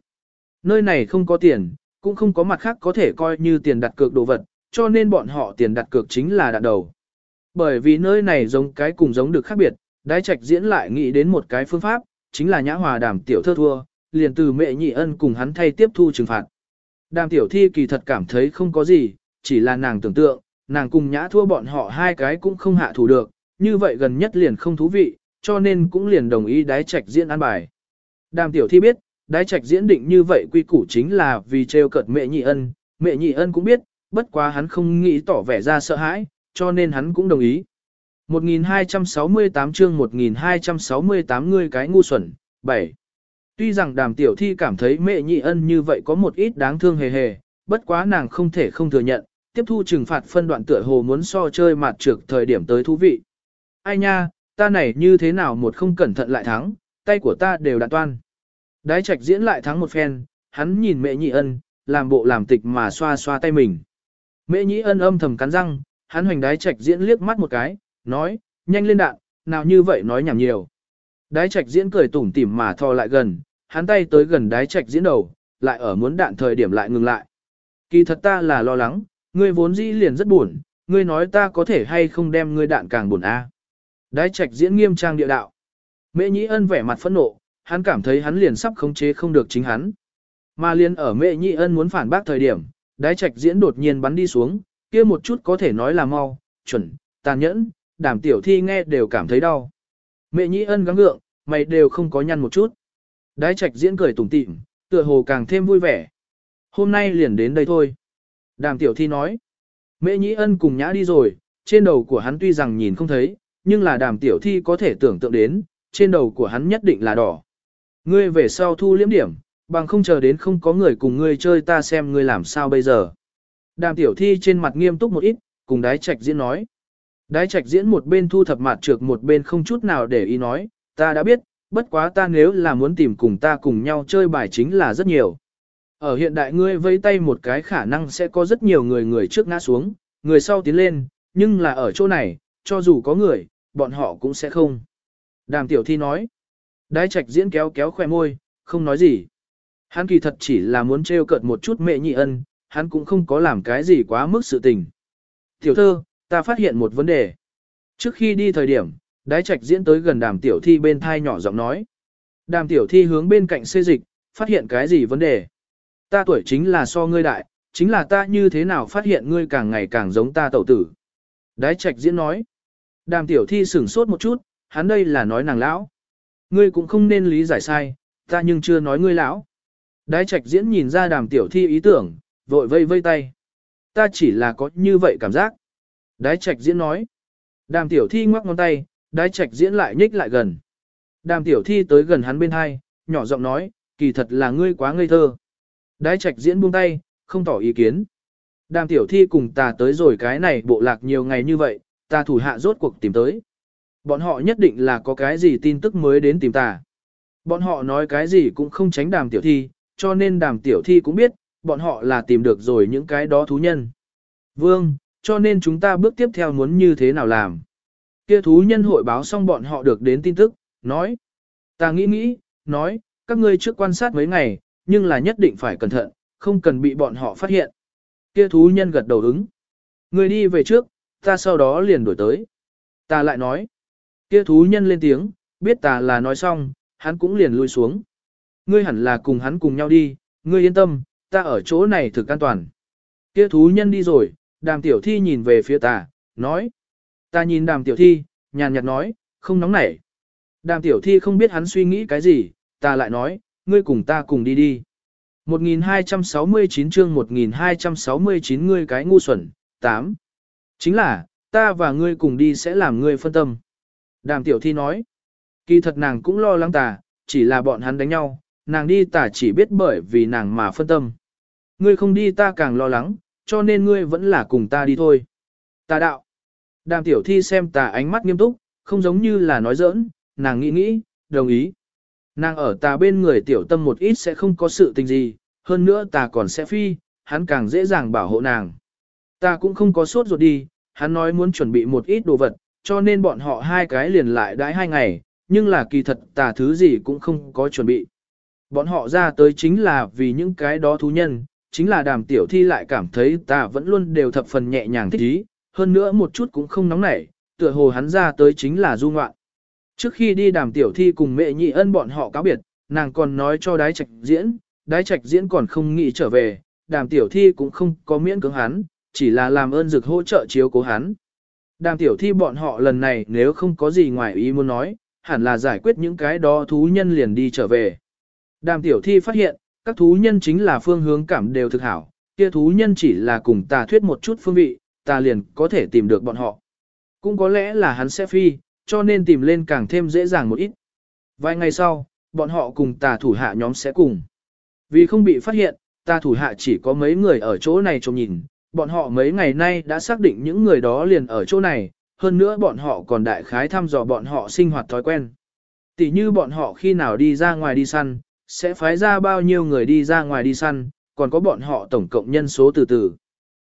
Nơi này không có tiền, cũng không có mặt khác có thể coi như tiền đặt cược đồ vật, cho nên bọn họ tiền đặt cược chính là đạn đầu. Bởi vì nơi này giống cái cùng giống được khác biệt, đái trạch diễn lại nghĩ đến một cái phương pháp, chính là nhã hòa đàm tiểu thơ thua, liền từ mẹ nhị ân cùng hắn thay tiếp thu trừng phạt. Đàm tiểu thi kỳ thật cảm thấy không có gì, chỉ là nàng tưởng tượng, nàng cùng nhã thua bọn họ hai cái cũng không hạ thủ được, như vậy gần nhất liền không thú vị, cho nên cũng liền đồng ý đái trạch diễn an bài. Đàm tiểu thi biết, đái trạch diễn định như vậy quy củ chính là vì trêu cợt mẹ nhị ân, mẹ nhị ân cũng biết, bất quá hắn không nghĩ tỏ vẻ ra sợ hãi, cho nên hắn cũng đồng ý. 1268 chương 1268 ngươi cái ngu xuẩn, 7. Tuy rằng đàm tiểu thi cảm thấy mẹ nhị ân như vậy có một ít đáng thương hề hề, bất quá nàng không thể không thừa nhận, tiếp thu trừng phạt phân đoạn tựa hồ muốn so chơi mặt trược thời điểm tới thú vị. Ai nha, ta này như thế nào một không cẩn thận lại thắng, tay của ta đều đã toan. Đái trạch diễn lại thắng một phen, hắn nhìn mẹ nhị ân, làm bộ làm tịch mà xoa xoa tay mình. Mẹ nhị ân âm thầm cắn răng, hắn hoành đái trạch diễn liếc mắt một cái, nói, nhanh lên đạn, nào như vậy nói nhảm nhiều. Đái trạch diễn cười tủm tỉm mà thò lại gần, hắn tay tới gần đái trạch diễn đầu, lại ở muốn đạn thời điểm lại ngừng lại. Kỳ thật ta là lo lắng, ngươi vốn dĩ liền rất buồn, ngươi nói ta có thể hay không đem ngươi đạn càng buồn a. Đái trạch diễn nghiêm trang địa đạo. Mễ nhĩ ân vẻ mặt phẫn nộ, hắn cảm thấy hắn liền sắp khống chế không được chính hắn. Mà liền ở mễ nhị ân muốn phản bác thời điểm, đái trạch diễn đột nhiên bắn đi xuống, kia một chút có thể nói là mau, chuẩn, tàn nhẫn, đảm tiểu thi nghe đều cảm thấy đau. Mẹ nhĩ ân gắng gượng, mày đều không có nhăn một chút. Đái trạch diễn cười tủm tỉm, tựa hồ càng thêm vui vẻ. Hôm nay liền đến đây thôi. Đàm tiểu thi nói. Mẹ nhĩ ân cùng nhã đi rồi, trên đầu của hắn tuy rằng nhìn không thấy, nhưng là đàm tiểu thi có thể tưởng tượng đến, trên đầu của hắn nhất định là đỏ. Ngươi về sau thu liễm điểm, bằng không chờ đến không có người cùng ngươi chơi ta xem ngươi làm sao bây giờ. Đàm tiểu thi trên mặt nghiêm túc một ít, cùng đái trạch diễn nói. Đái trạch diễn một bên thu thập mặt trược một bên không chút nào để ý nói, ta đã biết, bất quá ta nếu là muốn tìm cùng ta cùng nhau chơi bài chính là rất nhiều. Ở hiện đại ngươi vây tay một cái khả năng sẽ có rất nhiều người người trước ngã xuống, người sau tiến lên, nhưng là ở chỗ này, cho dù có người, bọn họ cũng sẽ không. Đàm tiểu thi nói. Đái trạch diễn kéo kéo khoe môi, không nói gì. Hắn kỳ thật chỉ là muốn trêu cợt một chút mẹ nhị ân, hắn cũng không có làm cái gì quá mức sự tình. Tiểu thơ, ta phát hiện một vấn đề. Trước khi đi thời điểm, đái trạch diễn tới gần đàm tiểu thi bên thai nhỏ giọng nói. Đàm tiểu thi hướng bên cạnh xê dịch, phát hiện cái gì vấn đề. Ta tuổi chính là so ngươi đại, chính là ta như thế nào phát hiện ngươi càng ngày càng giống ta tẩu tử. Đái trạch diễn nói. Đàm tiểu thi sửng sốt một chút, hắn đây là nói nàng lão. Ngươi cũng không nên lý giải sai, ta nhưng chưa nói ngươi lão. Đái trạch diễn nhìn ra đàm tiểu thi ý tưởng, vội vây vây tay. Ta chỉ là có như vậy cảm giác. Đái trạch diễn nói. Đàm tiểu thi ngoắc ngón tay, đái trạch diễn lại nhích lại gần. Đàm tiểu thi tới gần hắn bên hai, nhỏ giọng nói, kỳ thật là ngươi quá ngây thơ. Đái trạch diễn buông tay, không tỏ ý kiến. Đàm tiểu thi cùng ta tới rồi cái này bộ lạc nhiều ngày như vậy, ta thủ hạ rốt cuộc tìm tới. Bọn họ nhất định là có cái gì tin tức mới đến tìm ta. Bọn họ nói cái gì cũng không tránh đàm tiểu thi, cho nên đàm tiểu thi cũng biết, bọn họ là tìm được rồi những cái đó thú nhân. Vương, cho nên chúng ta bước tiếp theo muốn như thế nào làm. Kia thú nhân hội báo xong bọn họ được đến tin tức, nói. Ta nghĩ nghĩ, nói, các ngươi trước quan sát mấy ngày, nhưng là nhất định phải cẩn thận, không cần bị bọn họ phát hiện. Kia thú nhân gật đầu ứng. Người đi về trước, ta sau đó liền đổi tới. Ta lại nói. Kia thú nhân lên tiếng, biết ta là nói xong, hắn cũng liền lui xuống. Ngươi hẳn là cùng hắn cùng nhau đi, ngươi yên tâm, ta ở chỗ này thực an toàn. Kia thú nhân đi rồi, đàm tiểu thi nhìn về phía ta, nói. Ta nhìn đàm tiểu thi, nhàn nhạt nói, không nóng nảy. Đàm tiểu thi không biết hắn suy nghĩ cái gì, ta lại nói, ngươi cùng ta cùng đi đi. 1269 chương 1269 ngươi cái ngu xuẩn, 8. Chính là, ta và ngươi cùng đi sẽ làm ngươi phân tâm. Đàm tiểu thi nói, kỳ thật nàng cũng lo lắng ta, chỉ là bọn hắn đánh nhau, nàng đi ta chỉ biết bởi vì nàng mà phân tâm. Ngươi không đi ta càng lo lắng, cho nên ngươi vẫn là cùng ta đi thôi. Ta đạo. Đàm tiểu thi xem ta ánh mắt nghiêm túc, không giống như là nói giỡn, nàng nghĩ nghĩ, đồng ý. Nàng ở ta bên người tiểu tâm một ít sẽ không có sự tình gì, hơn nữa ta còn sẽ phi, hắn càng dễ dàng bảo hộ nàng. Ta cũng không có sốt ruột đi, hắn nói muốn chuẩn bị một ít đồ vật, cho nên bọn họ hai cái liền lại đãi hai ngày, nhưng là kỳ thật ta thứ gì cũng không có chuẩn bị. Bọn họ ra tới chính là vì những cái đó thú nhân, chính là đàm tiểu thi lại cảm thấy ta vẫn luôn đều thập phần nhẹ nhàng thích ý, hơn nữa một chút cũng không nóng nảy, tựa hồ hắn ra tới chính là du ngoạn. Trước khi đi đàm tiểu thi cùng mẹ nhị ân bọn họ cáo biệt, nàng còn nói cho đái trạch diễn, đái trạch diễn còn không nghĩ trở về, đàm tiểu thi cũng không có miễn cưỡng hắn, chỉ là làm ơn dực hỗ trợ chiếu cố hắn. Đàm tiểu thi bọn họ lần này nếu không có gì ngoài ý muốn nói, hẳn là giải quyết những cái đó thú nhân liền đi trở về. Đàm tiểu thi phát hiện, các thú nhân chính là phương hướng cảm đều thực hảo, kia thú nhân chỉ là cùng tà thuyết một chút phương vị, ta liền có thể tìm được bọn họ. Cũng có lẽ là hắn sẽ phi, cho nên tìm lên càng thêm dễ dàng một ít. Vài ngày sau, bọn họ cùng tà thủ hạ nhóm sẽ cùng. Vì không bị phát hiện, tà thủ hạ chỉ có mấy người ở chỗ này trông nhìn, bọn họ mấy ngày nay đã xác định những người đó liền ở chỗ này, hơn nữa bọn họ còn đại khái thăm dò bọn họ sinh hoạt thói quen. Tỷ như bọn họ khi nào đi ra ngoài đi săn, sẽ phái ra bao nhiêu người đi ra ngoài đi săn, còn có bọn họ tổng cộng nhân số từ từ.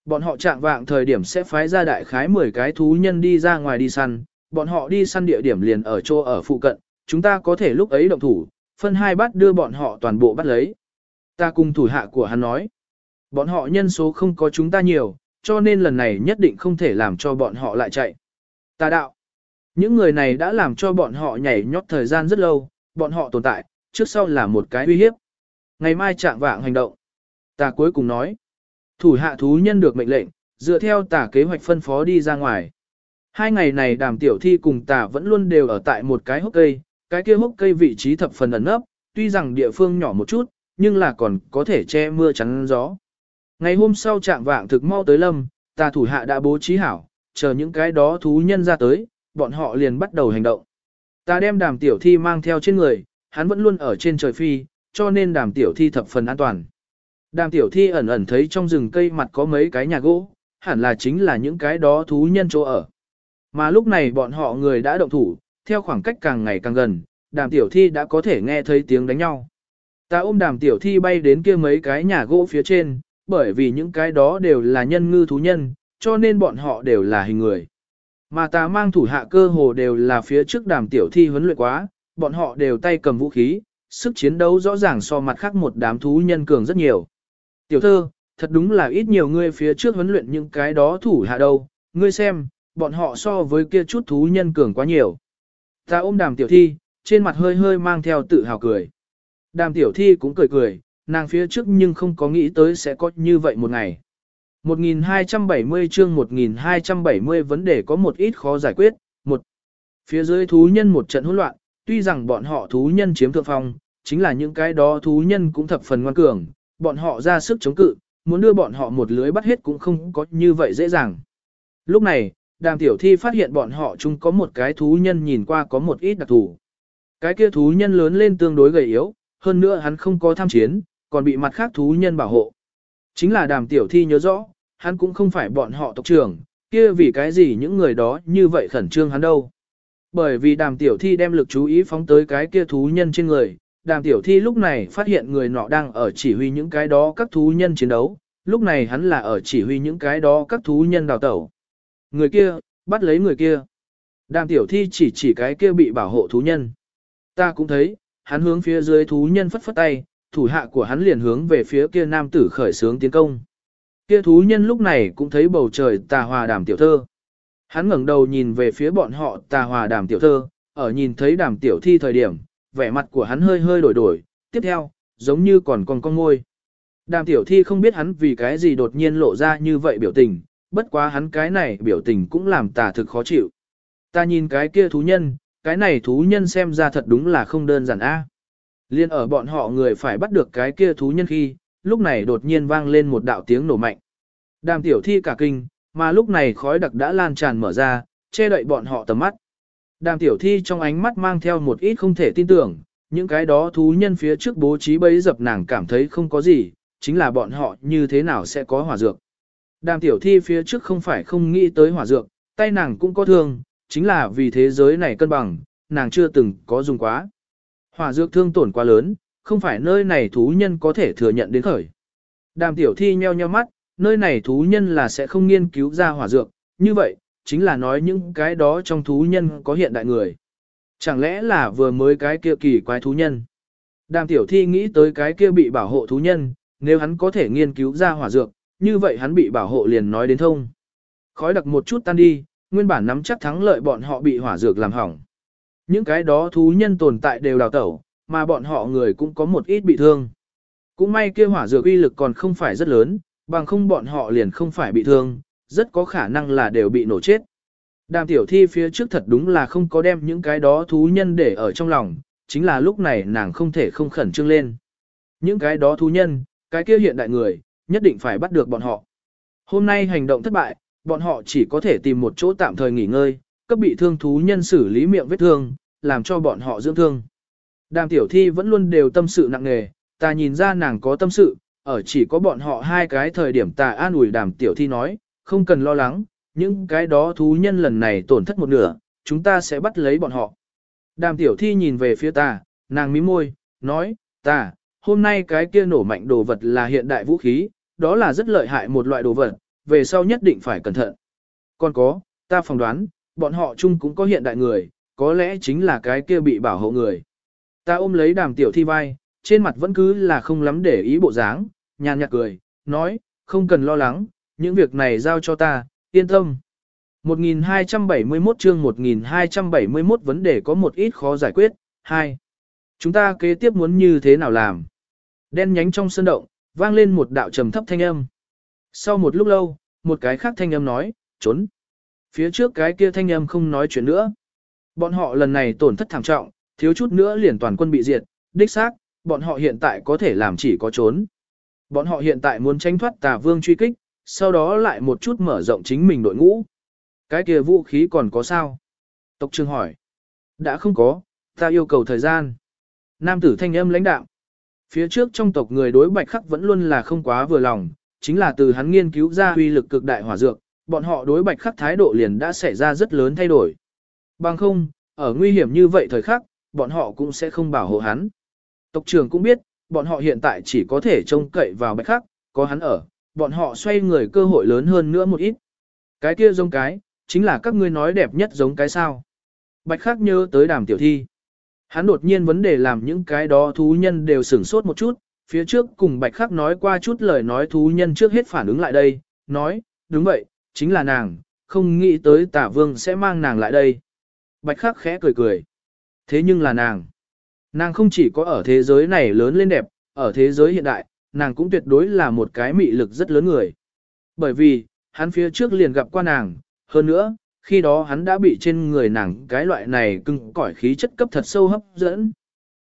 Bọn họ trạng vạng thời điểm sẽ phái ra đại khái 10 cái thú nhân đi ra ngoài đi săn, bọn họ đi săn địa điểm liền ở chỗ ở phụ cận, chúng ta có thể lúc ấy động thủ, phân hai bắt đưa bọn họ toàn bộ bắt lấy. Ta cùng thủ hạ của hắn nói, bọn họ nhân số không có chúng ta nhiều, cho nên lần này nhất định không thể làm cho bọn họ lại chạy. Ta đạo, những người này đã làm cho bọn họ nhảy nhót thời gian rất lâu, bọn họ tồn tại, trước sau là một cái uy hiếp. Ngày mai trạng vạng hành động. Ta cuối cùng nói, thủ hạ thú nhân được mệnh lệnh, dựa theo tả kế hoạch phân phó đi ra ngoài. Hai ngày này đàm tiểu thi cùng tả vẫn luôn đều ở tại một cái hốc cây, cái kia hốc cây vị trí thập phần ẩn nấp, tuy rằng địa phương nhỏ một chút, nhưng là còn có thể che mưa chắn gió. Ngày hôm sau trạng vạng thực mau tới lâm, tà thủ hạ đã bố trí hảo, chờ những cái đó thú nhân ra tới, bọn họ liền bắt đầu hành động. Ta đem đàm tiểu thi mang theo trên người, hắn vẫn luôn ở trên trời phi, cho nên đàm tiểu thi thập phần an toàn. Đàm tiểu thi ẩn ẩn thấy trong rừng cây mặt có mấy cái nhà gỗ, hẳn là chính là những cái đó thú nhân chỗ ở. Mà lúc này bọn họ người đã động thủ, theo khoảng cách càng ngày càng gần, đàm tiểu thi đã có thể nghe thấy tiếng đánh nhau. Ta ôm đàm tiểu thi bay đến kia mấy cái nhà gỗ phía trên, bởi vì những cái đó đều là nhân ngư thú nhân, cho nên bọn họ đều là hình người. Mà ta mang thủ hạ cơ hồ đều là phía trước đàm tiểu thi huấn luyện quá, bọn họ đều tay cầm vũ khí, sức chiến đấu rõ ràng so mặt khác một đám thú nhân cường rất nhiều. Tiểu thơ, thật đúng là ít nhiều ngươi phía trước huấn luyện những cái đó thủ hạ đâu, ngươi xem, bọn họ so với kia chút thú nhân cường quá nhiều. Ta ôm đàm tiểu thi, trên mặt hơi hơi mang theo tự hào cười. Đàm tiểu thi cũng cười cười, nàng phía trước nhưng không có nghĩ tới sẽ có như vậy một ngày. 1270 chương 1270 vấn đề có một ít khó giải quyết. Một, phía dưới thú nhân một trận hỗn loạn, tuy rằng bọn họ thú nhân chiếm thượng phong, chính là những cái đó thú nhân cũng thập phần ngoan cường, bọn họ ra sức chống cự, muốn đưa bọn họ một lưới bắt hết cũng không có như vậy dễ dàng. Lúc này, đàm tiểu thi phát hiện bọn họ chung có một cái thú nhân nhìn qua có một ít đặc thù. Cái kia thú nhân lớn lên tương đối gầy yếu, hơn nữa hắn không có tham chiến, còn bị mặt khác thú nhân bảo hộ. Chính là đàm tiểu thi nhớ rõ, hắn cũng không phải bọn họ tộc trưởng, kia vì cái gì những người đó như vậy khẩn trương hắn đâu. Bởi vì đàm tiểu thi đem lực chú ý phóng tới cái kia thú nhân trên người, đàm tiểu thi lúc này phát hiện người nọ đang ở chỉ huy những cái đó các thú nhân chiến đấu, lúc này hắn là ở chỉ huy những cái đó các thú nhân đào tẩu. Người kia, bắt lấy người kia. Đàm tiểu thi chỉ chỉ cái kia bị bảo hộ thú nhân. Ta cũng thấy, hắn hướng phía dưới thú nhân phất phất tay, thủ hạ của hắn liền hướng về phía kia nam tử khởi sướng tiến công. Kia thú nhân lúc này cũng thấy bầu trời tà hòa đàm tiểu thơ. Hắn ngẩng đầu nhìn về phía bọn họ tà hòa đàm tiểu thơ, ở nhìn thấy đàm tiểu thi thời điểm, vẻ mặt của hắn hơi hơi đổi đổi, tiếp theo, giống như còn còn con ngôi. Đàm tiểu thi không biết hắn vì cái gì đột nhiên lộ ra như vậy biểu tình, bất quá hắn cái này biểu tình cũng làm tà thực khó chịu. Ta nhìn cái kia thú nhân, cái này thú nhân xem ra thật đúng là không đơn giản a. Liên ở bọn họ người phải bắt được cái kia thú nhân khi, lúc này đột nhiên vang lên một đạo tiếng nổ mạnh. Đàm tiểu thi cả kinh, mà lúc này khói đặc đã lan tràn mở ra, che đậy bọn họ tầm mắt. Đàm tiểu thi trong ánh mắt mang theo một ít không thể tin tưởng, những cái đó thú nhân phía trước bố trí bấy dập nàng cảm thấy không có gì, chính là bọn họ như thế nào sẽ có hỏa dược. Đàm tiểu thi phía trước không phải không nghĩ tới hỏa dược, tay nàng cũng có thương, chính là vì thế giới này cân bằng, nàng chưa từng có dùng quá. Hỏa dược thương tổn quá lớn, không phải nơi này thú nhân có thể thừa nhận đến khởi. Đàm tiểu thi nheo nheo mắt, nơi này thú nhân là sẽ không nghiên cứu ra hỏa dược, như vậy, chính là nói những cái đó trong thú nhân có hiện đại người. Chẳng lẽ là vừa mới cái kia kỳ quái thú nhân? Đàm tiểu thi nghĩ tới cái kia bị bảo hộ thú nhân, nếu hắn có thể nghiên cứu ra hỏa dược, như vậy hắn bị bảo hộ liền nói đến thông. Khói đặc một chút tan đi, nguyên bản nắm chắc thắng lợi bọn họ bị hỏa dược làm hỏng. Những cái đó thú nhân tồn tại đều đào tẩu, mà bọn họ người cũng có một ít bị thương. Cũng may kia hỏa dược uy lực còn không phải rất lớn, bằng không bọn họ liền không phải bị thương, rất có khả năng là đều bị nổ chết. Đàm tiểu thi phía trước thật đúng là không có đem những cái đó thú nhân để ở trong lòng, chính là lúc này nàng không thể không khẩn trương lên. Những cái đó thú nhân, cái kia hiện đại người, nhất định phải bắt được bọn họ. Hôm nay hành động thất bại, bọn họ chỉ có thể tìm một chỗ tạm thời nghỉ ngơi, cấp bị thương thú nhân xử lý miệng vết thương, làm cho bọn họ dưỡng thương. Đàm tiểu thi vẫn luôn đều tâm sự nặng nề, ta nhìn ra nàng có tâm sự, ở chỉ có bọn họ hai cái thời điểm ta an ủi đàm tiểu thi nói, không cần lo lắng, những cái đó thú nhân lần này tổn thất một nửa, chúng ta sẽ bắt lấy bọn họ. Đàm tiểu thi nhìn về phía ta, nàng mím môi, nói, ta, hôm nay cái kia nổ mạnh đồ vật là hiện đại vũ khí, đó là rất lợi hại một loại đồ vật, về sau nhất định phải cẩn thận. Còn có, ta phỏng đoán, bọn họ chung cũng có hiện đại người, có lẽ chính là cái kia bị bảo hộ người. Ta ôm lấy đàm tiểu thi vai, trên mặt vẫn cứ là không lắm để ý bộ dáng, nhàn nhạt cười, nói, không cần lo lắng, những việc này giao cho ta, yên tâm. 1271 chương 1271 vấn đề có một ít khó giải quyết. 2. Chúng ta kế tiếp muốn như thế nào làm? Đen nhánh trong sân động, vang lên một đạo trầm thấp thanh âm. Sau một lúc lâu, một cái khác thanh âm nói, trốn. Phía trước cái kia thanh âm không nói chuyện nữa. Bọn họ lần này tổn thất thảm trọng, thiếu chút nữa liền toàn quân bị diệt, đích xác, bọn họ hiện tại có thể làm chỉ có trốn. Bọn họ hiện tại muốn tránh thoát tà vương truy kích, sau đó lại một chút mở rộng chính mình đội ngũ. Cái kia vũ khí còn có sao? Tộc trưởng hỏi. Đã không có, ta yêu cầu thời gian. Nam tử thanh âm lãnh đạo. Phía trước trong tộc người đối bạch khắc vẫn luôn là không quá vừa lòng, chính là từ hắn nghiên cứu ra uy lực cực đại hỏa dược, bọn họ đối bạch khắc thái độ liền đã xảy ra rất lớn thay đổi. Bằng không, ở nguy hiểm như vậy thời khắc, bọn họ cũng sẽ không bảo hộ hắn. Tộc trưởng cũng biết, bọn họ hiện tại chỉ có thể trông cậy vào bạch khắc, có hắn ở, bọn họ xoay người cơ hội lớn hơn nữa một ít. Cái kia giống cái, chính là các ngươi nói đẹp nhất giống cái sao. Bạch khắc nhớ tới đàm tiểu thi. Hắn đột nhiên vấn đề làm những cái đó thú nhân đều sửng sốt một chút, phía trước cùng bạch khắc nói qua chút lời nói thú nhân trước hết phản ứng lại đây, nói, đúng vậy, chính là nàng, không nghĩ tới tả vương sẽ mang nàng lại đây. Bạch khắc khẽ cười cười. Thế nhưng là nàng. Nàng không chỉ có ở thế giới này lớn lên đẹp, ở thế giới hiện đại, nàng cũng tuyệt đối là một cái mị lực rất lớn người. Bởi vì, hắn phía trước liền gặp qua nàng, hơn nữa, khi đó hắn đã bị trên người nàng cái loại này cưng cỏi khí chất cấp thật sâu hấp dẫn.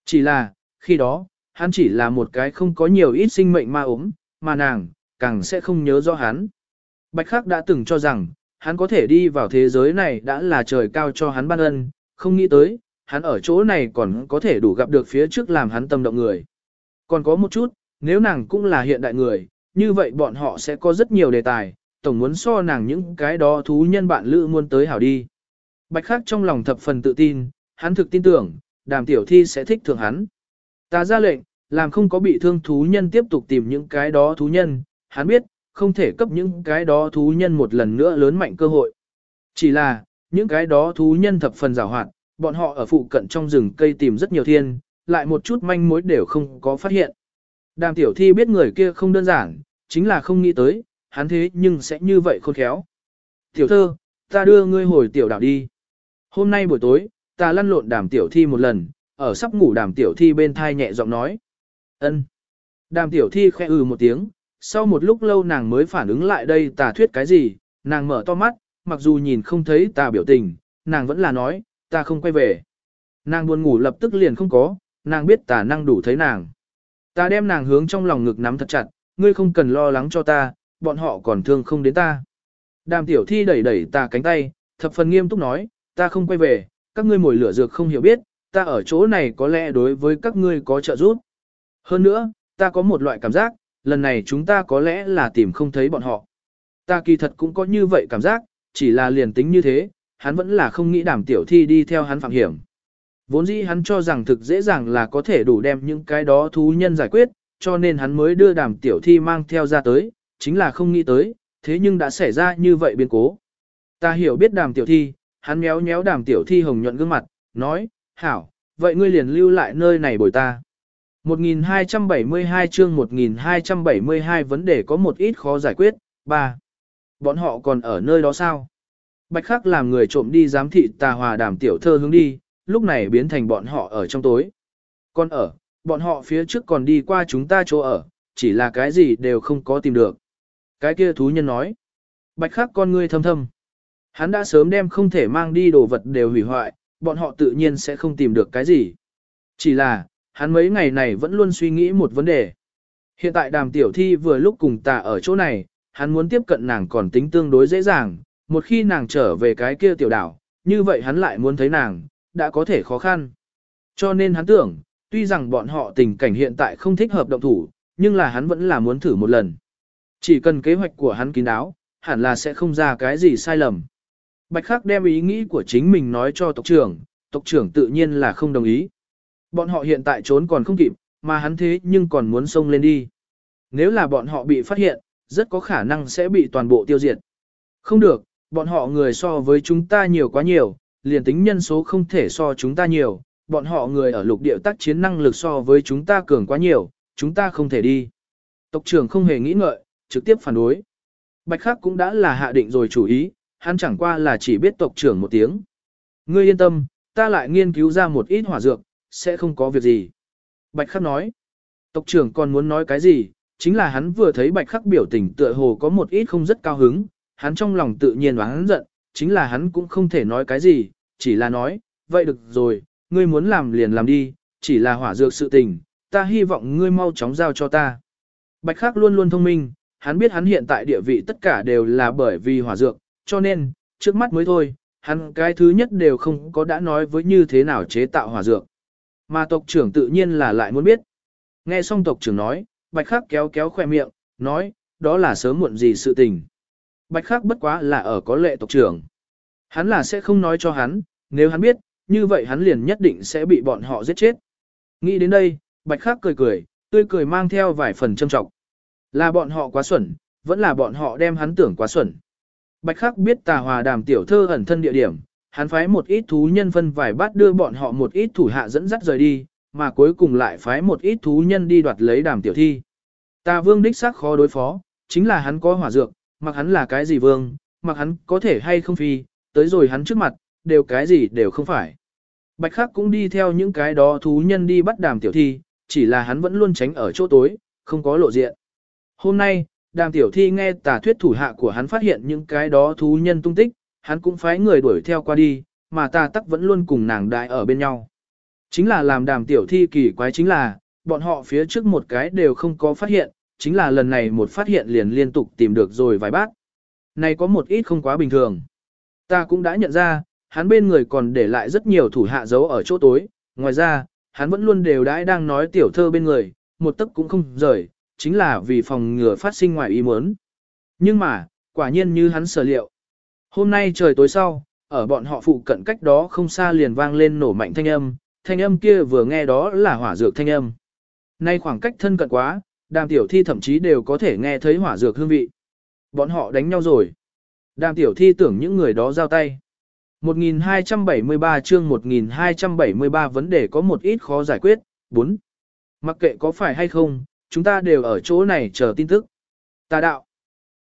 Chỉ là, Khi đó, hắn chỉ là một cái không có nhiều ít sinh mệnh ma ốm, mà nàng, càng sẽ không nhớ rõ hắn. Bạch Khắc đã từng cho rằng, hắn có thể đi vào thế giới này đã là trời cao cho hắn ban ân, không nghĩ tới, hắn ở chỗ này còn có thể đủ gặp được phía trước làm hắn tâm động người. Còn có một chút, nếu nàng cũng là hiện đại người, như vậy bọn họ sẽ có rất nhiều đề tài, tổng muốn so nàng những cái đó thú nhân bạn lữ muốn tới hảo đi. Bạch Khắc trong lòng thập phần tự tin, hắn thực tin tưởng, đàm tiểu thi sẽ thích thượng hắn. Ta ra lệnh, làm không có bị thương thú nhân tiếp tục tìm những cái đó thú nhân, hắn biết, không thể cấp những cái đó thú nhân một lần nữa lớn mạnh cơ hội. Chỉ là, những cái đó thú nhân thập phần rào hoạt, bọn họ ở phụ cận trong rừng cây tìm rất nhiều thiên, lại một chút manh mối đều không có phát hiện. Đàm tiểu thi biết người kia không đơn giản, chính là không nghĩ tới, hắn thế nhưng sẽ như vậy khôn khéo. Tiểu thơ, ta đưa ngươi hồi tiểu đảo đi. Hôm nay buổi tối, ta lăn lộn đàm tiểu thi một lần, ở sắp ngủ đàm tiểu thi bên thai nhẹ giọng nói. ân. Đàm tiểu thi khẽ ừ một tiếng, sau một lúc lâu nàng mới phản ứng lại đây tà thuyết cái gì, nàng mở to mắt, mặc dù nhìn không thấy tà biểu tình, nàng vẫn là nói, ta không quay về. Nàng buồn ngủ lập tức liền không có, nàng biết tà năng đủ thấy nàng. Ta đem nàng hướng trong lòng ngực nắm thật chặt, ngươi không cần lo lắng cho ta, bọn họ còn thương không đến ta. Đàm tiểu thi đẩy đẩy ta cánh tay, thập phần nghiêm túc nói, ta không quay về, các ngươi mồi lửa dược không hiểu biết, ta ở chỗ này có lẽ đối với các ngươi có trợ giúp. Hơn nữa, ta có một loại cảm giác, lần này chúng ta có lẽ là tìm không thấy bọn họ. Ta kỳ thật cũng có như vậy cảm giác, chỉ là liền tính như thế, hắn vẫn là không nghĩ đàm tiểu thi đi theo hắn phạm hiểm. Vốn dĩ hắn cho rằng thực dễ dàng là có thể đủ đem những cái đó thú nhân giải quyết, cho nên hắn mới đưa đàm tiểu thi mang theo ra tới, chính là không nghĩ tới, thế nhưng đã xảy ra như vậy biến cố. Ta hiểu biết đàm tiểu thi, hắn méo méo đàm tiểu thi hồng nhuận gương mặt, nói, hảo, vậy ngươi liền lưu lại nơi này bồi ta. 1272 chương 1272 vấn đề có một ít khó giải quyết. 3. Bọn họ còn ở nơi đó sao? Bạch khắc làm người trộm đi giám thị tà hòa đàm tiểu thơ hướng đi, lúc này biến thành bọn họ ở trong tối. Còn ở, bọn họ phía trước còn đi qua chúng ta chỗ ở, chỉ là cái gì đều không có tìm được. Cái kia thú nhân nói. Bạch khắc con ngươi thâm thâm. Hắn đã sớm đem không thể mang đi đồ vật đều hủy hoại, bọn họ tự nhiên sẽ không tìm được cái gì. Chỉ là, hắn mấy ngày này vẫn luôn suy nghĩ một vấn đề. Hiện tại đàm tiểu thi vừa lúc cùng ta ở chỗ này, hắn muốn tiếp cận nàng còn tính tương đối dễ dàng, một khi nàng trở về cái kia tiểu đảo, như vậy hắn lại muốn thấy nàng, đã có thể khó khăn. Cho nên hắn tưởng, tuy rằng bọn họ tình cảnh hiện tại không thích hợp động thủ, nhưng là hắn vẫn là muốn thử một lần. Chỉ cần kế hoạch của hắn kín đáo, hẳn là sẽ không ra cái gì sai lầm. Bạch Khắc đem ý nghĩ của chính mình nói cho tộc trưởng, tộc trưởng tự nhiên là không đồng ý. Bọn họ hiện tại trốn còn không kịp, mà hắn thế nhưng còn muốn xông lên đi. Nếu là bọn họ bị phát hiện, rất có khả năng sẽ bị toàn bộ tiêu diệt. Không được, bọn họ người so với chúng ta nhiều quá nhiều, liền tính nhân số không thể so chúng ta nhiều, bọn họ người ở lục địa tác chiến năng lực so với chúng ta cường quá nhiều, chúng ta không thể đi. Tộc trưởng không hề nghĩ ngợi, trực tiếp phản đối. Bạch Khắc cũng đã là hạ định rồi chủ ý, hắn chẳng qua là chỉ biết tộc trưởng một tiếng. Ngươi yên tâm, ta lại nghiên cứu ra một ít hỏa dược, sẽ không có việc gì. Bạch Khắc nói, tộc trưởng còn muốn nói cái gì, chính là hắn vừa thấy Bạch Khắc biểu tình tựa hồ có một ít không rất cao hứng, hắn trong lòng tự nhiên hắn giận, chính là hắn cũng không thể nói cái gì, chỉ là nói, vậy được rồi, ngươi muốn làm liền làm đi, chỉ là hỏa dược sự tình, ta hy vọng ngươi mau chóng giao cho ta. Bạch Khắc luôn luôn thông minh, hắn biết hắn hiện tại địa vị tất cả đều là bởi vì hỏa dược, cho nên, trước mắt mới thôi, hắn cái thứ nhất đều không có đã nói với như thế nào chế tạo hỏa dược. Mà tộc trưởng tự nhiên là lại muốn biết. Nghe xong tộc trưởng nói, Bạch Khắc kéo kéo khoe miệng, nói, đó là sớm muộn gì sự tình. Bạch Khắc bất quá là ở có lệ tộc trưởng. Hắn là sẽ không nói cho hắn, nếu hắn biết, như vậy hắn liền nhất định sẽ bị bọn họ giết chết. Nghĩ đến đây, Bạch Khắc cười cười, tươi cười mang theo vài phần châm trọng. Là bọn họ quá xuẩn, vẫn là bọn họ đem hắn tưởng quá xuẩn. Bạch Khắc biết tà hòa đàm tiểu thơ ẩn thân địa điểm, hắn phái một ít thú nhân phân vài bát đưa bọn họ một ít thủ hạ dẫn dắt rời đi, mà cuối cùng lại phái một ít thú nhân đi đoạt lấy đàm tiểu thi. Tà vương đích xác khó đối phó, chính là hắn có hỏa dược, mặc hắn là cái gì vương, mặc hắn có thể hay không phi, tới rồi hắn trước mặt, đều cái gì đều không phải. Bạch Khắc cũng đi theo những cái đó thú nhân đi bắt đàm tiểu thi, chỉ là hắn vẫn luôn tránh ở chỗ tối, không có lộ diện. Hôm nay, đàm tiểu thi nghe tà thuyết thủ hạ của hắn phát hiện những cái đó thú nhân tung tích, hắn cũng phái người đuổi theo qua đi, mà ta tắc vẫn luôn cùng nàng đại ở bên nhau. Chính là làm đàm tiểu thi kỳ quái chính là, bọn họ phía trước một cái đều không có phát hiện, chính là lần này một phát hiện liền liên tục tìm được rồi vài bát. Này có một ít không quá bình thường. Ta cũng đã nhận ra, hắn bên người còn để lại rất nhiều thủ hạ dấu ở chỗ tối, ngoài ra, hắn vẫn luôn đều đãi đang nói tiểu thơ bên người, một tấc cũng không rời, chính là vì phòng ngừa phát sinh ngoài ý muốn. Nhưng mà, quả nhiên như hắn sở liệu. Hôm nay trời tối sau, ở bọn họ phụ cận cách đó không xa liền vang lên nổ mạnh thanh âm, thanh âm kia vừa nghe đó là hỏa dược thanh âm. Nay khoảng cách thân cận quá, đàm tiểu thi thậm chí đều có thể nghe thấy hỏa dược hương vị. Bọn họ đánh nhau rồi. Đàm tiểu thi tưởng những người đó giao tay. 1273 chương 1273 vấn đề có một ít khó giải quyết. 4. Mặc kệ có phải hay không, chúng ta đều ở chỗ này chờ tin tức. Tà đạo.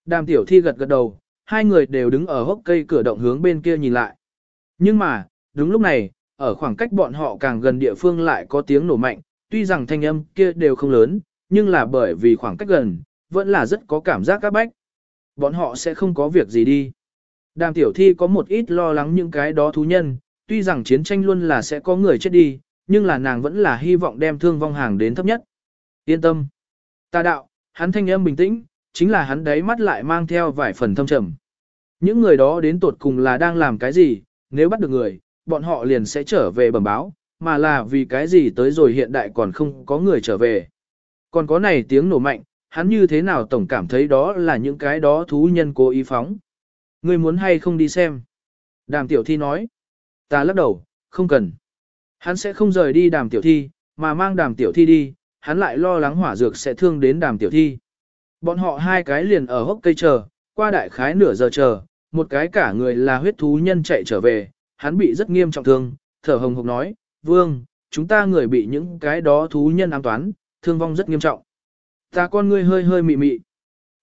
Đàm tiểu thi gật gật đầu, hai người đều đứng ở hốc cây cửa động hướng bên kia nhìn lại. Nhưng mà, đúng lúc này, ở khoảng cách bọn họ càng gần địa phương lại có tiếng nổ mạnh, tuy rằng thanh âm kia đều không lớn, nhưng là bởi vì khoảng cách gần, vẫn là rất có cảm giác các bách. Bọn họ sẽ không có việc gì đi. Đàm tiểu thi có một ít lo lắng những cái đó thú nhân, tuy rằng chiến tranh luôn là sẽ có người chết đi, nhưng là nàng vẫn là hy vọng đem thương vong hàng đến thấp nhất. Yên tâm. Ta đạo, hắn thanh âm bình tĩnh, chính là hắn đấy mắt lại mang theo vài phần thâm trầm. Những người đó đến tột cùng là đang làm cái gì, nếu bắt được người, bọn họ liền sẽ trở về bẩm báo, mà là vì cái gì tới rồi hiện đại còn không có người trở về. Còn có này tiếng nổ mạnh, hắn như thế nào tổng cảm thấy đó là những cái đó thú nhân cố ý phóng. Ngươi muốn hay không đi xem? Đàm tiểu thi nói. Ta lắc đầu, không cần. Hắn sẽ không rời đi đàm tiểu thi, mà mang đàm tiểu thi đi, hắn lại lo lắng hỏa dược sẽ thương đến đàm tiểu thi. Bọn họ hai cái liền ở hốc cây chờ, qua đại khái nửa giờ chờ, một cái cả người là huyết thú nhân chạy trở về, hắn bị rất nghiêm trọng thương, thở hồng hộc nói, vương, chúng ta người bị những cái đó thú nhân ám toán, thương vong rất nghiêm trọng. Ta con ngươi hơi hơi mị mị.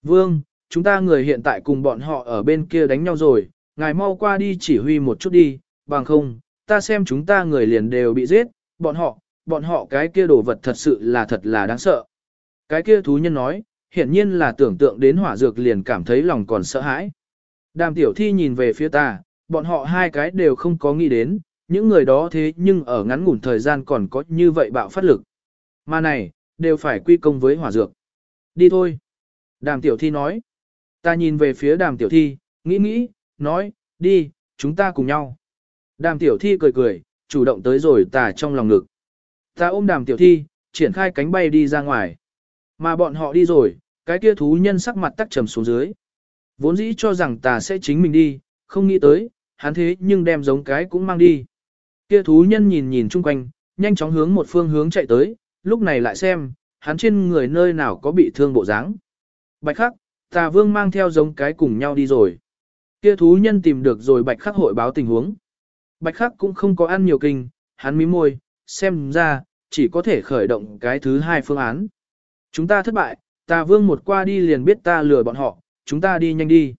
Vương, chúng ta người hiện tại cùng bọn họ ở bên kia đánh nhau rồi, ngài mau qua đi chỉ huy một chút đi, bằng không, ta xem chúng ta người liền đều bị giết, bọn họ, bọn họ cái kia đồ vật thật sự là thật là đáng sợ. Cái kia thú nhân nói, hiển nhiên là tưởng tượng đến hỏa dược liền cảm thấy lòng còn sợ hãi. Đàm tiểu thi nhìn về phía ta, bọn họ hai cái đều không có nghĩ đến, những người đó thế nhưng ở ngắn ngủn thời gian còn có như vậy bạo phát lực. Mà này, đều phải quy công với hỏa dược. Đi thôi. Đàm tiểu thi nói. Ta nhìn về phía đàm tiểu thi, nghĩ nghĩ, nói, đi, chúng ta cùng nhau. Đàm tiểu thi cười cười, chủ động tới rồi ta trong lòng ngực. Ta ôm đàm tiểu thi, triển khai cánh bay đi ra ngoài. Mà bọn họ đi rồi, cái kia thú nhân sắc mặt tắc trầm xuống dưới. Vốn dĩ cho rằng ta sẽ chính mình đi, không nghĩ tới, hắn thế nhưng đem giống cái cũng mang đi. Kia thú nhân nhìn nhìn chung quanh, nhanh chóng hướng một phương hướng chạy tới, lúc này lại xem, hắn trên người nơi nào có bị thương bộ dáng. Bạch khắc, tà vương mang theo giống cái cùng nhau đi rồi. Kia thú nhân tìm được rồi bạch khắc hội báo tình huống. Bạch khắc cũng không có ăn nhiều kinh, hắn mím môi, xem ra, chỉ có thể khởi động cái thứ hai phương án. Chúng ta thất bại, Ta vương một qua đi liền biết ta lừa bọn họ, chúng ta đi nhanh đi.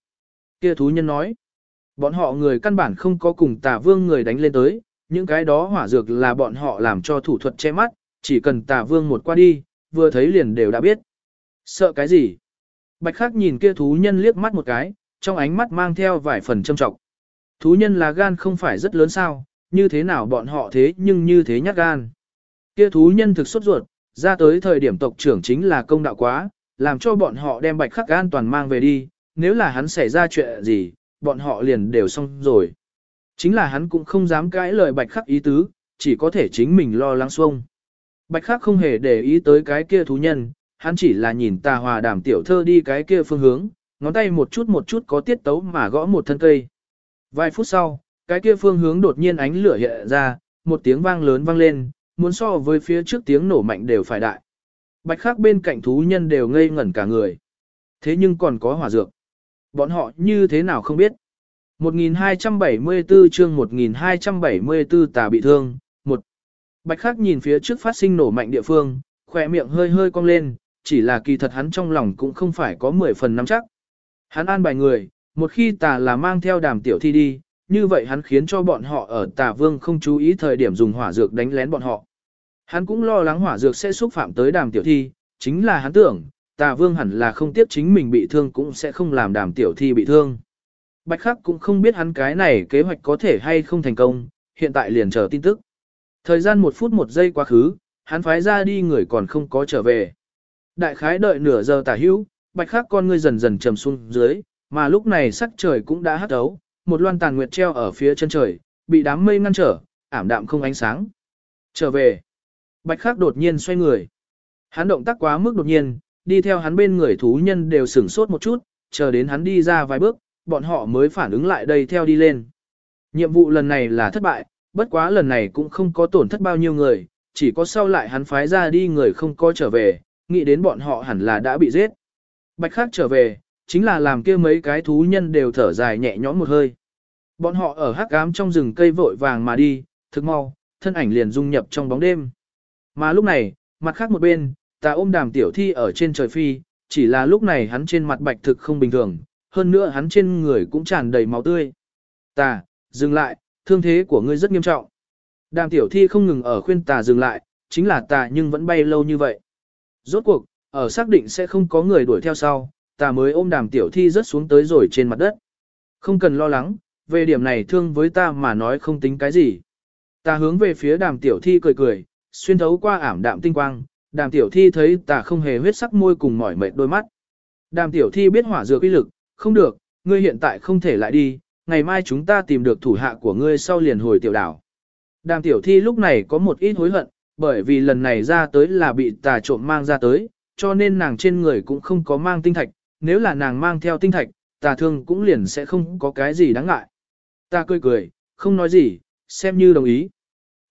Kia thú nhân nói, bọn họ người căn bản không có cùng tà vương người đánh lên tới, những cái đó hỏa dược là bọn họ làm cho thủ thuật che mắt, chỉ cần tà vương một qua đi, vừa thấy liền đều đã biết. Sợ cái gì? Bạch khắc nhìn kia thú nhân liếc mắt một cái, trong ánh mắt mang theo vài phần châm trọng. Thú nhân là gan không phải rất lớn sao, như thế nào bọn họ thế nhưng như thế nhát gan. Kia thú nhân thực xuất ruột, ra tới thời điểm tộc trưởng chính là công đạo quá, làm cho bọn họ đem bạch khắc an toàn mang về đi, nếu là hắn xảy ra chuyện gì, bọn họ liền đều xong rồi. Chính là hắn cũng không dám cãi lời bạch khắc ý tứ, chỉ có thể chính mình lo lắng xuông. Bạch khắc không hề để ý tới cái kia thú nhân, hắn chỉ là nhìn tà hòa đảm tiểu thơ đi cái kia phương hướng, ngón tay một chút một chút có tiết tấu mà gõ một thân cây. Vài phút sau, cái kia phương hướng đột nhiên ánh lửa hiện ra, một tiếng vang lớn vang lên, muốn so với phía trước tiếng nổ mạnh đều phải đại. Bạch khắc bên cạnh thú nhân đều ngây ngẩn cả người. Thế nhưng còn có hỏa dược. Bọn họ như thế nào không biết. 1274 chương 1274 tà bị thương. Một. Bạch khắc nhìn phía trước phát sinh nổ mạnh địa phương, khỏe miệng hơi hơi cong lên, chỉ là kỳ thật hắn trong lòng cũng không phải có 10 phần nắm chắc. Hắn an bài người, một khi tà là mang theo đàm tiểu thi đi, như vậy hắn khiến cho bọn họ ở tà vương không chú ý thời điểm dùng hỏa dược đánh lén bọn họ. Hắn cũng lo lắng hỏa dược sẽ xúc phạm tới đàm tiểu thi, chính là hắn tưởng, tà vương hẳn là không tiếp chính mình bị thương cũng sẽ không làm đàm tiểu thi bị thương. Bạch khắc cũng không biết hắn cái này kế hoạch có thể hay không thành công, hiện tại liền chờ tin tức. Thời gian một phút một giây quá khứ, hắn phái ra đi người còn không có trở về. Đại khái đợi nửa giờ tả hữu, bạch khắc con ngươi dần dần trầm xuống dưới, mà lúc này sắc trời cũng đã hắt ấu, một loan tàn nguyệt treo ở phía chân trời, bị đám mây ngăn trở, ảm đạm không ánh sáng. Trở về. Bạch khắc đột nhiên xoay người. Hắn động tác quá mức đột nhiên, đi theo hắn bên người thú nhân đều sửng sốt một chút, chờ đến hắn đi ra vài bước, bọn họ mới phản ứng lại đây theo đi lên. Nhiệm vụ lần này là thất bại, bất quá lần này cũng không có tổn thất bao nhiêu người, chỉ có sau lại hắn phái ra đi người không có trở về, nghĩ đến bọn họ hẳn là đã bị giết. Bạch Khắc trở về, chính là làm kia mấy cái thú nhân đều thở dài nhẹ nhõm một hơi. Bọn họ ở hắc ám trong rừng cây vội vàng mà đi, thực mau, thân ảnh liền dung nhập trong bóng đêm. Mà lúc này, mặt khác một bên, ta ôm đàm tiểu thi ở trên trời phi, chỉ là lúc này hắn trên mặt bạch thực không bình thường, hơn nữa hắn trên người cũng tràn đầy máu tươi. Ta, dừng lại, thương thế của ngươi rất nghiêm trọng. Đàm tiểu thi không ngừng ở khuyên ta dừng lại, chính là ta nhưng vẫn bay lâu như vậy. Rốt cuộc, ở xác định sẽ không có người đuổi theo sau, ta mới ôm đàm tiểu thi rớt xuống tới rồi trên mặt đất. Không cần lo lắng, về điểm này thương với ta mà nói không tính cái gì. Ta hướng về phía đàm tiểu thi cười cười, xuyên thấu qua ảm đạm tinh quang, đàm tiểu thi thấy ta không hề huyết sắc môi cùng mỏi mệt đôi mắt. Đàm tiểu thi biết hỏa dược uy lực, không được, ngươi hiện tại không thể lại đi, ngày mai chúng ta tìm được thủ hạ của ngươi sau liền hồi tiểu đảo. Đàm tiểu thi lúc này có một ít hối hận, bởi vì lần này ra tới là bị tà trộm mang ra tới, cho nên nàng trên người cũng không có mang tinh thạch, nếu là nàng mang theo tinh thạch, tà thương cũng liền sẽ không có cái gì đáng ngại. Ta cười cười, không nói gì, xem như đồng ý.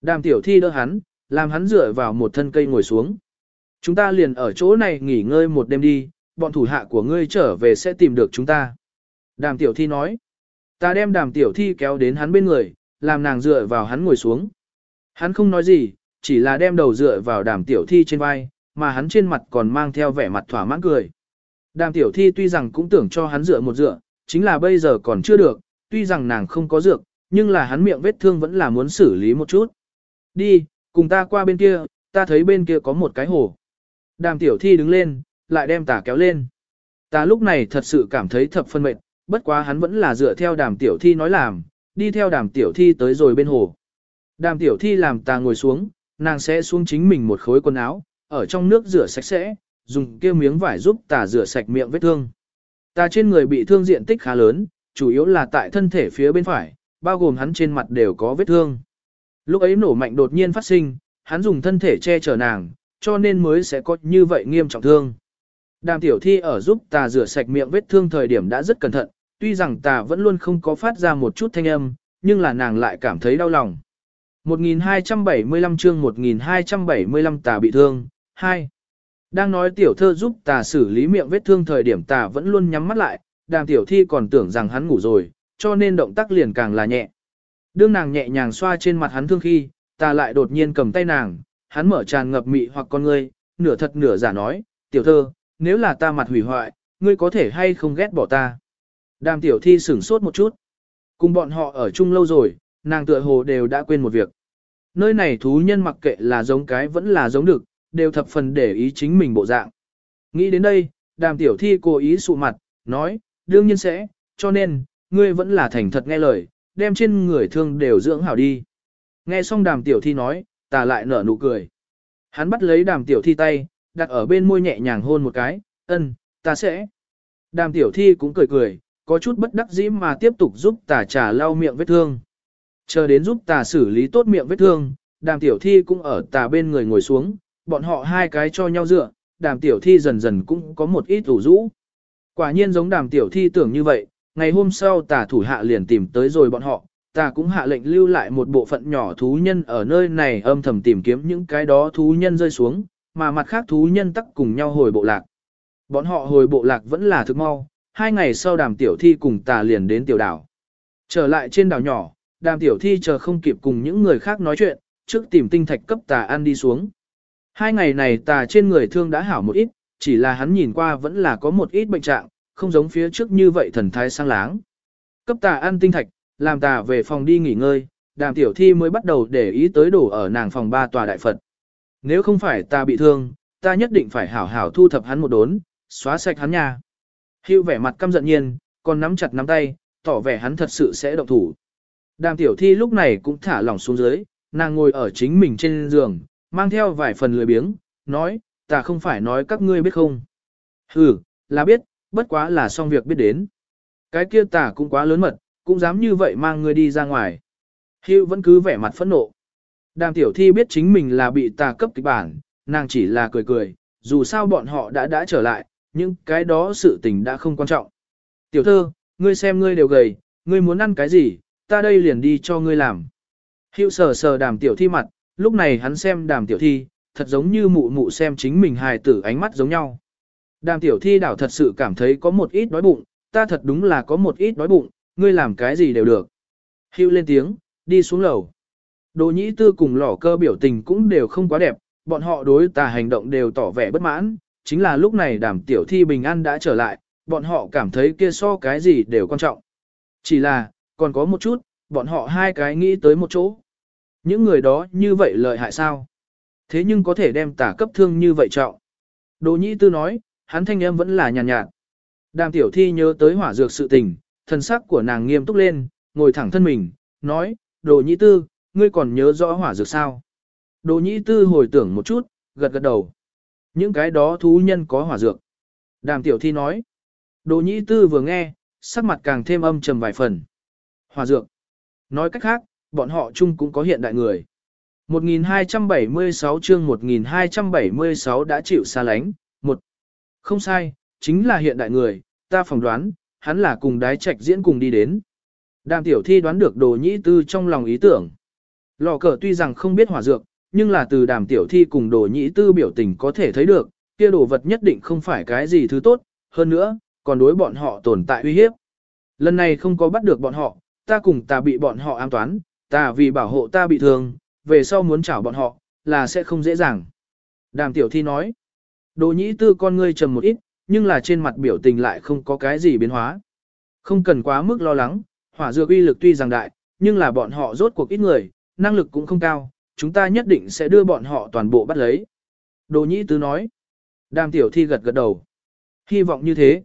Đàm tiểu thi đỡ hắn, làm hắn dựa vào một thân cây ngồi xuống. Chúng ta liền ở chỗ này nghỉ ngơi một đêm đi, bọn thủ hạ của ngươi trở về sẽ tìm được chúng ta. Đàm tiểu thi nói. Ta đem đàm tiểu thi kéo đến hắn bên người, làm nàng dựa vào hắn ngồi xuống. Hắn không nói gì, chỉ là đem đầu dựa vào đàm tiểu thi trên vai, mà hắn trên mặt còn mang theo vẻ mặt thỏa mãn cười. Đàm tiểu thi tuy rằng cũng tưởng cho hắn dựa một dựa, chính là bây giờ còn chưa được, tuy rằng nàng không có dược, nhưng là hắn miệng vết thương vẫn là muốn xử lý một chút. Đi, cùng ta qua bên kia, ta thấy bên kia có một cái hồ. Đàm tiểu thi đứng lên, lại đem tà kéo lên. Ta lúc này thật sự cảm thấy thập phân mệt, bất quá hắn vẫn là dựa theo đàm tiểu thi nói làm, đi theo đàm tiểu thi tới rồi bên hồ. Đàm tiểu thi làm ta ngồi xuống, nàng sẽ xuống chính mình một khối quần áo, ở trong nước rửa sạch sẽ, dùng kia miếng vải giúp ta rửa sạch miệng vết thương. Ta trên người bị thương diện tích khá lớn, chủ yếu là tại thân thể phía bên phải, bao gồm hắn trên mặt đều có vết thương. Lúc ấy nổ mạnh đột nhiên phát sinh, hắn dùng thân thể che chở nàng, cho nên mới sẽ có như vậy nghiêm trọng thương. Đàm tiểu thi ở giúp ta rửa sạch miệng vết thương thời điểm đã rất cẩn thận, tuy rằng ta vẫn luôn không có phát ra một chút thanh âm, nhưng là nàng lại cảm thấy đau lòng. 1275 chương 1275 tà bị thương, 2. Đang nói tiểu thơ giúp tà xử lý miệng vết thương thời điểm tà vẫn luôn nhắm mắt lại, đàm tiểu thi còn tưởng rằng hắn ngủ rồi, cho nên động tác liền càng là nhẹ. Đương nàng nhẹ nhàng xoa trên mặt hắn thương khi, tà lại đột nhiên cầm tay nàng, hắn mở tràn ngập mị hoặc con ngươi, nửa thật nửa giả nói, tiểu thơ, nếu là ta mặt hủy hoại, ngươi có thể hay không ghét bỏ ta. Đàm tiểu thi sửng sốt một chút. Cùng bọn họ ở chung lâu rồi, nàng tựa hồ đều đã quên một việc. Nơi này thú nhân mặc kệ là giống cái vẫn là giống được, đều thập phần để ý chính mình bộ dạng. Nghĩ đến đây, đàm tiểu thi cố ý sụ mặt, nói, đương nhiên sẽ, cho nên, ngươi vẫn là thành thật nghe lời, đem trên người thương đều dưỡng hảo đi. Nghe xong đàm tiểu thi nói, ta lại nở nụ cười. Hắn bắt lấy đàm tiểu thi tay, đặt ở bên môi nhẹ nhàng hôn một cái, ân, ta sẽ. Đàm tiểu thi cũng cười cười, có chút bất đắc dĩ mà tiếp tục giúp tà trà lau miệng vết thương. Chờ đến giúp tà xử lý tốt miệng vết thương, đàm tiểu thi cũng ở tà bên người ngồi xuống, bọn họ hai cái cho nhau dựa, đàm tiểu thi dần dần cũng có một ít ủ rũ. Quả nhiên giống đàm tiểu thi tưởng như vậy, ngày hôm sau tà thủ hạ liền tìm tới rồi bọn họ, tà cũng hạ lệnh lưu lại một bộ phận nhỏ thú nhân ở nơi này âm thầm tìm kiếm những cái đó thú nhân rơi xuống, mà mặt khác thú nhân tắc cùng nhau hồi bộ lạc. Bọn họ hồi bộ lạc vẫn là thực mau, hai ngày sau đàm tiểu thi cùng tà liền đến tiểu đảo. Trở lại trên đảo nhỏ, đàm tiểu thi chờ không kịp cùng những người khác nói chuyện, trước tìm tinh thạch cấp tà ăn đi xuống. Hai ngày này tà trên người thương đã hảo một ít, chỉ là hắn nhìn qua vẫn là có một ít bệnh trạng, không giống phía trước như vậy thần thái sang láng. Cấp tà ăn tinh thạch, làm tà về phòng đi nghỉ ngơi, đàm tiểu thi mới bắt đầu để ý tới đổ ở nàng phòng ba tòa đại Phật. Nếu không phải ta bị thương, ta nhất định phải hảo hảo thu thập hắn một đốn, xóa sạch hắn nhà. Hưu vẻ mặt căm giận nhiên, còn nắm chặt nắm tay, tỏ vẻ hắn thật sự sẽ động thủ. Đàm tiểu thi lúc này cũng thả lỏng xuống dưới, nàng ngồi ở chính mình trên giường, mang theo vài phần lười biếng, nói, ta không phải nói các ngươi biết không. Ừ, là biết, bất quá là xong việc biết đến. Cái kia ta cũng quá lớn mật, cũng dám như vậy mang ngươi đi ra ngoài. Hưu vẫn cứ vẻ mặt phẫn nộ. Đàm tiểu thi biết chính mình là bị tà cấp kịch bản, nàng chỉ là cười cười, dù sao bọn họ đã đã trở lại, nhưng cái đó sự tình đã không quan trọng. Tiểu thơ, ngươi xem ngươi đều gầy, ngươi muốn ăn cái gì, ta đây liền đi cho ngươi làm. Hữu sờ sờ đàm tiểu thi mặt, lúc này hắn xem đàm tiểu thi, thật giống như mụ mụ xem chính mình hài tử ánh mắt giống nhau. Đàm tiểu thi đảo thật sự cảm thấy có một ít đói bụng, ta thật đúng là có một ít đói bụng, ngươi làm cái gì đều được. Hưu lên tiếng, đi xuống lầu. Đồ nhĩ tư cùng lỏ cơ biểu tình cũng đều không quá đẹp, bọn họ đối tà hành động đều tỏ vẻ bất mãn, chính là lúc này đàm tiểu thi bình an đã trở lại, bọn họ cảm thấy kia so cái gì đều quan trọng. Chỉ là, còn có một chút, bọn họ hai cái nghĩ tới một chỗ. Những người đó như vậy lợi hại sao? Thế nhưng có thể đem tả cấp thương như vậy trọng. Đỗ nhĩ tư nói, hắn thanh em vẫn là nhàn nhạt, nhạt. Đàm tiểu thi nhớ tới hỏa dược sự tình, thân sắc của nàng nghiêm túc lên, ngồi thẳng thân mình, nói, Đỗ nhĩ tư, ngươi còn nhớ rõ hỏa dược sao? Đỗ nhĩ tư hồi tưởng một chút, gật gật đầu. Những cái đó thú nhân có hỏa dược. Đàm tiểu thi nói. Đỗ nhĩ tư vừa nghe, sắc mặt càng thêm âm trầm vài phần. Hỏa dược. Nói cách khác, bọn họ chung cũng có hiện đại người. 1276 chương 1276 đã chịu xa lánh. Một. Không sai, chính là hiện đại người, ta phỏng đoán, hắn là cùng đái trạch diễn cùng đi đến. Đàm tiểu thi đoán được đồ nhĩ tư trong lòng ý tưởng. Lò cờ tuy rằng không biết hỏa dược, nhưng là từ đàm tiểu thi cùng đồ nhĩ tư biểu tình có thể thấy được, kia đồ vật nhất định không phải cái gì thứ tốt, hơn nữa, còn đối bọn họ tồn tại uy hiếp. Lần này không có bắt được bọn họ, ta cùng ta bị bọn họ an toán, ta vì bảo hộ ta bị thương, về sau muốn chảo bọn họ, là sẽ không dễ dàng. Đàm tiểu thi nói, đồ nhĩ tư con ngươi trầm một ít, nhưng là trên mặt biểu tình lại không có cái gì biến hóa. Không cần quá mức lo lắng, hỏa dược uy lực tuy rằng đại, nhưng là bọn họ rốt cuộc ít người, năng lực cũng không cao, chúng ta nhất định sẽ đưa bọn họ toàn bộ bắt lấy. Đồ nhĩ tứ nói. Đàm tiểu thi gật gật đầu. Hy vọng như thế.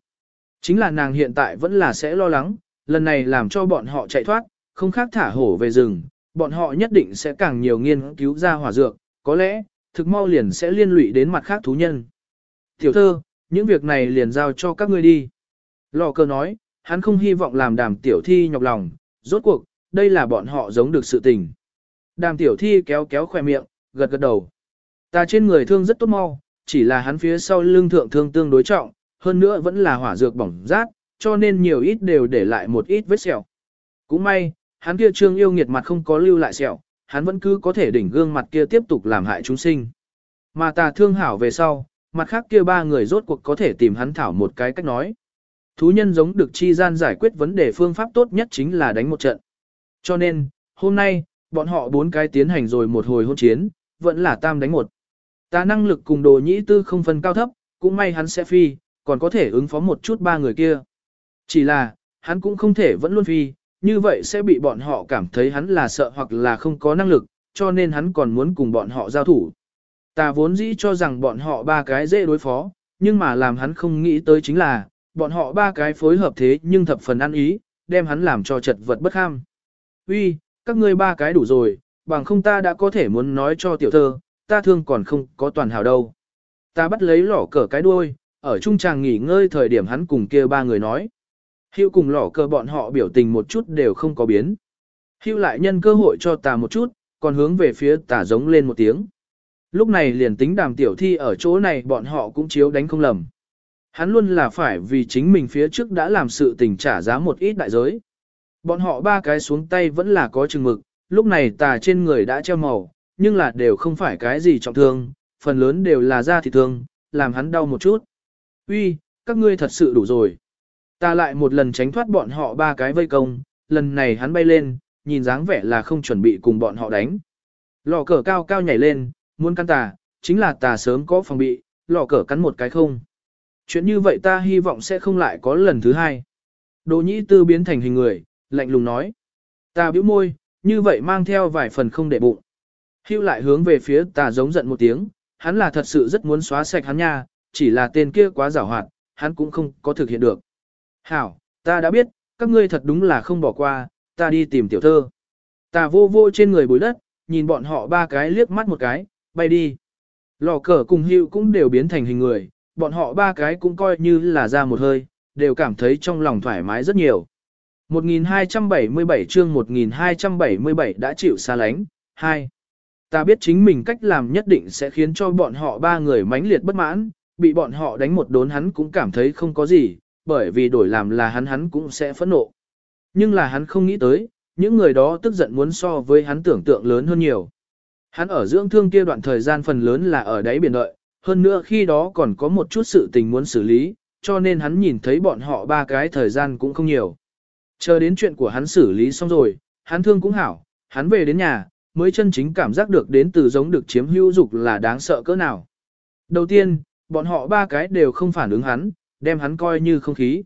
Chính là nàng hiện tại vẫn là sẽ lo lắng, lần này làm cho bọn họ chạy thoát, không khác thả hổ về rừng, bọn họ nhất định sẽ càng nhiều nghiên cứu ra hỏa dược, có lẽ, thực mau liền sẽ liên lụy đến mặt khác thú nhân. Tiểu thơ, những việc này liền giao cho các ngươi đi. Lò cơ nói, hắn không hy vọng làm đàm tiểu thi nhọc lòng, rốt cuộc, đây là bọn họ giống được sự tình. Đàm tiểu thi kéo kéo khỏe miệng, gật gật đầu. Ta trên người thương rất tốt mau, chỉ là hắn phía sau lưng thượng thương tương đối trọng, hơn nữa vẫn là hỏa dược bỏng rát, cho nên nhiều ít đều để lại một ít vết sẹo. Cũng may, hắn kia trương yêu nghiệt mặt không có lưu lại sẹo, hắn vẫn cứ có thể đỉnh gương mặt kia tiếp tục làm hại chúng sinh. Mà ta thương hảo về sau, mặt khác kia ba người rốt cuộc có thể tìm hắn thảo một cái cách nói. Thú nhân giống được chi gian giải quyết vấn đề phương pháp tốt nhất chính là đánh một trận. Cho nên, hôm nay, bọn họ bốn cái tiến hành rồi một hồi hôn chiến, vẫn là tam đánh một. Ta năng lực cùng đồ nhĩ tư không phân cao thấp, cũng may hắn sẽ phi, còn có thể ứng phó một chút ba người kia. Chỉ là, hắn cũng không thể vẫn luôn phi, như vậy sẽ bị bọn họ cảm thấy hắn là sợ hoặc là không có năng lực, cho nên hắn còn muốn cùng bọn họ giao thủ. Ta vốn dĩ cho rằng bọn họ ba cái dễ đối phó, nhưng mà làm hắn không nghĩ tới chính là, bọn họ ba cái phối hợp thế nhưng thập phần ăn ý, đem hắn làm cho chật vật bất ham. Uy, các ngươi ba cái đủ rồi, bằng không ta đã có thể muốn nói cho tiểu thơ, ta thương còn không có toàn hảo đâu. Ta bắt lấy lỏ cờ cái đuôi, ở trung tràng nghỉ ngơi thời điểm hắn cùng kia ba người nói. Hưu cùng lỏ cờ bọn họ biểu tình một chút đều không có biến. Hưu lại nhân cơ hội cho tà một chút, còn hướng về phía tà giống lên một tiếng. Lúc này liền tính đàm tiểu thi ở chỗ này bọn họ cũng chiếu đánh không lầm. Hắn luôn là phải vì chính mình phía trước đã làm sự tình trả giá một ít đại giới. Bọn họ ba cái xuống tay vẫn là có chừng mực, lúc này tà trên người đã treo màu, nhưng là đều không phải cái gì trọng thương, phần lớn đều là da thịt thương, làm hắn đau một chút. Uy, các ngươi thật sự đủ rồi. Ta lại một lần tránh thoát bọn họ ba cái vây công, lần này hắn bay lên, nhìn dáng vẻ là không chuẩn bị cùng bọn họ đánh. Lò cờ cao cao nhảy lên, muốn căn tà, chính là tà sớm có phòng bị, lò cờ cắn một cái không. Chuyện như vậy ta hy vọng sẽ không lại có lần thứ hai. Đồ nhĩ tư biến thành hình người, lạnh lùng nói. Ta bĩu môi, như vậy mang theo vài phần không để bụng. Hưu lại hướng về phía tà giống giận một tiếng, hắn là thật sự rất muốn xóa sạch hắn nha, chỉ là tên kia quá giảo hoạt, hắn cũng không có thực hiện được. Hảo, ta đã biết, các ngươi thật đúng là không bỏ qua, ta đi tìm tiểu thơ. Ta vô vô trên người bối đất, nhìn bọn họ ba cái liếc mắt một cái, bay đi. Lò cờ cùng hữu cũng đều biến thành hình người, bọn họ ba cái cũng coi như là ra một hơi, đều cảm thấy trong lòng thoải mái rất nhiều. 1277 chương 1277 đã chịu xa lánh. 2. Ta biết chính mình cách làm nhất định sẽ khiến cho bọn họ ba người mãnh liệt bất mãn, bị bọn họ đánh một đốn hắn cũng cảm thấy không có gì, bởi vì đổi làm là hắn hắn cũng sẽ phẫn nộ. Nhưng là hắn không nghĩ tới, những người đó tức giận muốn so với hắn tưởng tượng lớn hơn nhiều. Hắn ở dưỡng thương kia đoạn thời gian phần lớn là ở đáy biển đợi, hơn nữa khi đó còn có một chút sự tình muốn xử lý, cho nên hắn nhìn thấy bọn họ ba cái thời gian cũng không nhiều. Chờ đến chuyện của hắn xử lý xong rồi, hắn thương cũng hảo, hắn về đến nhà, mới chân chính cảm giác được đến từ giống được chiếm hữu dục là đáng sợ cỡ nào. Đầu tiên, bọn họ ba cái đều không phản ứng hắn, đem hắn coi như không khí.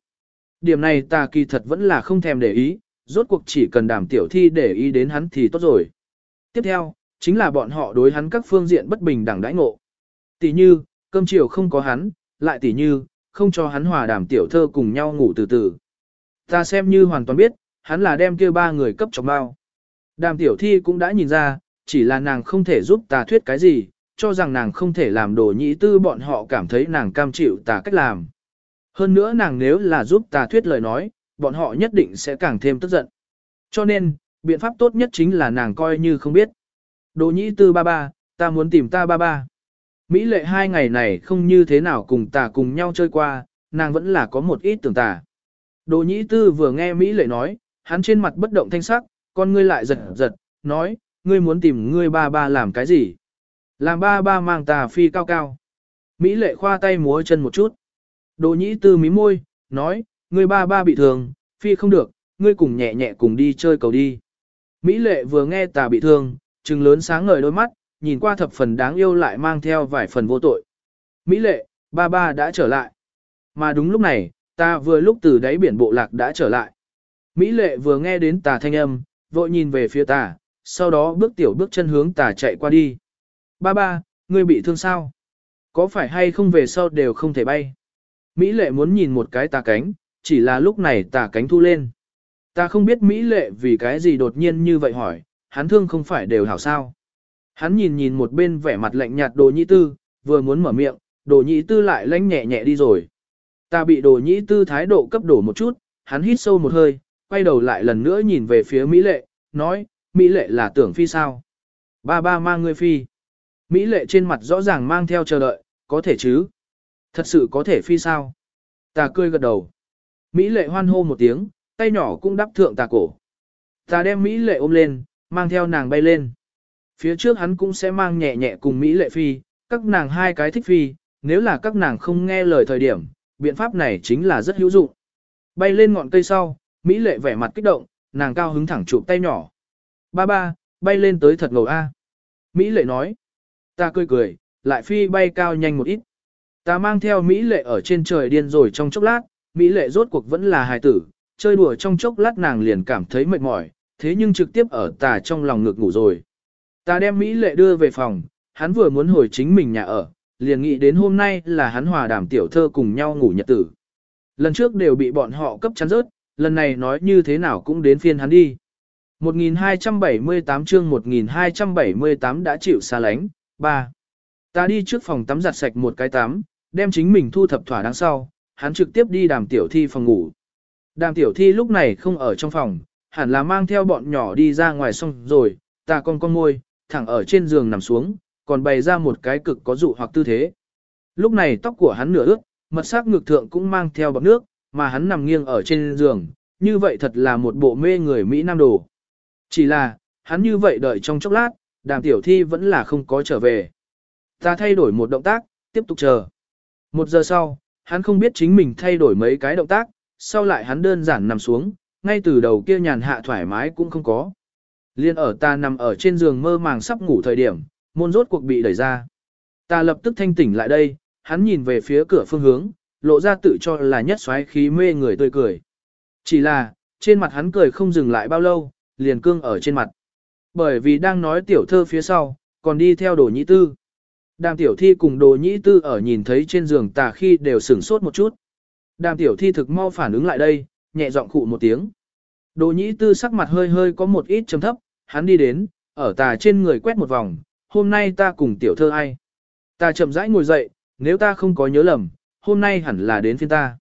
Điểm này ta kỳ thật vẫn là không thèm để ý, rốt cuộc chỉ cần đảm tiểu thi để ý đến hắn thì tốt rồi. Tiếp theo, chính là bọn họ đối hắn các phương diện bất bình đẳng đãi ngộ. Tỷ như, cơm chiều không có hắn, lại tỷ như, không cho hắn hòa đàm tiểu thơ cùng nhau ngủ từ từ. Ta xem như hoàn toàn biết, hắn là đem kia ba người cấp trọng bao. Đàm tiểu thi cũng đã nhìn ra, chỉ là nàng không thể giúp ta thuyết cái gì, cho rằng nàng không thể làm đồ nhĩ tư bọn họ cảm thấy nàng cam chịu ta cách làm. Hơn nữa nàng nếu là giúp ta thuyết lời nói, bọn họ nhất định sẽ càng thêm tức giận. Cho nên, biện pháp tốt nhất chính là nàng coi như không biết. Đồ nhĩ tư ba ba, ta muốn tìm ta ba ba. Mỹ lệ hai ngày này không như thế nào cùng ta cùng nhau chơi qua, nàng vẫn là có một ít tưởng tà. Đồ nhĩ tư vừa nghe Mỹ lệ nói, hắn trên mặt bất động thanh sắc, con ngươi lại giật giật, nói, ngươi muốn tìm ngươi ba ba làm cái gì? Làm ba ba mang tà phi cao cao. Mỹ lệ khoa tay múa chân một chút. Đồ nhĩ tư mí môi, nói, ngươi ba ba bị thương, phi không được, ngươi cùng nhẹ nhẹ cùng đi chơi cầu đi. Mỹ lệ vừa nghe tà bị thương, trừng lớn sáng ngời đôi mắt, nhìn qua thập phần đáng yêu lại mang theo vài phần vô tội. Mỹ lệ, ba ba đã trở lại. Mà đúng lúc này, ta vừa lúc từ đáy biển bộ lạc đã trở lại. Mỹ lệ vừa nghe đến tà thanh âm, vội nhìn về phía tà, sau đó bước tiểu bước chân hướng tà chạy qua đi. Ba ba, ngươi bị thương sao? Có phải hay không về sau đều không thể bay? Mỹ lệ muốn nhìn một cái tà cánh, chỉ là lúc này tà cánh thu lên. Ta không biết Mỹ lệ vì cái gì đột nhiên như vậy hỏi, hắn thương không phải đều hảo sao. Hắn nhìn nhìn một bên vẻ mặt lạnh nhạt đồ nhĩ tư, vừa muốn mở miệng, đồ nhĩ tư lại lánh nhẹ nhẹ đi rồi. Ta bị đồ nhĩ tư thái độ cấp đổ một chút, hắn hít sâu một hơi, quay đầu lại lần nữa nhìn về phía Mỹ lệ, nói, Mỹ lệ là tưởng phi sao. Ba ba mang ngươi phi. Mỹ lệ trên mặt rõ ràng mang theo chờ đợi, có thể chứ. Thật sự có thể phi sao. Ta cười gật đầu. Mỹ lệ hoan hô một tiếng, tay nhỏ cũng đắp thượng tà cổ. Ta đem Mỹ lệ ôm lên, mang theo nàng bay lên. Phía trước hắn cũng sẽ mang nhẹ nhẹ cùng Mỹ lệ phi, các nàng hai cái thích phi, nếu là các nàng không nghe lời thời điểm, biện pháp này chính là rất hữu dụng. Bay lên ngọn cây sau, Mỹ lệ vẻ mặt kích động, nàng cao hứng thẳng chụp tay nhỏ. Ba ba, bay lên tới thật ngầu a. Mỹ lệ nói. Ta cười cười, lại phi bay cao nhanh một ít. Ta mang theo Mỹ lệ ở trên trời điên rồi trong chốc lát, Mỹ lệ rốt cuộc vẫn là hài tử, chơi đùa trong chốc lát nàng liền cảm thấy mệt mỏi, thế nhưng trực tiếp ở tà trong lòng ngực ngủ rồi. Ta đem Mỹ lệ đưa về phòng, hắn vừa muốn hồi chính mình nhà ở, liền nghĩ đến hôm nay là hắn hòa đàm tiểu thơ cùng nhau ngủ nhật tử. Lần trước đều bị bọn họ cấp chắn rớt, lần này nói như thế nào cũng đến phiên hắn đi. 1278 chương 1278 đã chịu xa lánh. 3. Ta đi trước phòng tắm giặt sạch một cái tắm, đem chính mình thu thập thỏa đáng sau, hắn trực tiếp đi đàm tiểu thi phòng ngủ. Đàm tiểu thi lúc này không ở trong phòng, hẳn là mang theo bọn nhỏ đi ra ngoài xong rồi, ta con con môi, thẳng ở trên giường nằm xuống, còn bày ra một cái cực có dụ hoặc tư thế. Lúc này tóc của hắn nửa ướt, mật sắc ngược thượng cũng mang theo bọc nước, mà hắn nằm nghiêng ở trên giường, như vậy thật là một bộ mê người Mỹ Nam đồ. Chỉ là, hắn như vậy đợi trong chốc lát, đàm tiểu thi vẫn là không có trở về. Ta thay đổi một động tác, tiếp tục chờ. Một giờ sau, hắn không biết chính mình thay đổi mấy cái động tác, sau lại hắn đơn giản nằm xuống, ngay từ đầu kia nhàn hạ thoải mái cũng không có. Liên ở ta nằm ở trên giường mơ màng sắp ngủ thời điểm, môn rốt cuộc bị đẩy ra. Ta lập tức thanh tỉnh lại đây, hắn nhìn về phía cửa phương hướng, lộ ra tự cho là nhất xoáy khí mê người tươi cười. Chỉ là, trên mặt hắn cười không dừng lại bao lâu, liền cương ở trên mặt. Bởi vì đang nói tiểu thơ phía sau, còn đi theo đồ nhĩ tư. Đàm tiểu thi cùng đồ nhĩ tư ở nhìn thấy trên giường tà khi đều sửng sốt một chút. Đàm tiểu thi thực mau phản ứng lại đây, nhẹ giọng khụ một tiếng. Đồ nhĩ tư sắc mặt hơi hơi có một ít trầm thấp, hắn đi đến, ở tà trên người quét một vòng, hôm nay ta cùng tiểu thơ ai. Ta chậm rãi ngồi dậy, nếu ta không có nhớ lầm, hôm nay hẳn là đến phiên ta.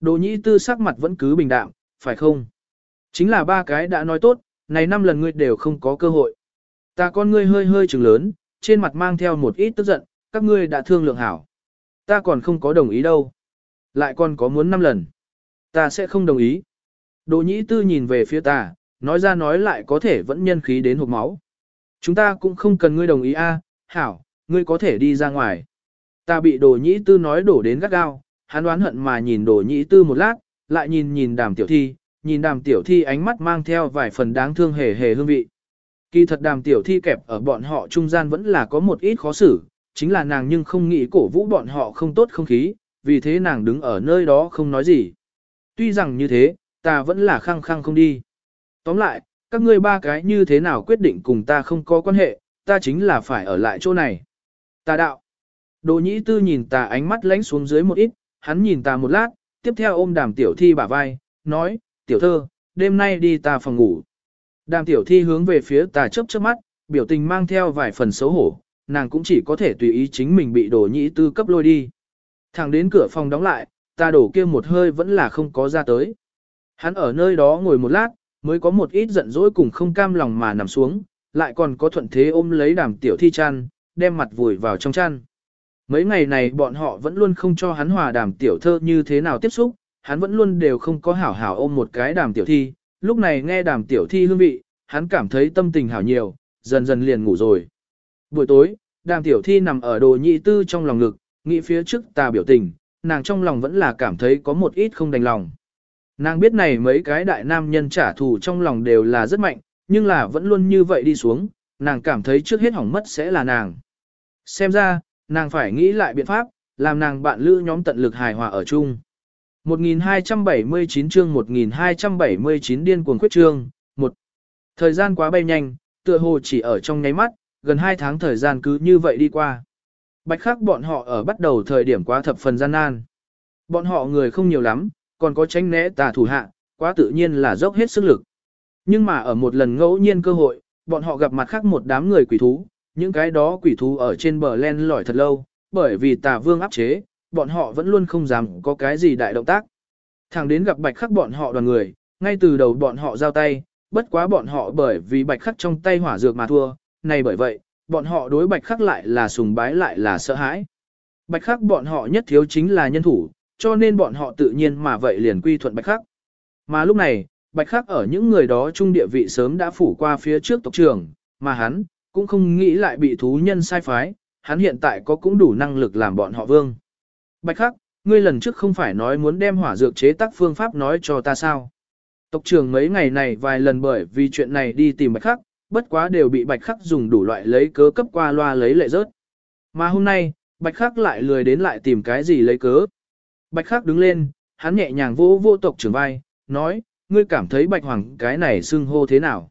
Đồ nhĩ tư sắc mặt vẫn cứ bình đạm, phải không? Chính là ba cái đã nói tốt, này năm lần ngươi đều không có cơ hội. Ta con ngươi hơi hơi trừng lớn, trên mặt mang theo một ít tức giận, các ngươi đã thương lượng hảo. Ta còn không có đồng ý đâu. Lại còn có muốn năm lần. Ta sẽ không đồng ý. Đồ nhĩ tư nhìn về phía ta, nói ra nói lại có thể vẫn nhân khí đến hộp máu. Chúng ta cũng không cần ngươi đồng ý a, hảo, ngươi có thể đi ra ngoài. Ta bị đồ nhĩ tư nói đổ đến gắt gao, hắn đoán hận mà nhìn đồ nhĩ tư một lát, lại nhìn nhìn đàm tiểu thi, nhìn đàm tiểu thi ánh mắt mang theo vài phần đáng thương hề hề hương vị. Kỳ thật đàm tiểu thi kẹp ở bọn họ trung gian vẫn là có một ít khó xử, chính là nàng nhưng không nghĩ cổ vũ bọn họ không tốt không khí, vì thế nàng đứng ở nơi đó không nói gì. Tuy rằng như thế, ta vẫn là khăng khăng không đi. Tóm lại, các ngươi ba cái như thế nào quyết định cùng ta không có quan hệ, ta chính là phải ở lại chỗ này. Ta đạo. Đồ nhĩ tư nhìn ta ánh mắt lánh xuống dưới một ít, hắn nhìn ta một lát, tiếp theo ôm đàm tiểu thi bả vai, nói, tiểu thơ, đêm nay đi ta phòng ngủ. Đàm tiểu thi hướng về phía tà chấp trước mắt, biểu tình mang theo vài phần xấu hổ, nàng cũng chỉ có thể tùy ý chính mình bị đổ nhĩ tư cấp lôi đi. Thẳng đến cửa phòng đóng lại, ta đổ kia một hơi vẫn là không có ra tới. Hắn ở nơi đó ngồi một lát, mới có một ít giận dỗi cùng không cam lòng mà nằm xuống, lại còn có thuận thế ôm lấy đàm tiểu thi chăn, đem mặt vùi vào trong chăn. Mấy ngày này bọn họ vẫn luôn không cho hắn hòa đàm tiểu thơ như thế nào tiếp xúc, hắn vẫn luôn đều không có hảo hảo ôm một cái đàm tiểu thi, lúc này nghe đàm tiểu thi hương vị, hắn cảm thấy tâm tình hảo nhiều, dần dần liền ngủ rồi. Buổi tối, đàm tiểu thi nằm ở đồ nhị tư trong lòng ngực, nghĩ phía trước ta biểu tình, nàng trong lòng vẫn là cảm thấy có một ít không đành lòng. Nàng biết này mấy cái đại nam nhân trả thù trong lòng đều là rất mạnh, nhưng là vẫn luôn như vậy đi xuống, nàng cảm thấy trước hết hỏng mất sẽ là nàng. Xem ra, nàng phải nghĩ lại biện pháp, làm nàng bạn lữ nhóm tận lực hài hòa ở chung. 1279 chương 1279 điên cuồng khuyết trương, 1. Thời gian quá bay nhanh, tựa hồ chỉ ở trong nháy mắt, gần 2 tháng thời gian cứ như vậy đi qua. Bạch khắc bọn họ ở bắt đầu thời điểm quá thập phần gian nan. Bọn họ người không nhiều lắm, còn có tránh né tà thủ hạ, quá tự nhiên là dốc hết sức lực. Nhưng mà ở một lần ngẫu nhiên cơ hội, bọn họ gặp mặt khác một đám người quỷ thú, những cái đó quỷ thú ở trên bờ len lỏi thật lâu, bởi vì tà vương áp chế, bọn họ vẫn luôn không dám có cái gì đại động tác. Thẳng đến gặp bạch khắc bọn họ đoàn người, ngay từ đầu bọn họ giao tay, bất quá bọn họ bởi vì bạch khắc trong tay hỏa dược mà thua, này bởi vậy, bọn họ đối bạch khắc lại là sùng bái lại là sợ hãi. Bạch khắc bọn họ nhất thiếu chính là nhân thủ, cho nên bọn họ tự nhiên mà vậy liền quy thuận bạch khắc. Mà lúc này, bạch khắc ở những người đó trung địa vị sớm đã phủ qua phía trước tộc trưởng, mà hắn, cũng không nghĩ lại bị thú nhân sai phái, hắn hiện tại có cũng đủ năng lực làm bọn họ vương. Bạch khắc, ngươi lần trước không phải nói muốn đem hỏa dược chế tác phương pháp nói cho ta sao? Tộc trưởng mấy ngày này vài lần bởi vì chuyện này đi tìm bạch khắc, bất quá đều bị bạch khắc dùng đủ loại lấy cớ cấp qua loa lấy lệ rớt. Mà hôm nay, bạch khắc lại lười đến lại tìm cái gì lấy cớ. Bạch khắc đứng lên, hắn nhẹ nhàng vỗ vô tộc trưởng vai, nói, ngươi cảm thấy bạch hoàng cái này xưng hô thế nào?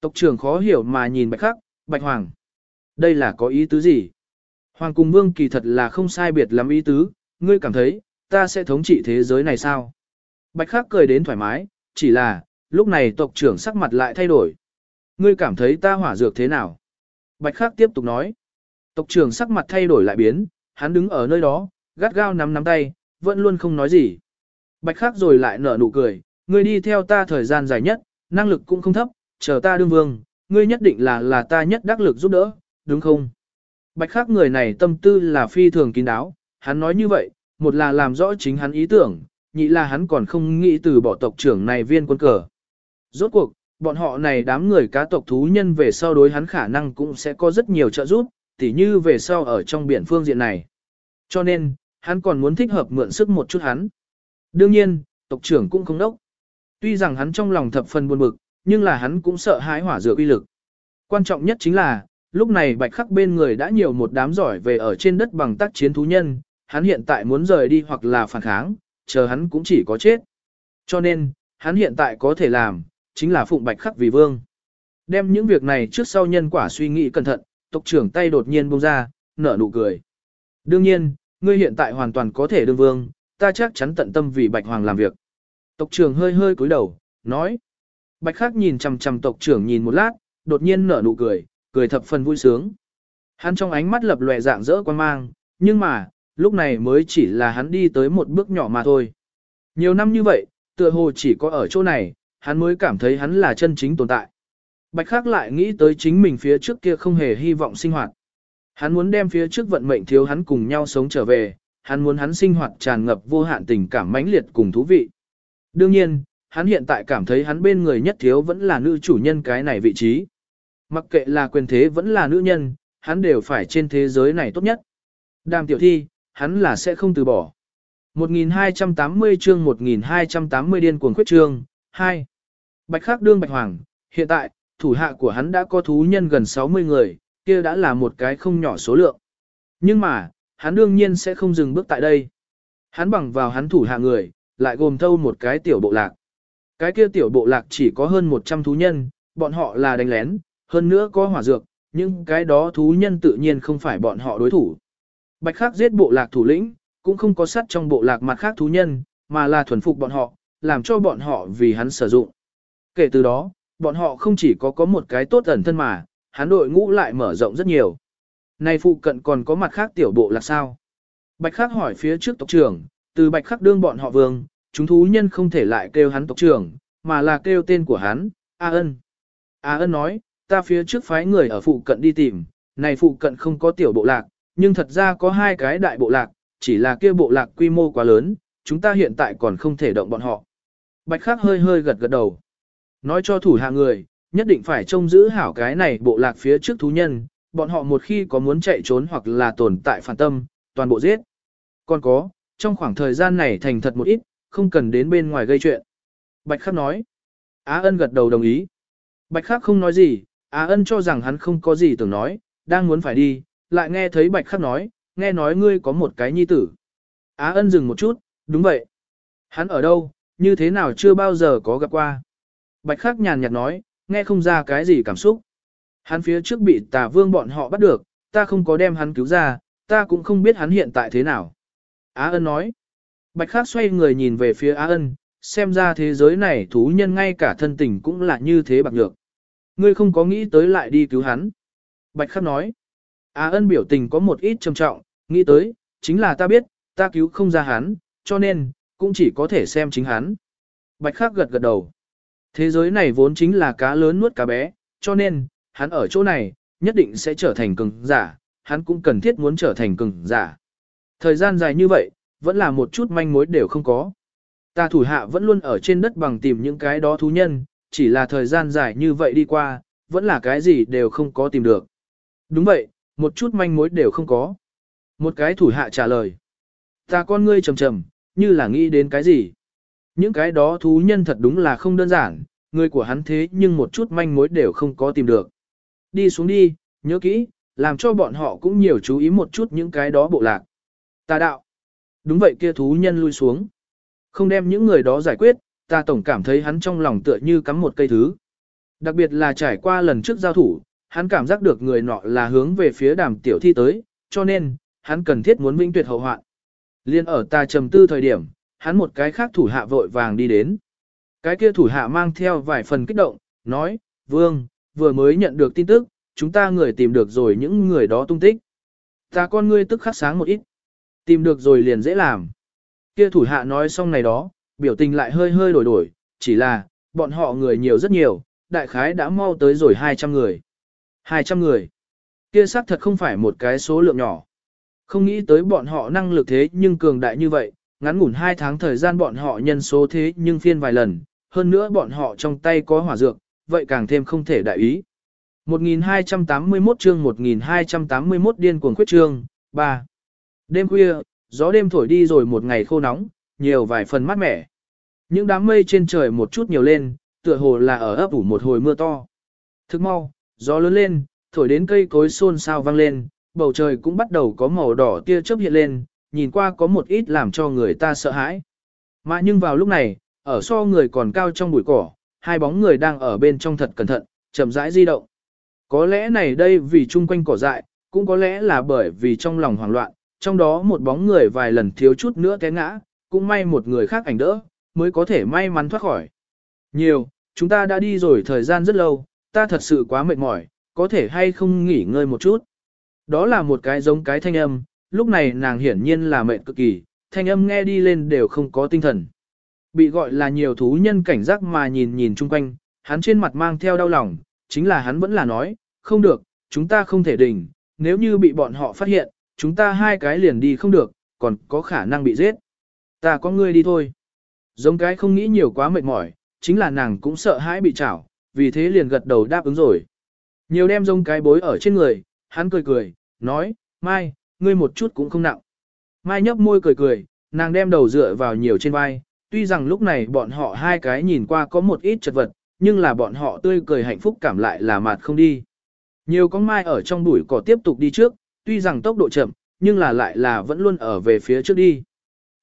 Tộc trưởng khó hiểu mà nhìn bạch khắc, bạch hoàng. Đây là có ý tứ gì? Hoàng cùng vương kỳ thật là không sai biệt lắm ý tứ, ngươi cảm thấy, ta sẽ thống trị thế giới này sao? Bạch khắc cười đến thoải mái, chỉ là, lúc này tộc trưởng sắc mặt lại thay đổi. Ngươi cảm thấy ta hỏa dược thế nào? Bạch khắc tiếp tục nói. Tộc trưởng sắc mặt thay đổi lại biến, hắn đứng ở nơi đó, gắt gao nắm nắm tay, vẫn luôn không nói gì. Bạch khắc rồi lại nở nụ cười, ngươi đi theo ta thời gian dài nhất, năng lực cũng không thấp, chờ ta đương vương, ngươi nhất định là là ta nhất đắc lực giúp đỡ, đúng không? Bạch khắc người này tâm tư là phi thường kín đáo, hắn nói như vậy, một là làm rõ chính hắn ý tưởng, nhị là hắn còn không nghĩ từ bỏ tộc trưởng này viên quân cờ. Rốt cuộc, bọn họ này đám người cá tộc thú nhân về sau đối hắn khả năng cũng sẽ có rất nhiều trợ giúp, tỉ như về sau ở trong biển phương diện này. Cho nên, hắn còn muốn thích hợp mượn sức một chút hắn. Đương nhiên, tộc trưởng cũng không đốc. Tuy rằng hắn trong lòng thập phần buồn bực, nhưng là hắn cũng sợ hãi hỏa dược uy lực. Quan trọng nhất chính là, lúc này bạch khắc bên người đã nhiều một đám giỏi về ở trên đất bằng tác chiến thú nhân, hắn hiện tại muốn rời đi hoặc là phản kháng, chờ hắn cũng chỉ có chết. Cho nên, hắn hiện tại có thể làm, chính là phụng bạch khắc vì vương. Đem những việc này trước sau nhân quả suy nghĩ cẩn thận, tộc trưởng tay đột nhiên buông ra, nở nụ cười. Đương nhiên, ngươi hiện tại hoàn toàn có thể đương vương, ta chắc chắn tận tâm vì bạch hoàng làm việc. Tộc trưởng hơi hơi cúi đầu, nói. Bạch khắc nhìn chằm chằm tộc trưởng nhìn một lát, đột nhiên nở nụ cười, cười thập phần vui sướng. Hắn trong ánh mắt lập lòe dạng dỡ quan mang, nhưng mà, lúc này mới chỉ là hắn đi tới một bước nhỏ mà thôi. Nhiều năm như vậy, tựa hồ chỉ có ở chỗ này, hắn mới cảm thấy hắn là chân chính tồn tại. Bạch Khắc lại nghĩ tới chính mình phía trước kia không hề hy vọng sinh hoạt. Hắn muốn đem phía trước vận mệnh thiếu hắn cùng nhau sống trở về, hắn muốn hắn sinh hoạt tràn ngập vô hạn tình cảm mãnh liệt cùng thú vị. Đương nhiên, hắn hiện tại cảm thấy hắn bên người nhất thiếu vẫn là nữ chủ nhân cái này vị trí. Mặc kệ là quyền thế vẫn là nữ nhân, hắn đều phải trên thế giới này tốt nhất. Đàm tiểu thi, hắn là sẽ không từ bỏ. 1280 chương 1280 điên cuồng khuyết chương, 2. Bạch Khắc đương Bạch Hoàng, hiện tại, thủ hạ của hắn đã có thú nhân gần 60 người, kia đã là một cái không nhỏ số lượng. Nhưng mà, hắn đương nhiên sẽ không dừng bước tại đây. Hắn bằng vào hắn thủ hạ người, lại gồm thâu một cái tiểu bộ lạc. Cái kia tiểu bộ lạc chỉ có hơn 100 thú nhân, bọn họ là đánh lén, hơn nữa có hỏa dược, nhưng cái đó thú nhân tự nhiên không phải bọn họ đối thủ. Bạch Khắc giết bộ lạc thủ lĩnh, cũng không có sắt trong bộ lạc mặt khác thú nhân, mà là thuần phục bọn họ, làm cho bọn họ vì hắn sử dụng. Kể từ đó, bọn họ không chỉ có có một cái tốt ẩn thân mà, hắn đội ngũ lại mở rộng rất nhiều. Nay phụ cận còn có mặt khác tiểu bộ lạc sao? Bạch Khắc hỏi phía trước tộc trưởng, từ Bạch Khắc đương bọn họ vương, chúng thú nhân không thể lại kêu hắn tộc trưởng, mà là kêu tên của hắn, A Ân. A Ân nói, ta phía trước phái người ở phụ cận đi tìm, này phụ cận không có tiểu bộ lạc, nhưng thật ra có hai cái đại bộ lạc, chỉ là kia bộ lạc quy mô quá lớn, chúng ta hiện tại còn không thể động bọn họ. Bạch Khắc hơi hơi gật gật đầu. Nói cho thủ hạ người, nhất định phải trông giữ hảo cái này bộ lạc phía trước thú nhân, bọn họ một khi có muốn chạy trốn hoặc là tồn tại phản tâm, toàn bộ giết. Còn có, trong khoảng thời gian này thành thật một ít, không cần đến bên ngoài gây chuyện. Bạch Khắc nói. Á ân gật đầu đồng ý. Bạch Khắc không nói gì, Á ân cho rằng hắn không có gì tưởng nói, đang muốn phải đi, lại nghe thấy Bạch Khắc nói, nghe nói ngươi có một cái nhi tử. Á ân dừng một chút, đúng vậy. Hắn ở đâu, như thế nào chưa bao giờ có gặp qua. Bạch Khắc nhàn nhạt nói, nghe không ra cái gì cảm xúc. Hắn phía trước bị tà vương bọn họ bắt được, ta không có đem hắn cứu ra, ta cũng không biết hắn hiện tại thế nào. Á ân nói. Bạch Khắc xoay người nhìn về phía Á ân, xem ra thế giới này thú nhân ngay cả thân tình cũng là như thế bạc nhược. Ngươi không có nghĩ tới lại đi cứu hắn. Bạch Khắc nói. Á ân biểu tình có một ít trầm trọng, nghĩ tới, chính là ta biết, ta cứu không ra hắn, cho nên, cũng chỉ có thể xem chính hắn. Bạch Khắc gật gật đầu. Thế giới này vốn chính là cá lớn nuốt cá bé, cho nên, hắn ở chỗ này, nhất định sẽ trở thành cường giả, hắn cũng cần thiết muốn trở thành cường giả. Thời gian dài như vậy, vẫn là một chút manh mối đều không có. Ta thủ hạ vẫn luôn ở trên đất bằng tìm những cái đó thú nhân, chỉ là thời gian dài như vậy đi qua, vẫn là cái gì đều không có tìm được. Đúng vậy, một chút manh mối đều không có. Một cái thủ hạ trả lời. Ta con ngươi trầm trầm, như là nghĩ đến cái gì. Những cái đó thú nhân thật đúng là không đơn giản, người của hắn thế nhưng một chút manh mối đều không có tìm được. Đi xuống đi, nhớ kỹ, làm cho bọn họ cũng nhiều chú ý một chút những cái đó bộ lạc. Ta đạo. Đúng vậy kia thú nhân lui xuống. Không đem những người đó giải quyết, ta tổng cảm thấy hắn trong lòng tựa như cắm một cây thứ. Đặc biệt là trải qua lần trước giao thủ, hắn cảm giác được người nọ là hướng về phía đàm tiểu thi tới, cho nên, hắn cần thiết muốn vĩnh tuyệt hậu hoạn. Liên ở ta trầm tư thời điểm, hắn một cái khác thủ hạ vội vàng đi đến. Cái kia thủ hạ mang theo vài phần kích động, nói, Vương, vừa mới nhận được tin tức, chúng ta người tìm được rồi những người đó tung tích. Ta con ngươi tức khắc sáng một ít. Tìm được rồi liền dễ làm. Kia thủ hạ nói xong này đó, biểu tình lại hơi hơi đổi đổi, chỉ là, bọn họ người nhiều rất nhiều, đại khái đã mau tới rồi 200 người. 200 người. Kia xác thật không phải một cái số lượng nhỏ. Không nghĩ tới bọn họ năng lực thế nhưng cường đại như vậy, ngắn ngủn 2 tháng thời gian bọn họ nhân số thế nhưng phiên vài lần, hơn nữa bọn họ trong tay có hỏa dược, vậy càng thêm không thể đại ý. 1281 chương 1281 điên cuồng quyết chương, 3. Đêm khuya, gió đêm thổi đi rồi một ngày khô nóng, nhiều vài phần mát mẻ. Những đám mây trên trời một chút nhiều lên, tựa hồ là ở ấp ủ một hồi mưa to. Thức mau, gió lớn lên, thổi đến cây cối xôn xao vang lên, bầu trời cũng bắt đầu có màu đỏ tia chớp hiện lên, nhìn qua có một ít làm cho người ta sợ hãi. Mà nhưng vào lúc này, ở so người còn cao trong bụi cỏ, hai bóng người đang ở bên trong thật cẩn thận, chậm rãi di động. Có lẽ này đây vì chung quanh cỏ dại, cũng có lẽ là bởi vì trong lòng hoảng loạn, trong đó một bóng người vài lần thiếu chút nữa té ngã, cũng may một người khác ảnh đỡ, mới có thể may mắn thoát khỏi. Nhiều, chúng ta đã đi rồi thời gian rất lâu, ta thật sự quá mệt mỏi, có thể hay không nghỉ ngơi một chút. Đó là một cái giống cái thanh âm, lúc này nàng hiển nhiên là mệt cực kỳ, thanh âm nghe đi lên đều không có tinh thần. Bị gọi là nhiều thú nhân cảnh giác mà nhìn nhìn chung quanh, hắn trên mặt mang theo đau lòng, chính là hắn vẫn là nói, không được, chúng ta không thể đỉnh, nếu như bị bọn họ phát hiện, chúng ta hai cái liền đi không được, còn có khả năng bị giết. Ta có ngươi đi thôi. Giống cái không nghĩ nhiều quá mệt mỏi, chính là nàng cũng sợ hãi bị chảo, vì thế liền gật đầu đáp ứng rồi. Nhiều đem rông cái bối ở trên người, hắn cười cười, nói, Mai, ngươi một chút cũng không nặng. Mai nhấp môi cười cười, nàng đem đầu dựa vào nhiều trên vai, tuy rằng lúc này bọn họ hai cái nhìn qua có một ít chật vật, nhưng là bọn họ tươi cười hạnh phúc cảm lại là mạt không đi. Nhiều con mai ở trong bụi cỏ tiếp tục đi trước, tuy rằng tốc độ chậm, nhưng là lại là vẫn luôn ở về phía trước đi.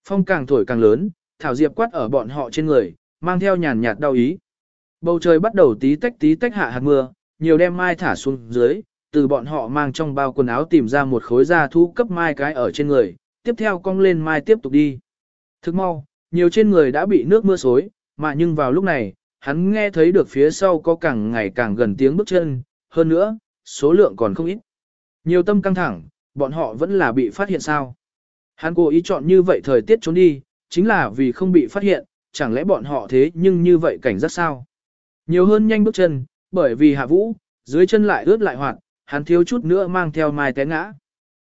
Phong càng thổi càng lớn, thảo diệp quát ở bọn họ trên người, mang theo nhàn nhạt đau ý. Bầu trời bắt đầu tí tách tí tách hạ hạt mưa, nhiều đem mai thả xuống dưới, từ bọn họ mang trong bao quần áo tìm ra một khối da thú cấp mai cái ở trên người, tiếp theo cong lên mai tiếp tục đi. Thức mau, nhiều trên người đã bị nước mưa xối, mà nhưng vào lúc này, hắn nghe thấy được phía sau có càng ngày càng gần tiếng bước chân, hơn nữa, số lượng còn không ít. Nhiều tâm căng thẳng, bọn họ vẫn là bị phát hiện sao. Hắn cố ý chọn như vậy thời tiết trốn đi, chính là vì không bị phát hiện, chẳng lẽ bọn họ thế nhưng như vậy cảnh giác sao. Nhiều hơn nhanh bước chân, bởi vì hạ vũ, dưới chân lại ướt lại hoạt, hắn thiếu chút nữa mang theo mai té ngã.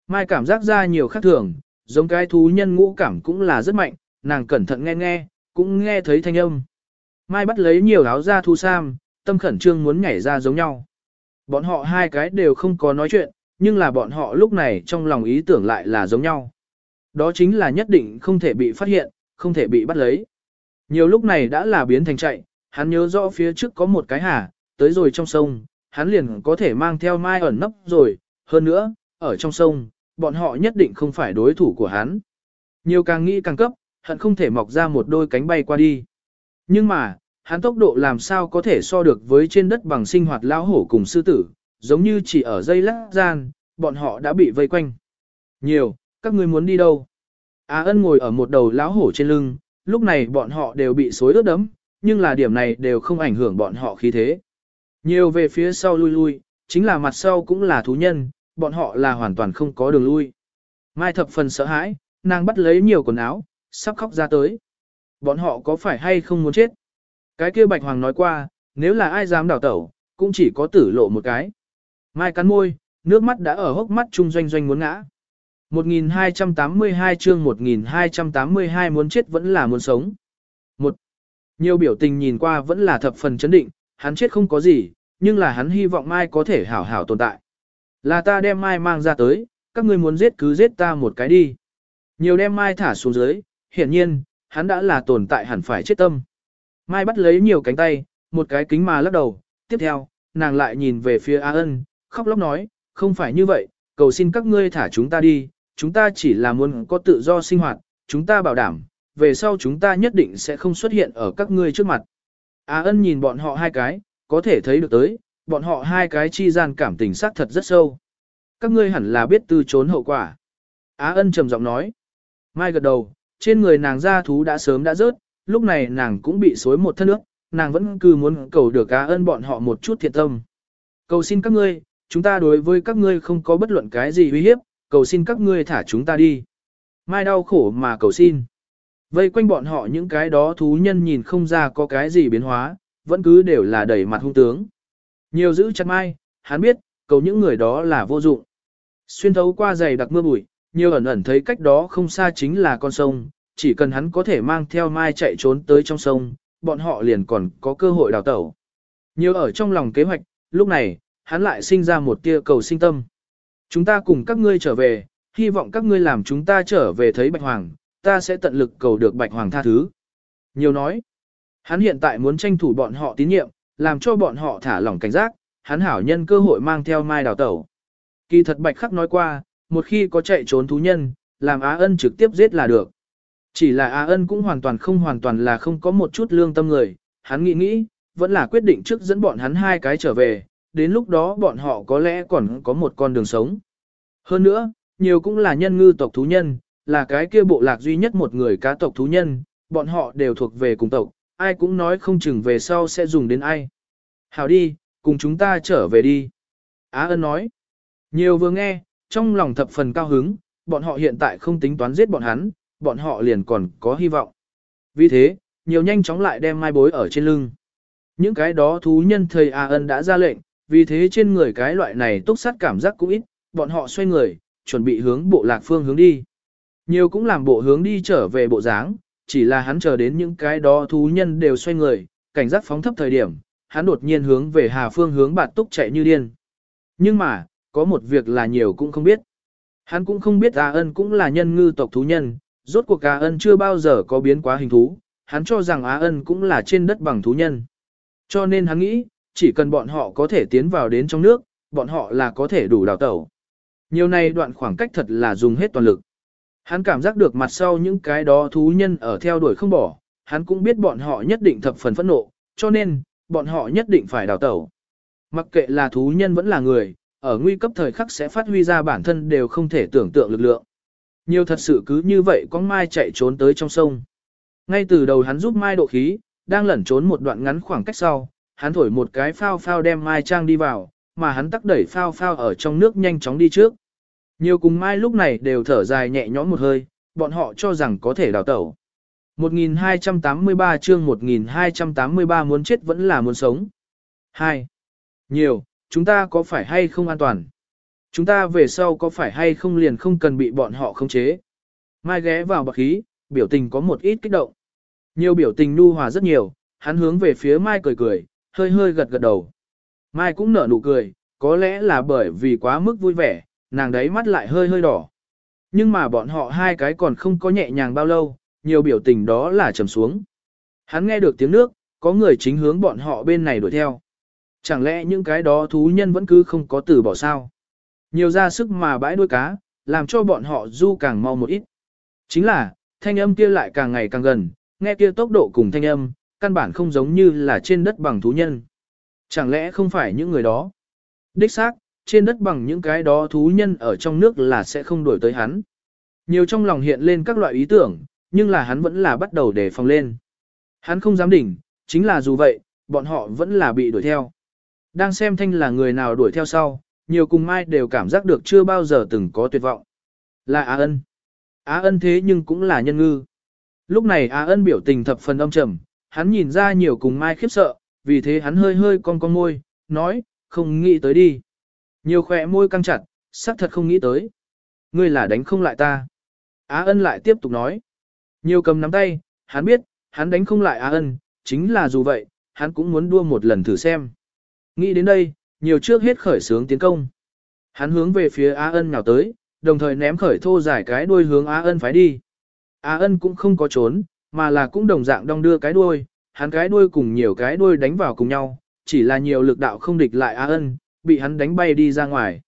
Mai cảm giác ra nhiều khác thường, giống cái thú nhân ngũ cảm cũng là rất mạnh, nàng cẩn thận nghe nghe, cũng nghe thấy thanh âm. Mai bắt lấy nhiều áo ra thu sam, tâm khẩn trương muốn nhảy ra giống nhau. Bọn họ hai cái đều không có nói chuyện, nhưng là bọn họ lúc này trong lòng ý tưởng lại là giống nhau. Đó chính là nhất định không thể bị phát hiện, không thể bị bắt lấy. Nhiều lúc này đã là biến thành chạy, hắn nhớ rõ phía trước có một cái hà, tới rồi trong sông, hắn liền có thể mang theo mai ẩn nấp rồi, hơn nữa, ở trong sông, bọn họ nhất định không phải đối thủ của hắn. Nhiều càng nghĩ càng cấp, hắn không thể mọc ra một đôi cánh bay qua đi. Nhưng mà, hắn tốc độ làm sao có thể so được với trên đất bằng sinh hoạt lão hổ cùng sư tử, giống như chỉ ở dây lát gian, bọn họ đã bị vây quanh. Nhiều, các ngươi muốn đi đâu? Á ân ngồi ở một đầu lão hổ trên lưng, lúc này bọn họ đều bị xối ướt đấm, nhưng là điểm này đều không ảnh hưởng bọn họ khí thế. Nhiều về phía sau lui lui, chính là mặt sau cũng là thú nhân, bọn họ là hoàn toàn không có đường lui. Mai thập phần sợ hãi, nàng bắt lấy nhiều quần áo, sắp khóc ra tới. Bọn họ có phải hay không muốn chết? Cái kia Bạch Hoàng nói qua, nếu là ai dám đào tẩu, cũng chỉ có tử lộ một cái. Mai cắn môi, nước mắt đã ở hốc mắt trung doanh doanh muốn ngã. 1282 chương 1282 muốn chết vẫn là muốn sống. Một, nhiều biểu tình nhìn qua vẫn là thập phần chấn định, hắn chết không có gì, nhưng là hắn hy vọng Mai có thể hảo hảo tồn tại. Là ta đem Mai mang ra tới, các ngươi muốn giết cứ giết ta một cái đi. Nhiều đem Mai thả xuống dưới, hiển nhiên, hắn đã là tồn tại hẳn phải chết tâm. Mai bắt lấy nhiều cánh tay, một cái kính mà lắc đầu, tiếp theo, nàng lại nhìn về phía A ân, khóc lóc nói, không phải như vậy, cầu xin các ngươi thả chúng ta đi, chúng ta chỉ là muốn có tự do sinh hoạt, chúng ta bảo đảm, về sau chúng ta nhất định sẽ không xuất hiện ở các ngươi trước mặt. Á ân nhìn bọn họ hai cái, có thể thấy được tới, bọn họ hai cái chi gian cảm tình xác thật rất sâu. Các ngươi hẳn là biết từ trốn hậu quả. Á ân trầm giọng nói. Mai gật đầu, trên người nàng ra thú đã sớm đã rớt, lúc này nàng cũng bị xối một thân nước, nàng vẫn cứ muốn cầu được Á ân bọn họ một chút thiện tâm. Cầu xin các ngươi, chúng ta đối với các ngươi không có bất luận cái gì uy hiếp, cầu xin các ngươi thả chúng ta đi. Mai đau khổ mà cầu xin. Vây quanh bọn họ những cái đó thú nhân nhìn không ra có cái gì biến hóa, vẫn cứ đều là đầy mặt hung tướng. Nhiều giữ chặt mai, hắn biết, cầu những người đó là vô dụng. Xuyên thấu qua giày đặc mưa bụi, nhiều ẩn ẩn thấy cách đó không xa chính là con sông, chỉ cần hắn có thể mang theo mai chạy trốn tới trong sông, bọn họ liền còn có cơ hội đào tẩu. Nhiều ở trong lòng kế hoạch, lúc này, hắn lại sinh ra một tia cầu sinh tâm. Chúng ta cùng các ngươi trở về, hy vọng các ngươi làm chúng ta trở về thấy Bạch Hoàng, ta sẽ tận lực cầu được Bạch Hoàng tha thứ. Nhiều nói, hắn hiện tại muốn tranh thủ bọn họ tín nhiệm, làm cho bọn họ thả lỏng cảnh giác, hắn hảo nhân cơ hội mang theo mai đào tẩu. Kỳ thật Bạch Khắc nói qua, một khi có chạy trốn thú nhân, làm Á Ân trực tiếp giết là được. Chỉ là Á Ân cũng hoàn toàn không hoàn toàn là không có một chút lương tâm người, hắn nghĩ nghĩ, vẫn là quyết định trước dẫn bọn hắn hai cái trở về, đến lúc đó bọn họ có lẽ còn có một con đường sống. Hơn nữa, nhiều cũng là nhân ngư tộc thú nhân, là cái kia bộ lạc duy nhất một người cá tộc thú nhân, bọn họ đều thuộc về cùng tộc, ai cũng nói không chừng về sau sẽ dùng đến ai. Hảo đi, cùng chúng ta trở về đi. Á ân nói. Nhiều vừa nghe, trong lòng thập phần cao hứng, bọn họ hiện tại không tính toán giết bọn hắn, bọn họ liền còn có hy vọng. Vì thế, nhiều nhanh chóng lại đem mai bối ở trên lưng. Những cái đó thú nhân thầy A ân đã ra lệnh, vì thế trên người cái loại này túc sát cảm giác cũng ít, bọn họ xoay người, chuẩn bị hướng bộ lạc phương hướng đi. Nhiều cũng làm bộ hướng đi trở về bộ dáng, chỉ là hắn chờ đến những cái đó thú nhân đều xoay người, cảnh giác phóng thấp thời điểm, hắn đột nhiên hướng về hà phương hướng bạt túc chạy như điên. Nhưng mà, có một việc là nhiều cũng không biết. Hắn cũng không biết A ân cũng là nhân ngư tộc thú nhân, rốt cuộc A ân chưa bao giờ có biến quá hình thú, hắn cho rằng A ân cũng là trên đất bằng thú nhân. Cho nên hắn nghĩ, chỉ cần bọn họ có thể tiến vào đến trong nước, bọn họ là có thể đủ đào tẩu. Nhiều này đoạn khoảng cách thật là dùng hết toàn lực. Hắn cảm giác được mặt sau những cái đó thú nhân ở theo đuổi không bỏ, hắn cũng biết bọn họ nhất định thập phần phẫn nộ, cho nên, bọn họ nhất định phải đào tẩu. Mặc kệ là thú nhân vẫn là người, ở nguy cấp thời khắc sẽ phát huy ra bản thân đều không thể tưởng tượng lực lượng. Nhiều thật sự cứ như vậy có Mai chạy trốn tới trong sông. Ngay từ đầu hắn giúp Mai độ khí, đang lẩn trốn một đoạn ngắn khoảng cách sau, hắn thổi một cái phao phao đem Mai Trang đi vào, mà hắn tắc đẩy phao phao ở trong nước nhanh chóng đi trước. Nhiều cùng Mai lúc này đều thở dài nhẹ nhõm một hơi, bọn họ cho rằng có thể đào tẩu. 1283 chương 1283 muốn chết vẫn là muốn sống. 2. Nhiều, chúng ta có phải hay không an toàn? Chúng ta về sau có phải hay không liền không cần bị bọn họ khống chế? Mai ghé vào bậc khí, biểu tình có một ít kích động. Nhiều biểu tình nu hòa rất nhiều, hắn hướng về phía Mai cười cười, hơi hơi gật gật đầu. Mai cũng nở nụ cười, có lẽ là bởi vì quá mức vui vẻ, nàng đấy mắt lại hơi hơi đỏ. Nhưng mà bọn họ hai cái còn không có nhẹ nhàng bao lâu, nhiều biểu tình đó là trầm xuống. Hắn nghe được tiếng nước, có người chính hướng bọn họ bên này đuổi theo. Chẳng lẽ những cái đó thú nhân vẫn cứ không có từ bỏ sao? Nhiều ra sức mà bãi đuôi cá, làm cho bọn họ du càng mau một ít. Chính là, thanh âm kia lại càng ngày càng gần, nghe kia tốc độ cùng thanh âm, căn bản không giống như là trên đất bằng thú nhân. Chẳng lẽ không phải những người đó? Đích xác, trên đất bằng những cái đó thú nhân ở trong nước là sẽ không đuổi tới hắn. Nhiều trong lòng hiện lên các loại ý tưởng, nhưng là hắn vẫn là bắt đầu đề phòng lên. Hắn không dám đỉnh, chính là dù vậy, bọn họ vẫn là bị đuổi theo. Đang xem thanh là người nào đuổi theo sau, nhiều cùng mai đều cảm giác được chưa bao giờ từng có tuyệt vọng. Là Á ân. Á ân thế nhưng cũng là nhân ngư. Lúc này Á ân biểu tình thập phần âm trầm, hắn nhìn ra nhiều cùng mai khiếp sợ, vì thế hắn hơi hơi cong cong môi, nói, không nghĩ tới đi. Nhiều khỏe môi căng chặt, xác thật không nghĩ tới. Ngươi là đánh không lại ta. Á ân lại tiếp tục nói. Nhiều cầm nắm tay, hắn biết, hắn đánh không lại Á ân, chính là dù vậy, hắn cũng muốn đua một lần thử xem. Nghĩ đến đây, nhiều trước hết khởi sướng tiến công. Hắn hướng về phía Á ân nào tới, đồng thời ném khởi thô giải cái đuôi hướng Á ân phái đi. Á ân cũng không có trốn, mà là cũng đồng dạng đong đưa cái đuôi, hắn cái đuôi cùng nhiều cái đuôi đánh vào cùng nhau, chỉ là nhiều lực đạo không địch lại Á ân, bị hắn đánh bay đi ra ngoài.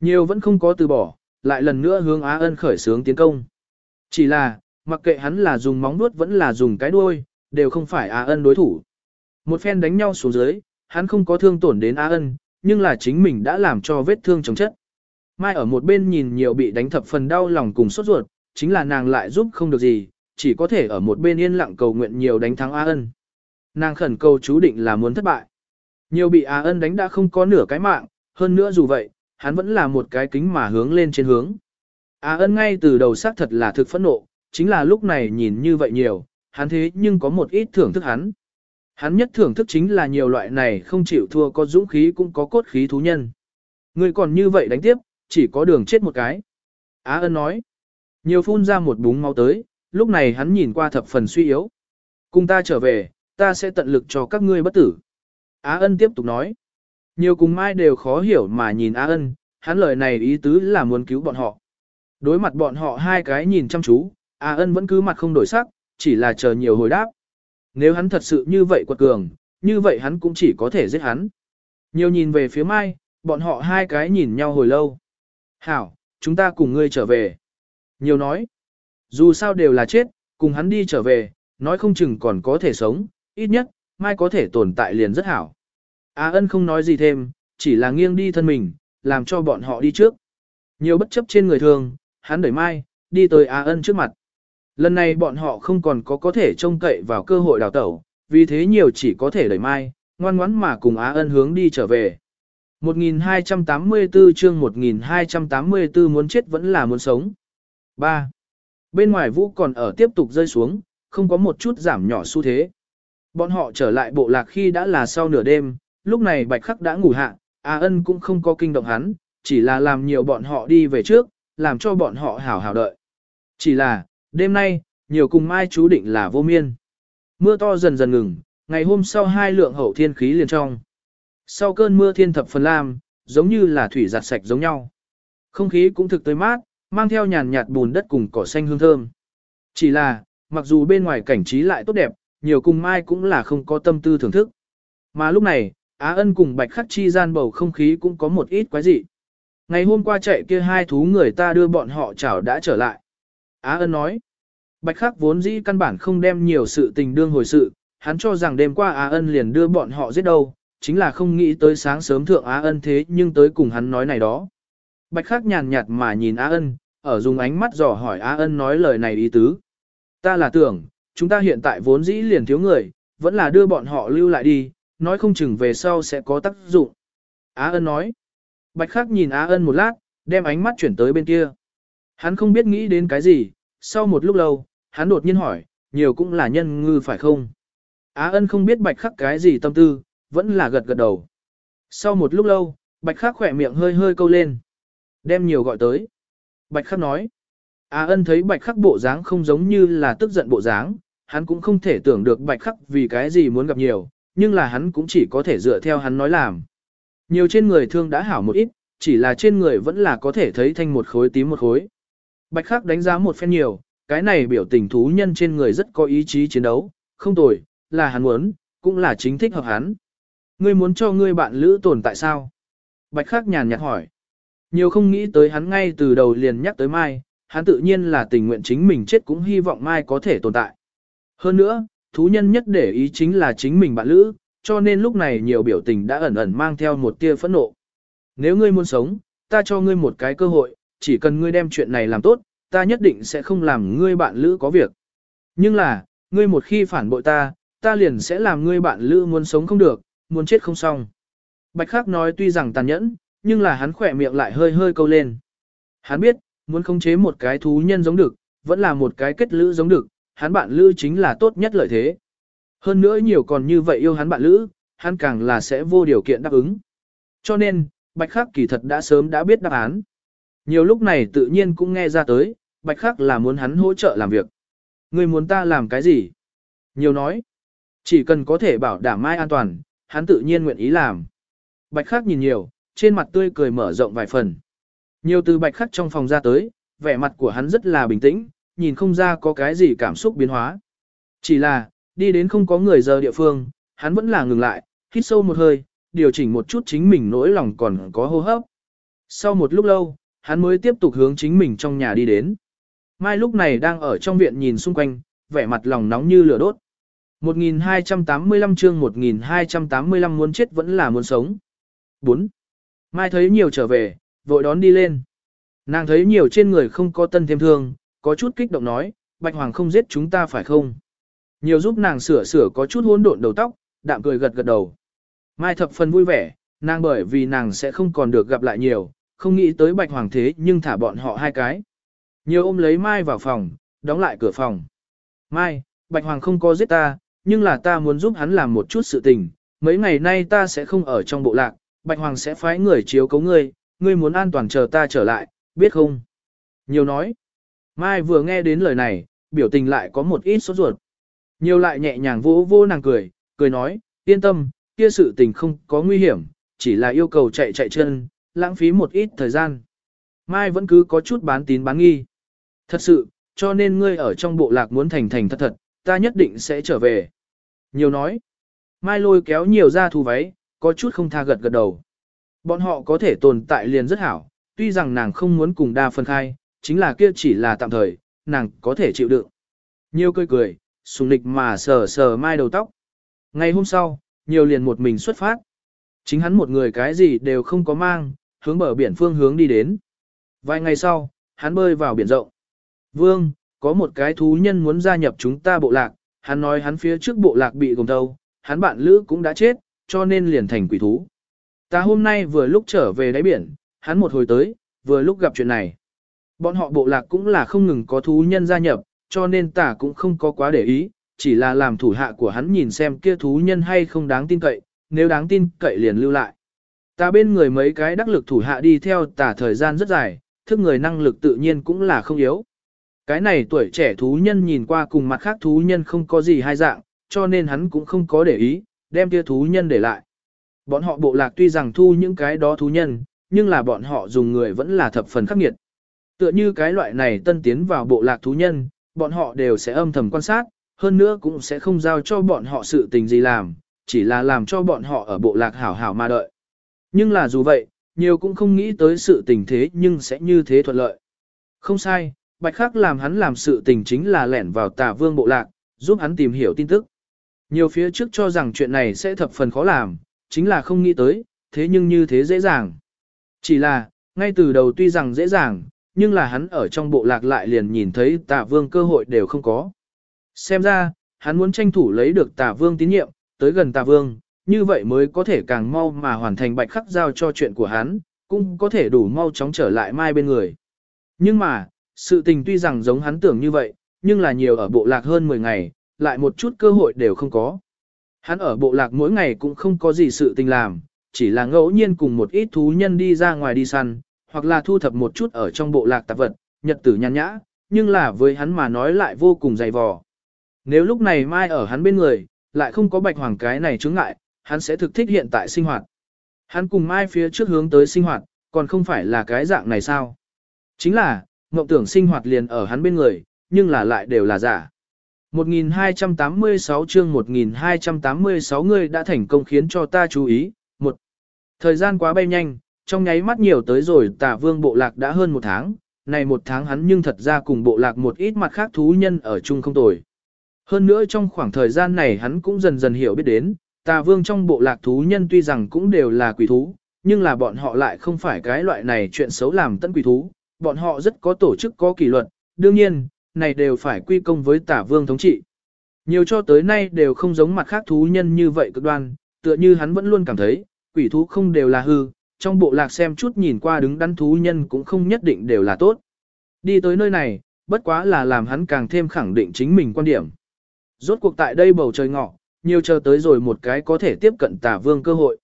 Nhiều vẫn không có từ bỏ, lại lần nữa hướng Á ân khởi sướng tiến công. Chỉ là, mặc kệ hắn là dùng móng vuốt vẫn là dùng cái đuôi, đều không phải Á ân đối thủ. Một phen đánh nhau xuống dưới, hắn không có thương tổn đến Á ân, nhưng là chính mình đã làm cho vết thương chống chất. Mai ở một bên nhìn nhiều bị đánh thập phần đau lòng cùng sốt ruột, chính là nàng lại giúp không được gì, chỉ có thể ở một bên yên lặng cầu nguyện nhiều đánh thắng Á ân. Nàng khẩn cầu chú định là muốn thất bại. Nhiều bị Á ân đánh đã không có nửa cái mạng, hơn nữa dù vậy, hắn vẫn là một cái kính mà hướng lên trên hướng. Á ân ngay từ đầu xác thật là thực phẫn nộ, chính là lúc này nhìn như vậy nhiều, hắn thế nhưng có một ít thưởng thức hắn. Hắn nhất thưởng thức chính là nhiều loại này không chịu thua có dũng khí cũng có cốt khí thú nhân. Người còn như vậy đánh tiếp, chỉ có đường chết một cái. Á ân nói. Nhiều phun ra một búng máu tới, lúc này hắn nhìn qua thập phần suy yếu. Cùng ta trở về, ta sẽ tận lực cho các ngươi bất tử. Á ân tiếp tục nói. Nhiều cùng mai đều khó hiểu mà nhìn Á ân, hắn lời này ý tứ là muốn cứu bọn họ. Đối mặt bọn họ hai cái nhìn chăm chú, Á ân vẫn cứ mặt không đổi sắc, chỉ là chờ nhiều hồi đáp. Nếu hắn thật sự như vậy quật cường, như vậy hắn cũng chỉ có thể giết hắn. Nhiều nhìn về phía mai, bọn họ hai cái nhìn nhau hồi lâu. Hảo, chúng ta cùng ngươi trở về. Nhiều nói, dù sao đều là chết, cùng hắn đi trở về, nói không chừng còn có thể sống, ít nhất, mai có thể tồn tại liền rất hảo. Á ân không nói gì thêm, chỉ là nghiêng đi thân mình, làm cho bọn họ đi trước. Nhiều bất chấp trên người thường, hắn đẩy mai, đi tới Á ân trước mặt. Lần này bọn họ không còn có có thể trông cậy vào cơ hội đào tẩu, vì thế nhiều chỉ có thể đẩy mai, ngoan ngoãn mà cùng Á ân hướng đi trở về. 1284 chương 1284 muốn chết vẫn là muốn sống. 3. Bên ngoài vũ còn ở tiếp tục rơi xuống, không có một chút giảm nhỏ xu thế. Bọn họ trở lại bộ lạc khi đã là sau nửa đêm, lúc này bạch khắc đã ngủ hạ, A ân cũng không có kinh động hắn, chỉ là làm nhiều bọn họ đi về trước, làm cho bọn họ hảo hảo đợi. Chỉ là, đêm nay, nhiều cùng mai chú định là vô miên. Mưa to dần dần ngừng, ngày hôm sau hai lượng hậu thiên khí liền trong. Sau cơn mưa thiên thập phần lam, giống như là thủy giặt sạch giống nhau. Không khí cũng thực tới mát, mang theo nhàn nhạt bùn đất cùng cỏ xanh hương thơm. Chỉ là, mặc dù bên ngoài cảnh trí lại tốt đẹp, nhiều cùng mai cũng là không có tâm tư thưởng thức. Mà lúc này, Á ân cùng bạch khắc chi gian bầu không khí cũng có một ít quái dị. Ngày hôm qua chạy kia hai thú người ta đưa bọn họ chảo đã trở lại. Á ân nói, bạch khắc vốn dĩ căn bản không đem nhiều sự tình đương hồi sự, hắn cho rằng đêm qua Á ân liền đưa bọn họ giết đâu, chính là không nghĩ tới sáng sớm thượng Á ân thế nhưng tới cùng hắn nói này đó. Bạch khắc nhàn nhạt mà nhìn Á ân, ở dùng ánh mắt dò hỏi Á ân nói lời này ý tứ. Ta là tưởng, chúng ta hiện tại vốn dĩ liền thiếu người, vẫn là đưa bọn họ lưu lại đi, nói không chừng về sau sẽ có tác dụng. Á ân nói. Bạch khắc nhìn Á ân một lát, đem ánh mắt chuyển tới bên kia. Hắn không biết nghĩ đến cái gì, sau một lúc lâu, hắn đột nhiên hỏi, nhiều cũng là nhân ngư phải không? Á ân không biết bạch khắc cái gì tâm tư, vẫn là gật gật đầu. Sau một lúc lâu, bạch khắc khỏe miệng hơi hơi câu lên. Đem nhiều gọi tới. Bạch khắc nói. Á ân thấy bạch khắc bộ dáng không giống như là tức giận bộ dáng, hắn cũng không thể tưởng được bạch khắc vì cái gì muốn gặp nhiều, nhưng là hắn cũng chỉ có thể dựa theo hắn nói làm. Nhiều trên người thương đã hảo một ít, chỉ là trên người vẫn là có thể thấy thanh một khối tím một khối. Bạch khắc đánh giá một phen nhiều, cái này biểu tình thú nhân trên người rất có ý chí chiến đấu, không tồi, là hắn muốn, cũng là chính thích hợp hắn. Ngươi muốn cho ngươi bạn lữ tồn tại sao? Bạch khắc nhàn nhạt hỏi. Nhiều không nghĩ tới hắn ngay từ đầu liền nhắc tới Mai, hắn tự nhiên là tình nguyện chính mình chết cũng hy vọng Mai có thể tồn tại. Hơn nữa, thú nhân nhất để ý chính là chính mình bạn lữ, cho nên lúc này nhiều biểu tình đã ẩn ẩn mang theo một tia phẫn nộ. Nếu ngươi muốn sống, ta cho ngươi một cái cơ hội, chỉ cần ngươi đem chuyện này làm tốt, ta nhất định sẽ không làm ngươi bạn lữ có việc. Nhưng là, ngươi một khi phản bội ta, ta liền sẽ làm ngươi bạn lữ muốn sống không được, muốn chết không xong. Bạch Khắc nói tuy rằng tàn nhẫn, nhưng là hắn khỏe miệng lại hơi hơi câu lên. Hắn biết, muốn khống chế một cái thú nhân giống được, vẫn là một cái kết lữ giống được, hắn bạn lữ chính là tốt nhất lợi thế. Hơn nữa nhiều còn như vậy yêu hắn bạn lữ, hắn càng là sẽ vô điều kiện đáp ứng. Cho nên, Bạch Khắc kỳ thật đã sớm đã biết đáp án. Nhiều lúc này tự nhiên cũng nghe ra tới, Bạch Khắc là muốn hắn hỗ trợ làm việc. Người muốn ta làm cái gì? Nhiều nói. Chỉ cần có thể bảo đảm mai an toàn, hắn tự nhiên nguyện ý làm. Bạch Khắc nhìn nhiều, trên mặt tươi cười mở rộng vài phần. Nhiều từ Bạch Khắc trong phòng ra tới, vẻ mặt của hắn rất là bình tĩnh, nhìn không ra có cái gì cảm xúc biến hóa. Chỉ là, đi đến không có người giờ địa phương, hắn vẫn là ngừng lại, hít sâu một hơi, điều chỉnh một chút chính mình nỗi lòng còn có hô hấp. Sau một lúc lâu, hắn mới tiếp tục hướng chính mình trong nhà đi đến. Mai lúc này đang ở trong viện nhìn xung quanh, vẻ mặt lòng nóng như lửa đốt. 1285 chương 1285 muốn chết vẫn là muốn sống. 4. Mai thấy nhiều trở về, vội đón đi lên. Nàng thấy nhiều trên người không có tân thêm thương, có chút kích động nói, Bạch Hoàng không giết chúng ta phải không? Nhiều giúp nàng sửa sửa có chút hỗn độn đầu tóc, đạm cười gật gật đầu. Mai thập phần vui vẻ, nàng bởi vì nàng sẽ không còn được gặp lại nhiều, không nghĩ tới Bạch Hoàng thế nhưng thả bọn họ hai cái. Nhiều ôm lấy Mai vào phòng, đóng lại cửa phòng. Mai, Bạch Hoàng không có giết ta, nhưng là ta muốn giúp hắn làm một chút sự tình. Mấy ngày nay ta sẽ không ở trong bộ lạc, Bạch Hoàng sẽ phái người chiếu cấu ngươi, ngươi muốn an toàn chờ ta trở lại, biết không? Nhiều nói. Mai vừa nghe đến lời này, biểu tình lại có một ít sốt ruột. Nhiều lại nhẹ nhàng vỗ vỗ nàng cười, cười nói, yên tâm, kia sự tình không có nguy hiểm, chỉ là yêu cầu chạy chạy chân, lãng phí một ít thời gian. Mai vẫn cứ có chút bán tín bán nghi. Thật sự, cho nên ngươi ở trong bộ lạc muốn thành thành thật thật, ta nhất định sẽ trở về. Nhiều nói. Mai lôi kéo nhiều ra thu váy, có chút không tha gật gật đầu. Bọn họ có thể tồn tại liền rất hảo, tuy rằng nàng không muốn cùng đa phân khai, chính là kia chỉ là tạm thời, nàng có thể chịu đựng. Nhiều cười cười, sùng lịch mà sờ sờ mai đầu tóc. Ngày hôm sau, nhiều liền một mình xuất phát. Chính hắn một người cái gì đều không có mang, hướng bờ biển phương hướng đi đến. Vài ngày sau, hắn bơi vào biển rộng. Vương, có một cái thú nhân muốn gia nhập chúng ta bộ lạc, hắn nói hắn phía trước bộ lạc bị gồm thâu, hắn bạn lữ cũng đã chết, cho nên liền thành quỷ thú. Ta hôm nay vừa lúc trở về đáy biển, hắn một hồi tới, vừa lúc gặp chuyện này. Bọn họ bộ lạc cũng là không ngừng có thú nhân gia nhập, cho nên tả cũng không có quá để ý, chỉ là làm thủ hạ của hắn nhìn xem kia thú nhân hay không đáng tin cậy, nếu đáng tin cậy liền lưu lại. Ta bên người mấy cái đắc lực thủ hạ đi theo tả thời gian rất dài, thức người năng lực tự nhiên cũng là không yếu. Cái này tuổi trẻ thú nhân nhìn qua cùng mặt khác thú nhân không có gì hai dạng, cho nên hắn cũng không có để ý, đem kia thú nhân để lại. Bọn họ bộ lạc tuy rằng thu những cái đó thú nhân, nhưng là bọn họ dùng người vẫn là thập phần khắc nghiệt. Tựa như cái loại này tân tiến vào bộ lạc thú nhân, bọn họ đều sẽ âm thầm quan sát, hơn nữa cũng sẽ không giao cho bọn họ sự tình gì làm, chỉ là làm cho bọn họ ở bộ lạc hảo hảo mà đợi. Nhưng là dù vậy, nhiều cũng không nghĩ tới sự tình thế nhưng sẽ như thế thuận lợi. Không sai, Bạch Khắc làm hắn làm sự tình chính là lẻn vào tà vương bộ lạc, giúp hắn tìm hiểu tin tức. Nhiều phía trước cho rằng chuyện này sẽ thập phần khó làm, chính là không nghĩ tới, thế nhưng như thế dễ dàng. Chỉ là, ngay từ đầu tuy rằng dễ dàng, nhưng là hắn ở trong bộ lạc lại liền nhìn thấy tà vương cơ hội đều không có. Xem ra, hắn muốn tranh thủ lấy được tà vương tín nhiệm, tới gần tà vương, như vậy mới có thể càng mau mà hoàn thành bạch khắc giao cho chuyện của hắn, cũng có thể đủ mau chóng trở lại mai bên người. Nhưng mà, sự tình tuy rằng giống hắn tưởng như vậy, nhưng là nhiều ở bộ lạc hơn 10 ngày, lại một chút cơ hội đều không có. Hắn ở bộ lạc mỗi ngày cũng không có gì sự tình làm, chỉ là ngẫu nhiên cùng một ít thú nhân đi ra ngoài đi săn, hoặc là thu thập một chút ở trong bộ lạc tạp vật, nhật tử nhàn nhã, nhưng là với hắn mà nói lại vô cùng dày vò. Nếu lúc này mai ở hắn bên người, lại không có bạch hoàng cái này chướng ngại, hắn sẽ thực thích hiện tại sinh hoạt. Hắn cùng mai phía trước hướng tới sinh hoạt, còn không phải là cái dạng này sao? Chính là, mộng tưởng sinh hoạt liền ở hắn bên người, nhưng là lại đều là giả. 1286 chương 1286 người đã thành công khiến cho ta chú ý. Một, Thời gian quá bay nhanh, trong nháy mắt nhiều tới rồi tà vương bộ lạc đã hơn một tháng, này một tháng hắn nhưng thật ra cùng bộ lạc một ít mặt khác thú nhân ở chung không tồi. Hơn nữa trong khoảng thời gian này hắn cũng dần dần hiểu biết đến, tà vương trong bộ lạc thú nhân tuy rằng cũng đều là quỷ thú, nhưng là bọn họ lại không phải cái loại này chuyện xấu làm tân quỷ thú, bọn họ rất có tổ chức có kỷ luật, đương nhiên, này đều phải quy công với tả vương thống trị. Nhiều cho tới nay đều không giống mặt khác thú nhân như vậy cực đoan, tựa như hắn vẫn luôn cảm thấy, quỷ thú không đều là hư, trong bộ lạc xem chút nhìn qua đứng đắn thú nhân cũng không nhất định đều là tốt. Đi tới nơi này, bất quá là làm hắn càng thêm khẳng định chính mình quan điểm. Rốt cuộc tại đây bầu trời ngọ, nhiều chờ tới rồi một cái có thể tiếp cận tả vương cơ hội.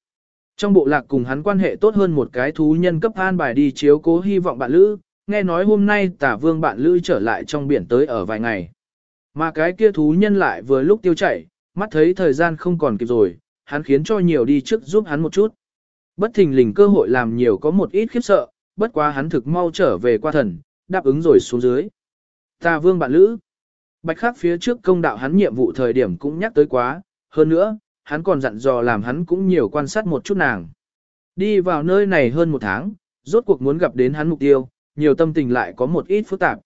Trong bộ lạc cùng hắn quan hệ tốt hơn một cái thú nhân cấp an bài đi chiếu cố hy vọng bạn lữ, nghe nói hôm nay tả vương bạn lữ trở lại trong biển tới ở vài ngày. Mà cái kia thú nhân lại vừa lúc tiêu chảy, mắt thấy thời gian không còn kịp rồi, hắn khiến cho nhiều đi trước giúp hắn một chút. Bất thình lình cơ hội làm nhiều có một ít khiếp sợ, bất quá hắn thực mau trở về qua thần, đáp ứng rồi xuống dưới. Ta vương bạn lữ. Bạch khắc phía trước công đạo hắn nhiệm vụ thời điểm cũng nhắc tới quá, hơn nữa, hắn còn dặn dò làm hắn cũng nhiều quan sát một chút nàng. Đi vào nơi này hơn một tháng, rốt cuộc muốn gặp đến hắn mục tiêu, nhiều tâm tình lại có một ít phức tạp.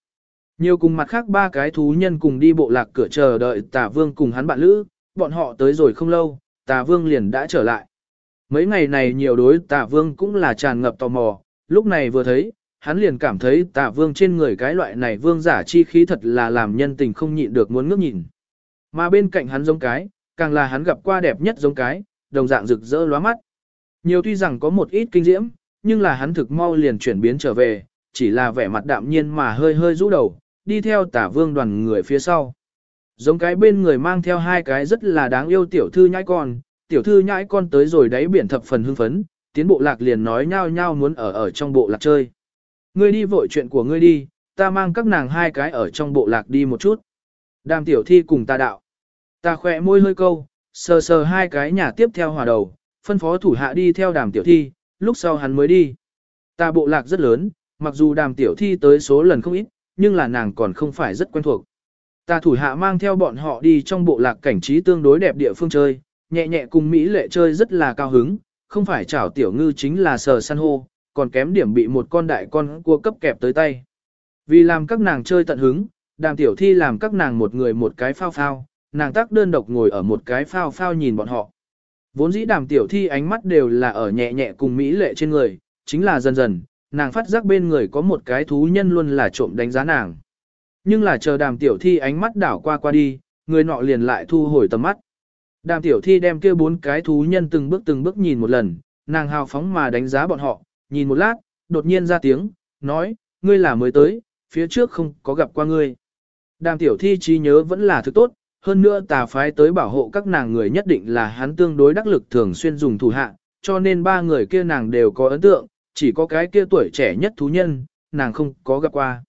Nhiều cùng mặt khác ba cái thú nhân cùng đi bộ lạc cửa chờ đợi tà vương cùng hắn bạn lữ, bọn họ tới rồi không lâu, tà vương liền đã trở lại. Mấy ngày này nhiều đối Tả vương cũng là tràn ngập tò mò, lúc này vừa thấy, hắn liền cảm thấy Tả vương trên người cái loại này vương giả chi khí thật là làm nhân tình không nhịn được muốn ngước nhìn. Mà bên cạnh hắn giống cái, càng là hắn gặp qua đẹp nhất giống cái, đồng dạng rực rỡ lóa mắt. Nhiều tuy rằng có một ít kinh diễm, nhưng là hắn thực mau liền chuyển biến trở về, chỉ là vẻ mặt đạm nhiên mà hơi hơi rũ đầu, đi theo tả vương đoàn người phía sau. Giống cái bên người mang theo hai cái rất là đáng yêu tiểu thư nhãi con, tiểu thư nhãi con tới rồi đáy biển thập phần hưng phấn, tiến bộ lạc liền nói nhau nhau muốn ở ở trong bộ lạc chơi. Ngươi đi vội chuyện của ngươi đi, ta mang các nàng hai cái ở trong bộ lạc đi một chút. Đàm tiểu thi cùng ta đạo. Ta khỏe môi hơi câu, sờ sờ hai cái nhà tiếp theo hòa đầu, phân phó thủ hạ đi theo đàm tiểu thi, lúc sau hắn mới đi. Ta bộ lạc rất lớn, mặc dù đàm tiểu thi tới số lần không ít, nhưng là nàng còn không phải rất quen thuộc. Ta thủ hạ mang theo bọn họ đi trong bộ lạc cảnh trí tương đối đẹp địa phương chơi, nhẹ nhẹ cùng Mỹ lệ chơi rất là cao hứng, không phải chảo tiểu ngư chính là sờ san hô, còn kém điểm bị một con đại con cua cấp kẹp tới tay. Vì làm các nàng chơi tận hứng, đàm tiểu thi làm các nàng một người một cái phao phao, nàng tác đơn độc ngồi ở một cái phao phao nhìn bọn họ. Vốn dĩ đàm tiểu thi ánh mắt đều là ở nhẹ nhẹ cùng Mỹ lệ trên người, chính là dần dần, nàng phát giác bên người có một cái thú nhân luôn là trộm đánh giá nàng. Nhưng là chờ đàm tiểu thi ánh mắt đảo qua qua đi, người nọ liền lại thu hồi tầm mắt. Đàm tiểu thi đem kia bốn cái thú nhân từng bước từng bước nhìn một lần, nàng hào phóng mà đánh giá bọn họ, nhìn một lát, đột nhiên ra tiếng, nói, ngươi là mới tới, phía trước không có gặp qua ngươi. Đàm tiểu thi trí nhớ vẫn là thứ tốt, hơn nữa tà phái tới bảo hộ các nàng người nhất định là hắn tương đối đắc lực thường xuyên dùng thủ hạ, cho nên ba người kia nàng đều có ấn tượng, chỉ có cái kia tuổi trẻ nhất thú nhân, nàng không có gặp qua.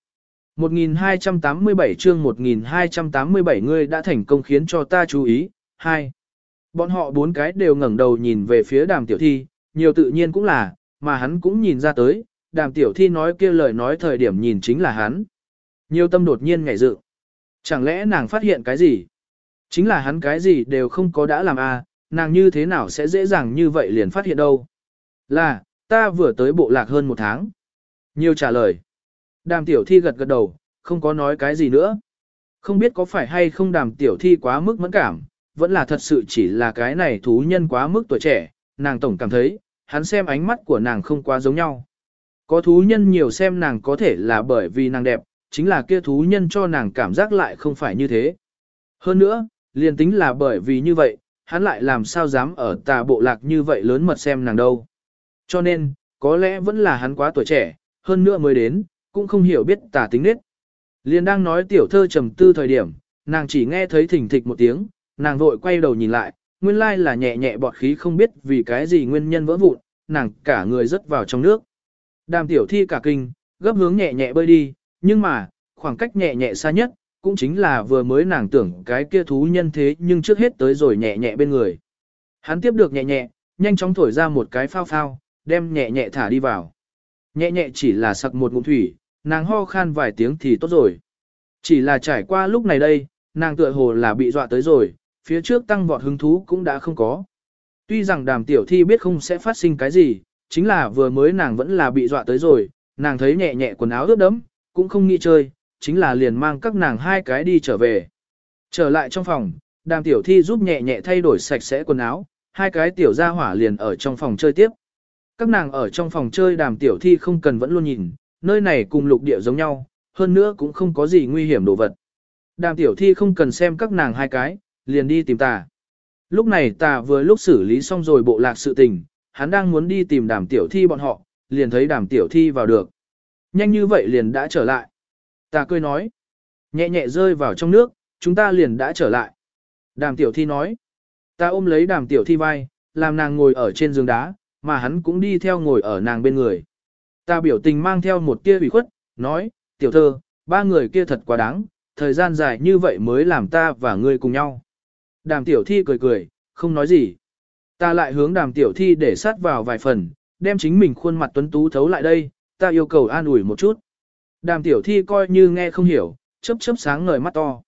1287 chương 1287 ngươi đã thành công khiến cho ta chú ý. 2. Bọn họ bốn cái đều ngẩng đầu nhìn về phía đàm tiểu thi, nhiều tự nhiên cũng là, mà hắn cũng nhìn ra tới, đàm tiểu thi nói kia lời nói thời điểm nhìn chính là hắn. Nhiều tâm đột nhiên ngảy dự. Chẳng lẽ nàng phát hiện cái gì? Chính là hắn cái gì đều không có đã làm à, nàng như thế nào sẽ dễ dàng như vậy liền phát hiện đâu? Là, ta vừa tới bộ lạc hơn một tháng. Nhiều trả lời. Đàm tiểu thi gật gật đầu, không có nói cái gì nữa. Không biết có phải hay không đàm tiểu thi quá mức mẫn cảm, vẫn là thật sự chỉ là cái này thú nhân quá mức tuổi trẻ, nàng tổng cảm thấy, hắn xem ánh mắt của nàng không quá giống nhau. Có thú nhân nhiều xem nàng có thể là bởi vì nàng đẹp, chính là kia thú nhân cho nàng cảm giác lại không phải như thế. Hơn nữa, liền tính là bởi vì như vậy, hắn lại làm sao dám ở tà bộ lạc như vậy lớn mật xem nàng đâu. Cho nên, có lẽ vẫn là hắn quá tuổi trẻ, hơn nữa mới đến, cũng không hiểu biết tà tính nết. Liền đang nói tiểu thơ trầm tư thời điểm, nàng chỉ nghe thấy thỉnh thịch một tiếng, nàng vội quay đầu nhìn lại, nguyên lai là nhẹ nhẹ bọt khí không biết vì cái gì nguyên nhân vỡ vụn, nàng cả người rớt vào trong nước. Đàm tiểu thi cả kinh, gấp hướng nhẹ nhẹ bơi đi, nhưng mà, khoảng cách nhẹ nhẹ xa nhất, cũng chính là vừa mới nàng tưởng cái kia thú nhân thế nhưng trước hết tới rồi nhẹ nhẹ bên người. Hắn tiếp được nhẹ nhẹ, nhanh chóng thổi ra một cái phao phao, đem nhẹ nhẹ thả đi vào. Nhẹ nhẹ chỉ là sặc một ngụm thủy, nàng ho khan vài tiếng thì tốt rồi. Chỉ là trải qua lúc này đây, nàng tựa hồ là bị dọa tới rồi, phía trước tăng vọt hứng thú cũng đã không có. Tuy rằng đàm tiểu thi biết không sẽ phát sinh cái gì, chính là vừa mới nàng vẫn là bị dọa tới rồi, nàng thấy nhẹ nhẹ quần áo ướt đẫm, cũng không nghĩ chơi, chính là liền mang các nàng hai cái đi trở về. Trở lại trong phòng, đàm tiểu thi giúp nhẹ nhẹ thay đổi sạch sẽ quần áo, hai cái tiểu gia hỏa liền ở trong phòng chơi tiếp. Các nàng ở trong phòng chơi đàm tiểu thi không cần vẫn luôn nhìn, nơi này cùng lục địa giống nhau, hơn nữa cũng không có gì nguy hiểm đồ vật. Đàm tiểu thi không cần xem các nàng hai cái, liền đi tìm tà. Lúc này tà vừa lúc xử lý xong rồi bộ lạc sự tình, hắn đang muốn đi tìm đàm tiểu thi bọn họ, liền thấy đàm tiểu thi vào được. Nhanh như vậy liền đã trở lại. Tà cười nói, nhẹ nhẹ rơi vào trong nước, chúng ta liền đã trở lại. Đàm tiểu thi nói, ta ôm lấy đàm tiểu thi vai, làm nàng ngồi ở trên giường đá, mà hắn cũng đi theo ngồi ở nàng bên người. Ta biểu tình mang theo một tia ủy khuất, nói, tiểu thơ, ba người kia thật quá đáng, thời gian dài như vậy mới làm ta và ngươi cùng nhau. Đàm tiểu thi cười cười, không nói gì. Ta lại hướng đàm tiểu thi để sát vào vài phần, đem chính mình khuôn mặt tuấn tú thấu lại đây, ta yêu cầu an ủi một chút. Đàm tiểu thi coi như nghe không hiểu, chớp chớp sáng ngời mắt to.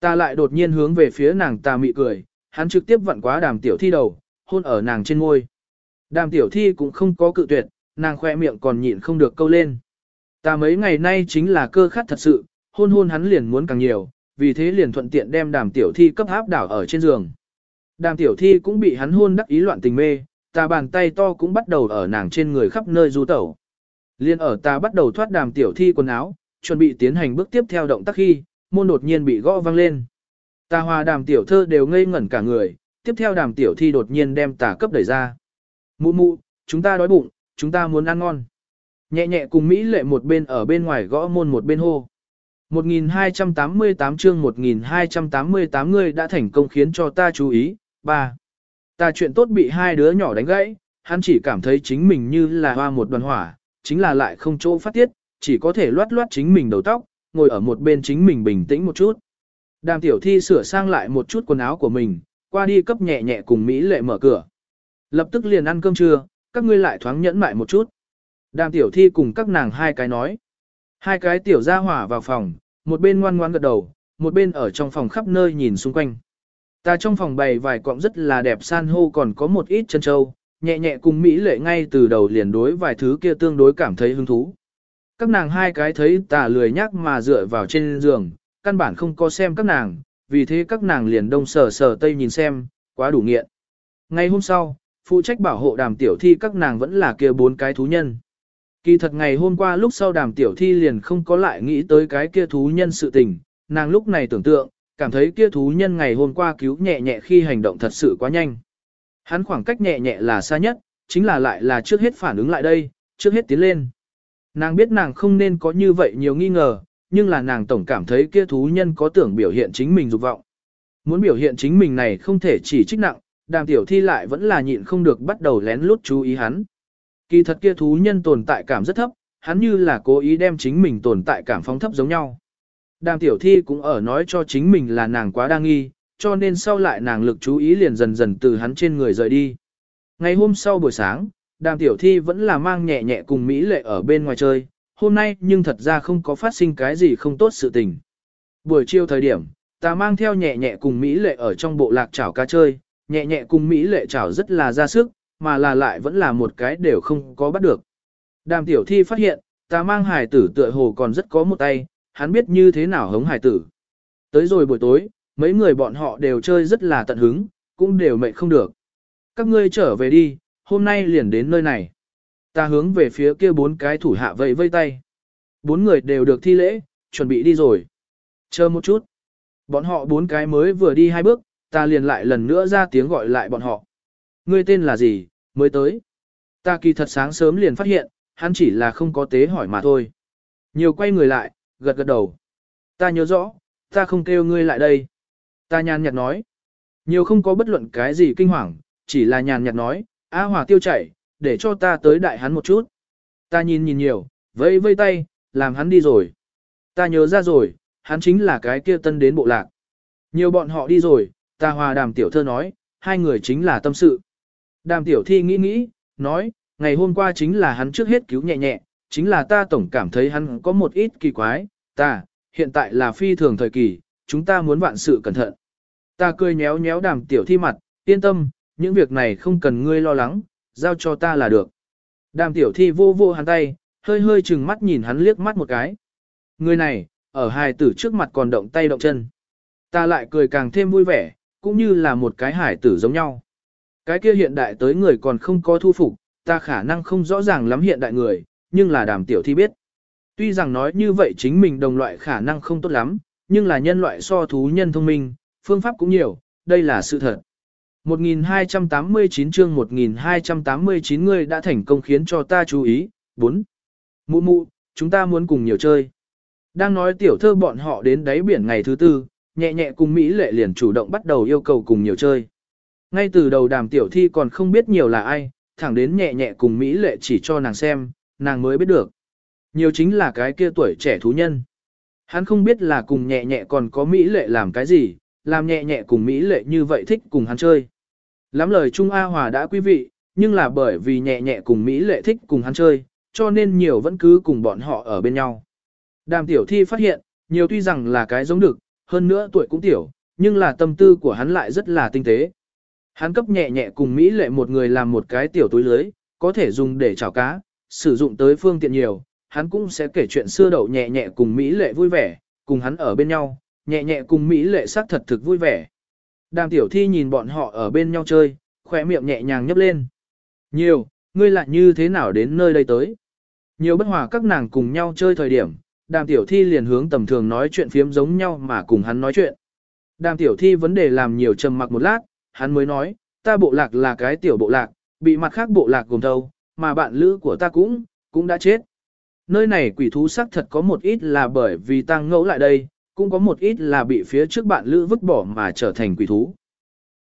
Ta lại đột nhiên hướng về phía nàng ta mị cười, hắn trực tiếp vặn quá đàm tiểu thi đầu, hôn ở nàng trên ngôi. Đàm tiểu thi cũng không có cự tuyệt, nàng khoe miệng còn nhịn không được câu lên. Ta mấy ngày nay chính là cơ khát thật sự, hôn hôn hắn liền muốn càng nhiều, vì thế liền thuận tiện đem đàm tiểu thi cấp áp đảo ở trên giường. Đàm tiểu thi cũng bị hắn hôn đắc ý loạn tình mê, tà bàn tay to cũng bắt đầu ở nàng trên người khắp nơi du tẩu. Liên ở ta bắt đầu thoát đàm tiểu thi quần áo, chuẩn bị tiến hành bước tiếp theo động tác khi, môn đột nhiên bị gõ vang lên. Ta hòa đàm tiểu thơ đều ngây ngẩn cả người, tiếp theo đàm tiểu thi đột nhiên đem tà cấp đẩy ra. Mụ mụ, chúng ta đói bụng, chúng ta muốn ăn ngon. Nhẹ nhẹ cùng Mỹ lệ một bên ở bên ngoài gõ môn một bên hô. 1288 chương 1288 người đã thành công khiến cho ta chú ý. 3. Ta chuyện tốt bị hai đứa nhỏ đánh gãy, hắn chỉ cảm thấy chính mình như là hoa một đoàn hỏa, chính là lại không chỗ phát tiết, chỉ có thể loát loát chính mình đầu tóc, ngồi ở một bên chính mình bình tĩnh một chút. Đàm tiểu thi sửa sang lại một chút quần áo của mình, qua đi cấp nhẹ nhẹ cùng Mỹ lệ mở cửa. Lập tức liền ăn cơm trưa, các ngươi lại thoáng nhẫn mại một chút. Đàm tiểu thi cùng các nàng hai cái nói. Hai cái tiểu ra hỏa vào phòng, một bên ngoan ngoan gật đầu, một bên ở trong phòng khắp nơi nhìn xung quanh. Ta trong phòng bày vài cọng rất là đẹp san hô còn có một ít chân châu, nhẹ nhẹ cùng Mỹ lệ ngay từ đầu liền đối vài thứ kia tương đối cảm thấy hứng thú. Các nàng hai cái thấy ta lười nhắc mà dựa vào trên giường, căn bản không có xem các nàng, vì thế các nàng liền đông sờ sờ tây nhìn xem, quá đủ nghiện. Ngày hôm sau, phụ trách bảo hộ đàm tiểu thi các nàng vẫn là kia bốn cái thú nhân. Kỳ thật ngày hôm qua lúc sau đàm tiểu thi liền không có lại nghĩ tới cái kia thú nhân sự tình, nàng lúc này tưởng tượng, cảm thấy kia thú nhân ngày hôm qua cứu nhẹ nhẹ khi hành động thật sự quá nhanh. Hắn khoảng cách nhẹ nhẹ là xa nhất, chính là lại là trước hết phản ứng lại đây, trước hết tiến lên. Nàng biết nàng không nên có như vậy nhiều nghi ngờ, nhưng là nàng tổng cảm thấy kia thú nhân có tưởng biểu hiện chính mình dục vọng. Muốn biểu hiện chính mình này không thể chỉ trích nặng, đàm tiểu thi lại vẫn là nhịn không được bắt đầu lén lút chú ý hắn. Kỳ thật kia thú nhân tồn tại cảm rất thấp, hắn như là cố ý đem chính mình tồn tại cảm phóng thấp giống nhau. Đàm tiểu thi cũng ở nói cho chính mình là nàng quá đa nghi, cho nên sau lại nàng lực chú ý liền dần dần từ hắn trên người rời đi. Ngày hôm sau buổi sáng, đàm tiểu thi vẫn là mang nhẹ nhẹ cùng Mỹ lệ ở bên ngoài chơi, hôm nay nhưng thật ra không có phát sinh cái gì không tốt sự tình. Buổi chiều thời điểm, ta mang theo nhẹ nhẹ cùng Mỹ lệ ở trong bộ lạc chảo cá chơi, nhẹ nhẹ cùng Mỹ lệ chảo rất là ra sức, mà là lại vẫn là một cái đều không có bắt được. Đàm tiểu thi phát hiện, ta mang hải tử tựa hồ còn rất có một tay, hắn biết như thế nào hống hải tử. Tới rồi buổi tối, mấy người bọn họ đều chơi rất là tận hứng, cũng đều mệt không được. Các ngươi trở về đi, hôm nay liền đến nơi này. Ta hướng về phía kia bốn cái thủ hạ vẫy vây tay. Bốn người đều được thi lễ, chuẩn bị đi rồi. Chờ một chút. Bọn họ bốn cái mới vừa đi hai bước, ta liền lại lần nữa ra tiếng gọi lại bọn họ. Ngươi tên là gì, mới tới. Ta kỳ thật sáng sớm liền phát hiện, hắn chỉ là không có tế hỏi mà thôi. Nhiều quay người lại, gật gật đầu. Ta nhớ rõ, ta không kêu ngươi lại đây. Ta nhàn nhạt nói. Nhiều không có bất luận cái gì kinh hoàng, chỉ là nhàn nhạt nói, A hỏa tiêu chảy, để cho ta tới đại hắn một chút. Ta nhìn nhìn nhiều, vẫy vây tay, làm hắn đi rồi. Ta nhớ ra rồi, hắn chính là cái kia tân đến bộ lạc. Nhiều bọn họ đi rồi, ta hòa đàm tiểu thơ nói, hai người chính là tâm sự. Đàm tiểu thi nghĩ nghĩ, nói, ngày hôm qua chính là hắn trước hết cứu nhẹ nhẹ, chính là ta tổng cảm thấy hắn có một ít kỳ quái, ta, hiện tại là phi thường thời kỳ, chúng ta muốn vạn sự cẩn thận. Ta cười nhéo nhéo đàm tiểu thi mặt, yên tâm, những việc này không cần ngươi lo lắng, giao cho ta là được. Đàm tiểu thi vô vô hắn tay, hơi hơi chừng mắt nhìn hắn liếc mắt một cái. Người này, ở hài tử trước mặt còn động tay động chân. Ta lại cười càng thêm vui vẻ, cũng như là một cái hải tử giống nhau. Cái kia hiện đại tới người còn không có thu phục, ta khả năng không rõ ràng lắm hiện đại người, nhưng là đàm tiểu thi biết. Tuy rằng nói như vậy chính mình đồng loại khả năng không tốt lắm, nhưng là nhân loại so thú nhân thông minh, phương pháp cũng nhiều, đây là sự thật. 1289 chương 1289 người đã thành công khiến cho ta chú ý. 4. Mụ mụ, chúng ta muốn cùng nhiều chơi. Đang nói tiểu thơ bọn họ đến đáy biển ngày thứ tư, nhẹ nhẹ cùng Mỹ lệ liền chủ động bắt đầu yêu cầu cùng nhiều chơi. Ngay từ đầu đàm tiểu thi còn không biết nhiều là ai, thẳng đến nhẹ nhẹ cùng Mỹ lệ chỉ cho nàng xem, nàng mới biết được. Nhiều chính là cái kia tuổi trẻ thú nhân. Hắn không biết là cùng nhẹ nhẹ còn có Mỹ lệ làm cái gì, làm nhẹ nhẹ cùng Mỹ lệ như vậy thích cùng hắn chơi. Lắm lời Trung A Hòa đã quý vị, nhưng là bởi vì nhẹ nhẹ cùng Mỹ lệ thích cùng hắn chơi, cho nên nhiều vẫn cứ cùng bọn họ ở bên nhau. Đàm tiểu thi phát hiện, nhiều tuy rằng là cái giống được, hơn nữa tuổi cũng tiểu, nhưng là tâm tư của hắn lại rất là tinh tế. Hắn cấp nhẹ nhẹ cùng Mỹ lệ một người làm một cái tiểu túi lưới, có thể dùng để chảo cá, sử dụng tới phương tiện nhiều, hắn cũng sẽ kể chuyện xưa đậu nhẹ nhẹ cùng Mỹ lệ vui vẻ, cùng hắn ở bên nhau, nhẹ nhẹ cùng Mỹ lệ sắc thật thực vui vẻ. Đàm tiểu thi nhìn bọn họ ở bên nhau chơi, khỏe miệng nhẹ nhàng nhấp lên. Nhiều, ngươi lại như thế nào đến nơi đây tới? Nhiều bất hòa các nàng cùng nhau chơi thời điểm, đàm tiểu thi liền hướng tầm thường nói chuyện phiếm giống nhau mà cùng hắn nói chuyện. Đàm tiểu thi vấn đề làm nhiều trầm mặc một lát, hắn mới nói, ta bộ lạc là cái tiểu bộ lạc, bị mặt khác bộ lạc gồm thâu, mà bạn lữ của ta cũng, cũng đã chết. Nơi này quỷ thú sắc thật có một ít là bởi vì tăng ngẫu lại đây, cũng có một ít là bị phía trước bạn lữ vứt bỏ mà trở thành quỷ thú.